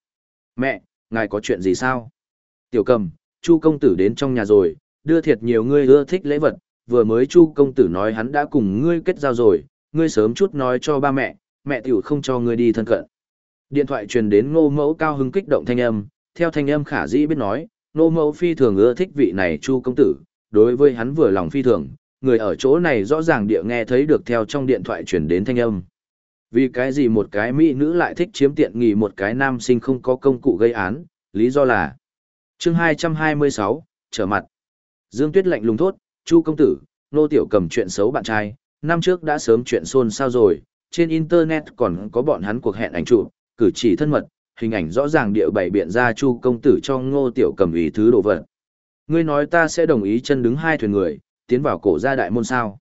Mẹ, ngài có chuyện gì sao? Tiểu cầm, chu công tử đến trong nhà rồi, đưa thiệt nhiều ngươi ưa thích lễ vật, vừa mới chu công tử nói hắn đã cùng ngươi kết giao rồi, ngươi sớm chút nói cho ba mẹ, mẹ tiểu không cho ngươi đi thân cận. Điện thoại truyền đến ngô mẫu cao hứng kích động thanh âm, theo thanh âm khả dĩ biết nói, ngô mẫu phi thường ưa thích vị này chu công tử, đối với hắn vừa lòng phi thường, người ở chỗ này rõ ràng địa nghe thấy được theo trong điện thoại truyền đến thanh âm. Vì cái gì một cái mỹ nữ lại thích chiếm tiện nghỉ một cái nam sinh không có công cụ gây án, lý do là chương 226, trở mặt. Dương Tuyết lạnh lùng thốt, Chu công tử, nô tiểu cầm chuyện xấu bạn trai, năm trước đã sớm chuyện xôn xao rồi, trên internet còn có bọn hắn cuộc hẹn ảnh chụp, cử chỉ thân mật, hình ảnh rõ ràng địa bày biện ra Chu công tử cho Ngô tiểu cầm ý thứ đồ vật. Ngươi nói ta sẽ đồng ý chân đứng hai thuyền người, tiến vào cổ gia đại môn sao.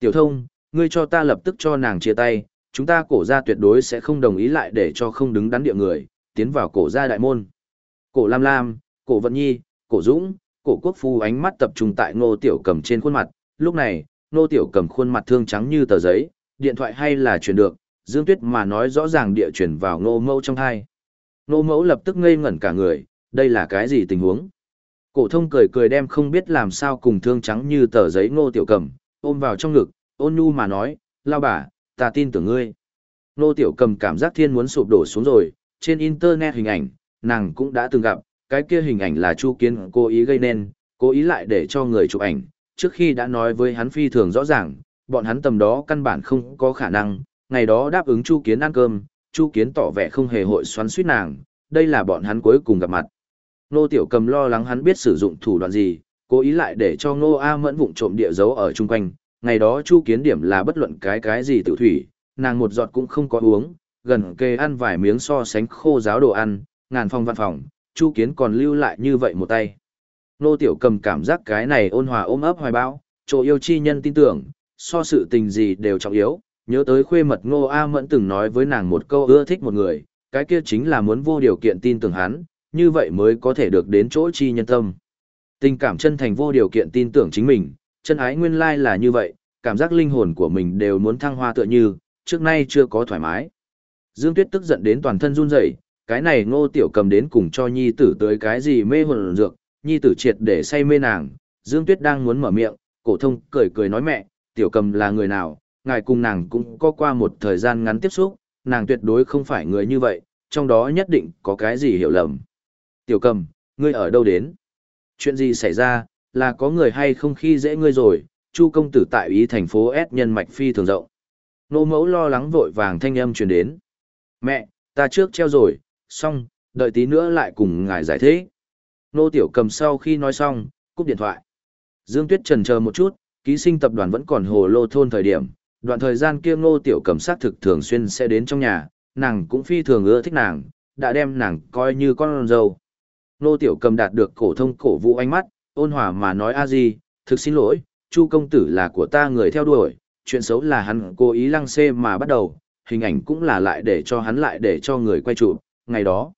Tiểu thông, ngươi cho ta lập tức cho nàng chia tay, chúng ta cổ gia tuyệt đối sẽ không đồng ý lại để cho không đứng đắn địa người, tiến vào cổ gia đại môn. Cổ Lam Lam, cổ Vận Nhi, cổ Dũng, cổ Quốc Phu ánh mắt tập trung tại ngô tiểu cầm trên khuôn mặt, lúc này, Nô tiểu cầm khuôn mặt thương trắng như tờ giấy, điện thoại hay là truyền được, Dương Tuyết mà nói rõ ràng địa chuyển vào Nô mẫu trong hai. Nô mẫu lập tức ngây ngẩn cả người, đây là cái gì tình huống? Cổ thông cười cười đem không biết làm sao cùng thương trắng như tờ giấy Nô tiểu cầm, ôm vào trong ngực, ôn nhu mà nói, lao bà, ta tin tưởng ngươi. Nô tiểu cầm cảm giác thiên muốn sụp đổ xuống rồi, trên internet hình ảnh, nàng cũng đã từng gặp, cái kia hình ảnh là Chu Kiến cố ý gây nên, cố ý lại để cho người chụp ảnh, trước khi đã nói với hắn phi thường rõ ràng, bọn hắn tầm đó căn bản không có khả năng, ngày đó đáp ứng Chu Kiến ăn cơm, Chu Kiến tỏ vẻ không hề hội xoắn suýt nàng, đây là bọn hắn cuối cùng gặp mặt. Nô Tiểu Cầm lo lắng hắn biết sử dụng thủ đoạn gì, cố ý lại để cho Ngô A Mẫn vụng trộm địa dấu ở chung quanh. Ngày đó Chu Kiến điểm là bất luận cái cái gì tự thủy, nàng một giọt cũng không có uống, gần kề ăn vài miếng so sánh khô giáo đồ ăn, ngàn phong văn phòng, Chu Kiến còn lưu lại như vậy một tay. Nô Tiểu Cầm cảm giác cái này ôn hòa ôm ấp hoài bão, chỗ yêu chi nhân tin tưởng, so sự tình gì đều trọng yếu, nhớ tới khuê mật Ngô A Mẫn từng nói với nàng một câu ưa thích một người, cái kia chính là muốn vô điều kiện tin tưởng hắn, như vậy mới có thể được đến chỗ chi nhân tâm. Tình cảm chân thành vô điều kiện tin tưởng chính mình, chân ái nguyên lai là như vậy, cảm giác linh hồn của mình đều muốn thăng hoa tựa như, trước nay chưa có thoải mái. Dương Tuyết tức giận đến toàn thân run rẩy, cái này ngô tiểu cầm đến cùng cho nhi tử tới cái gì mê hồn dược, nhi tử triệt để say mê nàng, Dương Tuyết đang muốn mở miệng, cổ thông cười cười nói mẹ, tiểu cầm là người nào, ngài cùng nàng cũng có qua một thời gian ngắn tiếp xúc, nàng tuyệt đối không phải người như vậy, trong đó nhất định có cái gì hiểu lầm. Tiểu cầm, ngươi ở đâu đến? Chuyện gì xảy ra, là có người hay không khi dễ ngươi rồi, Chu công tử tại ý thành phố S nhân mạch phi thường rộng. Nô mẫu lo lắng vội vàng thanh âm truyền đến. Mẹ, ta trước treo rồi, xong, đợi tí nữa lại cùng ngài giải thích. Nô tiểu cầm sau khi nói xong, cúp điện thoại. Dương Tuyết trần chờ một chút, ký sinh tập đoàn vẫn còn hồ lô thôn thời điểm. Đoạn thời gian kia ngô tiểu cầm sát thực thường xuyên sẽ đến trong nhà, nàng cũng phi thường ưa thích nàng, đã đem nàng coi như con dâu. Nô tiểu cầm đạt được cổ thông cổ vũ ánh mắt, ôn hòa mà nói a di, thực xin lỗi, chu công tử là của ta người theo đuổi, chuyện xấu là hắn cố ý lăng xê mà bắt đầu, hình ảnh cũng là lại để cho hắn lại để cho người quay chụp, ngày đó.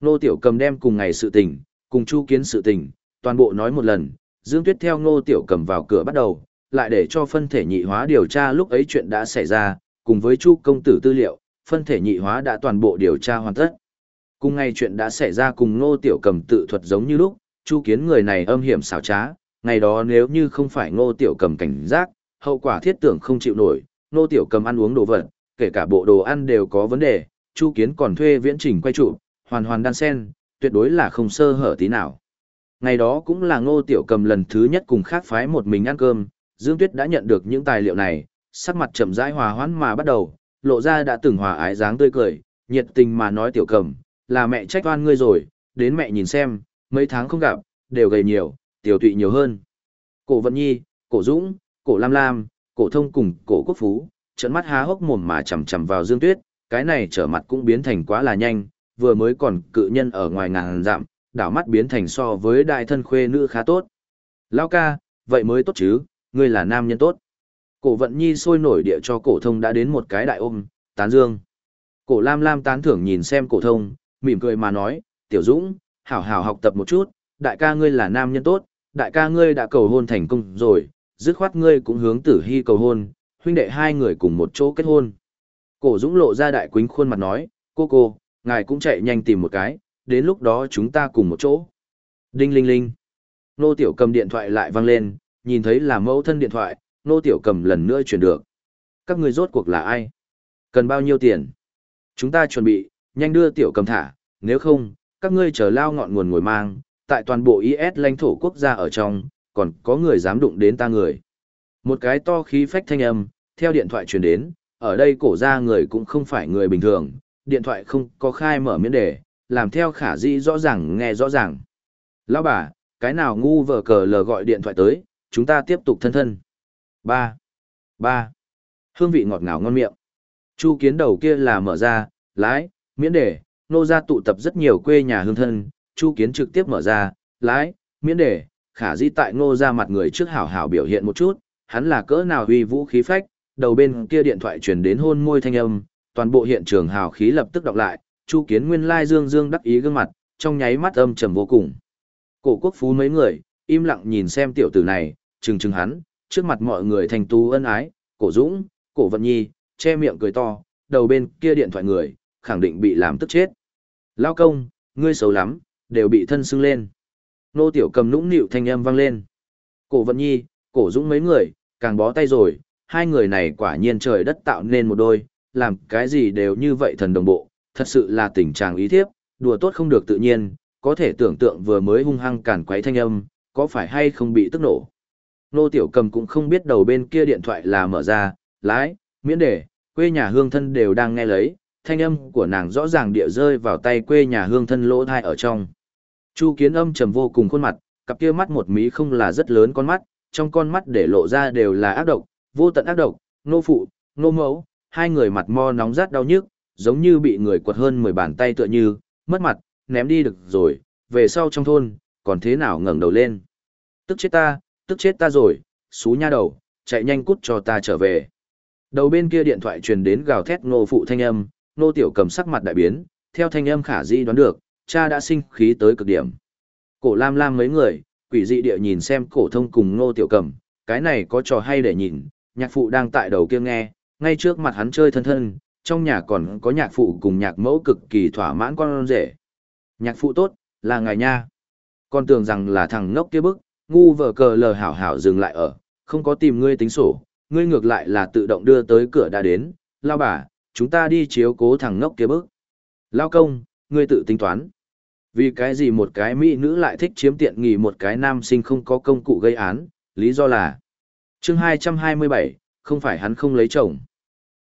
Nô tiểu cầm đem cùng ngày sự tình, cùng chu kiến sự tình, toàn bộ nói một lần, Dương Tuyết theo Ngô Tiểu Cầm vào cửa bắt đầu, lại để cho phân thể nhị hóa điều tra lúc ấy chuyện đã xảy ra, cùng với Chu công tử tư liệu, phân thể nhị hóa đã toàn bộ điều tra hoàn tất. Cùng ngày chuyện đã xảy ra cùng Ngô Tiểu Cầm tự thuật giống như lúc, Chu Kiến người này âm hiểm xảo trá, ngày đó nếu như không phải Ngô Tiểu Cầm cảnh giác, hậu quả thiết tưởng không chịu nổi, Ngô Tiểu Cầm ăn uống đồ vật, kể cả bộ đồ ăn đều có vấn đề, Chu Kiến còn thuê viễn trình quay trụ, hoàn hoàn đan sen, tuyệt đối là không sơ hở tí nào. Ngày đó cũng là Ngô Tiểu Cầm lần thứ nhất cùng khác phái một mình ăn cơm, Dương Tuyết đã nhận được những tài liệu này, sắc mặt chậm rãi hòa hoãn mà bắt đầu, lộ ra đã từng hòa ái dáng tươi cười, nhiệt tình mà nói Tiểu Cầm, là mẹ trách oan ngươi rồi, đến mẹ nhìn xem, mấy tháng không gặp, đều gầy nhiều, tiểu tụy nhiều hơn. Cổ Vận Nhi, Cổ Dũng, Cổ Lam Lam, Cổ Thông cùng Cổ Quốc Phú, trợn mắt há hốc mồm mà chằm chằm vào Dương Tuyết, cái này trở mặt cũng biến thành quá là nhanh, vừa mới còn cự nhân ở ngoài ngàn dặm, đảo mắt biến thành so với đại thân khuê nữ khá tốt. Lao ca, vậy mới tốt chứ, ngươi là nam nhân tốt. Cổ vận nhi sôi nổi địa cho cổ thông đã đến một cái đại ôm, tán dương. Cổ lam lam tán thưởng nhìn xem cổ thông, mỉm cười mà nói, tiểu dũng, hảo hảo học tập một chút, đại ca ngươi là nam nhân tốt, đại ca ngươi đã cầu hôn thành công rồi, dứt khoát ngươi cũng hướng tử hy cầu hôn, huynh đệ hai người cùng một chỗ kết hôn. Cổ dũng lộ ra đại quính khuôn mặt nói, cô cô, ngài cũng chạy nhanh tìm một cái, đến lúc đó chúng ta cùng một chỗ. Đinh linh linh. Nô tiểu cầm điện thoại lại vang lên, nhìn thấy là mẫu thân điện thoại, nô tiểu cầm lần nữa chuyển được. Các người rốt cuộc là ai? Cần bao nhiêu tiền? Chúng ta chuẩn bị, nhanh đưa tiểu cầm thả, nếu không, các ngươi chờ lao ngọn nguồn ngồi mang, tại toàn bộ IS lãnh thổ quốc gia ở trong, còn có người dám đụng đến ta người. Một cái to khí phách thanh âm, theo điện thoại truyền đến, ở đây cổ ra người cũng không phải người bình thường, điện thoại không có khai mở miễn đề, làm theo khả dĩ rõ ràng nghe rõ ràng. Lão bà, cái nào ngu vờ cờ lờ gọi điện thoại tới, chúng ta tiếp tục thân thân. ba ba Hương vị ngọt ngào ngon miệng. Chu kiến đầu kia là mở ra, lái, miễn đề, nô ra tụ tập rất nhiều quê nhà hương thân, chu kiến trực tiếp mở ra, lái, miễn đề, khả dĩ tại ngô ra mặt người trước hảo hảo biểu hiện một chút, hắn là cỡ nào huy vũ khí phách, đầu bên kia điện thoại truyền đến hôn môi thanh âm, toàn bộ hiện trường hào khí lập tức đọc lại, Chu Kiến Nguyên lai dương dương đắc ý gương mặt, trong nháy mắt âm trầm vô cùng. Cổ quốc phú mấy người, im lặng nhìn xem tiểu tử này, trừng trừng hắn, trước mặt mọi người thành tu ân ái, cổ dũng, cổ vận nhi, che miệng cười to, đầu bên kia điện thoại người, khẳng định bị làm tức chết. Lao công, ngươi xấu lắm, đều bị thân xưng lên. Nô tiểu cầm nũng nịu thanh âm vang lên. Cổ vận nhi, cổ dũng mấy người, càng bó tay rồi, hai người này quả nhiên trời đất tạo nên một đôi, làm cái gì đều như vậy thần đồng bộ, thật sự là tình trạng ý thiếp, đùa tốt không được tự nhiên, có thể tưởng tượng vừa mới hung hăng cản quấy thanh âm, có phải hay không bị tức nổ. Nô Tiểu Cầm cũng không biết đầu bên kia điện thoại là mở ra, lái, miễn để, quê nhà hương thân đều đang nghe lấy, thanh âm của nàng rõ ràng địa rơi vào tay quê nhà hương thân lỗ thai ở trong. Chu kiến âm trầm vô cùng khuôn mặt, cặp kia mắt một mí không là rất lớn con mắt, trong con mắt để lộ ra đều là ác độc, vô tận ác độc, nô phụ, nô mẫu, hai người mặt mo nóng rát đau nhức, giống như bị người quật hơn 10 bàn tay tựa như, mất mặt, ném đi được rồi, về sau trong thôn, còn thế nào ngẩng đầu lên. Tức chết ta, tức chết ta rồi, xú nha đầu, chạy nhanh cút cho ta trở về. Đầu bên kia điện thoại truyền đến gào thét nô phụ thanh âm, nô tiểu cầm sắc mặt đại biến, theo thanh âm khả di đoán được, cha đã sinh khí tới cực điểm. Cổ lam lam mấy người, quỷ dị địa nhìn xem cổ thông cùng nô tiểu cầm, cái này có trò hay để nhìn, nhạc phụ đang tại đầu kia nghe, ngay trước mặt hắn chơi thân thân, trong nhà còn có nhạc phụ cùng nhạc mẫu cực kỳ thỏa mãn con rể. Nhạc phụ tốt, là ngài nha. Con tưởng rằng là thằng ngốc kia bức, ngu vờ cờ lờ hảo hảo dừng lại ở, không có tìm ngươi tính sổ, ngươi ngược lại là tự động đưa tới cửa đã đến, lao bà, chúng ta đi chiếu cố thằng ngốc kia bức. Lao công, ngươi tự tính toán. Vì cái gì một cái mỹ nữ lại thích chiếm tiện nghỉ một cái nam sinh không có công cụ gây án, lý do là chương 227, không phải hắn không lấy chồng.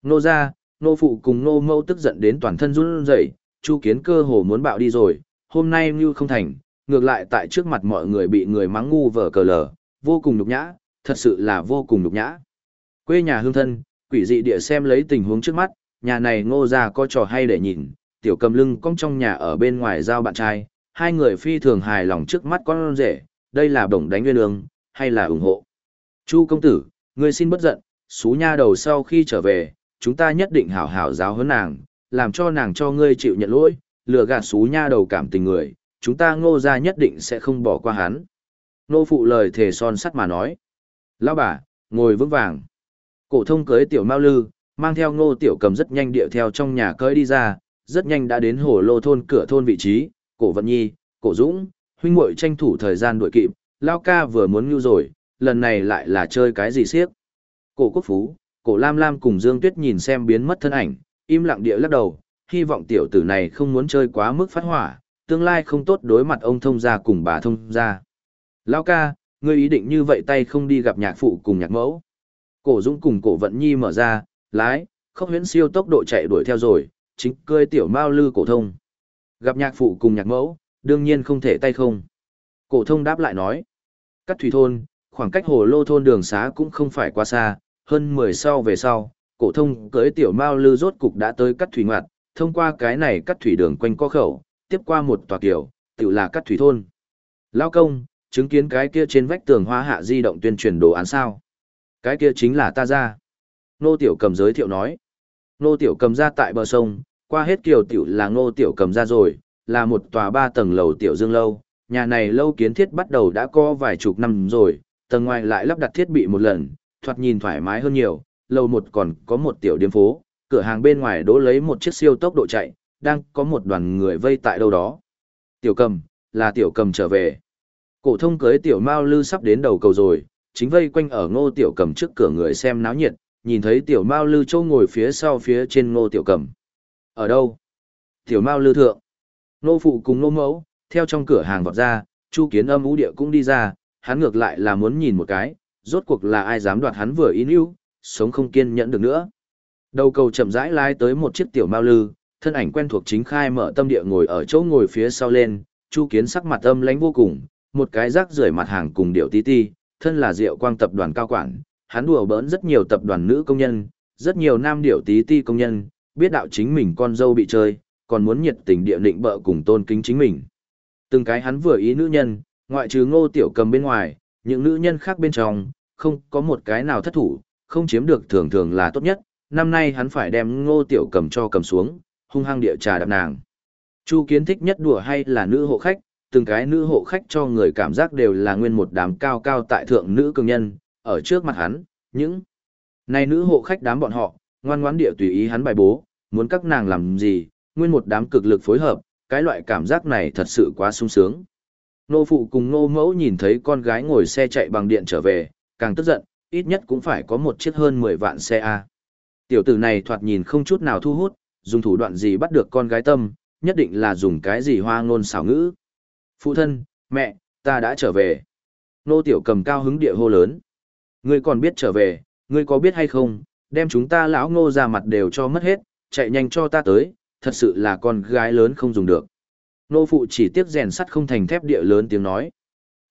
Nô ra, nô phụ cùng nô mâu tức giận đến toàn thân run rẩy, chu kiến cơ hồ muốn bạo đi rồi, hôm nay như không thành, ngược lại tại trước mặt mọi người bị người mắng ngu vở cờ lờ, vô cùng nhục nhã, thật sự là vô cùng nhục nhã. Quê nhà hương thân, quỷ dị địa xem lấy tình huống trước mắt, nhà này ngô ra có trò hay để nhìn, tiểu cầm lưng cong trong nhà ở bên ngoài giao bạn trai, hai người phi thường hài lòng trước mắt con rể, đây là đồng đánh nguyên ương hay là ủng hộ. Chu công tử, ngươi xin bất giận, xú nha đầu sau khi trở về, chúng ta nhất định hảo hảo giáo huấn nàng, làm cho nàng cho ngươi chịu nhận lỗi, lừa gạt xú nha đầu cảm tình người, chúng ta ngô ra nhất định sẽ không bỏ qua hắn. Nô phụ lời thề son sắt mà nói. Lão bà, ngồi vững vàng. Cổ thông cưới tiểu mao lư, mang theo ngô tiểu cầm rất nhanh điệu theo trong nhà cưới đi ra, rất nhanh đã đến hồ lô thôn cửa thôn vị trí, cổ vận nhi, cổ dũng, huynh muội tranh thủ thời gian đuổi kịp, lao ca vừa muốn nhu rồi, lần này lại là chơi cái gì siếc. Cổ quốc phú, cổ lam lam cùng Dương Tuyết nhìn xem biến mất thân ảnh, im lặng địa lắc đầu, hy vọng tiểu tử này không muốn chơi quá mức phát hỏa, tương lai không tốt đối mặt ông thông gia cùng bà thông gia. Lao ca, ngươi ý định như vậy tay không đi gặp nhạc phụ cùng nhạc mẫu. Cổ Dũng cùng cổ Vận Nhi mở ra, lái, không huyễn siêu tốc độ chạy đuổi theo rồi, chính cười tiểu mao lư cổ thông. Gặp nhạc phụ cùng nhạc mẫu, đương nhiên không thể tay không. Cổ thông đáp lại nói, cắt thủy thôn, khoảng cách hồ lô thôn đường xá cũng không phải quá xa, hơn 10 sau về sau, cổ thông cưới tiểu mao lư rốt cục đã tới cắt thủy ngoặt, thông qua cái này cắt thủy đường quanh co khẩu, tiếp qua một tòa kiểu, tự là cắt thủy thôn. Lao công, chứng kiến cái kia trên vách tường hoa hạ di động tuyên truyền đồ án sao. Cái kia chính là ta ra. Nô Tiểu Cầm giới thiệu nói. Nô Tiểu Cầm ra tại bờ sông, qua hết kiều tiểu là Nô Tiểu Cầm ra rồi, là một tòa ba tầng lầu Tiểu Dương Lâu. Nhà này lâu kiến thiết bắt đầu đã có vài chục năm rồi, tầng ngoài lại lắp đặt thiết bị một lần, thoạt nhìn thoải mái hơn nhiều, lầu một còn có một tiểu điếm phố, cửa hàng bên ngoài đỗ lấy một chiếc siêu tốc độ chạy, đang có một đoàn người vây tại đâu đó. Tiểu cầm, là tiểu cầm trở về. Cổ thông cưới tiểu mao lư sắp đến đầu cầu rồi, chính vây quanh ở ngô tiểu cầm trước cửa người xem náo nhiệt, nhìn thấy tiểu mao lư châu ngồi phía sau phía trên ngô tiểu cầm. Ở đâu? Tiểu mao lư thượng. Nô phụ cùng nô mẫu, theo trong cửa hàng vọt ra, chu kiến âm ú địa cũng đi ra, hắn ngược lại là muốn nhìn một cái, rốt cuộc là ai dám đoạt hắn vừa in ưu, sống không kiên nhẫn được nữa. Đầu cầu chậm rãi lái tới một chiếc tiểu mao lư, thân ảnh quen thuộc chính khai mở tâm địa ngồi ở chỗ ngồi phía sau lên, Chu Kiến sắc mặt âm lãnh vô cùng, một cái rác rưởi mặt hàng cùng điệu tí ti, thân là Diệu Quang tập đoàn cao quản, hắn đùa bỡn rất nhiều tập đoàn nữ công nhân, rất nhiều nam điệu tí ti công nhân, biết đạo chính mình con dâu bị chơi, còn muốn nhiệt tình địa định bợ cùng tôn kính chính mình. Từng cái hắn vừa ý nữ nhân, ngoại trừ Ngô Tiểu Cầm bên ngoài, những nữ nhân khác bên trong, không có một cái nào thất thủ, không chiếm được thường thường là tốt nhất, năm nay hắn phải đem Ngô Tiểu Cầm cho cầm xuống, hung hăng địa trà đạp nàng. Chu Kiến thích nhất đùa hay là nữ hộ khách, từng cái nữ hộ khách cho người cảm giác đều là nguyên một đám cao cao tại thượng nữ cường nhân, ở trước mặt hắn, những này nữ hộ khách đám bọn họ, ngoan ngoãn địa tùy ý hắn bài bố, muốn các nàng làm gì, nguyên một đám cực lực phối hợp, cái loại cảm giác này thật sự quá sung sướng. Nô phụ cùng nô mẫu nhìn thấy con gái ngồi xe chạy bằng điện trở về, càng tức giận, ít nhất cũng phải có một chiếc hơn 10 vạn xe A. Tiểu tử này thoạt nhìn không chút nào thu hút, dùng thủ đoạn gì bắt được con gái tâm, nhất định là dùng cái gì hoa ngôn xảo ngữ. Phụ thân, mẹ, ta đã trở về. Nô tiểu cầm cao hứng địa hô lớn. Ngươi còn biết trở về, ngươi có biết hay không, đem chúng ta lão ngô ra mặt đều cho mất hết, chạy nhanh cho ta tới, thật sự là con gái lớn không dùng được. Nô phụ chỉ tiếc rèn sắt không thành thép địa lớn tiếng nói.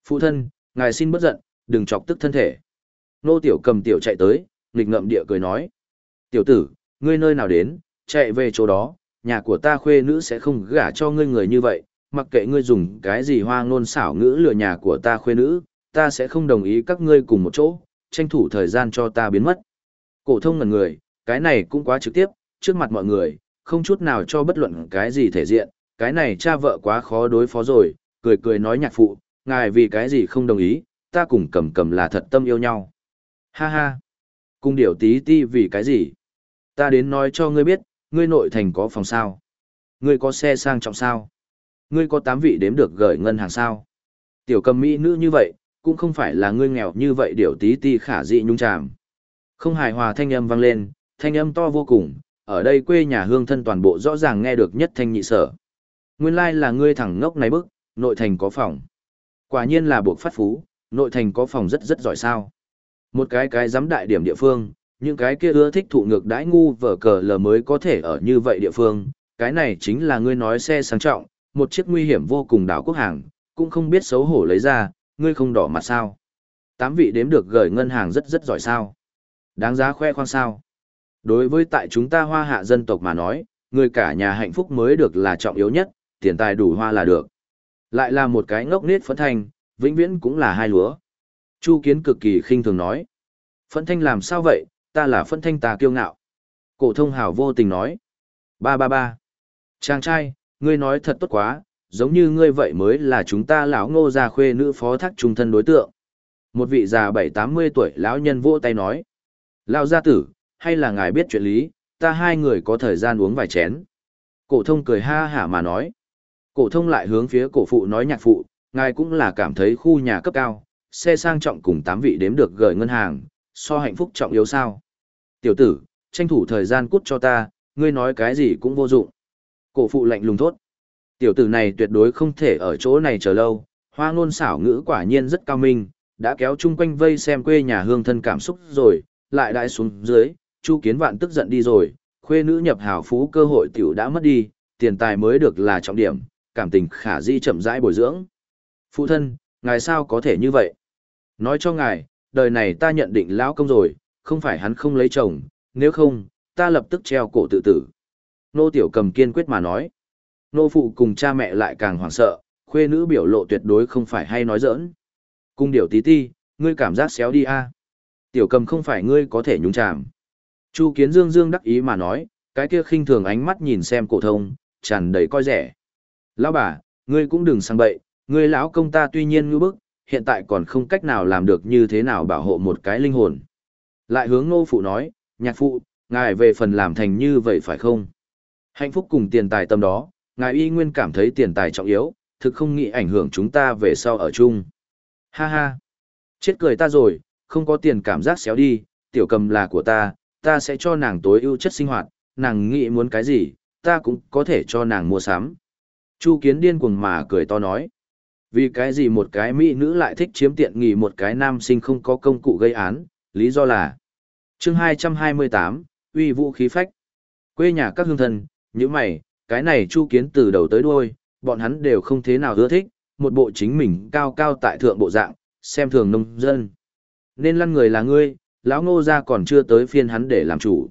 Phụ thân, ngài xin bất giận, đừng chọc tức thân thể. Nô tiểu cầm tiểu chạy tới, nghịch ngậm địa cười nói. Tiểu tử, ngươi nơi nào đến, chạy về chỗ đó, nhà của ta khuê nữ sẽ không gả cho ngươi người như vậy, mặc kệ ngươi dùng cái gì hoa ngôn xảo ngữ lừa nhà của ta khuê nữ, ta sẽ không đồng ý các ngươi cùng một chỗ, tranh thủ thời gian cho ta biến mất. Cổ thông ngần người, cái này cũng quá trực tiếp, trước mặt mọi người, không chút nào cho bất luận cái gì thể diện, cái này cha vợ quá khó đối phó rồi, cười cười nói nhạc phụ, ngài vì cái gì không đồng ý, ta cùng cầm cầm là thật tâm yêu nhau. Ha ha, cung điểu tí ti vì cái gì? Ta đến nói cho ngươi biết, ngươi nội thành có phòng sao? Ngươi có xe sang trọng sao? Ngươi có tám vị đếm được gửi ngân hàng sao? Tiểu cầm mỹ nữ như vậy, cũng không phải là ngươi nghèo như vậy điểu tí ti khả dị nhung chàm. Không hài hòa thanh âm vang lên, thanh âm to vô cùng, ở đây quê nhà hương thân toàn bộ rõ ràng nghe được nhất thanh nhị sở. Nguyên lai là ngươi thẳng ngốc này bức, nội thành có phòng. Quả nhiên là buộc phát phú, nội thành có phòng rất rất giỏi sao. Một cái cái giám đại điểm địa phương, những cái kia ưa thích thụ ngược đãi ngu vở cờ lờ mới có thể ở như vậy địa phương, cái này chính là ngươi nói xe sang trọng, một chiếc nguy hiểm vô cùng đảo quốc hàng, cũng không biết xấu hổ lấy ra, ngươi không đỏ mặt sao. Tám vị đếm được gửi ngân hàng rất rất giỏi sao. Đáng giá khoe khoang sao. Đối với tại chúng ta hoa hạ dân tộc mà nói, người cả nhà hạnh phúc mới được là trọng yếu nhất, tiền tài đủ hoa là được. Lại là một cái ngốc nết phấn thanh, vĩnh viễn cũng là hai lúa. Chu Kiến cực kỳ khinh thường nói. Phấn thanh làm sao vậy, ta là phấn thanh ta kiêu ngạo. Cổ thông hào vô tình nói. Ba ba ba. Chàng trai, ngươi nói thật tốt quá, giống như ngươi vậy mới là chúng ta lão ngô gia khuê nữ phó thác trung thân đối tượng. Một vị già bảy tám mươi tuổi lão nhân vỗ tay nói. Lão gia tử, hay là ngài biết chuyện lý, ta hai người có thời gian uống vài chén. Cổ thông cười ha hả mà nói. Cổ thông lại hướng phía cổ phụ nói nhạc phụ, ngài cũng là cảm thấy khu nhà cấp cao, xe sang trọng cùng tám vị đếm được gửi ngân hàng, so hạnh phúc trọng yếu sao. Tiểu tử, tranh thủ thời gian cút cho ta, ngươi nói cái gì cũng vô dụng. Cổ phụ lạnh lùng thốt. Tiểu tử này tuyệt đối không thể ở chỗ này chờ lâu, hoa ngôn xảo ngữ quả nhiên rất cao minh, đã kéo chung quanh vây xem quê nhà hương thân cảm xúc rồi, lại đại xuống dưới, Chu Kiến Vạn tức giận đi rồi, khuê nữ nhập hào phú cơ hội tiểu đã mất đi, tiền tài mới được là trọng điểm, cảm tình khả di chậm rãi bồi dưỡng. Phụ thân, ngài sao có thể như vậy? Nói cho ngài, đời này ta nhận định lão công rồi, không phải hắn không lấy chồng, nếu không, ta lập tức treo cổ tự tử. Nô Tiểu Cầm kiên quyết mà nói. Nô phụ cùng cha mẹ lại càng hoảng sợ, khuê nữ biểu lộ tuyệt đối không phải hay nói giỡn. Cung điểu tí ti, ngươi cảm giác xéo đi a. Tiểu Cầm không phải ngươi có thể nhúng chàm. Chu Kiến Dương Dương đắc ý mà nói, cái kia khinh thường ánh mắt nhìn xem cổ thông, tràn đầy coi rẻ. Lão bà, ngươi cũng đừng sang bậy, ngươi lão công ta tuy nhiên ngư bức, hiện tại còn không cách nào làm được như thế nào bảo hộ một cái linh hồn. Lại hướng nô phụ nói, nhạc phụ, ngài về phần làm thành như vậy phải không? Hạnh phúc cùng tiền tài tâm đó, ngài y nguyên cảm thấy tiền tài trọng yếu, thực không nghĩ ảnh hưởng chúng ta về sau ở chung. Ha ha, chết cười ta rồi, không có tiền cảm giác xéo đi, tiểu cầm là của ta, ta sẽ cho nàng tối ưu chất sinh hoạt, nàng nghĩ muốn cái gì, ta cũng có thể cho nàng mua sắm. Chu kiến điên cuồng mà cười to nói. Vì cái gì một cái mỹ nữ lại thích chiếm tiện nghỉ một cái nam sinh không có công cụ gây án, lý do là chương 228, uy vũ khí phách. Quê nhà các hương thần như mày, cái này chu kiến từ đầu tới đuôi, bọn hắn đều không thế nào ưa thích, một bộ chính mình cao cao tại thượng bộ dạng, xem thường nông dân. Nên lăn người là ngươi, lão ngô ra còn chưa tới phiên hắn để làm chủ.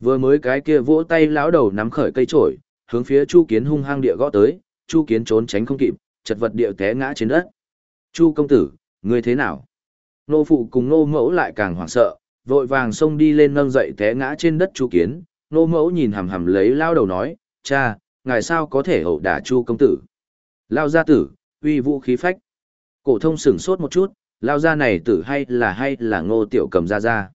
Vừa mới cái kia vỗ tay lão đầu nắm khởi cây trổi, hướng phía Chu Kiến hung hăng địa gõ tới, Chu Kiến trốn tránh không kịp, chật vật địa té ngã trên đất. Chu công tử, ngươi thế nào? Nô phụ cùng nô mẫu lại càng hoảng sợ, vội vàng xông đi lên nâng dậy té ngã trên đất Chu Kiến. Nô mẫu nhìn hằm hằm lấy lao đầu nói, cha, ngài sao có thể hậu đả Chu công tử? Lao gia tử, uy vũ khí phách. Cổ thông sửng sốt một chút, lao gia này tử hay là hay là ngô tiểu cầm ra ra.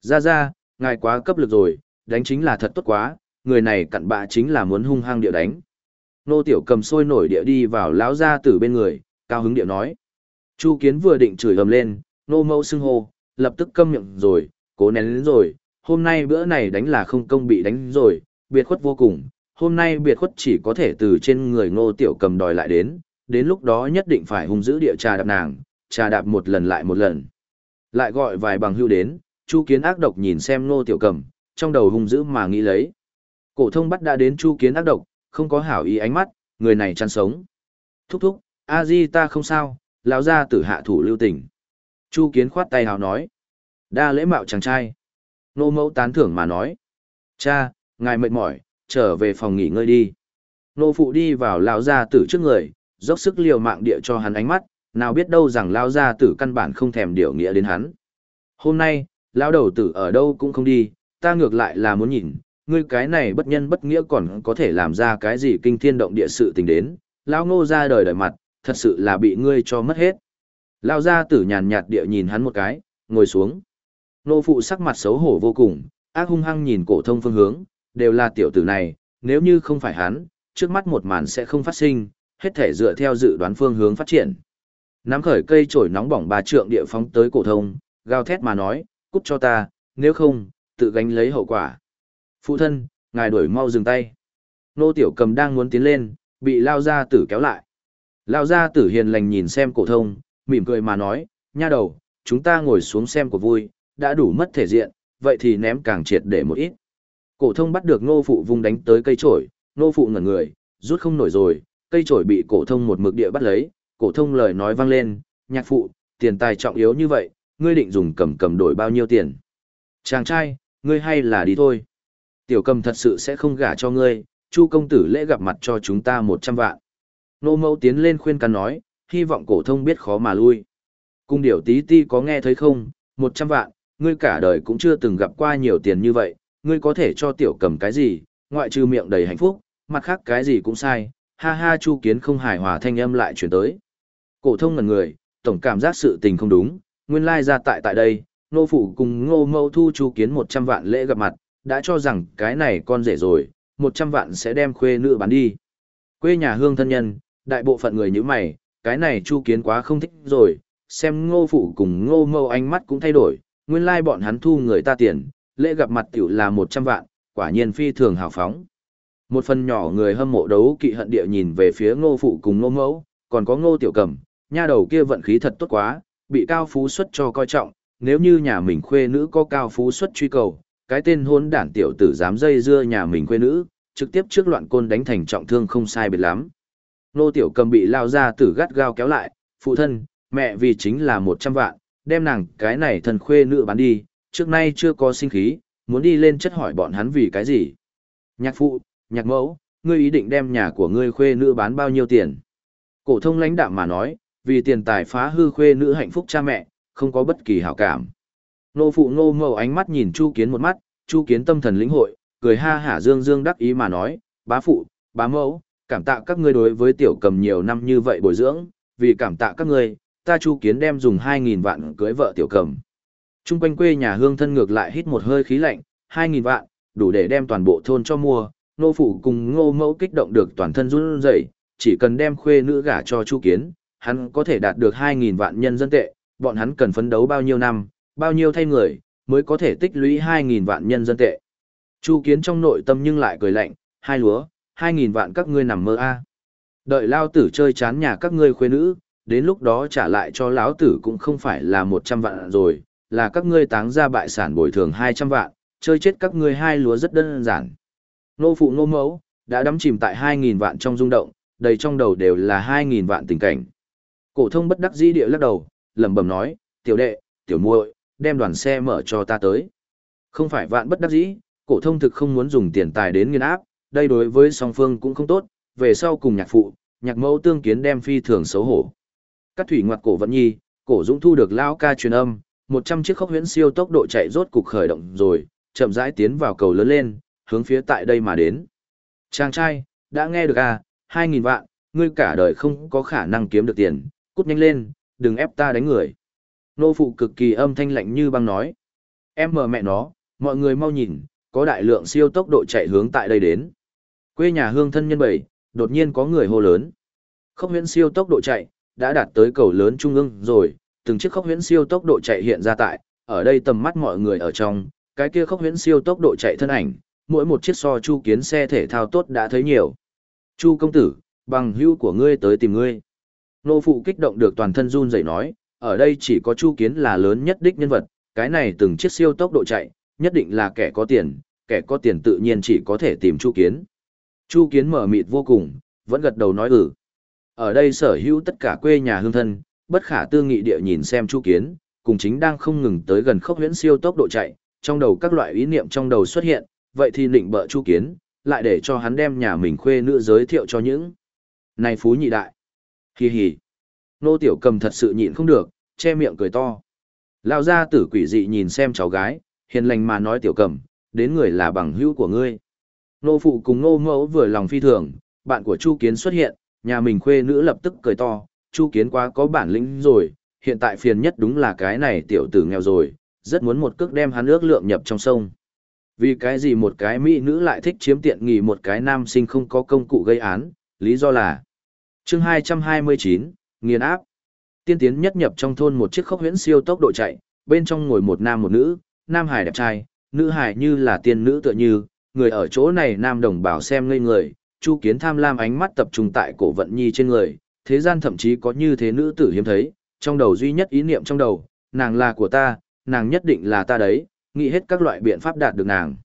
Ra ra, ngài quá cấp lực rồi, đánh chính là thật tốt quá, người này cặn bạ chính là muốn hung hăng địa đánh. Nô tiểu cầm sôi nổi địa đi vào lão gia tử bên người, cao hứng địa nói. Chu kiến vừa định chửi ầm lên, nô mẫu xưng hô, lập tức câm miệng rồi, cố nén lên rồi, hôm nay bữa này đánh là không công bị đánh rồi, biệt khuất vô cùng, hôm nay biệt khuất chỉ có thể từ trên người ngô tiểu cầm đòi lại đến, đến lúc đó nhất định phải hung dữ địa trà đạp nàng, trà đạp một lần lại một lần. Lại gọi vài bằng hưu đến, Chu Kiến ác độc nhìn xem ngô tiểu cầm, trong đầu hung dữ mà nghĩ lấy. Cổ thông bắt đã đến Chu Kiến ác độc, không có hảo ý ánh mắt, người này chăn sống. Thúc thúc, a di ta không sao, lão gia tử hạ thủ lưu tình. Chu Kiến khoát tay hào nói. Đa lễ mạo chàng trai. Nô mẫu tán thưởng mà nói. Cha, ngài mệt mỏi, trở về phòng nghỉ ngơi đi. Nô phụ đi vào lão gia tử trước người, dốc sức liều mạng địa cho hắn ánh mắt, nào biết đâu rằng lão gia tử căn bản không thèm điều nghĩa đến hắn. Hôm nay, lão đầu tử ở đâu cũng không đi, ta ngược lại là muốn nhìn, ngươi cái này bất nhân bất nghĩa còn có thể làm ra cái gì kinh thiên động địa sự tình đến, lão ngô ra đời đời mặt, thật sự là bị ngươi cho mất hết. lao gia tử nhàn nhạt địa nhìn hắn một cái, ngồi xuống. Nô phụ sắc mặt xấu hổ vô cùng, ác hung hăng nhìn cổ thông phương hướng, đều là tiểu tử này, nếu như không phải hắn, trước mắt một màn sẽ không phát sinh, hết thể dựa theo dự đoán phương hướng phát triển. Nắm khởi cây chổi nóng bỏng bà trượng địa phóng tới cổ thông, gào thét mà nói, cút cho ta, nếu không, tự gánh lấy hậu quả. Phụ thân, ngài đuổi mau dừng tay. Nô tiểu cầm đang muốn tiến lên, bị lao gia tử kéo lại. Lao gia tử hiền lành nhìn xem cổ thông, mỉm cười mà nói, nha đầu, chúng ta ngồi xuống xem của vui, đã đủ mất thể diện, vậy thì ném càng triệt để một ít. Cổ thông bắt được nô phụ vung đánh tới cây trổi, nô phụ ngẩn người, rút không nổi rồi, cây trổi bị cổ thông một mực địa bắt lấy, cổ thông lời nói vang lên, nhạc phụ, tiền tài trọng yếu như vậy, ngươi định dùng cầm cầm đổi bao nhiêu tiền? Chàng trai, ngươi hay là đi thôi. Tiểu cầm thật sự sẽ không gả cho ngươi, Chu công tử lễ gặp mặt cho chúng ta 100 vạn. Nô mẫu tiến lên khuyên can nói, hy vọng cổ thông biết khó mà lui. Cung điểu tí ti có nghe thấy không, 100 vạn, ngươi cả đời cũng chưa từng gặp qua nhiều tiền như vậy, ngươi có thể cho tiểu cầm cái gì, ngoại trừ miệng đầy hạnh phúc, mặt khác cái gì cũng sai, ha ha chu kiến không hài hòa thanh âm lại chuyển tới. Cổ thông ngần người, tổng cảm giác sự tình không đúng, nguyên lai ra tại tại đây, nô phụ cùng ngô mâu thu chu kiến 100 vạn lễ gặp mặt, đã cho rằng cái này con rể rồi, 100 vạn sẽ đem khuê nữ bán đi. Quê nhà hương thân nhân, đại bộ phận người như mày, cái này chu kiến quá không thích rồi, xem ngô phụ cùng ngô mâu ánh mắt cũng thay đổi, nguyên lai bọn hắn thu người ta tiền, lễ gặp mặt tiểu là 100 vạn, quả nhiên phi thường hào phóng. Một phần nhỏ người hâm mộ đấu kỵ hận địa nhìn về phía ngô phụ cùng ngô mẫu, còn có ngô tiểu cầm, nha đầu kia vận khí thật tốt quá, bị cao phú xuất cho coi trọng, nếu như nhà mình khuê nữ có cao phú xuất truy cầu, cái tên hôn đản tiểu tử dám dây dưa nhà mình khuê nữ, trực tiếp trước loạn côn đánh thành trọng thương không sai biệt lắm. nô tiểu cầm bị lao ra tử gắt gao kéo lại, phụ thân, mẹ vì chính là 100 vạn, đem nàng cái này thần khuê nữ bán đi, trước nay chưa có sinh khí, muốn đi lên chất hỏi bọn hắn vì cái gì. Nhạc phụ, nhạc mẫu, ngươi ý định đem nhà của ngươi khuê nữ bán bao nhiêu tiền? Cổ thông lãnh đạm mà nói, vì tiền tài phá hư khuê nữ hạnh phúc cha mẹ, không có bất kỳ hảo cảm. Nô phụ nô mẫu ánh mắt nhìn Chu Kiến một mắt, Chu Kiến tâm thần lĩnh hội, cười ha hả dương dương đắc ý mà nói, bá phụ, bá mẫu, cảm tạ các ngươi đối với tiểu cầm nhiều năm như vậy bồi dưỡng, vì cảm tạ các ngươi, ta Chu Kiến đem dùng 2.000 vạn cưới vợ tiểu cầm. Trung quanh quê nhà hương thân ngược lại hít một hơi khí lạnh, 2.000 vạn, đủ để đem toàn bộ thôn cho mua, nô phụ cùng ngô mẫu kích động được toàn thân run rẩy, chỉ cần đem khuê nữ gả cho Chu Kiến, hắn có thể đạt được 2.000 vạn nhân dân tệ, bọn hắn cần phấn đấu bao nhiêu năm, bao nhiêu thay người, mới có thể tích lũy 2.000 vạn nhân dân tệ. Chu Kiến trong nội tâm nhưng lại cười lạnh, hai lúa, 2.000 vạn các ngươi nằm mơ a. Đợi lao tử chơi chán nhà các ngươi khuê nữ, đến lúc đó trả lại cho lão tử cũng không phải là 100 vạn rồi, là các ngươi táng ra bại sản bồi thường 200 vạn, chơi chết các ngươi hai lúa rất đơn giản. Nô phụ nô mẫu, đã đắm chìm tại 2.000 vạn trong rung động, đầy trong đầu đều là 2.000 vạn tình cảnh. Cổ thông bất đắc dĩ địa lắc đầu, lẩm bẩm nói, tiểu đệ, tiểu muội, đem đoàn xe mở cho ta tới. Không phải vạn bất đắc dĩ, cổ thông thực không muốn dùng tiền tài đến nghiên áp, đây đối với song phương cũng không tốt, về sau cùng nhạc phụ, nhạc mẫu tương kiến đem phi thường xấu hổ. Cát thủy ngoặt cổ vận nhi, cổ dũng thu được lao ca truyền âm, 100 chiếc khốc huyễn siêu tốc độ chạy rốt cục khởi động rồi, chậm rãi tiến vào cầu lớn lên, hướng phía tại đây mà đến. Chàng trai, đã nghe được à, 2.000 vạn, ngươi cả đời không có khả năng kiếm được tiền, cút nhanh lên, đừng ép ta đánh người. Nô phụ cực kỳ âm thanh lạnh như băng nói. Em mờ mẹ nó, mọi người mau nhìn, có đại lượng siêu tốc độ chạy hướng tại đây đến. Quê nhà hương thân nhân bảy, đột nhiên có người hô lớn. Khốc huyễn siêu tốc độ chạy, đã đạt tới cầu lớn trung ương rồi, từng chiếc khốc huyễn siêu tốc độ chạy hiện ra tại, ở đây tầm mắt mọi người ở trong, cái kia khốc huyễn siêu tốc độ chạy thân ảnh, mỗi một chiếc so chu kiến xe thể thao tốt đã thấy nhiều. Chu công tử, bằng hữu của ngươi tới tìm ngươi. Nô phụ kích động được toàn thân run rẩy nói, ở đây chỉ có chu kiến là lớn nhất đích nhân vật, cái này từng chiếc siêu tốc độ chạy, nhất định là kẻ có tiền, kẻ có tiền tự nhiên chỉ có thể tìm Chu Kiến. Chu Kiến mở mịt vô cùng, vẫn gật đầu nói ừ. Ở đây sở hữu tất cả quê nhà hương thân, bất khả tư nghị địa nhìn xem Chu Kiến, cùng chính đang không ngừng tới gần khốc huyễn siêu tốc độ chạy, trong đầu các loại ý niệm trong đầu xuất hiện, vậy thì định bợ Chu Kiến, lại để cho hắn đem nhà mình khuê nữ giới thiệu cho những. Này phú nhị đại. Hi hi. Nô tiểu cầm thật sự nhịn không được, che miệng cười to. Lao ra tử quỷ dị nhìn xem cháu gái, hiền lành mà nói tiểu cầm, đến người là bằng hữu của ngươi. Nô phụ cùng nô mẫu vừa lòng phi thường, bạn của Chu Kiến xuất hiện, nhà mình khuê nữ lập tức cười to, Chu Kiến quá có bản lĩnh rồi, hiện tại phiền nhất đúng là cái này tiểu tử nghèo rồi, rất muốn một cước đem hắn ước lượng nhập trong sông. Vì cái gì một cái mỹ nữ lại thích chiếm tiện nghỉ một cái nam sinh không có công cụ gây án, lý do là chương 229, nghiền áp. Tiên tiến nhất nhập trong thôn một chiếc khốc huyễn siêu tốc độ chạy, bên trong ngồi một nam một nữ, nam hải đẹp trai, nữ hải như là tiên nữ tựa như, người ở chỗ này nam đồng bào xem ngây người, Chu Kiến tham lam ánh mắt tập trung tại cổ vận nhi trên người, thế gian thậm chí có như thế nữ tử hiếm thấy, trong đầu duy nhất ý niệm trong đầu, nàng là của ta, nàng nhất định là ta đấy, nghĩ hết các loại biện pháp đạt được nàng.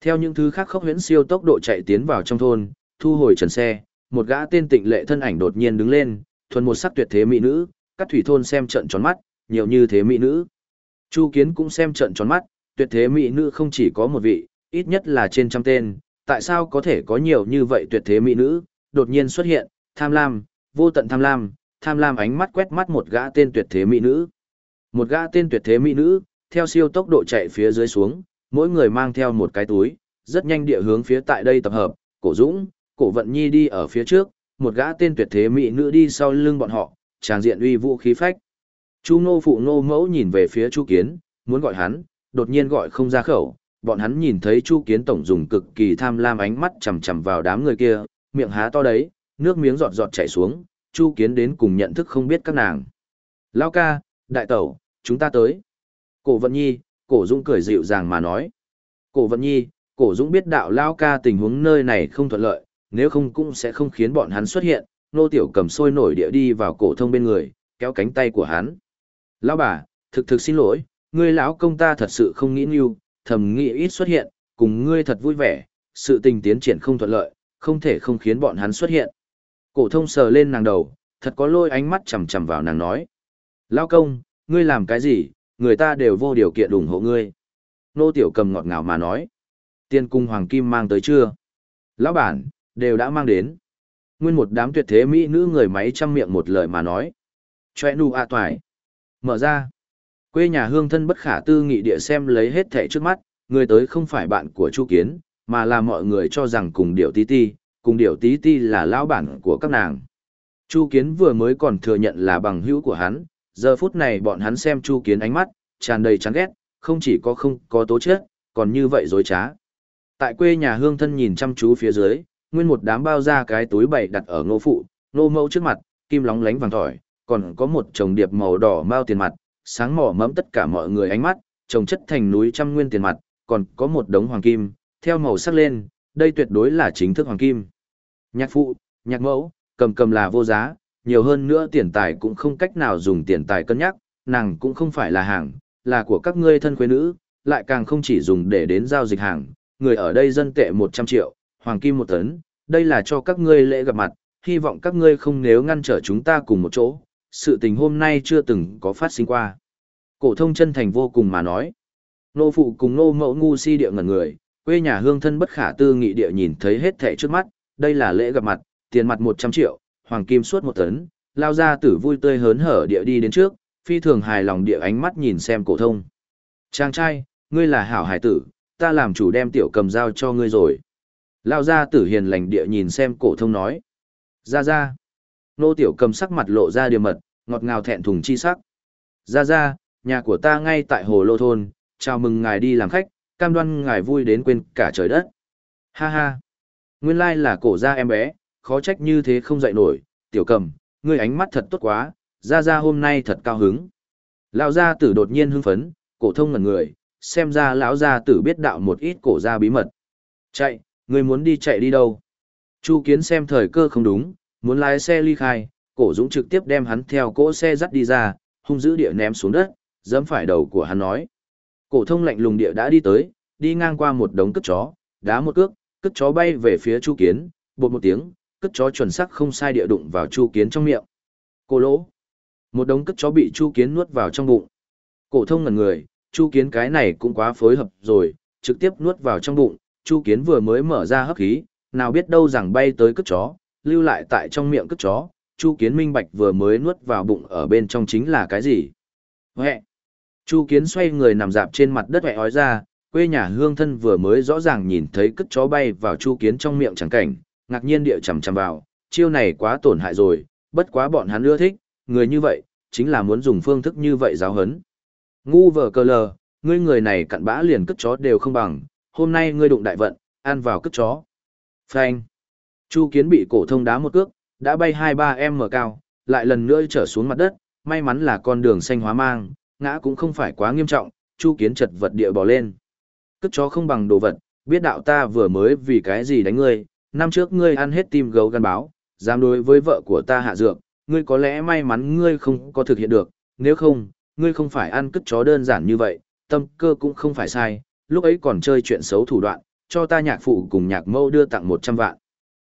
Theo những thứ khác khốc huyễn siêu tốc độ chạy tiến vào trong thôn, thu hồi trần xe, một gã tên tịnh lệ thân ảnh đột nhiên đứng lên, thuần một sắc tuyệt thế mỹ nữ, các thủy thôn xem trận tròn mắt, nhiều như thế mỹ nữ. Chu Kiến cũng xem trận tròn mắt, tuyệt thế mỹ nữ không chỉ có một vị, ít nhất là trên trăm tên, tại sao có thể có nhiều như vậy tuyệt thế mỹ nữ, đột nhiên xuất hiện, tham lam, vô tận tham lam, tham lam ánh mắt quét mắt một gã tên tuyệt thế mỹ nữ. Một gã tên tuyệt thế mỹ nữ, theo siêu tốc độ chạy phía dưới xuống, mỗi người mang theo một cái túi, rất nhanh địa hướng phía tại đây tập hợp, cổ dũng, cổ vận nhi đi ở phía trước, một gã tên tuyệt thế mỹ nữ đi sau lưng bọn họ, tràng diện uy vũ khí phách. Chu Ngô phụ Ngô Mẫu nhìn về phía Chu Kiến, muốn gọi hắn, đột nhiên gọi không ra khẩu, bọn hắn nhìn thấy Chu Kiến tổng dùng cực kỳ tham lam ánh mắt chằm chằm vào đám người kia, miệng há to đấy, nước miếng giọt giọt chảy xuống, Chu Kiến đến cùng nhận thức không biết các nàng. Lao ca, đại tẩu, chúng ta tới. Cổ Vận Nhi, Cổ Dũng cười dịu dàng mà nói. Cổ Vận Nhi, Cổ Dũng biết đạo Lao ca tình huống nơi này không thuận lợi, nếu không cũng sẽ không khiến bọn hắn xuất hiện. Nô Tiểu cầm sôi nổi địa đi vào cổ thông bên người, kéo cánh tay của hắn. Lão bà, thực thực xin lỗi, ngươi lão công ta thật sự không nghĩ nhiều, thầm nghĩ ít xuất hiện, cùng ngươi thật vui vẻ, sự tình tiến triển không thuận lợi, không thể không khiến bọn hắn xuất hiện. Cổ thông sờ lên nàng đầu, thật có lôi ánh mắt chằm chằm vào nàng nói. Lão công, ngươi làm cái gì, người ta đều vô điều kiện ủng hộ ngươi. Nô tiểu cầm ngọt ngào mà nói. Tiên cung hoàng kim mang tới chưa? Lão bản, đều đã mang đến. Nguyên một đám tuyệt thế mỹ nữ người máy trăm miệng một lời mà nói. Chòe nụ a toài. Mở ra. Quê nhà hương thân bất khả tư nghị địa xem lấy hết thẻ trước mắt, người tới không phải bạn của Chu Kiến, mà là mọi người cho rằng cùng điệu tí ti, cùng điệu tí ti là lão bản của các nàng. Chu Kiến vừa mới còn thừa nhận là bằng hữu của hắn, giờ phút này bọn hắn xem Chu Kiến ánh mắt, tràn đầy chán ghét, không chỉ có không có tố chất, còn như vậy dối trá. Tại quê nhà hương thân nhìn chăm chú phía dưới, nguyên một đám bao ra cái túi bày đặt ở ngô phụ, ngô mẫu trước mặt, kim lóng lánh vàng tỏi, còn có một chồng điệp màu đỏ mao tiền mặt, sáng mỏ mẫm tất cả mọi người ánh mắt, trồng chất thành núi trăm nguyên tiền mặt, còn có một đống hoàng kim, theo màu sắc lên, đây tuyệt đối là chính thức hoàng kim. Nhạc phụ, nhạc mẫu, cầm cầm là vô giá, nhiều hơn nữa tiền tài cũng không cách nào dùng tiền tài cân nhắc, nàng cũng không phải là hàng, là của các ngươi thân quê nữ, lại càng không chỉ dùng để đến giao dịch hàng, người ở đây dân tệ 100 triệu, hoàng kim một tấn, đây là cho các ngươi lễ gặp mặt, hy vọng các ngươi không nếu ngăn trở chúng ta cùng một chỗ, sự tình hôm nay chưa từng có phát sinh qua. Cổ thông chân thành vô cùng mà nói. Nô phụ cùng nô mẫu ngu si địa ngẩn người, quê nhà hương thân bất khả tư nghị địa nhìn thấy hết thảy trước mắt, đây là lễ gặp mặt, tiền mặt 100 triệu, hoàng kim suốt một tấn, lao ra tử vui tươi hớn hở địa đi đến trước, phi thường hài lòng địa ánh mắt nhìn xem cổ thông. Chàng trai, ngươi là hảo hải tử, ta làm chủ đem tiểu cầm giao cho ngươi rồi. Lao ra tử hiền lành địa nhìn xem cổ thông nói. Ra ra. Nô tiểu cầm sắc mặt lộ ra điều mật, ngọt ngào thẹn thùng chi sắc. Ra ra, nhà của ta ngay tại hồ lô thôn, chào mừng ngài đi làm khách, cam đoan ngài vui đến quên cả trời đất. Ha ha. Nguyên lai là cổ gia em bé, khó trách như thế không dậy nổi, tiểu cầm, ngươi ánh mắt thật tốt quá, ra ra hôm nay thật cao hứng. Lão gia tử đột nhiên hưng phấn, cổ thông ngẩn người, xem ra lão gia tử biết đạo một ít cổ gia bí mật. Chạy, ngươi muốn đi chạy đi đâu? Chu Kiến xem thời cơ không đúng, muốn lái xe ly khai, cổ dũng trực tiếp đem hắn theo cỗ xe dắt đi ra, hung dữ địa ném xuống đất, dẫm phải đầu của hắn nói. Cổ thông lạnh lùng địa đã đi tới, đi ngang qua một đống cướp chó, đá một cước, cướp chó bay về phía Chu Kiến, bột một tiếng, cướp chó chuẩn xác không sai địa đụng vào Chu Kiến trong miệng. Cô lỗ. Một đống cướp chó bị Chu Kiến nuốt vào trong bụng. Cổ thông ngẩn người, Chu Kiến cái này cũng quá phối hợp rồi, trực tiếp nuốt vào trong bụng, Chu Kiến vừa mới mở ra hấp khí, nào biết đâu rằng bay tới cất chó, lưu lại tại trong miệng cất chó, Chu Kiến minh bạch vừa mới nuốt vào bụng ở bên trong chính là cái gì. Huệ! Chu Kiến xoay người nằm dạp trên mặt đất huệ hói ra, quê nhà hương thân vừa mới rõ ràng nhìn thấy cất chó bay vào Chu Kiến trong miệng chẳng cảnh, ngạc nhiên địa chầm chầm vào, chiêu này quá tổn hại rồi, bất quá bọn hắn ưa thích, người như vậy, chính là muốn dùng phương thức như vậy giáo hấn. Ngu vờ cờ lờ, ngươi người này cặn bã liền cất chó đều không bằng, hôm nay ngươi đụng đại vận, ăn vào cước chó. Phanh. Chu Kiến bị cổ thông đá một cước, đã bay 2-3 m cao, lại lần nữa trở xuống mặt đất, may mắn là con đường xanh hóa mang, ngã cũng không phải quá nghiêm trọng, Chu Kiến chật vật địa bò lên. Cước chó không bằng đồ vật, biết đạo ta vừa mới vì cái gì đánh ngươi, năm trước ngươi ăn hết tim gấu gan báo, dám đối với vợ của ta hạ dược, ngươi có lẽ may mắn ngươi không có thực hiện được, nếu không, ngươi không phải ăn cất chó đơn giản như vậy, tâm cơ cũng không phải sai, lúc ấy còn chơi chuyện xấu thủ đoạn, cho ta nhạc phụ cùng nhạc mâu đưa tặng 100 vạn.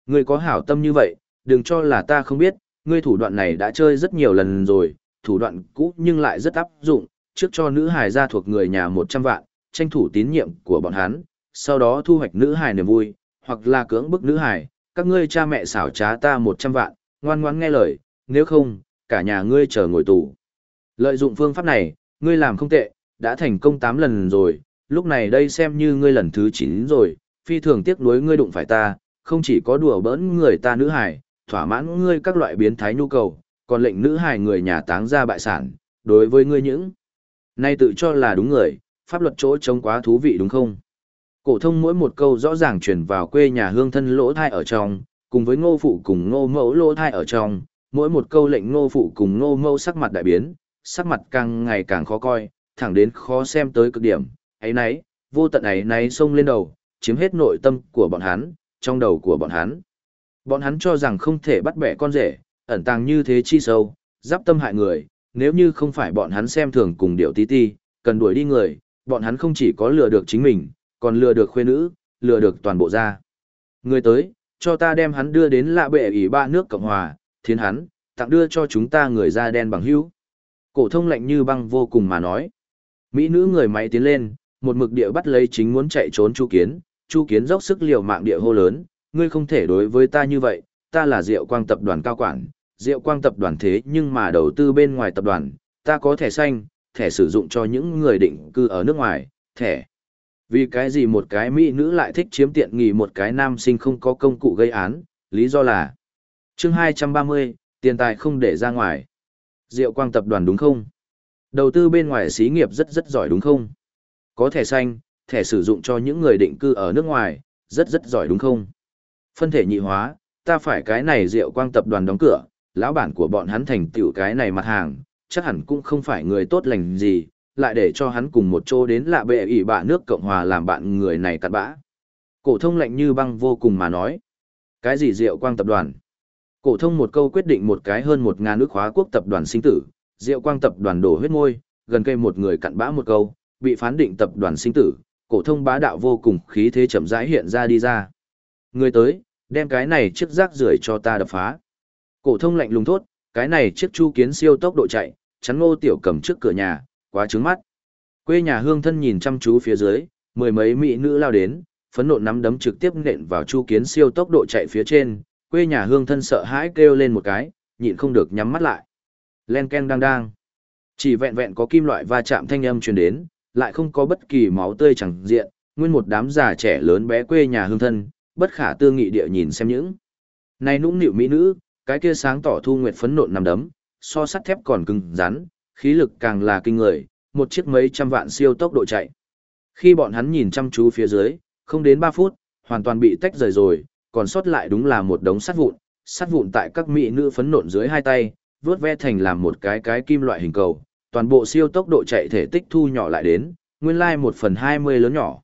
Ngươi có hảo tâm như vậy, đừng cho là ta không biết, ngươi thủ đoạn này đã chơi rất nhiều lần rồi, thủ đoạn cũ nhưng lại rất áp dụng, trước cho nữ hài gia thuộc người nhà 100 vạn, tranh thủ tín nhiệm của bọn hắn, sau đó thu hoạch nữ hài niềm vui, hoặc là cưỡng bức nữ hài, các ngươi cha mẹ xảo trá ta 100 vạn, ngoan ngoãn nghe lời, nếu không, cả nhà ngươi chờ ngồi tù. Lợi dụng phương pháp này, ngươi làm không tệ, đã thành công 8 lần rồi, lúc này đây xem như ngươi lần thứ 9 rồi, phi thường tiếc nuối ngươi đụng phải ta, không chỉ có đùa bỡn người ta nữ hải thỏa mãn ngươi các loại biến thái nhu cầu, còn lệnh nữ hải người nhà táng ra bại sản, đối với ngươi những. Nay tự cho là đúng người, pháp luật chỗ chống quá thú vị đúng không? Cổ thông mỗi một câu rõ ràng truyền vào quê nhà hương thân lỗ thai ở trong, cùng với ngô phụ cùng ngô mẫu lỗ thai ở trong, mỗi một câu lệnh ngô phụ cùng ngô mẫu sắc mặt đại biến, sắc mặt càng ngày càng khó coi, thẳng đến khó xem tới cực điểm, ấy nấy, vô tận ấy nấy xông lên đầu, chiếm hết nội tâm của bọn hắn, trong đầu của bọn hắn. Bọn hắn cho rằng không thể bắt bẻ con rể, ẩn tàng như thế chi sâu, giáp tâm hại người, nếu như không phải bọn hắn xem thường cùng điệu tí ti, cần đuổi đi người, bọn hắn không chỉ có lừa được chính mình, còn lừa được khuê nữ, lừa được toàn bộ gia. Người tới, cho ta đem hắn đưa đến lạ bệ ủy ba nước Cộng Hòa, thiên hắn, tặng đưa cho chúng ta người da đen bằng hữu. Cổ thông lạnh như băng vô cùng mà nói. Mỹ nữ người máy tiến lên, một mực địa bắt lấy chính muốn chạy trốn Chu Kiến, Chu Kiến dốc sức liều mạng địa hô lớn, ngươi không thể đối với ta như vậy, ta là Diệu Quang tập đoàn cao quản, Diệu Quang tập đoàn thế nhưng mà đầu tư bên ngoài tập đoàn, ta có thẻ xanh, thẻ sử dụng cho những người định cư ở nước ngoài, thẻ. Vì cái gì một cái mỹ nữ lại thích chiếm tiện nghỉ một cái nam sinh không có công cụ gây án, lý do là chương 230, tiền tài không để ra ngoài. Diệu Quang tập đoàn đúng không? Đầu tư bên ngoài xí nghiệp rất rất giỏi đúng không? Có thẻ xanh, thẻ sử dụng cho những người định cư ở nước ngoài, rất rất giỏi đúng không? Phân thể nhị hóa, ta phải cái này Diệu Quang tập đoàn đóng cửa, lão bản của bọn hắn thành tựu cái này mặt hàng, chắc hẳn cũng không phải người tốt lành gì, lại để cho hắn cùng một chỗ đến lạ bệ ỷ bạ nước Cộng Hòa làm bạn người này cặn bã. Cổ thông lạnh như băng vô cùng mà nói. Cái gì Diệu Quang tập đoàn? Cổ thông một câu quyết định một cái hơn một ngàn nước khóa quốc tập đoàn sinh tử, Diệu Quang tập đoàn đổ huyết môi, gần cây một người cặn bã một câu, bị phán định tập đoàn sinh tử, cổ thông bá đạo vô cùng khí thế chậm rãi hiện ra đi ra. Người tới, đem cái này chiếc rác rưởi cho ta đập phá. Cổ thông lạnh lùng thốt, cái này chiếc chu kiến siêu tốc độ chạy, chắn Ngô Tiểu Cầm trước cửa nhà, quá trướng mắt. Quê nhà hương thân nhìn chăm chú phía dưới, mười mấy mỹ nữ lao đến, phấn nộ nắm đấm trực tiếp nện vào chu kiến siêu tốc độ chạy phía trên, quê nhà hương thân sợ hãi kêu lên một cái, nhịn không được nhắm mắt lại. Len ken đang đang. Chỉ vẹn vẹn có kim loại va chạm thanh âm truyền đến, lại không có bất kỳ máu tươi chẳng diện, nguyên một đám già trẻ lớn bé quê nhà hương thân, bất khả tư nghị địa nhìn xem những. Này nũng nịu mỹ nữ, cái kia sáng tỏ thu nguyệt phấn nộn nằm đấm, so sắt thép còn cứng rắn, khí lực càng là kinh người, một chiếc mấy trăm vạn siêu tốc độ chạy. Khi bọn hắn nhìn chăm chú phía dưới, không đến 3 phút, hoàn toàn bị tách rời rồi, còn sót lại đúng là một đống sắt vụn, sắt vụn tại các mỹ nữ phấn nộn dưới hai tay, vướt ve thành làm một cái cái kim loại hình cầu, toàn bộ siêu tốc độ chạy thể tích thu nhỏ lại đến, nguyên lai like 1 phần 20 lớn nhỏ.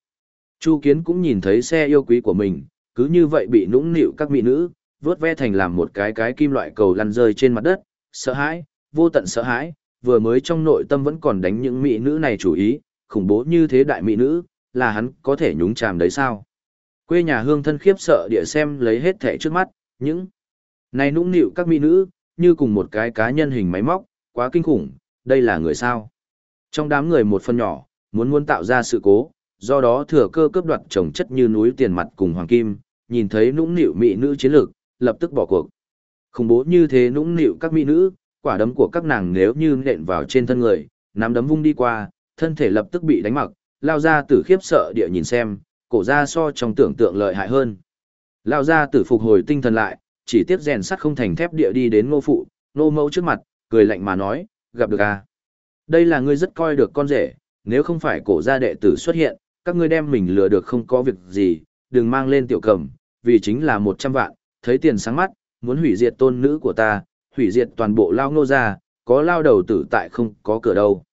Chu Kiến cũng nhìn thấy xe yêu quý của mình, cứ như vậy bị nũng nịu các mỹ nữ, vướt ve thành làm một cái cái kim loại cầu lăn rơi trên mặt đất, sợ hãi, vô tận sợ hãi, vừa mới trong nội tâm vẫn còn đánh những mỹ nữ này chủ ý, khủng bố như thế đại mỹ nữ, là hắn có thể nhúng chàm đấy sao? Quê nhà hương thân khiếp sợ địa xem lấy hết thẻ trước mắt, những này nũng nịu các mỹ nữ, như cùng một cái cá nhân hình máy móc, quá kinh khủng, đây là người sao? Trong đám người một phần nhỏ, muốn muốn tạo ra sự cố, do đó thừa cơ cướp đoạt trồng chất như núi tiền mặt cùng hoàng kim, nhìn thấy nũng nịu mỹ nữ chiến lược, lập tức bỏ cuộc. Khủng bố như thế nũng nịu các mỹ nữ, quả đấm của các nàng nếu như nện vào trên thân người, nắm đấm vung đi qua, thân thể lập tức bị đánh mặc, lao ra tử khiếp sợ địa nhìn xem, cổ ra so trong tưởng tượng lợi hại hơn. Lao ra tử phục hồi tinh thần lại, chỉ tiếp rèn sắt không thành thép địa đi đến ngô phụ, ngô mẫu trước mặt, cười lạnh mà nói, gặp được à. Đây là ngươi rất coi được con rể, nếu không phải cổ gia đệ tử xuất hiện, các ngươi đem mình lừa được không có việc gì, đừng mang lên tiểu cầm, vì chính là một trăm vạn, thấy tiền sáng mắt, muốn hủy diệt tôn nữ của ta, hủy diệt toàn bộ lao ngô gia, có lao đầu tử tại không có cửa đâu.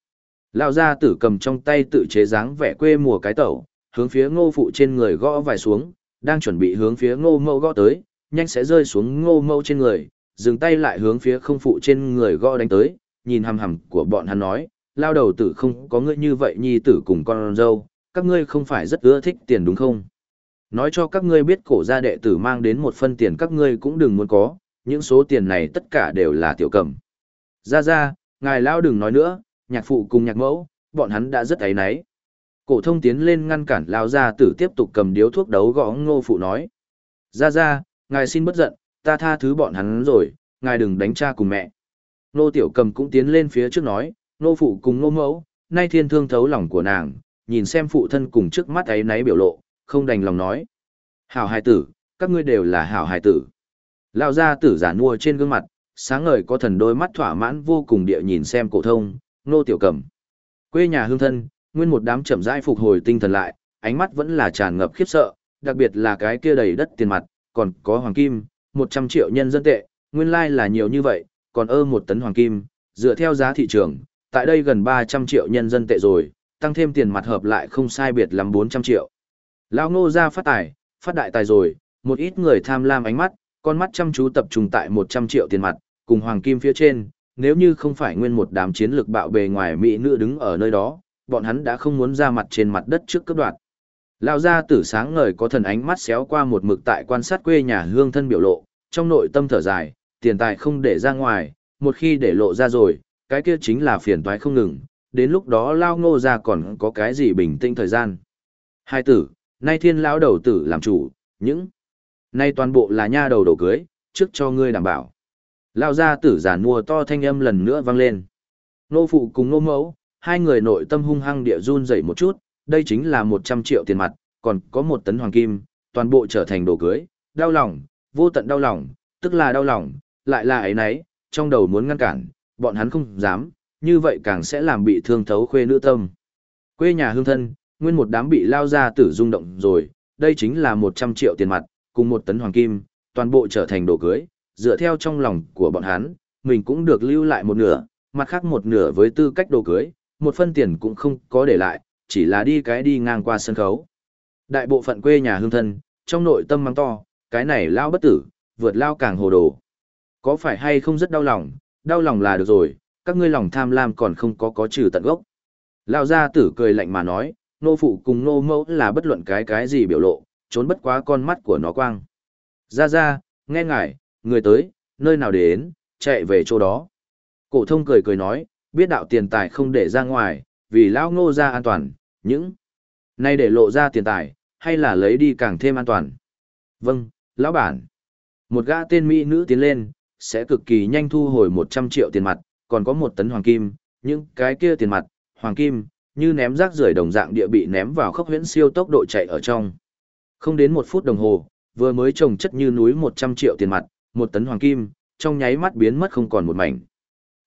Lao gia tử cầm trong tay tự chế dáng vẻ quê mùa cái tẩu, hướng phía ngô phụ trên người gõ vài xuống, đang chuẩn bị hướng phía ngô mâu gõ tới, nhanh sẽ rơi xuống ngô mâu trên người, dừng tay lại hướng phía không phụ trên người gõ đánh tới, nhìn hằm hằm của bọn hắn nói, lao đầu tử không có ngươi như vậy nhi tử cùng con dâu, các ngươi không phải rất ưa thích tiền đúng không? Nói cho các ngươi biết cổ gia đệ tử mang đến một phân tiền các ngươi cũng đừng muốn có, những số tiền này tất cả đều là tiểu cầm. Ra ra, ngài lao đừng nói nữa, nhạc phụ cùng nhạc mẫu, bọn hắn đã rất ấy náy. Cổ thông tiến lên ngăn cản lao gia tử tiếp tục cầm điếu thuốc đấu gõ ngô phụ nói. Ra ra, ngài xin bất giận, ta tha thứ bọn hắn rồi, ngài đừng đánh cha cùng mẹ. Nô tiểu cầm cũng tiến lên phía trước nói, nô phụ cùng nô mẫu, nay thiên thương thấu lòng của nàng, nhìn xem phụ thân cùng trước mắt ấy náy biểu lộ, không đành lòng nói. Hảo hài tử, các ngươi đều là hảo hài tử. Lão gia tử giả nua trên gương mặt, sáng ngời có thần đôi mắt thỏa mãn vô cùng địa nhìn xem cổ thông, nô tiểu cầm. Quê nhà hương thân, nguyên một đám chậm rãi phục hồi tinh thần lại, ánh mắt vẫn là tràn ngập khiếp sợ, đặc biệt là cái kia đầy đất tiền mặt, còn có hoàng kim, 100 triệu nhân dân tệ, nguyên lai là nhiều như vậy, còn ơ một tấn hoàng kim, dựa theo giá thị trường, tại đây gần 300 triệu nhân dân tệ rồi, tăng thêm tiền mặt hợp lại không sai biệt lắm 400 triệu. Lão ngô ra phát tài, phát đại tài rồi, một ít người tham lam ánh mắt, con mắt chăm chú tập trung tại 100 triệu tiền mặt, cùng hoàng kim phía trên, nếu như không phải nguyên một đám chiến lược bạo bề ngoài mỹ nữ đứng ở nơi đó, bọn hắn đã không muốn ra mặt trên mặt đất trước cấp đoạn. Lão gia tử sáng ngời có thần ánh mắt xéo qua một mực tại quan sát quê nhà hương thân biểu lộ, trong nội tâm thở dài, tiền tài không để ra ngoài, một khi để lộ ra rồi, cái kia chính là phiền toái không ngừng, đến lúc đó lao ngô ra còn có cái gì bình tĩnh thời gian. Hai tử, nay thiên lão đầu tử làm chủ, những nay toàn bộ là nha đầu đầu cưới, trước cho ngươi đảm bảo. Lao gia tử giả nua to thanh âm lần nữa vang lên. Nô phụ cùng nô mẫu, hai người nội tâm hung hăng địa run dậy một chút, đây chính là 100 triệu tiền mặt, còn có một tấn hoàng kim, toàn bộ trở thành đồ cưới, đau lòng, vô tận đau lòng, tức là đau lòng, lại là ấy nấy, trong đầu muốn ngăn cản, bọn hắn không dám, như vậy càng sẽ làm bị thương thấu khuê nữ tâm. Quê nhà hương thân, nguyên một đám bị lao ra tử rung động rồi, đây chính là 100 triệu tiền mặt, cùng một tấn hoàng kim, toàn bộ trở thành đồ cưới, dựa theo trong lòng của bọn hắn, mình cũng được lưu lại một nửa, mặt khác một nửa với tư cách đồ cưới, một phân tiền cũng không có để lại, chỉ là đi cái đi ngang qua sân khấu. Đại bộ phận quê nhà hương thân, trong nội tâm mang to, cái này lao bất tử, vượt lao càng hồ đồ. Có phải hay không rất đau lòng, đau lòng là được rồi, các ngươi lòng tham lam còn không có có trừ tận gốc. Lao gia tử cười lạnh mà nói, nô phụ cùng nô mẫu là bất luận cái cái gì biểu lộ, trốn bất quá con mắt của nó quang. Ra ra, nghe ngài, người tới, nơi nào đến, chạy về chỗ đó. Cổ thông cười cười nói, biết đạo tiền tài không để ra ngoài, vì lão ngô ra an toàn, những nay để lộ ra tiền tài, hay là lấy đi càng thêm an toàn. Vâng, lão bản. Một gã tên mỹ nữ tiến lên, sẽ cực kỳ nhanh thu hồi 100 triệu tiền mặt, còn có một tấn hoàng kim, những cái kia tiền mặt, hoàng kim, như ném rác rưởi đồng dạng địa bị ném vào khốc huyễn siêu tốc độ chạy ở trong. Không đến một phút đồng hồ, vừa mới trồng chất như núi 100 triệu tiền mặt, một tấn hoàng kim, trong nháy mắt biến mất không còn một mảnh.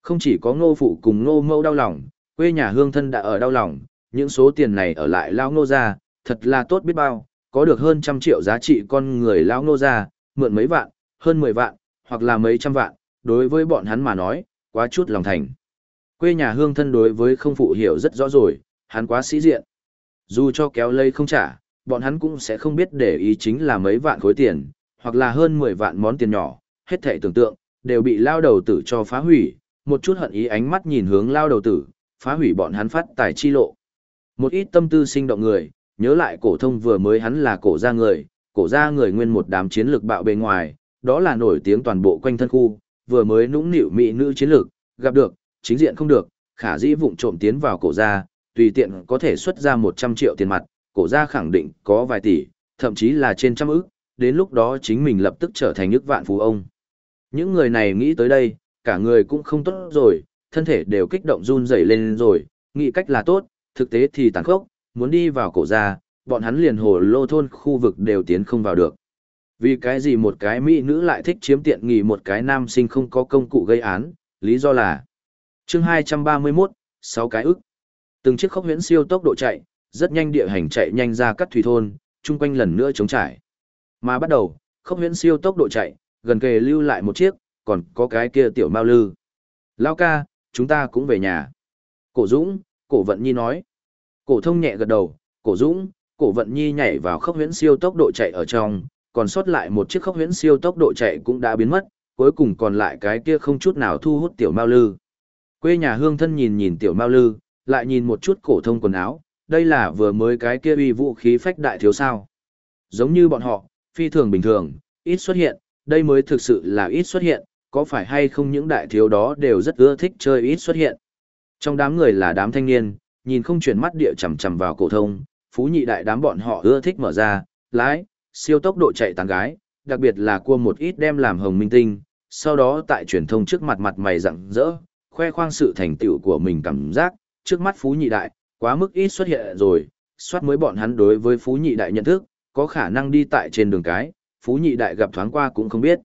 Không chỉ có ngô phụ cùng ngô mâu đau lòng, quê nhà hương thân đã ở đau lòng, những số tiền này ở lại lao ngô ra, thật là tốt biết bao, có được hơn trăm triệu giá trị con người lao ngô ra, mượn mấy vạn, hơn 10 vạn, hoặc là mấy trăm vạn, đối với bọn hắn mà nói, quá chút lòng thành. Quê nhà hương thân đối với không phụ hiểu rất rõ rồi, hắn quá sĩ diện. Dù cho kéo lây không trả, bọn hắn cũng sẽ không biết để ý chính là mấy vạn khối tiền, hoặc là hơn 10 vạn món tiền nhỏ, hết thảy tưởng tượng, đều bị lao đầu tử cho phá hủy, một chút hận ý ánh mắt nhìn hướng lao đầu tử, phá hủy bọn hắn phát tài chi lộ. Một ít tâm tư sinh động người, nhớ lại cổ thông vừa mới hắn là cổ gia người, cổ gia người nguyên một đám chiến lược bạo bề ngoài, đó là nổi tiếng toàn bộ quanh thân khu, vừa mới nũng nịu mỹ nữ chiến lược, gặp được, chính diện không được, khả dĩ vụng trộm tiến vào cổ gia, tùy tiện có thể xuất ra 100 triệu tiền mặt, cổ gia khẳng định có vài tỷ, thậm chí là trên trăm ức, đến lúc đó chính mình lập tức trở thành nước vạn phú ông. Những người này nghĩ tới đây, cả người cũng không tốt rồi, thân thể đều kích động run rẩy lên rồi, nghĩ cách là tốt, thực tế thì tàn khốc, muốn đi vào cổ gia, bọn hắn liền hồ lô thôn khu vực đều tiến không vào được. Vì cái gì một cái mỹ nữ lại thích chiếm tiện nghỉ một cái nam sinh không có công cụ gây án, lý do là chương 231, 6 cái ức. Từng chiếc khốc huyễn siêu tốc độ chạy, rất nhanh địa hành chạy nhanh ra các thủy thôn, chung quanh lần nữa chống trải. Mà bắt đầu, khốc huyễn siêu tốc độ chạy, gần kề lưu lại một chiếc, còn có cái kia tiểu mao lư. Lao ca, chúng ta cũng về nhà. Cổ Dũng, cổ vận nhi nói. Cổ thông nhẹ gật đầu, cổ Dũng, cổ vận nhi nhảy vào khốc huyễn siêu tốc độ chạy ở trong, còn sót lại một chiếc khốc huyễn siêu tốc độ chạy cũng đã biến mất, cuối cùng còn lại cái kia không chút nào thu hút tiểu mao lư. Quê nhà hương thân nhìn nhìn tiểu mao lư, lại nhìn một chút cổ thông quần áo, đây là vừa mới cái kia uy vũ khí phách đại thiếu sao. Giống như bọn họ, phi thường bình thường, ít xuất hiện, đây mới thực sự là ít xuất hiện, có phải hay không những đại thiếu đó đều rất ưa thích chơi ít xuất hiện. Trong đám người là đám thanh niên, nhìn không chuyển mắt địa chầm chầm vào cổ thông, phú nhị đại đám bọn họ ưa thích mở ra, lái, siêu tốc độ chạy tán gái, đặc biệt là cua một ít đem làm hồng minh tinh, sau đó tại truyền thông trước mặt mặt mày rạng rỡ, khoe khoang sự thành tựu của mình cảm giác, trước mắt phú nhị đại, quá mức ít xuất hiện rồi, soát mới bọn hắn đối với phú nhị đại nhận thức, có khả năng đi tại trên đường cái, phú nhị đại gặp thoáng qua cũng không biết.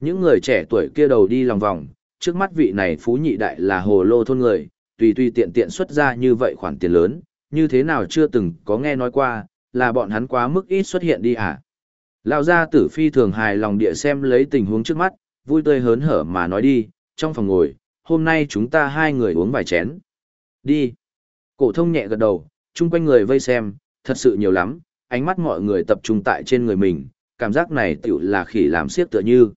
Những người trẻ tuổi kia đầu đi lòng vòng, trước mắt vị này phú nhị đại là hồ lô thôn người, tùy tùy tiện tiện xuất ra như vậy khoản tiền lớn, như thế nào chưa từng có nghe nói qua, là bọn hắn quá mức ít xuất hiện đi à. Lão gia tử phi thường hài lòng địa xem lấy tình huống trước mắt, vui tươi hớn hở mà nói đi, trong phòng ngồi, hôm nay chúng ta hai người uống vài chén. Đi. Cổ thông nhẹ gật đầu, chung quanh người vây xem, thật sự nhiều lắm, ánh mắt mọi người tập trung tại trên người mình, cảm giác này tựu là khỉ làm xiếc tựa như.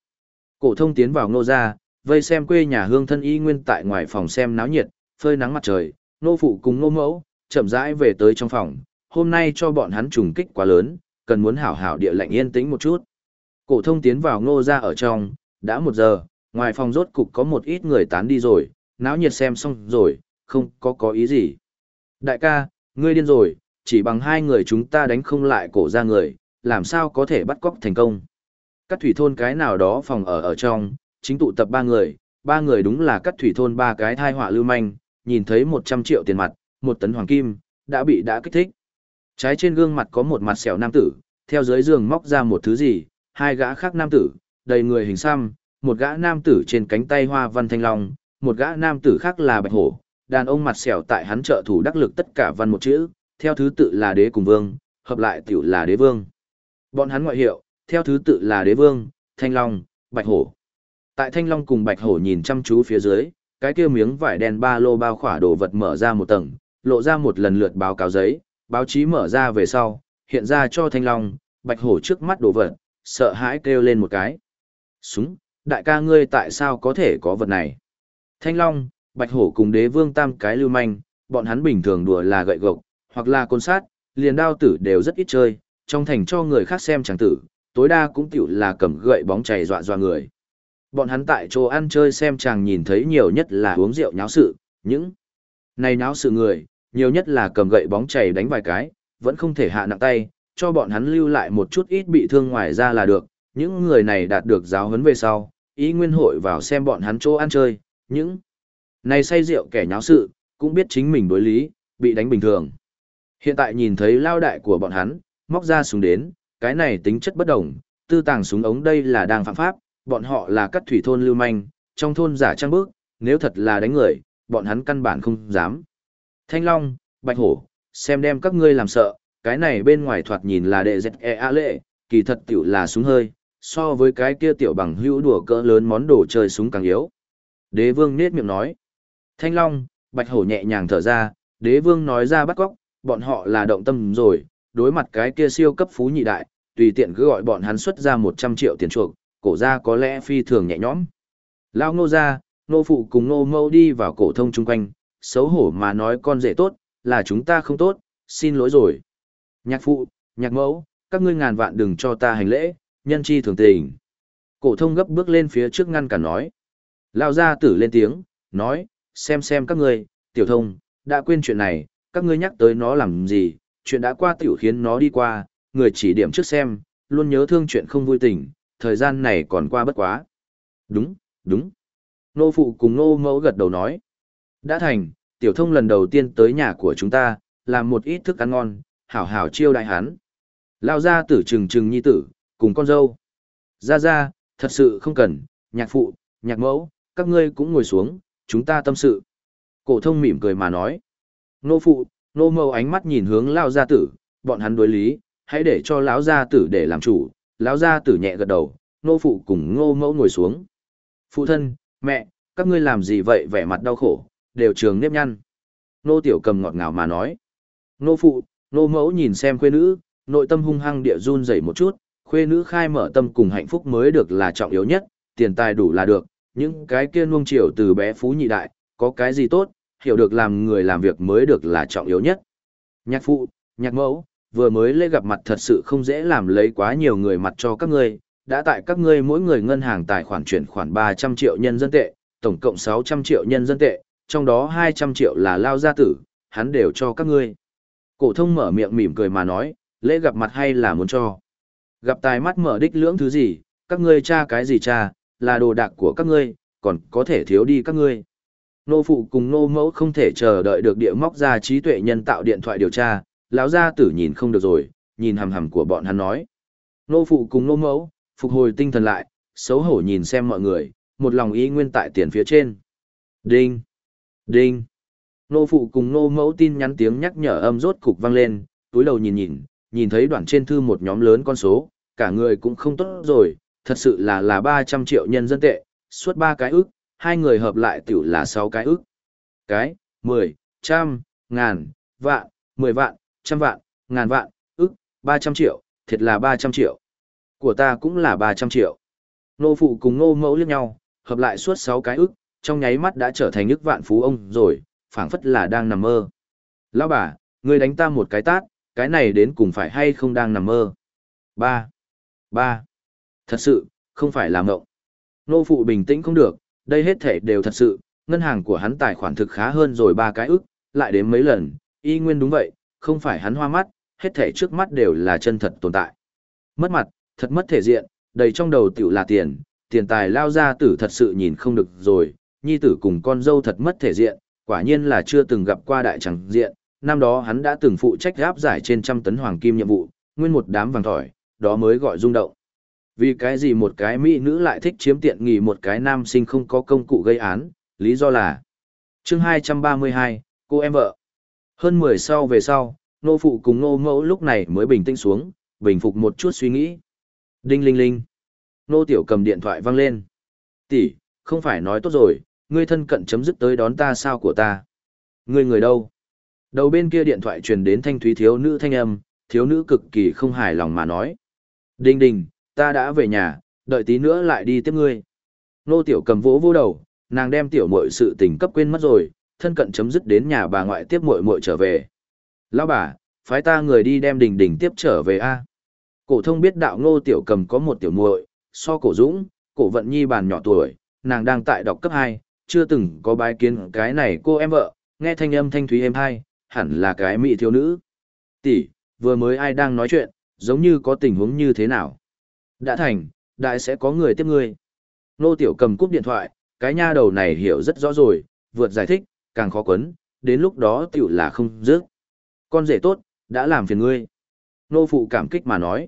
Cổ thông tiến vào nô gia, vây xem quê nhà hương thân y nguyên tại ngoài phòng xem náo nhiệt, phơi nắng mặt trời, nô phụ cùng nô mẫu, chậm rãi về tới trong phòng, hôm nay cho bọn hắn trùng kích quá lớn, cần muốn hảo hảo địa lạnh yên tĩnh một chút. Cổ thông tiến vào Ngô gia ở trong, đã một giờ, ngoài phòng rốt cục có một ít người tán đi rồi, náo nhiệt xem xong rồi, không có có ý gì. Đại ca, ngươi điên rồi, chỉ bằng hai người chúng ta đánh không lại cổ ra người, làm sao có thể bắt cóc thành công. Cắt thủy thôn cái nào đó phòng ở ở trong, chính tụ tập ba người, ba người đúng là cắt thủy thôn ba cái thai họa lưu manh, nhìn thấy 100 triệu tiền mặt, một tấn hoàng kim, đã bị đã kích thích. Trái trên gương mặt có một mặt sẹo nam tử, theo dưới giường móc ra một thứ gì, hai gã khác nam tử, đầy người hình xăm, một gã nam tử trên cánh tay hoa văn thanh long, một gã nam tử khác là bạch hổ, đàn ông mặt sẹo tại hắn trợ thủ đắc lực tất cả văn một chữ, theo thứ tự là đế cùng vương, hợp lại tiểu là đế vương. Bọn hắn ngoại hiệu, theo thứ tự là đế vương, thanh long, bạch hổ. Tại thanh long cùng bạch hổ nhìn chăm chú phía dưới, cái kia miếng vải đen ba lô bao khỏa đồ vật mở ra một tầng, lộ ra một lần lượt báo cáo giấy, báo chí mở ra về sau, hiện ra cho thanh long, bạch hổ trước mắt đồ vật, sợ hãi kêu lên một cái. Súng, đại ca ngươi tại sao có thể có vật này? Thanh long, bạch hổ cùng đế vương tam cái lưu manh, bọn hắn bình thường đùa là gậy gộc, hoặc là côn sát, liền đao tử đều rất ít chơi, trong thành cho người khác xem chẳng tử, tối đa cũng tiểu là cầm gậy bóng chảy dọa dọa người. Bọn hắn tại chỗ ăn chơi xem chàng nhìn thấy nhiều nhất là uống rượu nháo sự, những này nháo sự người, nhiều nhất là cầm gậy bóng chảy đánh vài cái, vẫn không thể hạ nặng tay, cho bọn hắn lưu lại một chút ít bị thương ngoài ra là được, những người này đạt được giáo huấn về sau, ý nguyên hội vào xem bọn hắn chỗ ăn chơi, những này say rượu kẻ nháo sự, cũng biết chính mình đối lý, bị đánh bình thường. Hiện tại nhìn thấy lao đại của bọn hắn, móc ra súng đến, cái này tính chất bất đồng, tư tàng súng ống đây là đang phạm pháp, bọn họ là cắt thủy thôn lưu manh, trong thôn giả trang bước, nếu thật là đánh người, bọn hắn căn bản không dám. Thanh Long, Bạch Hổ, xem đem các ngươi làm sợ, cái này bên ngoài thoạt nhìn là đệ dẹt e a lệ, kỳ thật tiểu là súng hơi, so với cái kia tiểu bằng hữu đùa cỡ lớn món đồ chơi súng càng yếu. Đế vương nết miệng nói. Thanh Long, Bạch Hổ nhẹ nhàng thở ra, đế vương nói ra bắt góc, bọn họ là động tâm rồi, đối mặt cái kia siêu cấp phú nhị đại, tùy tiện cứ gọi bọn hắn xuất ra 100 triệu tiền chuộc, cổ ra có lẽ phi thường nhẹ nhõm. Lao nô ra, nô phụ cùng nô mâu đi vào cổ thông chung quanh, xấu hổ mà nói con rể tốt, là chúng ta không tốt, xin lỗi rồi. Nhạc phụ, nhạc mẫu, các ngươi ngàn vạn đừng cho ta hành lễ, nhân chi thường tình. Cổ thông gấp bước lên phía trước ngăn cả nói. Lao gia tử lên tiếng, nói, xem xem các ngươi, tiểu thông, đã quên chuyện này, các ngươi nhắc tới nó làm gì, chuyện đã qua tiểu khiến nó đi qua, người chỉ điểm trước xem, luôn nhớ thương chuyện không vui tình, thời gian này còn qua bất quá. Đúng, đúng. Nô phụ cùng nô mẫu gật đầu nói. Đã thành, tiểu thông lần đầu tiên tới nhà của chúng ta, làm một ít thức ăn ngon, hảo hảo chiêu đại hắn. Lao ra tử trừng trừng nhi tử, cùng con dâu. Ra ra, thật sự không cần, nhạc phụ, nhạc mẫu, các ngươi cũng ngồi xuống, chúng ta tâm sự. Cổ thông mỉm cười mà nói. Nô phụ, nô mẫu ánh mắt nhìn hướng Lao gia tử, bọn hắn đối lý, hãy để cho lão gia tử để làm chủ. Lão gia tử nhẹ gật đầu, nô phụ cùng ngô mẫu ngồi xuống. Phụ thân, mẹ, các ngươi làm gì vậy vẻ mặt đau khổ, đều trường nếp nhăn. Nô tiểu cầm ngọt ngào mà nói. Nô phụ, nô mẫu nhìn xem khuê nữ, nội tâm hung hăng địa run rẩy một chút, khuê nữ khai mở tâm cùng hạnh phúc mới được là trọng yếu nhất, tiền tài đủ là được, những cái kia nuông chiều từ bé phú nhị đại, có cái gì tốt, hiểu được làm người làm việc mới được là trọng yếu nhất. Nhạc phụ, nhạc mẫu, vừa mới lễ gặp mặt thật sự không dễ làm lấy quá nhiều người mặt cho các ngươi, đã tại các ngươi mỗi người ngân hàng tài khoản chuyển khoản 300 triệu nhân dân tệ, tổng cộng 600 triệu nhân dân tệ, trong đó 200 triệu là lao gia tử, hắn đều cho các ngươi. Cổ thông mở miệng mỉm cười mà nói, lễ gặp mặt hay là muốn cho. Gặp tài mắt mở đích lưỡng thứ gì, các ngươi tra cái gì tra, là đồ đạc của các ngươi, còn có thể thiếu đi các ngươi. Nô phụ cùng nô mẫu không thể chờ đợi được địa móc ra trí tuệ nhân tạo điện thoại điều tra, lão gia tử nhìn không được rồi, nhìn hầm hầm của bọn hắn nói. Nô phụ cùng nô mẫu, phục hồi tinh thần lại, xấu hổ nhìn xem mọi người, một lòng ý nguyên tại tiền phía trên. Đinh! Đinh! Nô phụ cùng nô mẫu tin nhắn tiếng nhắc nhở âm rốt cục vang lên, túi đầu nhìn nhìn, nhìn thấy đoạn trên thư một nhóm lớn con số, cả người cũng không tốt rồi, thật sự là là 300 triệu nhân dân tệ, suốt ba cái ức, hai người hợp lại tiểu là 6 cái ức. Cái, 10, trăm, ngàn, vạn, 10 vạn, trăm vạn, ngàn vạn, ức, 300 triệu, thiệt là 300 triệu. Của ta cũng là 300 triệu. Nô phụ cùng nô mẫu liếc nhau, hợp lại suốt 6 cái ức, trong nháy mắt đã trở thành ức vạn phú ông rồi, phảng phất là đang nằm mơ. Lão bà, ngươi đánh ta một cái tát, cái này đến cùng phải hay không đang nằm mơ. Ba, ba, Thật sự, không phải là mộng. Nô phụ bình tĩnh không được, đây hết thể đều thật sự, ngân hàng của hắn tài khoản thực khá hơn rồi ba cái ức, lại đến mấy lần, y nguyên đúng vậy, không phải hắn hoa mắt, hết thể trước mắt đều là chân thật tồn tại. Mất mặt, thật mất thể diện, đầy trong đầu tiểu là tiền, tiền tài lao ra tử thật sự nhìn không được rồi, nhi tử cùng con dâu thật mất thể diện, quả nhiên là chưa từng gặp qua đại chẳng diện, năm đó hắn đã từng phụ trách gáp giải trên trăm tấn hoàng kim nhiệm vụ, nguyên một đám vàng thỏi, đó mới gọi rung động. Vì cái gì một cái mỹ nữ lại thích chiếm tiện nghỉ một cái nam sinh không có công cụ gây án, lý do là chương 232, cô em vợ. Hơn 10 sau về sau, nô phụ cùng nô mẫu lúc này mới bình tĩnh xuống, bình phục một chút suy nghĩ. Đinh linh linh. Nô tiểu cầm điện thoại văng lên. Tỷ, không phải nói tốt rồi, ngươi thân cận chấm dứt tới đón ta sao của ta. Ngươi người đâu? Đầu bên kia điện thoại truyền đến thanh thúy thiếu nữ thanh âm, thiếu nữ cực kỳ không hài lòng mà nói. Đinh đình, ta đã về nhà, đợi tí nữa lại đi tiếp ngươi. Nô tiểu cầm vỗ vô đầu, nàng đem tiểu muội sự tình cấp quên mất rồi, thân cận chấm dứt đến nhà bà ngoại tiếp muội muội trở về. Lão bà, phái ta người đi đem đình đình tiếp trở về a. Cổ thông biết đạo Ngô tiểu cầm có một tiểu muội, so cổ dũng, cổ vận nhi bàn nhỏ tuổi, nàng đang tại đọc cấp 2, chưa từng có bái kiến cái này cô em vợ, nghe thanh âm thanh thúy êm hai, hẳn là cái mỹ thiếu nữ. Tỷ, vừa mới ai đang nói chuyện, giống như có tình huống như thế nào. Đã thành, đại sẽ có người tiếp ngươi. Nô tiểu cầm cúp điện thoại, cái nha đầu này hiểu rất rõ rồi, vượt giải thích, càng khó quấn, đến lúc đó tiểu là không dứt. Con rể tốt, đã làm phiền ngươi. Nô phụ cảm kích mà nói.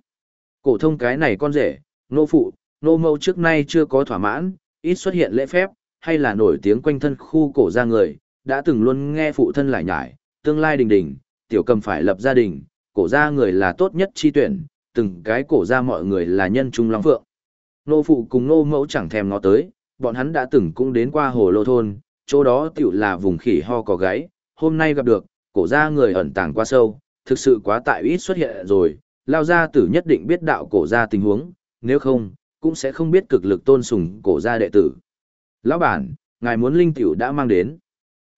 Cổ thông cái này con rể, nô phụ, nô mâu trước nay chưa có thỏa mãn, ít xuất hiện lễ phép, hay là nổi tiếng quanh thân khu cổ ra người, đã từng luôn nghe phụ thân lại nhải, tương lai đình đình, tiểu cầm phải lập gia đình, cổ ra người là tốt nhất chi tuyển, từng cái cổ ra mọi người là nhân trung long phượng. Nô phụ cùng nô mẫu chẳng thèm ngó tới, bọn hắn đã từng cũng đến qua hồ lô thôn, chỗ đó tiểu là vùng khỉ ho có gáy, hôm nay gặp được, cổ ra người ẩn tàng quá sâu, thực sự quá tại ít xuất hiện rồi, lao gia tử nhất định biết đạo cổ ra tình huống, nếu không, cũng sẽ không biết cực lực tôn sùng cổ ra đệ tử. Lão bản, ngài muốn linh tiểu đã mang đến.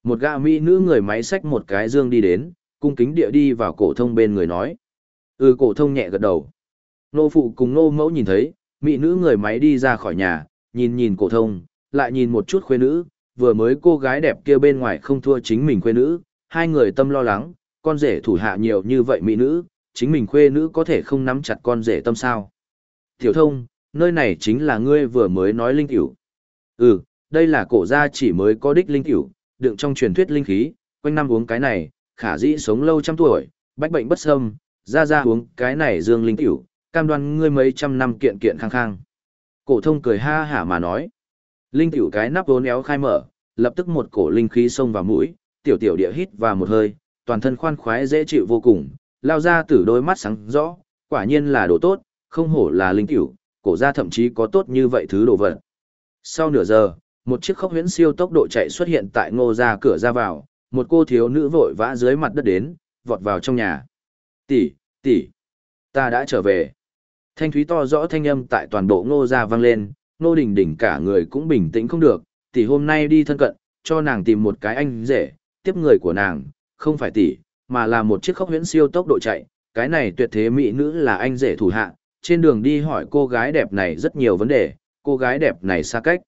Một gã mỹ nữ người máy xách một cái dương đi đến, cung kính địa đi vào cổ thông bên người nói. Ừ cổ thông nhẹ gật đầu. Nô phụ cùng nô mẫu nhìn thấy, mỹ nữ người máy đi ra khỏi nhà, nhìn nhìn cổ thông, lại nhìn một chút khuê nữ, vừa mới cô gái đẹp kia bên ngoài không thua chính mình khuê nữ, hai người tâm lo lắng, con rể thủ hạ nhiều như vậy mỹ nữ, chính mình khuê nữ có thể không nắm chặt con rể tâm sao. Tiểu thông, nơi này chính là ngươi vừa mới nói linh tiểu. Ừ, đây là cổ gia chỉ mới có đích linh tiểu, đựng trong truyền thuyết linh khí, quanh năm uống cái này, khả dĩ sống lâu trăm tuổi, bách bệnh bất xâm, ra ra uống cái này dương linh tiểu, cam đoan ngươi mấy trăm năm kiện kiện khang khang. Cổ thông cười ha hả mà nói. Linh tiểu cái nắp vốn éo khai mở, lập tức một cổ linh khí xông vào mũi, tiểu tiểu địa hít vào một hơi, toàn thân khoan khoái dễ chịu vô cùng, lao ra từ đôi mắt sáng rõ, quả nhiên là đồ tốt, không hổ là linh tiểu, cổ gia thậm chí có tốt như vậy thứ đồ vật. Sau nửa giờ, một chiếc khốc huyễn siêu tốc độ chạy xuất hiện tại ngô gia cửa ra vào, một cô thiếu nữ vội vã dưới mặt đất đến, vọt vào trong nhà. Tỷ, tỷ, ta đã trở về. Thanh thúy to rõ thanh âm tại toàn bộ ngô gia vang lên, ngô đình đỉnh cả người cũng bình tĩnh không được, tỷ hôm nay đi thân cận, cho nàng tìm một cái anh rể, tiếp người của nàng, không phải tỷ, mà là một chiếc khốc huyễn siêu tốc độ chạy, cái này tuyệt thế mỹ nữ là anh rể thủ hạ, trên đường đi hỏi cô gái đẹp này rất nhiều vấn đề, cô gái đẹp này xa cách.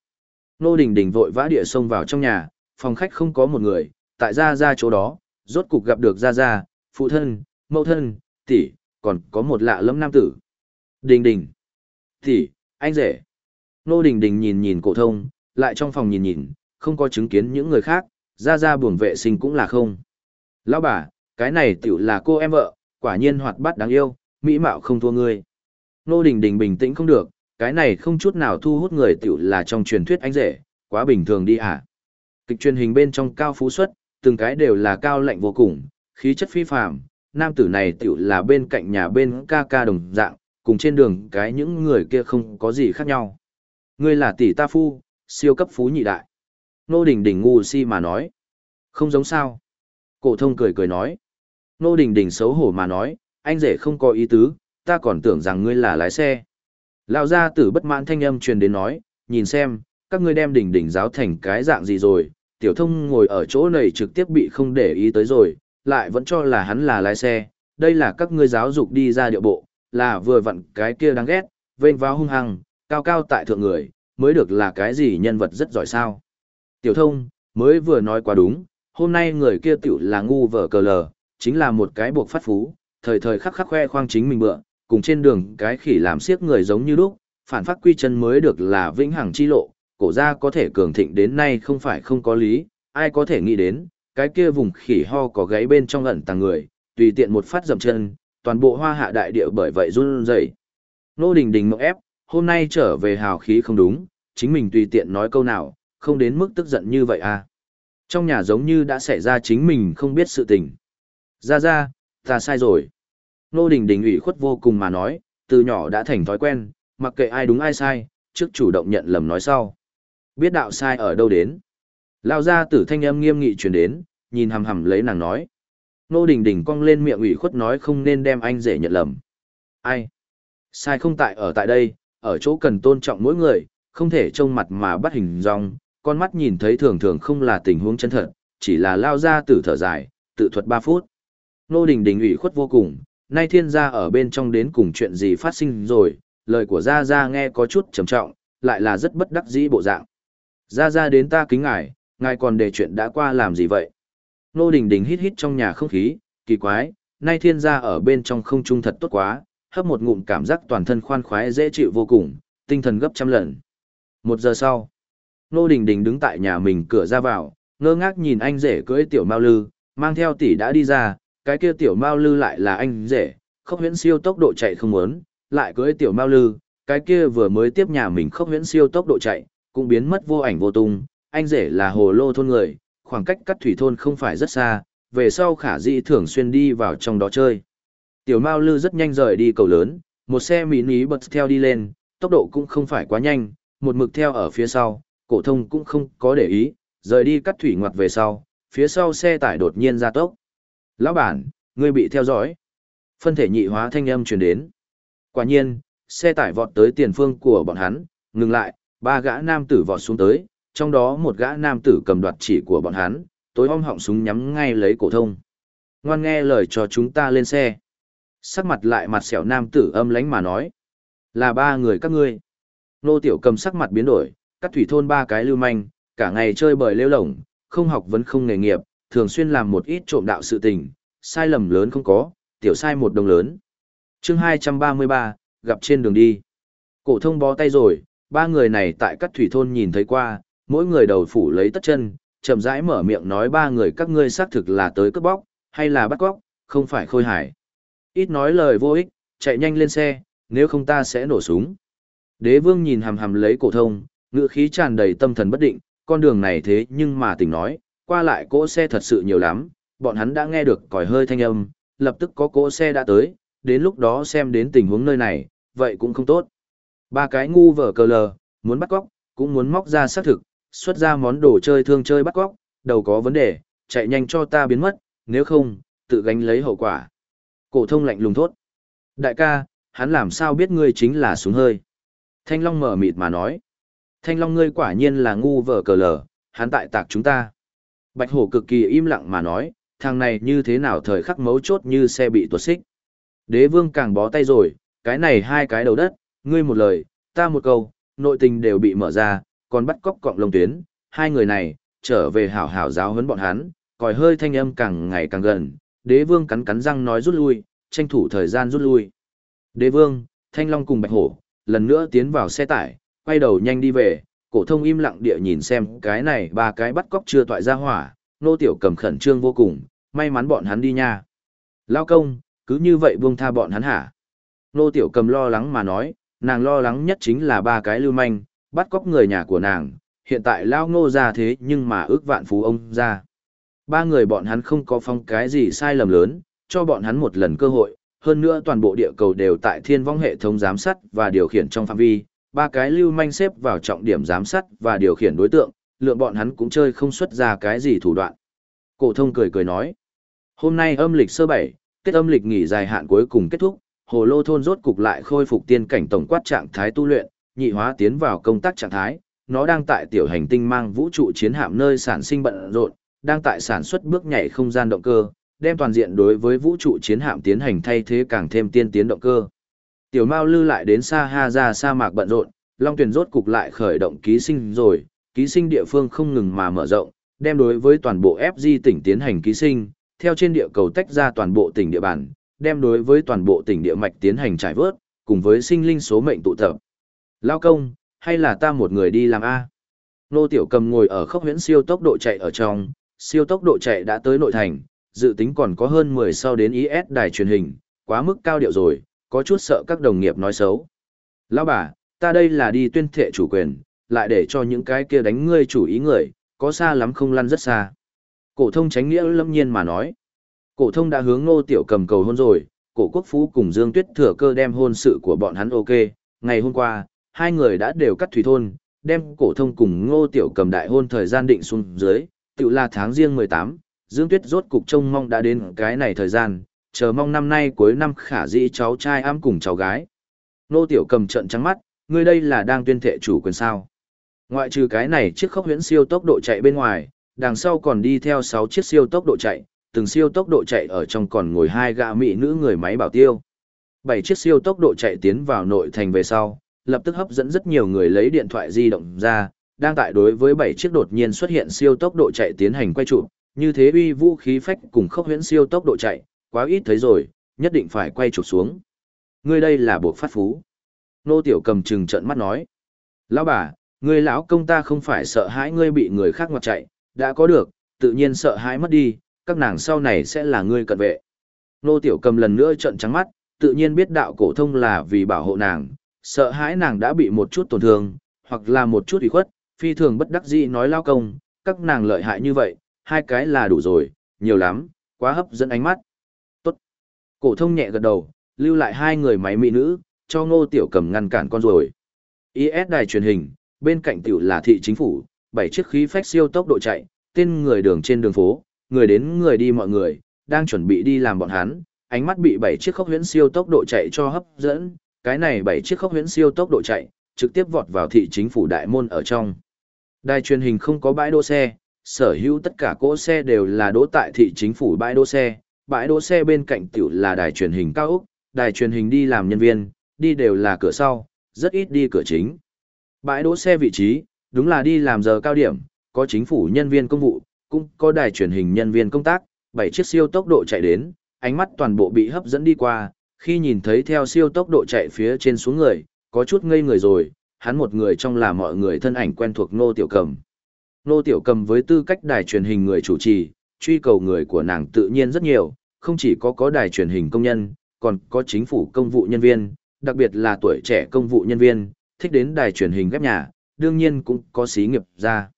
Nô Đình Đình vội vã địa xông vào trong nhà, phòng khách không có một người, tại gia gia chỗ đó, rốt cục gặp được gia gia, phụ thân, mẫu thân, tỷ, còn có một lạ lẫm nam tử. Đình Đình, tỷ, anh rể. Nô Đình Đình nhìn nhìn cổ thông, lại trong phòng nhìn nhìn, không có chứng kiến những người khác, Gia gia buồng vệ sinh cũng là không. Lão bà, cái này tiểu là cô em vợ, quả nhiên hoạt bát đáng yêu, mỹ mạo không thua ngươi. Nô Đình Đình bình tĩnh không được, cái này không chút nào thu hút người tiểu là trong truyền thuyết anh rể, quá bình thường đi à. Kịch truyền hình bên trong cao phú xuất, từng cái đều là cao lạnh vô cùng, khí chất phi phàm, nam tử này tiểu là bên cạnh nhà bên ca ca đồng dạng, cùng trên đường cái những người kia không có gì khác nhau. Ngươi là tỷ ta phu, siêu cấp phú nhị đại. Nô Đình Đình ngu si mà nói. Không giống sao. Cổ thông cười cười nói. Nô Đình Đình xấu hổ mà nói, anh rể không có ý tứ, ta còn tưởng rằng ngươi là lái xe. Lão gia tử bất mãn thanh âm truyền đến nói, nhìn xem, các ngươi đem đỉnh đỉnh giáo thành cái dạng gì rồi, tiểu thông ngồi ở chỗ này trực tiếp bị không để ý tới rồi, lại vẫn cho là hắn là lái xe, đây là các ngươi giáo dục đi ra điệu bộ, là vừa vặn cái kia đáng ghét, vênh vào hung hăng, cao cao tại thượng người, mới được là cái gì nhân vật rất giỏi sao. Tiểu thông, mới vừa nói quá đúng, hôm nay người kia tiểu là ngu vở cờ lờ, chính là một cái buộc phát phú, thời thời khắc khắc khoe khoang chính mình bựa, cùng trên đường cái khỉ làm siếc người giống như lúc, phản phát quy chân mới được là vĩnh hằng chi lộ, cổ gia có thể cường thịnh đến nay không phải không có lý, ai có thể nghĩ đến, cái kia vùng khỉ ho có gáy bên trong ẩn tàng người, tùy tiện một phát dậm chân, toàn bộ hoa hạ đại địa bởi vậy run rẩy. Nô Đình Đình mộng ép, hôm nay trở về hào khí không đúng, chính mình tùy tiện nói câu nào, không đến mức tức giận như vậy à. Trong nhà giống như đã xảy ra chính mình không biết sự tình. Ra ra, ta sai rồi. Nô Đình Đình ủy khuất vô cùng mà nói, từ nhỏ đã thành thói quen, mặc kệ ai đúng ai sai, trước chủ động nhận lầm nói sau. Biết đạo sai ở đâu đến. Lao ra tử thanh âm nghiêm nghị truyền đến, nhìn hầm hầm lấy nàng nói. Nô Đình Đình cong lên miệng ủy khuất nói không nên đem anh rể nhận lầm. Ai? Sai không tại ở tại đây, ở chỗ cần tôn trọng mỗi người, không thể trông mặt mà bắt hình dong, con mắt nhìn thấy thường thường không là tình huống chân thật, chỉ là lao ra tử thở dài, tự thuật 3 phút. Nô Đình Đình ủy khuất vô cùng, nay thiên gia ở bên trong đến cùng chuyện gì phát sinh rồi, lời của Gia Gia nghe có chút trầm trọng, lại là rất bất đắc dĩ bộ dạng. Gia Gia đến ta kính ngài, ngài còn để chuyện đã qua làm gì vậy? Nô Đình Đình hít hít trong nhà không khí, kỳ quái, nay thiên gia ở bên trong không trung thật tốt quá, hấp một ngụm cảm giác toàn thân khoan khoái dễ chịu vô cùng, tinh thần gấp trăm lần. Một giờ sau, Nô Đình Đình đứng tại nhà mình cửa ra vào, ngơ ngác nhìn anh rể cưỡi tiểu Mao Lư, mang theo tỷ đã đi ra, cái kia tiểu Mao Lư lại là anh rể, khốc huyễn siêu tốc độ chạy không muốn, lại cưới tiểu Mao Lư, cái kia vừa mới tiếp nhà mình khốc huyễn siêu tốc độ chạy, cũng biến mất vô ảnh vô tung, anh rể là hồ lô thôn người, khoảng cách cắt thủy thôn không phải rất xa, về sau khả dĩ thường xuyên đi vào trong đó chơi. Tiểu Mao Lư rất nhanh rời đi cầu lớn, một xe mini bật theo đi lên, tốc độ cũng không phải quá nhanh, một mực theo ở phía sau, cổ thông cũng không có để ý, rời đi cắt thủy ngoặt về sau, phía sau xe tải đột nhiên ra tốc. Lão bản, ngươi bị theo dõi. Phân thể nhị hóa thanh âm truyền đến. Quả nhiên, xe tải vọt tới tiền phương của bọn hắn, ngừng lại, ba gã nam tử vọt xuống tới, trong đó một gã nam tử cầm đoạt chỉ của bọn hắn, tối om họng súng nhắm ngay lấy cổ thông. Ngoan nghe lời cho chúng ta lên xe. Sắc mặt lại mặt sẹo nam tử âm lánh mà nói. Là ba người các ngươi. Nô tiểu cầm sắc mặt biến đổi, cắt thủy thôn ba cái lưu manh, cả ngày chơi bời lêu lổng, không học vẫn không nghề nghiệp, thường xuyên làm một ít trộm đạo sự tình, sai lầm lớn không có, tiểu sai một đồng lớn. chương 233, gặp trên đường đi. Cổ thông bó tay rồi, ba người này tại các thủy thôn nhìn thấy qua, mỗi người đầu phủ lấy tất chân, chậm rãi mở miệng nói ba người các ngươi xác thực là tới cướp bóc, hay là bắt cóc, không phải khôi hải. Ít nói lời vô ích, chạy nhanh lên xe, nếu không ta sẽ nổ súng. Đế vương nhìn hầm hầm lấy cổ thông, ngựa khí tràn đầy tâm thần bất định, con đường này thế nhưng mà tỉnh nói, qua lại cỗ xe thật sự nhiều lắm, bọn hắn đã nghe được còi hơi thanh âm, lập tức có cỗ xe đã tới, đến lúc đó xem đến tình huống nơi này, vậy cũng không tốt. Ba cái ngu vở cờ lờ, muốn bắt cóc, cũng muốn móc ra xác thực, xuất ra món đồ chơi thương chơi bắt cóc, đầu có vấn đề, chạy nhanh cho ta biến mất, nếu không, tự gánh lấy hậu quả. Cổ thông lạnh lùng thốt. Đại ca, hắn làm sao biết ngươi chính là xuống hơi? Thanh Long mở mịt mà nói. Thanh Long ngươi quả nhiên là ngu vở cờ lờ, hắn tại tạc chúng ta. Bạch hổ cực kỳ im lặng mà nói, thằng này như thế nào thời khắc mấu chốt như xe bị tuột xích. Đế vương càng bó tay rồi, cái này hai cái đầu đất, ngươi một lời, ta một câu, nội tình đều bị mở ra, còn bắt cóc cọng lông tuyến, hai người này, trở về hảo hảo giáo huấn bọn hắn, còi hơi thanh âm càng ngày càng gần, đế vương cắn cắn răng nói rút lui, tranh thủ thời gian rút lui. Đế vương, thanh long cùng bạch hổ, lần nữa tiến vào xe tải, quay đầu nhanh đi về, cổ thông im lặng địa nhìn xem cái này ba cái bắt cóc chưa toại ra hỏa, nô tiểu cầm khẩn trương vô cùng, may mắn bọn hắn đi nha. Lao công, cứ như vậy buông tha bọn hắn hả? Nô tiểu cầm lo lắng mà nói, nàng lo lắng nhất chính là ba cái lưu manh, bắt cóc người nhà của nàng, hiện tại Lao ngô ra thế nhưng mà ước vạn phú ông ra. Ba người bọn hắn không có phong cái gì sai lầm lớn, cho bọn hắn một lần cơ hội, hơn nữa toàn bộ địa cầu đều tại thiên vong hệ thống giám sát và điều khiển trong phạm vi, ba cái lưu manh xếp vào trọng điểm giám sát và điều khiển đối tượng, lượng bọn hắn cũng chơi không xuất ra cái gì thủ đoạn. Cổ thông cười cười nói, hôm nay âm lịch sơ bảy, kết âm lịch nghỉ dài hạn cuối cùng kết thúc, hồ lô thôn rốt cục lại khôi phục tiên cảnh tổng quát trạng thái tu luyện, nhị hóa tiến vào công tác trạng thái, nó đang tại tiểu hành tinh mang vũ trụ chiến hạm nơi sản sinh bận rộn, đang tại sản xuất bước nhảy không gian động cơ, đem toàn diện đối với vũ trụ chiến hạm tiến hành thay thế càng thêm tiên tiến động cơ. Tiểu Mao Lư lại đến Sa Ha ra sa mạc bận rộn, Long Tuyền rốt cục lại khởi động ký sinh rồi, ký sinh địa phương không ngừng mà mở rộng, đem đối với toàn bộ FG tỉnh tiến hành ký sinh, theo trên địa cầu tách ra toàn bộ tỉnh địa bàn, đem đối với toàn bộ tỉnh địa mạch tiến hành trải vớt, cùng với sinh linh số mệnh tụ tập. Lao công, hay là ta một người đi làm A? Nô Tiểu Cầm ngồi ở khốc huyễn siêu tốc độ chạy ở trong, siêu tốc độ chạy đã tới nội thành, dự tính còn có hơn 10 sau đến IS đài truyền hình, quá mức cao điệu rồi, có chút sợ các đồng nghiệp nói xấu. Lão bà, ta đây là đi tuyên thệ chủ quyền, lại để cho những cái kia đánh ngươi chủ ý người, có xa lắm không lăn rất xa. Cổ thông tránh nghĩa lâm nhiên mà nói. Cổ thông đã hướng Ngô Tiểu Cầm cầu hôn rồi, Cổ Quốc Phú cùng Dương Tuyết thừa cơ đem hôn sự của bọn hắn ok, ngày hôm qua, hai người đã đều cắt thủy thôn, đem Cổ Thông cùng Ngô Tiểu Cầm đại hôn thời gian định xuống dưới, tự là tháng riêng 18, Dương Tuyết rốt cục trông mong đã đến cái này thời gian, chờ mong năm nay cuối năm khả dĩ cháu trai ám cùng cháu gái. Nô Tiểu cầm trận trắng mắt, ngươi đây là đang tuyên thệ chủ quyền sao. Ngoại trừ cái này chiếc khốc huyễn siêu tốc độ chạy bên ngoài, đằng sau còn đi theo 6 chiếc siêu tốc độ chạy, từng siêu tốc độ chạy ở trong còn ngồi hai gã mỹ nữ người máy bảo tiêu. 7 chiếc siêu tốc độ chạy tiến vào nội thành về sau, lập tức hấp dẫn rất nhiều người lấy điện thoại di động ra, đang tại đối với 7 chiếc đột nhiên xuất hiện siêu tốc độ chạy tiến hành quay chụp, như thế uy vũ khí phách cùng khốc huyễn siêu tốc độ chạy, quá ít thấy rồi, nhất định phải quay chụp xuống. Ngươi đây là buộc phát phú. Nô tiểu cầm trừng trận mắt nói. Lão bà, ngươi lão công ta không phải sợ hãi ngươi bị người khác ngoặt chạy, đã có được, tự nhiên sợ hãi mất đi, các nàng sau này sẽ là ngươi cận vệ. Nô tiểu cầm lần nữa trận trắng mắt, tự nhiên biết đạo cổ thông là vì bảo hộ nàng, sợ hãi nàng đã bị một chút tổn thương, hoặc là một chút ủy khuất, phi thường bất đắc dĩ nói lao công, các nàng lợi hại như vậy, hai cái là đủ rồi, nhiều lắm, quá hấp dẫn ánh mắt. Cổ thông nhẹ gật đầu, lưu lại hai người máy mỹ nữ, cho ngô tiểu cầm ngăn cản con rồi. IS đài truyền hình, bên cạnh tiểu là thị chính phủ, bảy chiếc khí phách siêu tốc độ chạy, tên người đường trên đường phố, người đến người đi mọi người, đang chuẩn bị đi làm bọn hắn, ánh mắt bị bảy chiếc khốc huyễn siêu tốc độ chạy cho hấp dẫn, cái này bảy chiếc khốc huyễn siêu tốc độ chạy, trực tiếp vọt vào thị chính phủ đại môn ở trong. Đài truyền hình không có bãi đỗ xe, sở hữu tất cả cỗ xe đều là đỗ tại thị chính phủ bãi đỗ xe, bãi đỗ xe bên cạnh tiểu là đài truyền hình cao ốc, đài truyền hình đi làm nhân viên, đi đều là cửa sau, rất ít đi cửa chính. Bãi đỗ xe vị trí, đúng là đi làm giờ cao điểm, có chính phủ nhân viên công vụ, cũng có đài truyền hình nhân viên công tác, bảy chiếc siêu tốc độ chạy đến, ánh mắt toàn bộ bị hấp dẫn đi qua, khi nhìn thấy theo siêu tốc độ chạy phía trên xuống người, có chút ngây người rồi, hắn một người trong là mọi người thân ảnh quen thuộc Nô Tiểu Cầm. Nô Tiểu Cầm với tư cách đài truyền hình người chủ trì, truy cầu người của nàng tự nhiên rất nhiều, không chỉ có có đài truyền hình công nhân, còn có chính phủ công vụ nhân viên, đặc biệt là tuổi trẻ công vụ nhân viên, thích đến đài truyền hình ghép nhà, đương nhiên cũng có xí nghiệp ra.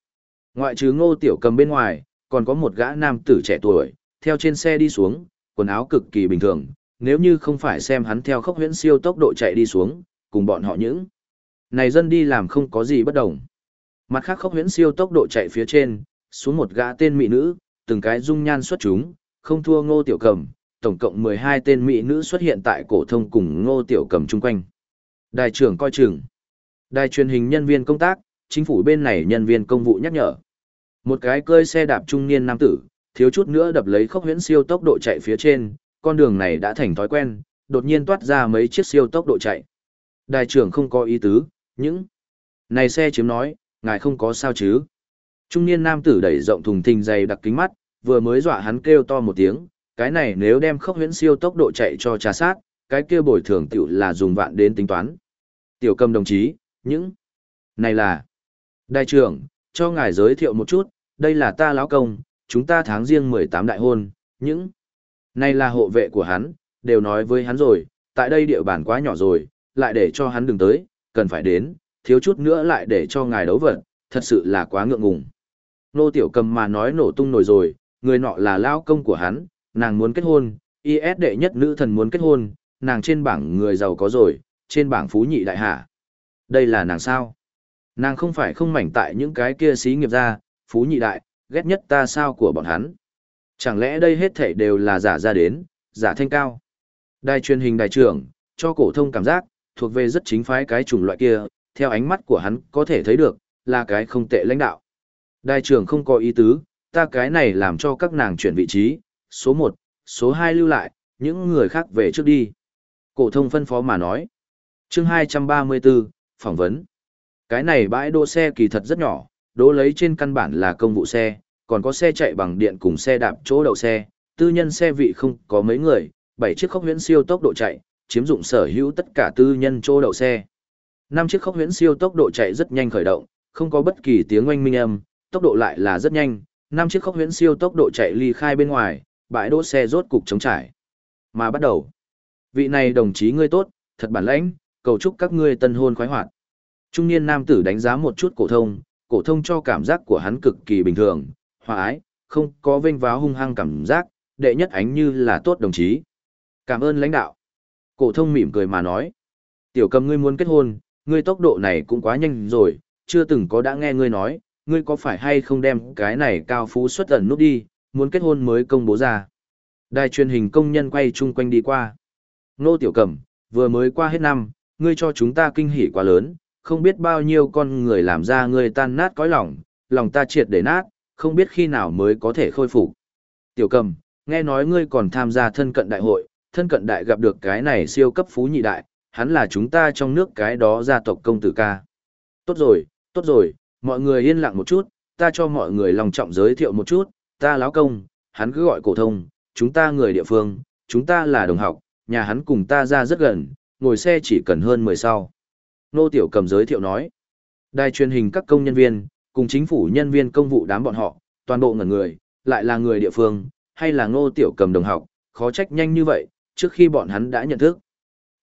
Ngoại trừ Ngô Tiểu Cầm bên ngoài, còn có một gã nam tử trẻ tuổi, theo trên xe đi xuống, quần áo cực kỳ bình thường, nếu như không phải xem hắn theo khốc huyễn siêu tốc độ chạy đi xuống, cùng bọn họ những. Này dân đi làm không có gì bất đồng. Mặt khác khốc huyễn siêu tốc độ chạy phía trên, xuống một gã tên mỹ nữ, từng cái dung nhan xuất chúng, không thua ngô tiểu cầm, tổng cộng 12 tên mỹ nữ xuất hiện tại cổ thông cùng ngô tiểu cầm chung quanh. Đại trưởng coi chừng. Đài truyền hình nhân viên công tác, chính phủ bên này nhân viên công vụ nhắc nhở. Một cái cơi xe đạp trung niên nam tử, thiếu chút nữa đập lấy khốc huyễn siêu tốc độ chạy phía trên, con đường này đã thành thói quen, đột nhiên toát ra mấy chiếc siêu tốc độ chạy. Đại trưởng không có ý tứ, những này xe chiếm nói, ngài không có sao chứ. Trung niên nam tử đẩy rộng thùng thình dày đặc kính mắt, vừa mới dọa hắn kêu to một tiếng, cái này nếu đem khốc huyễn siêu tốc độ chạy cho trà sát, cái kia bồi thường tiểu là dùng vạn đến tính toán. Tiểu cầm đồng chí, những này là đại trưởng, cho ngài giới thiệu một chút, đây là ta lão công, chúng ta tháng riêng 18 đại hôn, những này là hộ vệ của hắn, đều nói với hắn rồi, tại đây địa bàn quá nhỏ rồi, lại để cho hắn đừng tới, cần phải đến, thiếu chút nữa lại để cho ngài đấu vật, thật sự là quá ngượng ngùng. Nô tiểu cầm mà nói nổ tung nổi rồi, người nọ là lao công của hắn, nàng muốn kết hôn, IS đệ nhất nữ thần muốn kết hôn, nàng trên bảng người giàu có rồi, trên bảng phú nhị đại hạ. Đây là nàng sao? Nàng không phải không mảnh tại những cái kia xí nghiệp ra, phú nhị đại, ghét nhất ta sao của bọn hắn. Chẳng lẽ đây hết thảy đều là giả ra đến, giả thanh cao. Đài truyền hình đài trưởng, cho cổ thông cảm giác, thuộc về rất chính phái cái chủng loại kia, theo ánh mắt của hắn có thể thấy được, là cái không tệ lãnh đạo. Đài trưởng không có ý tứ, ta cái này làm cho các nàng chuyển vị trí, số 1, số 2 lưu lại, những người khác về trước đi. Cổ thông phân phó mà nói. Chương 234, phỏng vấn. Cái này bãi đỗ xe kỳ thật rất nhỏ, đỗ lấy trên căn bản là công vụ xe, còn có xe chạy bằng điện cùng xe đạp chỗ đậu xe, tư nhân xe vị không có mấy người, bảy chiếc khốc huyễn siêu tốc độ chạy, chiếm dụng sở hữu tất cả tư nhân chỗ đậu xe. Năm chiếc khốc huyễn siêu tốc độ chạy rất nhanh khởi động, không có bất kỳ tiếng oanh minh âm, tốc độ lại là rất nhanh, năm chiếc khốc huyễn siêu tốc độ chạy ly khai bên ngoài, bãi đỗ xe rốt cục chống trải. Mà bắt đầu. Vị này đồng chí ngươi tốt, thật bản lãnh, cầu chúc các ngươi tân hôn khoái hoạt. Trung niên nam tử đánh giá một chút cổ thông, cổ thông cho cảm giác của hắn cực kỳ bình thường, hòa ái, không có vênh váo hung hăng cảm giác, đệ nhất ánh như là tốt đồng chí. Cảm ơn lãnh đạo. Cổ thông mỉm cười mà nói. Tiểu cầm ngươi muốn kết hôn, ngươi tốc độ này cũng quá nhanh rồi, chưa từng có đã nghe ngươi nói, ngươi có phải hay không đem cái này cao phú xuất ẩn nút đi, muốn kết hôn mới công bố ra. Đài truyền hình công nhân quay chung quanh đi qua. Nô Tiểu Cẩm, vừa mới qua hết năm, ngươi cho chúng ta kinh hỉ quá lớn, không biết bao nhiêu con người làm ra ngươi tan nát cõi lòng, lòng ta triệt để nát, không biết khi nào mới có thể khôi phục. Tiểu Cầm, nghe nói ngươi còn tham gia thân cận đại hội, thân cận đại gặp được cái này siêu cấp phú nhị đại, hắn là chúng ta trong nước cái đó gia tộc công tử ca. Tốt rồi, tốt rồi, mọi người yên lặng một chút, ta cho mọi người lòng trọng giới thiệu một chút, ta lão công, hắn cứ gọi cổ thông, chúng ta người địa phương, chúng ta là đồng học, nhà hắn cùng ta ra rất gần, ngồi xe chỉ cần hơn 10 sau. Nô Tiểu Cầm giới thiệu nói, đài truyền hình các công nhân viên, cùng chính phủ nhân viên công vụ đám bọn họ, toàn bộ ngẩn người, lại là người địa phương, hay là Nô Tiểu Cầm đồng học, khó trách nhanh như vậy, trước khi bọn hắn đã nhận thức.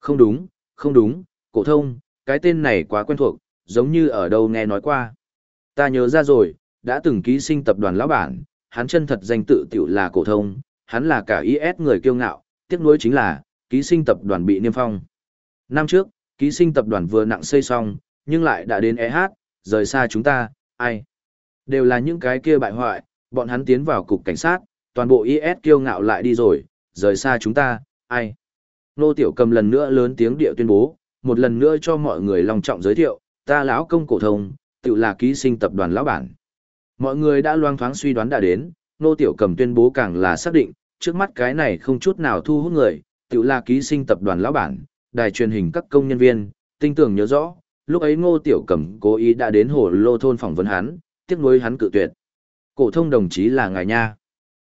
Không đúng, không đúng, cổ thông, cái tên này quá quen thuộc, giống như ở đâu nghe nói qua. Ta nhớ ra rồi, đã từng ký sinh tập đoàn lão bản, hắn chân thật danh tự tiểu là cổ thông, hắn là cả IS người kiêu ngạo, tiếc nuối chính là, ký sinh tập đoàn bị niêm phong. Năm trước, ký sinh tập đoàn vừa nặng xây xong, nhưng lại đã đến EH, rời xa chúng ta, ai? Đều là những cái kia bại hoại, bọn hắn tiến vào cục cảnh sát, toàn bộ IS kiêu ngạo lại đi rồi, rời xa chúng ta, ai? Nô Tiểu Cầm lần nữa lớn tiếng địa tuyên bố, một lần nữa cho mọi người long trọng giới thiệu, ta lão công cổ thông, tự là ký sinh tập đoàn lão bản. Mọi người đã loang thoáng suy đoán đã đến, Nô Tiểu Cầm tuyên bố càng là xác định, trước mắt cái này không chút nào thu hút người, tự là ký sinh tập đoàn lão bản, đài truyền hình các công nhân viên, tinh tưởng nhớ rõ, lúc ấy ngô tiểu cầm cố ý đã đến hồ lô thôn phỏng vấn hắn, tiếc nuối hắn cự tuyệt. Cổ thông đồng chí là ngài nha.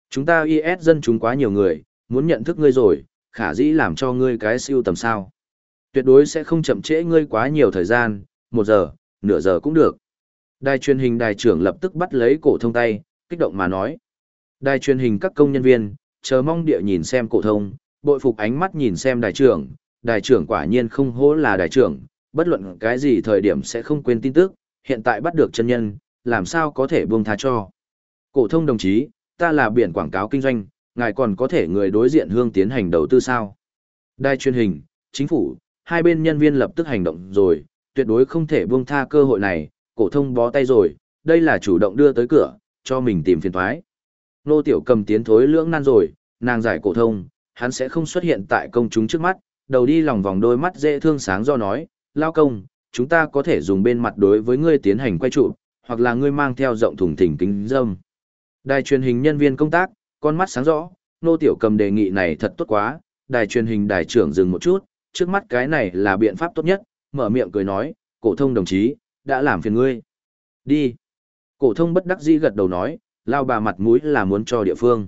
Chúng ta IS dân chúng quá nhiều người, muốn nhận thức ngươi rồi, khả dĩ làm cho ngươi cái siêu tầm sao. Tuyệt đối sẽ không chậm trễ ngươi quá nhiều thời gian, một giờ, nửa giờ cũng được. Đài truyền hình đài trưởng lập tức bắt lấy cổ thông tay, kích động mà nói. Đài truyền hình các công nhân viên, chờ mong địa nhìn xem cổ thông, bội phục ánh mắt nhìn xem đài trưởng, đài trưởng quả nhiên không hổ là đài trưởng, bất luận cái gì thời điểm sẽ không quên tin tức, hiện tại bắt được chân nhân, làm sao có thể buông tha cho. Cổ thông đồng chí, ta là biển quảng cáo kinh doanh, ngài còn có thể người đối diện hương tiến hành đầu tư sao? Đài truyền hình, chính phủ, hai bên nhân viên lập tức hành động rồi, tuyệt đối không thể buông tha cơ hội này, cổ thông bó tay rồi, đây là chủ động đưa tới cửa, cho mình tìm phiền toái. Nô Tiểu Cầm tiến thối lưỡng nan rồi, nàng giải cổ thông, hắn sẽ không xuất hiện tại công chúng trước mắt, đầu đi lòng vòng đôi mắt dễ thương sáng do nói, lao công, chúng ta có thể dùng bên mặt đối với ngươi tiến hành quay trụ, hoặc là ngươi mang theo rộng thùng thình kính dâm. Đài truyền hình nhân viên công tác, con mắt sáng rõ, nô tiểu cầm đề nghị này thật tốt quá, đài truyền hình đài trưởng dừng một chút, trước mắt cái này là biện pháp tốt nhất, mở miệng cười nói, cổ thông đồng chí, đã làm phiền ngươi. Đi. Cổ thông bất đắc dĩ gật đầu nói, lao bà mặt mũi là muốn cho địa phương.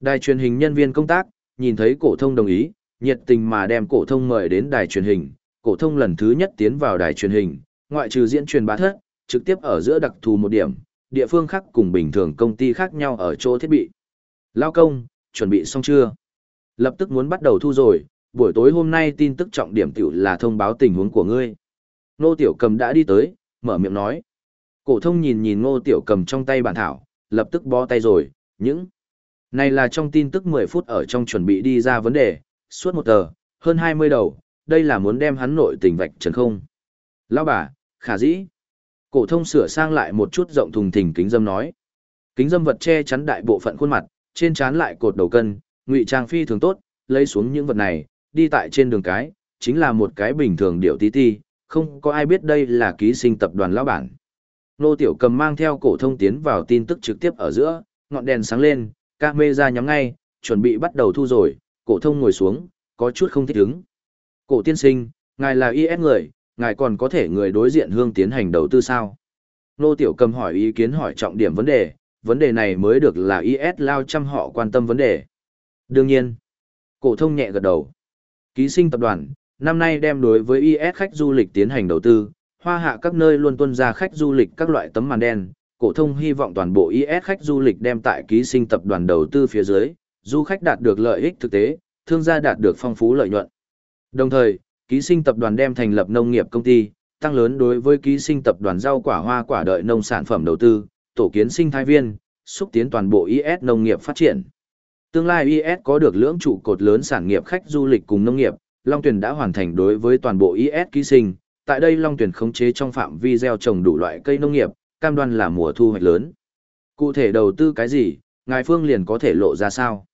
Đài truyền hình nhân viên công tác, nhìn thấy cổ thông đồng ý, nhiệt tình mà đem cổ thông mời đến đài truyền hình, cổ thông lần thứ nhất tiến vào đài truyền hình, ngoại trừ diễn truyền bá thất, trực tiếp ở giữa đặc thù một điểm, địa phương khác cùng bình thường công ty khác nhau ở chỗ thiết bị. Lao công, chuẩn bị xong chưa? Lập tức muốn bắt đầu thu rồi, buổi tối hôm nay tin tức trọng điểm tiểu là thông báo tình huống của ngươi. Nô Tiểu Cầm đã đi tới, mở miệng nói. Cổ thông nhìn nhìn Ngô Tiểu Cầm trong tay bản thảo, lập tức bó tay rồi, những này là trong tin tức 10 phút ở trong chuẩn bị đi ra vấn đề, suốt một tờ, hơn 20 đầu, đây là muốn đem hắn nội tình vạch trần không. Lão bà, khả dĩ. Cổ thông sửa sang lại một chút rộng thùng thình kính dâm nói. Kính dâm vật che chắn đại bộ phận khuôn mặt, trên trán lại cột đầu cân, ngụy trang phi thường tốt, lấy xuống những vật này, đi tại trên đường cái, chính là một cái bình thường điệu tí ti, không có ai biết đây là ký sinh tập đoàn lão bản. Nô Tiểu Cầm mang theo cổ thông tiến vào tin tức trực tiếp ở giữa, ngọn đèn sáng lên, camera nhắm ngay, chuẩn bị bắt đầu thu rồi, cổ thông ngồi xuống, có chút không thích ứng. Cổ tiên sinh, ngài là IS người, ngài còn có thể người đối diện hương tiến hành đầu tư sao? Nô Tiểu Cầm hỏi ý kiến hỏi trọng điểm vấn đề, vấn đề này mới được là IS lao chăm họ quan tâm vấn đề. Đương nhiên, cổ thông nhẹ gật đầu. Ký sinh tập đoàn, năm nay đem đối với IS khách du lịch tiến hành đầu tư, hoa hạ các nơi luôn tuân ra khách du lịch các loại tấm màn đen. Cổ thông hy vọng toàn bộ IS khách du lịch đem tại ký sinh tập đoàn đầu tư phía dưới, du khách đạt được lợi ích thực tế, thương gia đạt được phong phú lợi nhuận. Đồng thời, ký sinh tập đoàn đem thành lập nông nghiệp công ty, tăng lớn đối với ký sinh tập đoàn rau quả hoa quả đợi nông sản phẩm đầu tư, tổ kiến sinh thái viên, xúc tiến toàn bộ IS nông nghiệp phát triển. Tương lai IS có được lưỡng trụ cột lớn sản nghiệp khách du lịch cùng nông nghiệp, Long Tuyền đã hoàn thành đối với toàn bộ IS ký sinh. Tại đây Long Tuyền khống chế trong phạm vi gieo trồng đủ loại cây nông nghiệp, cam đoan là mùa thu hoạch lớn. Cụ thể đầu tư cái gì, Ngài Phương liền có thể lộ ra sao?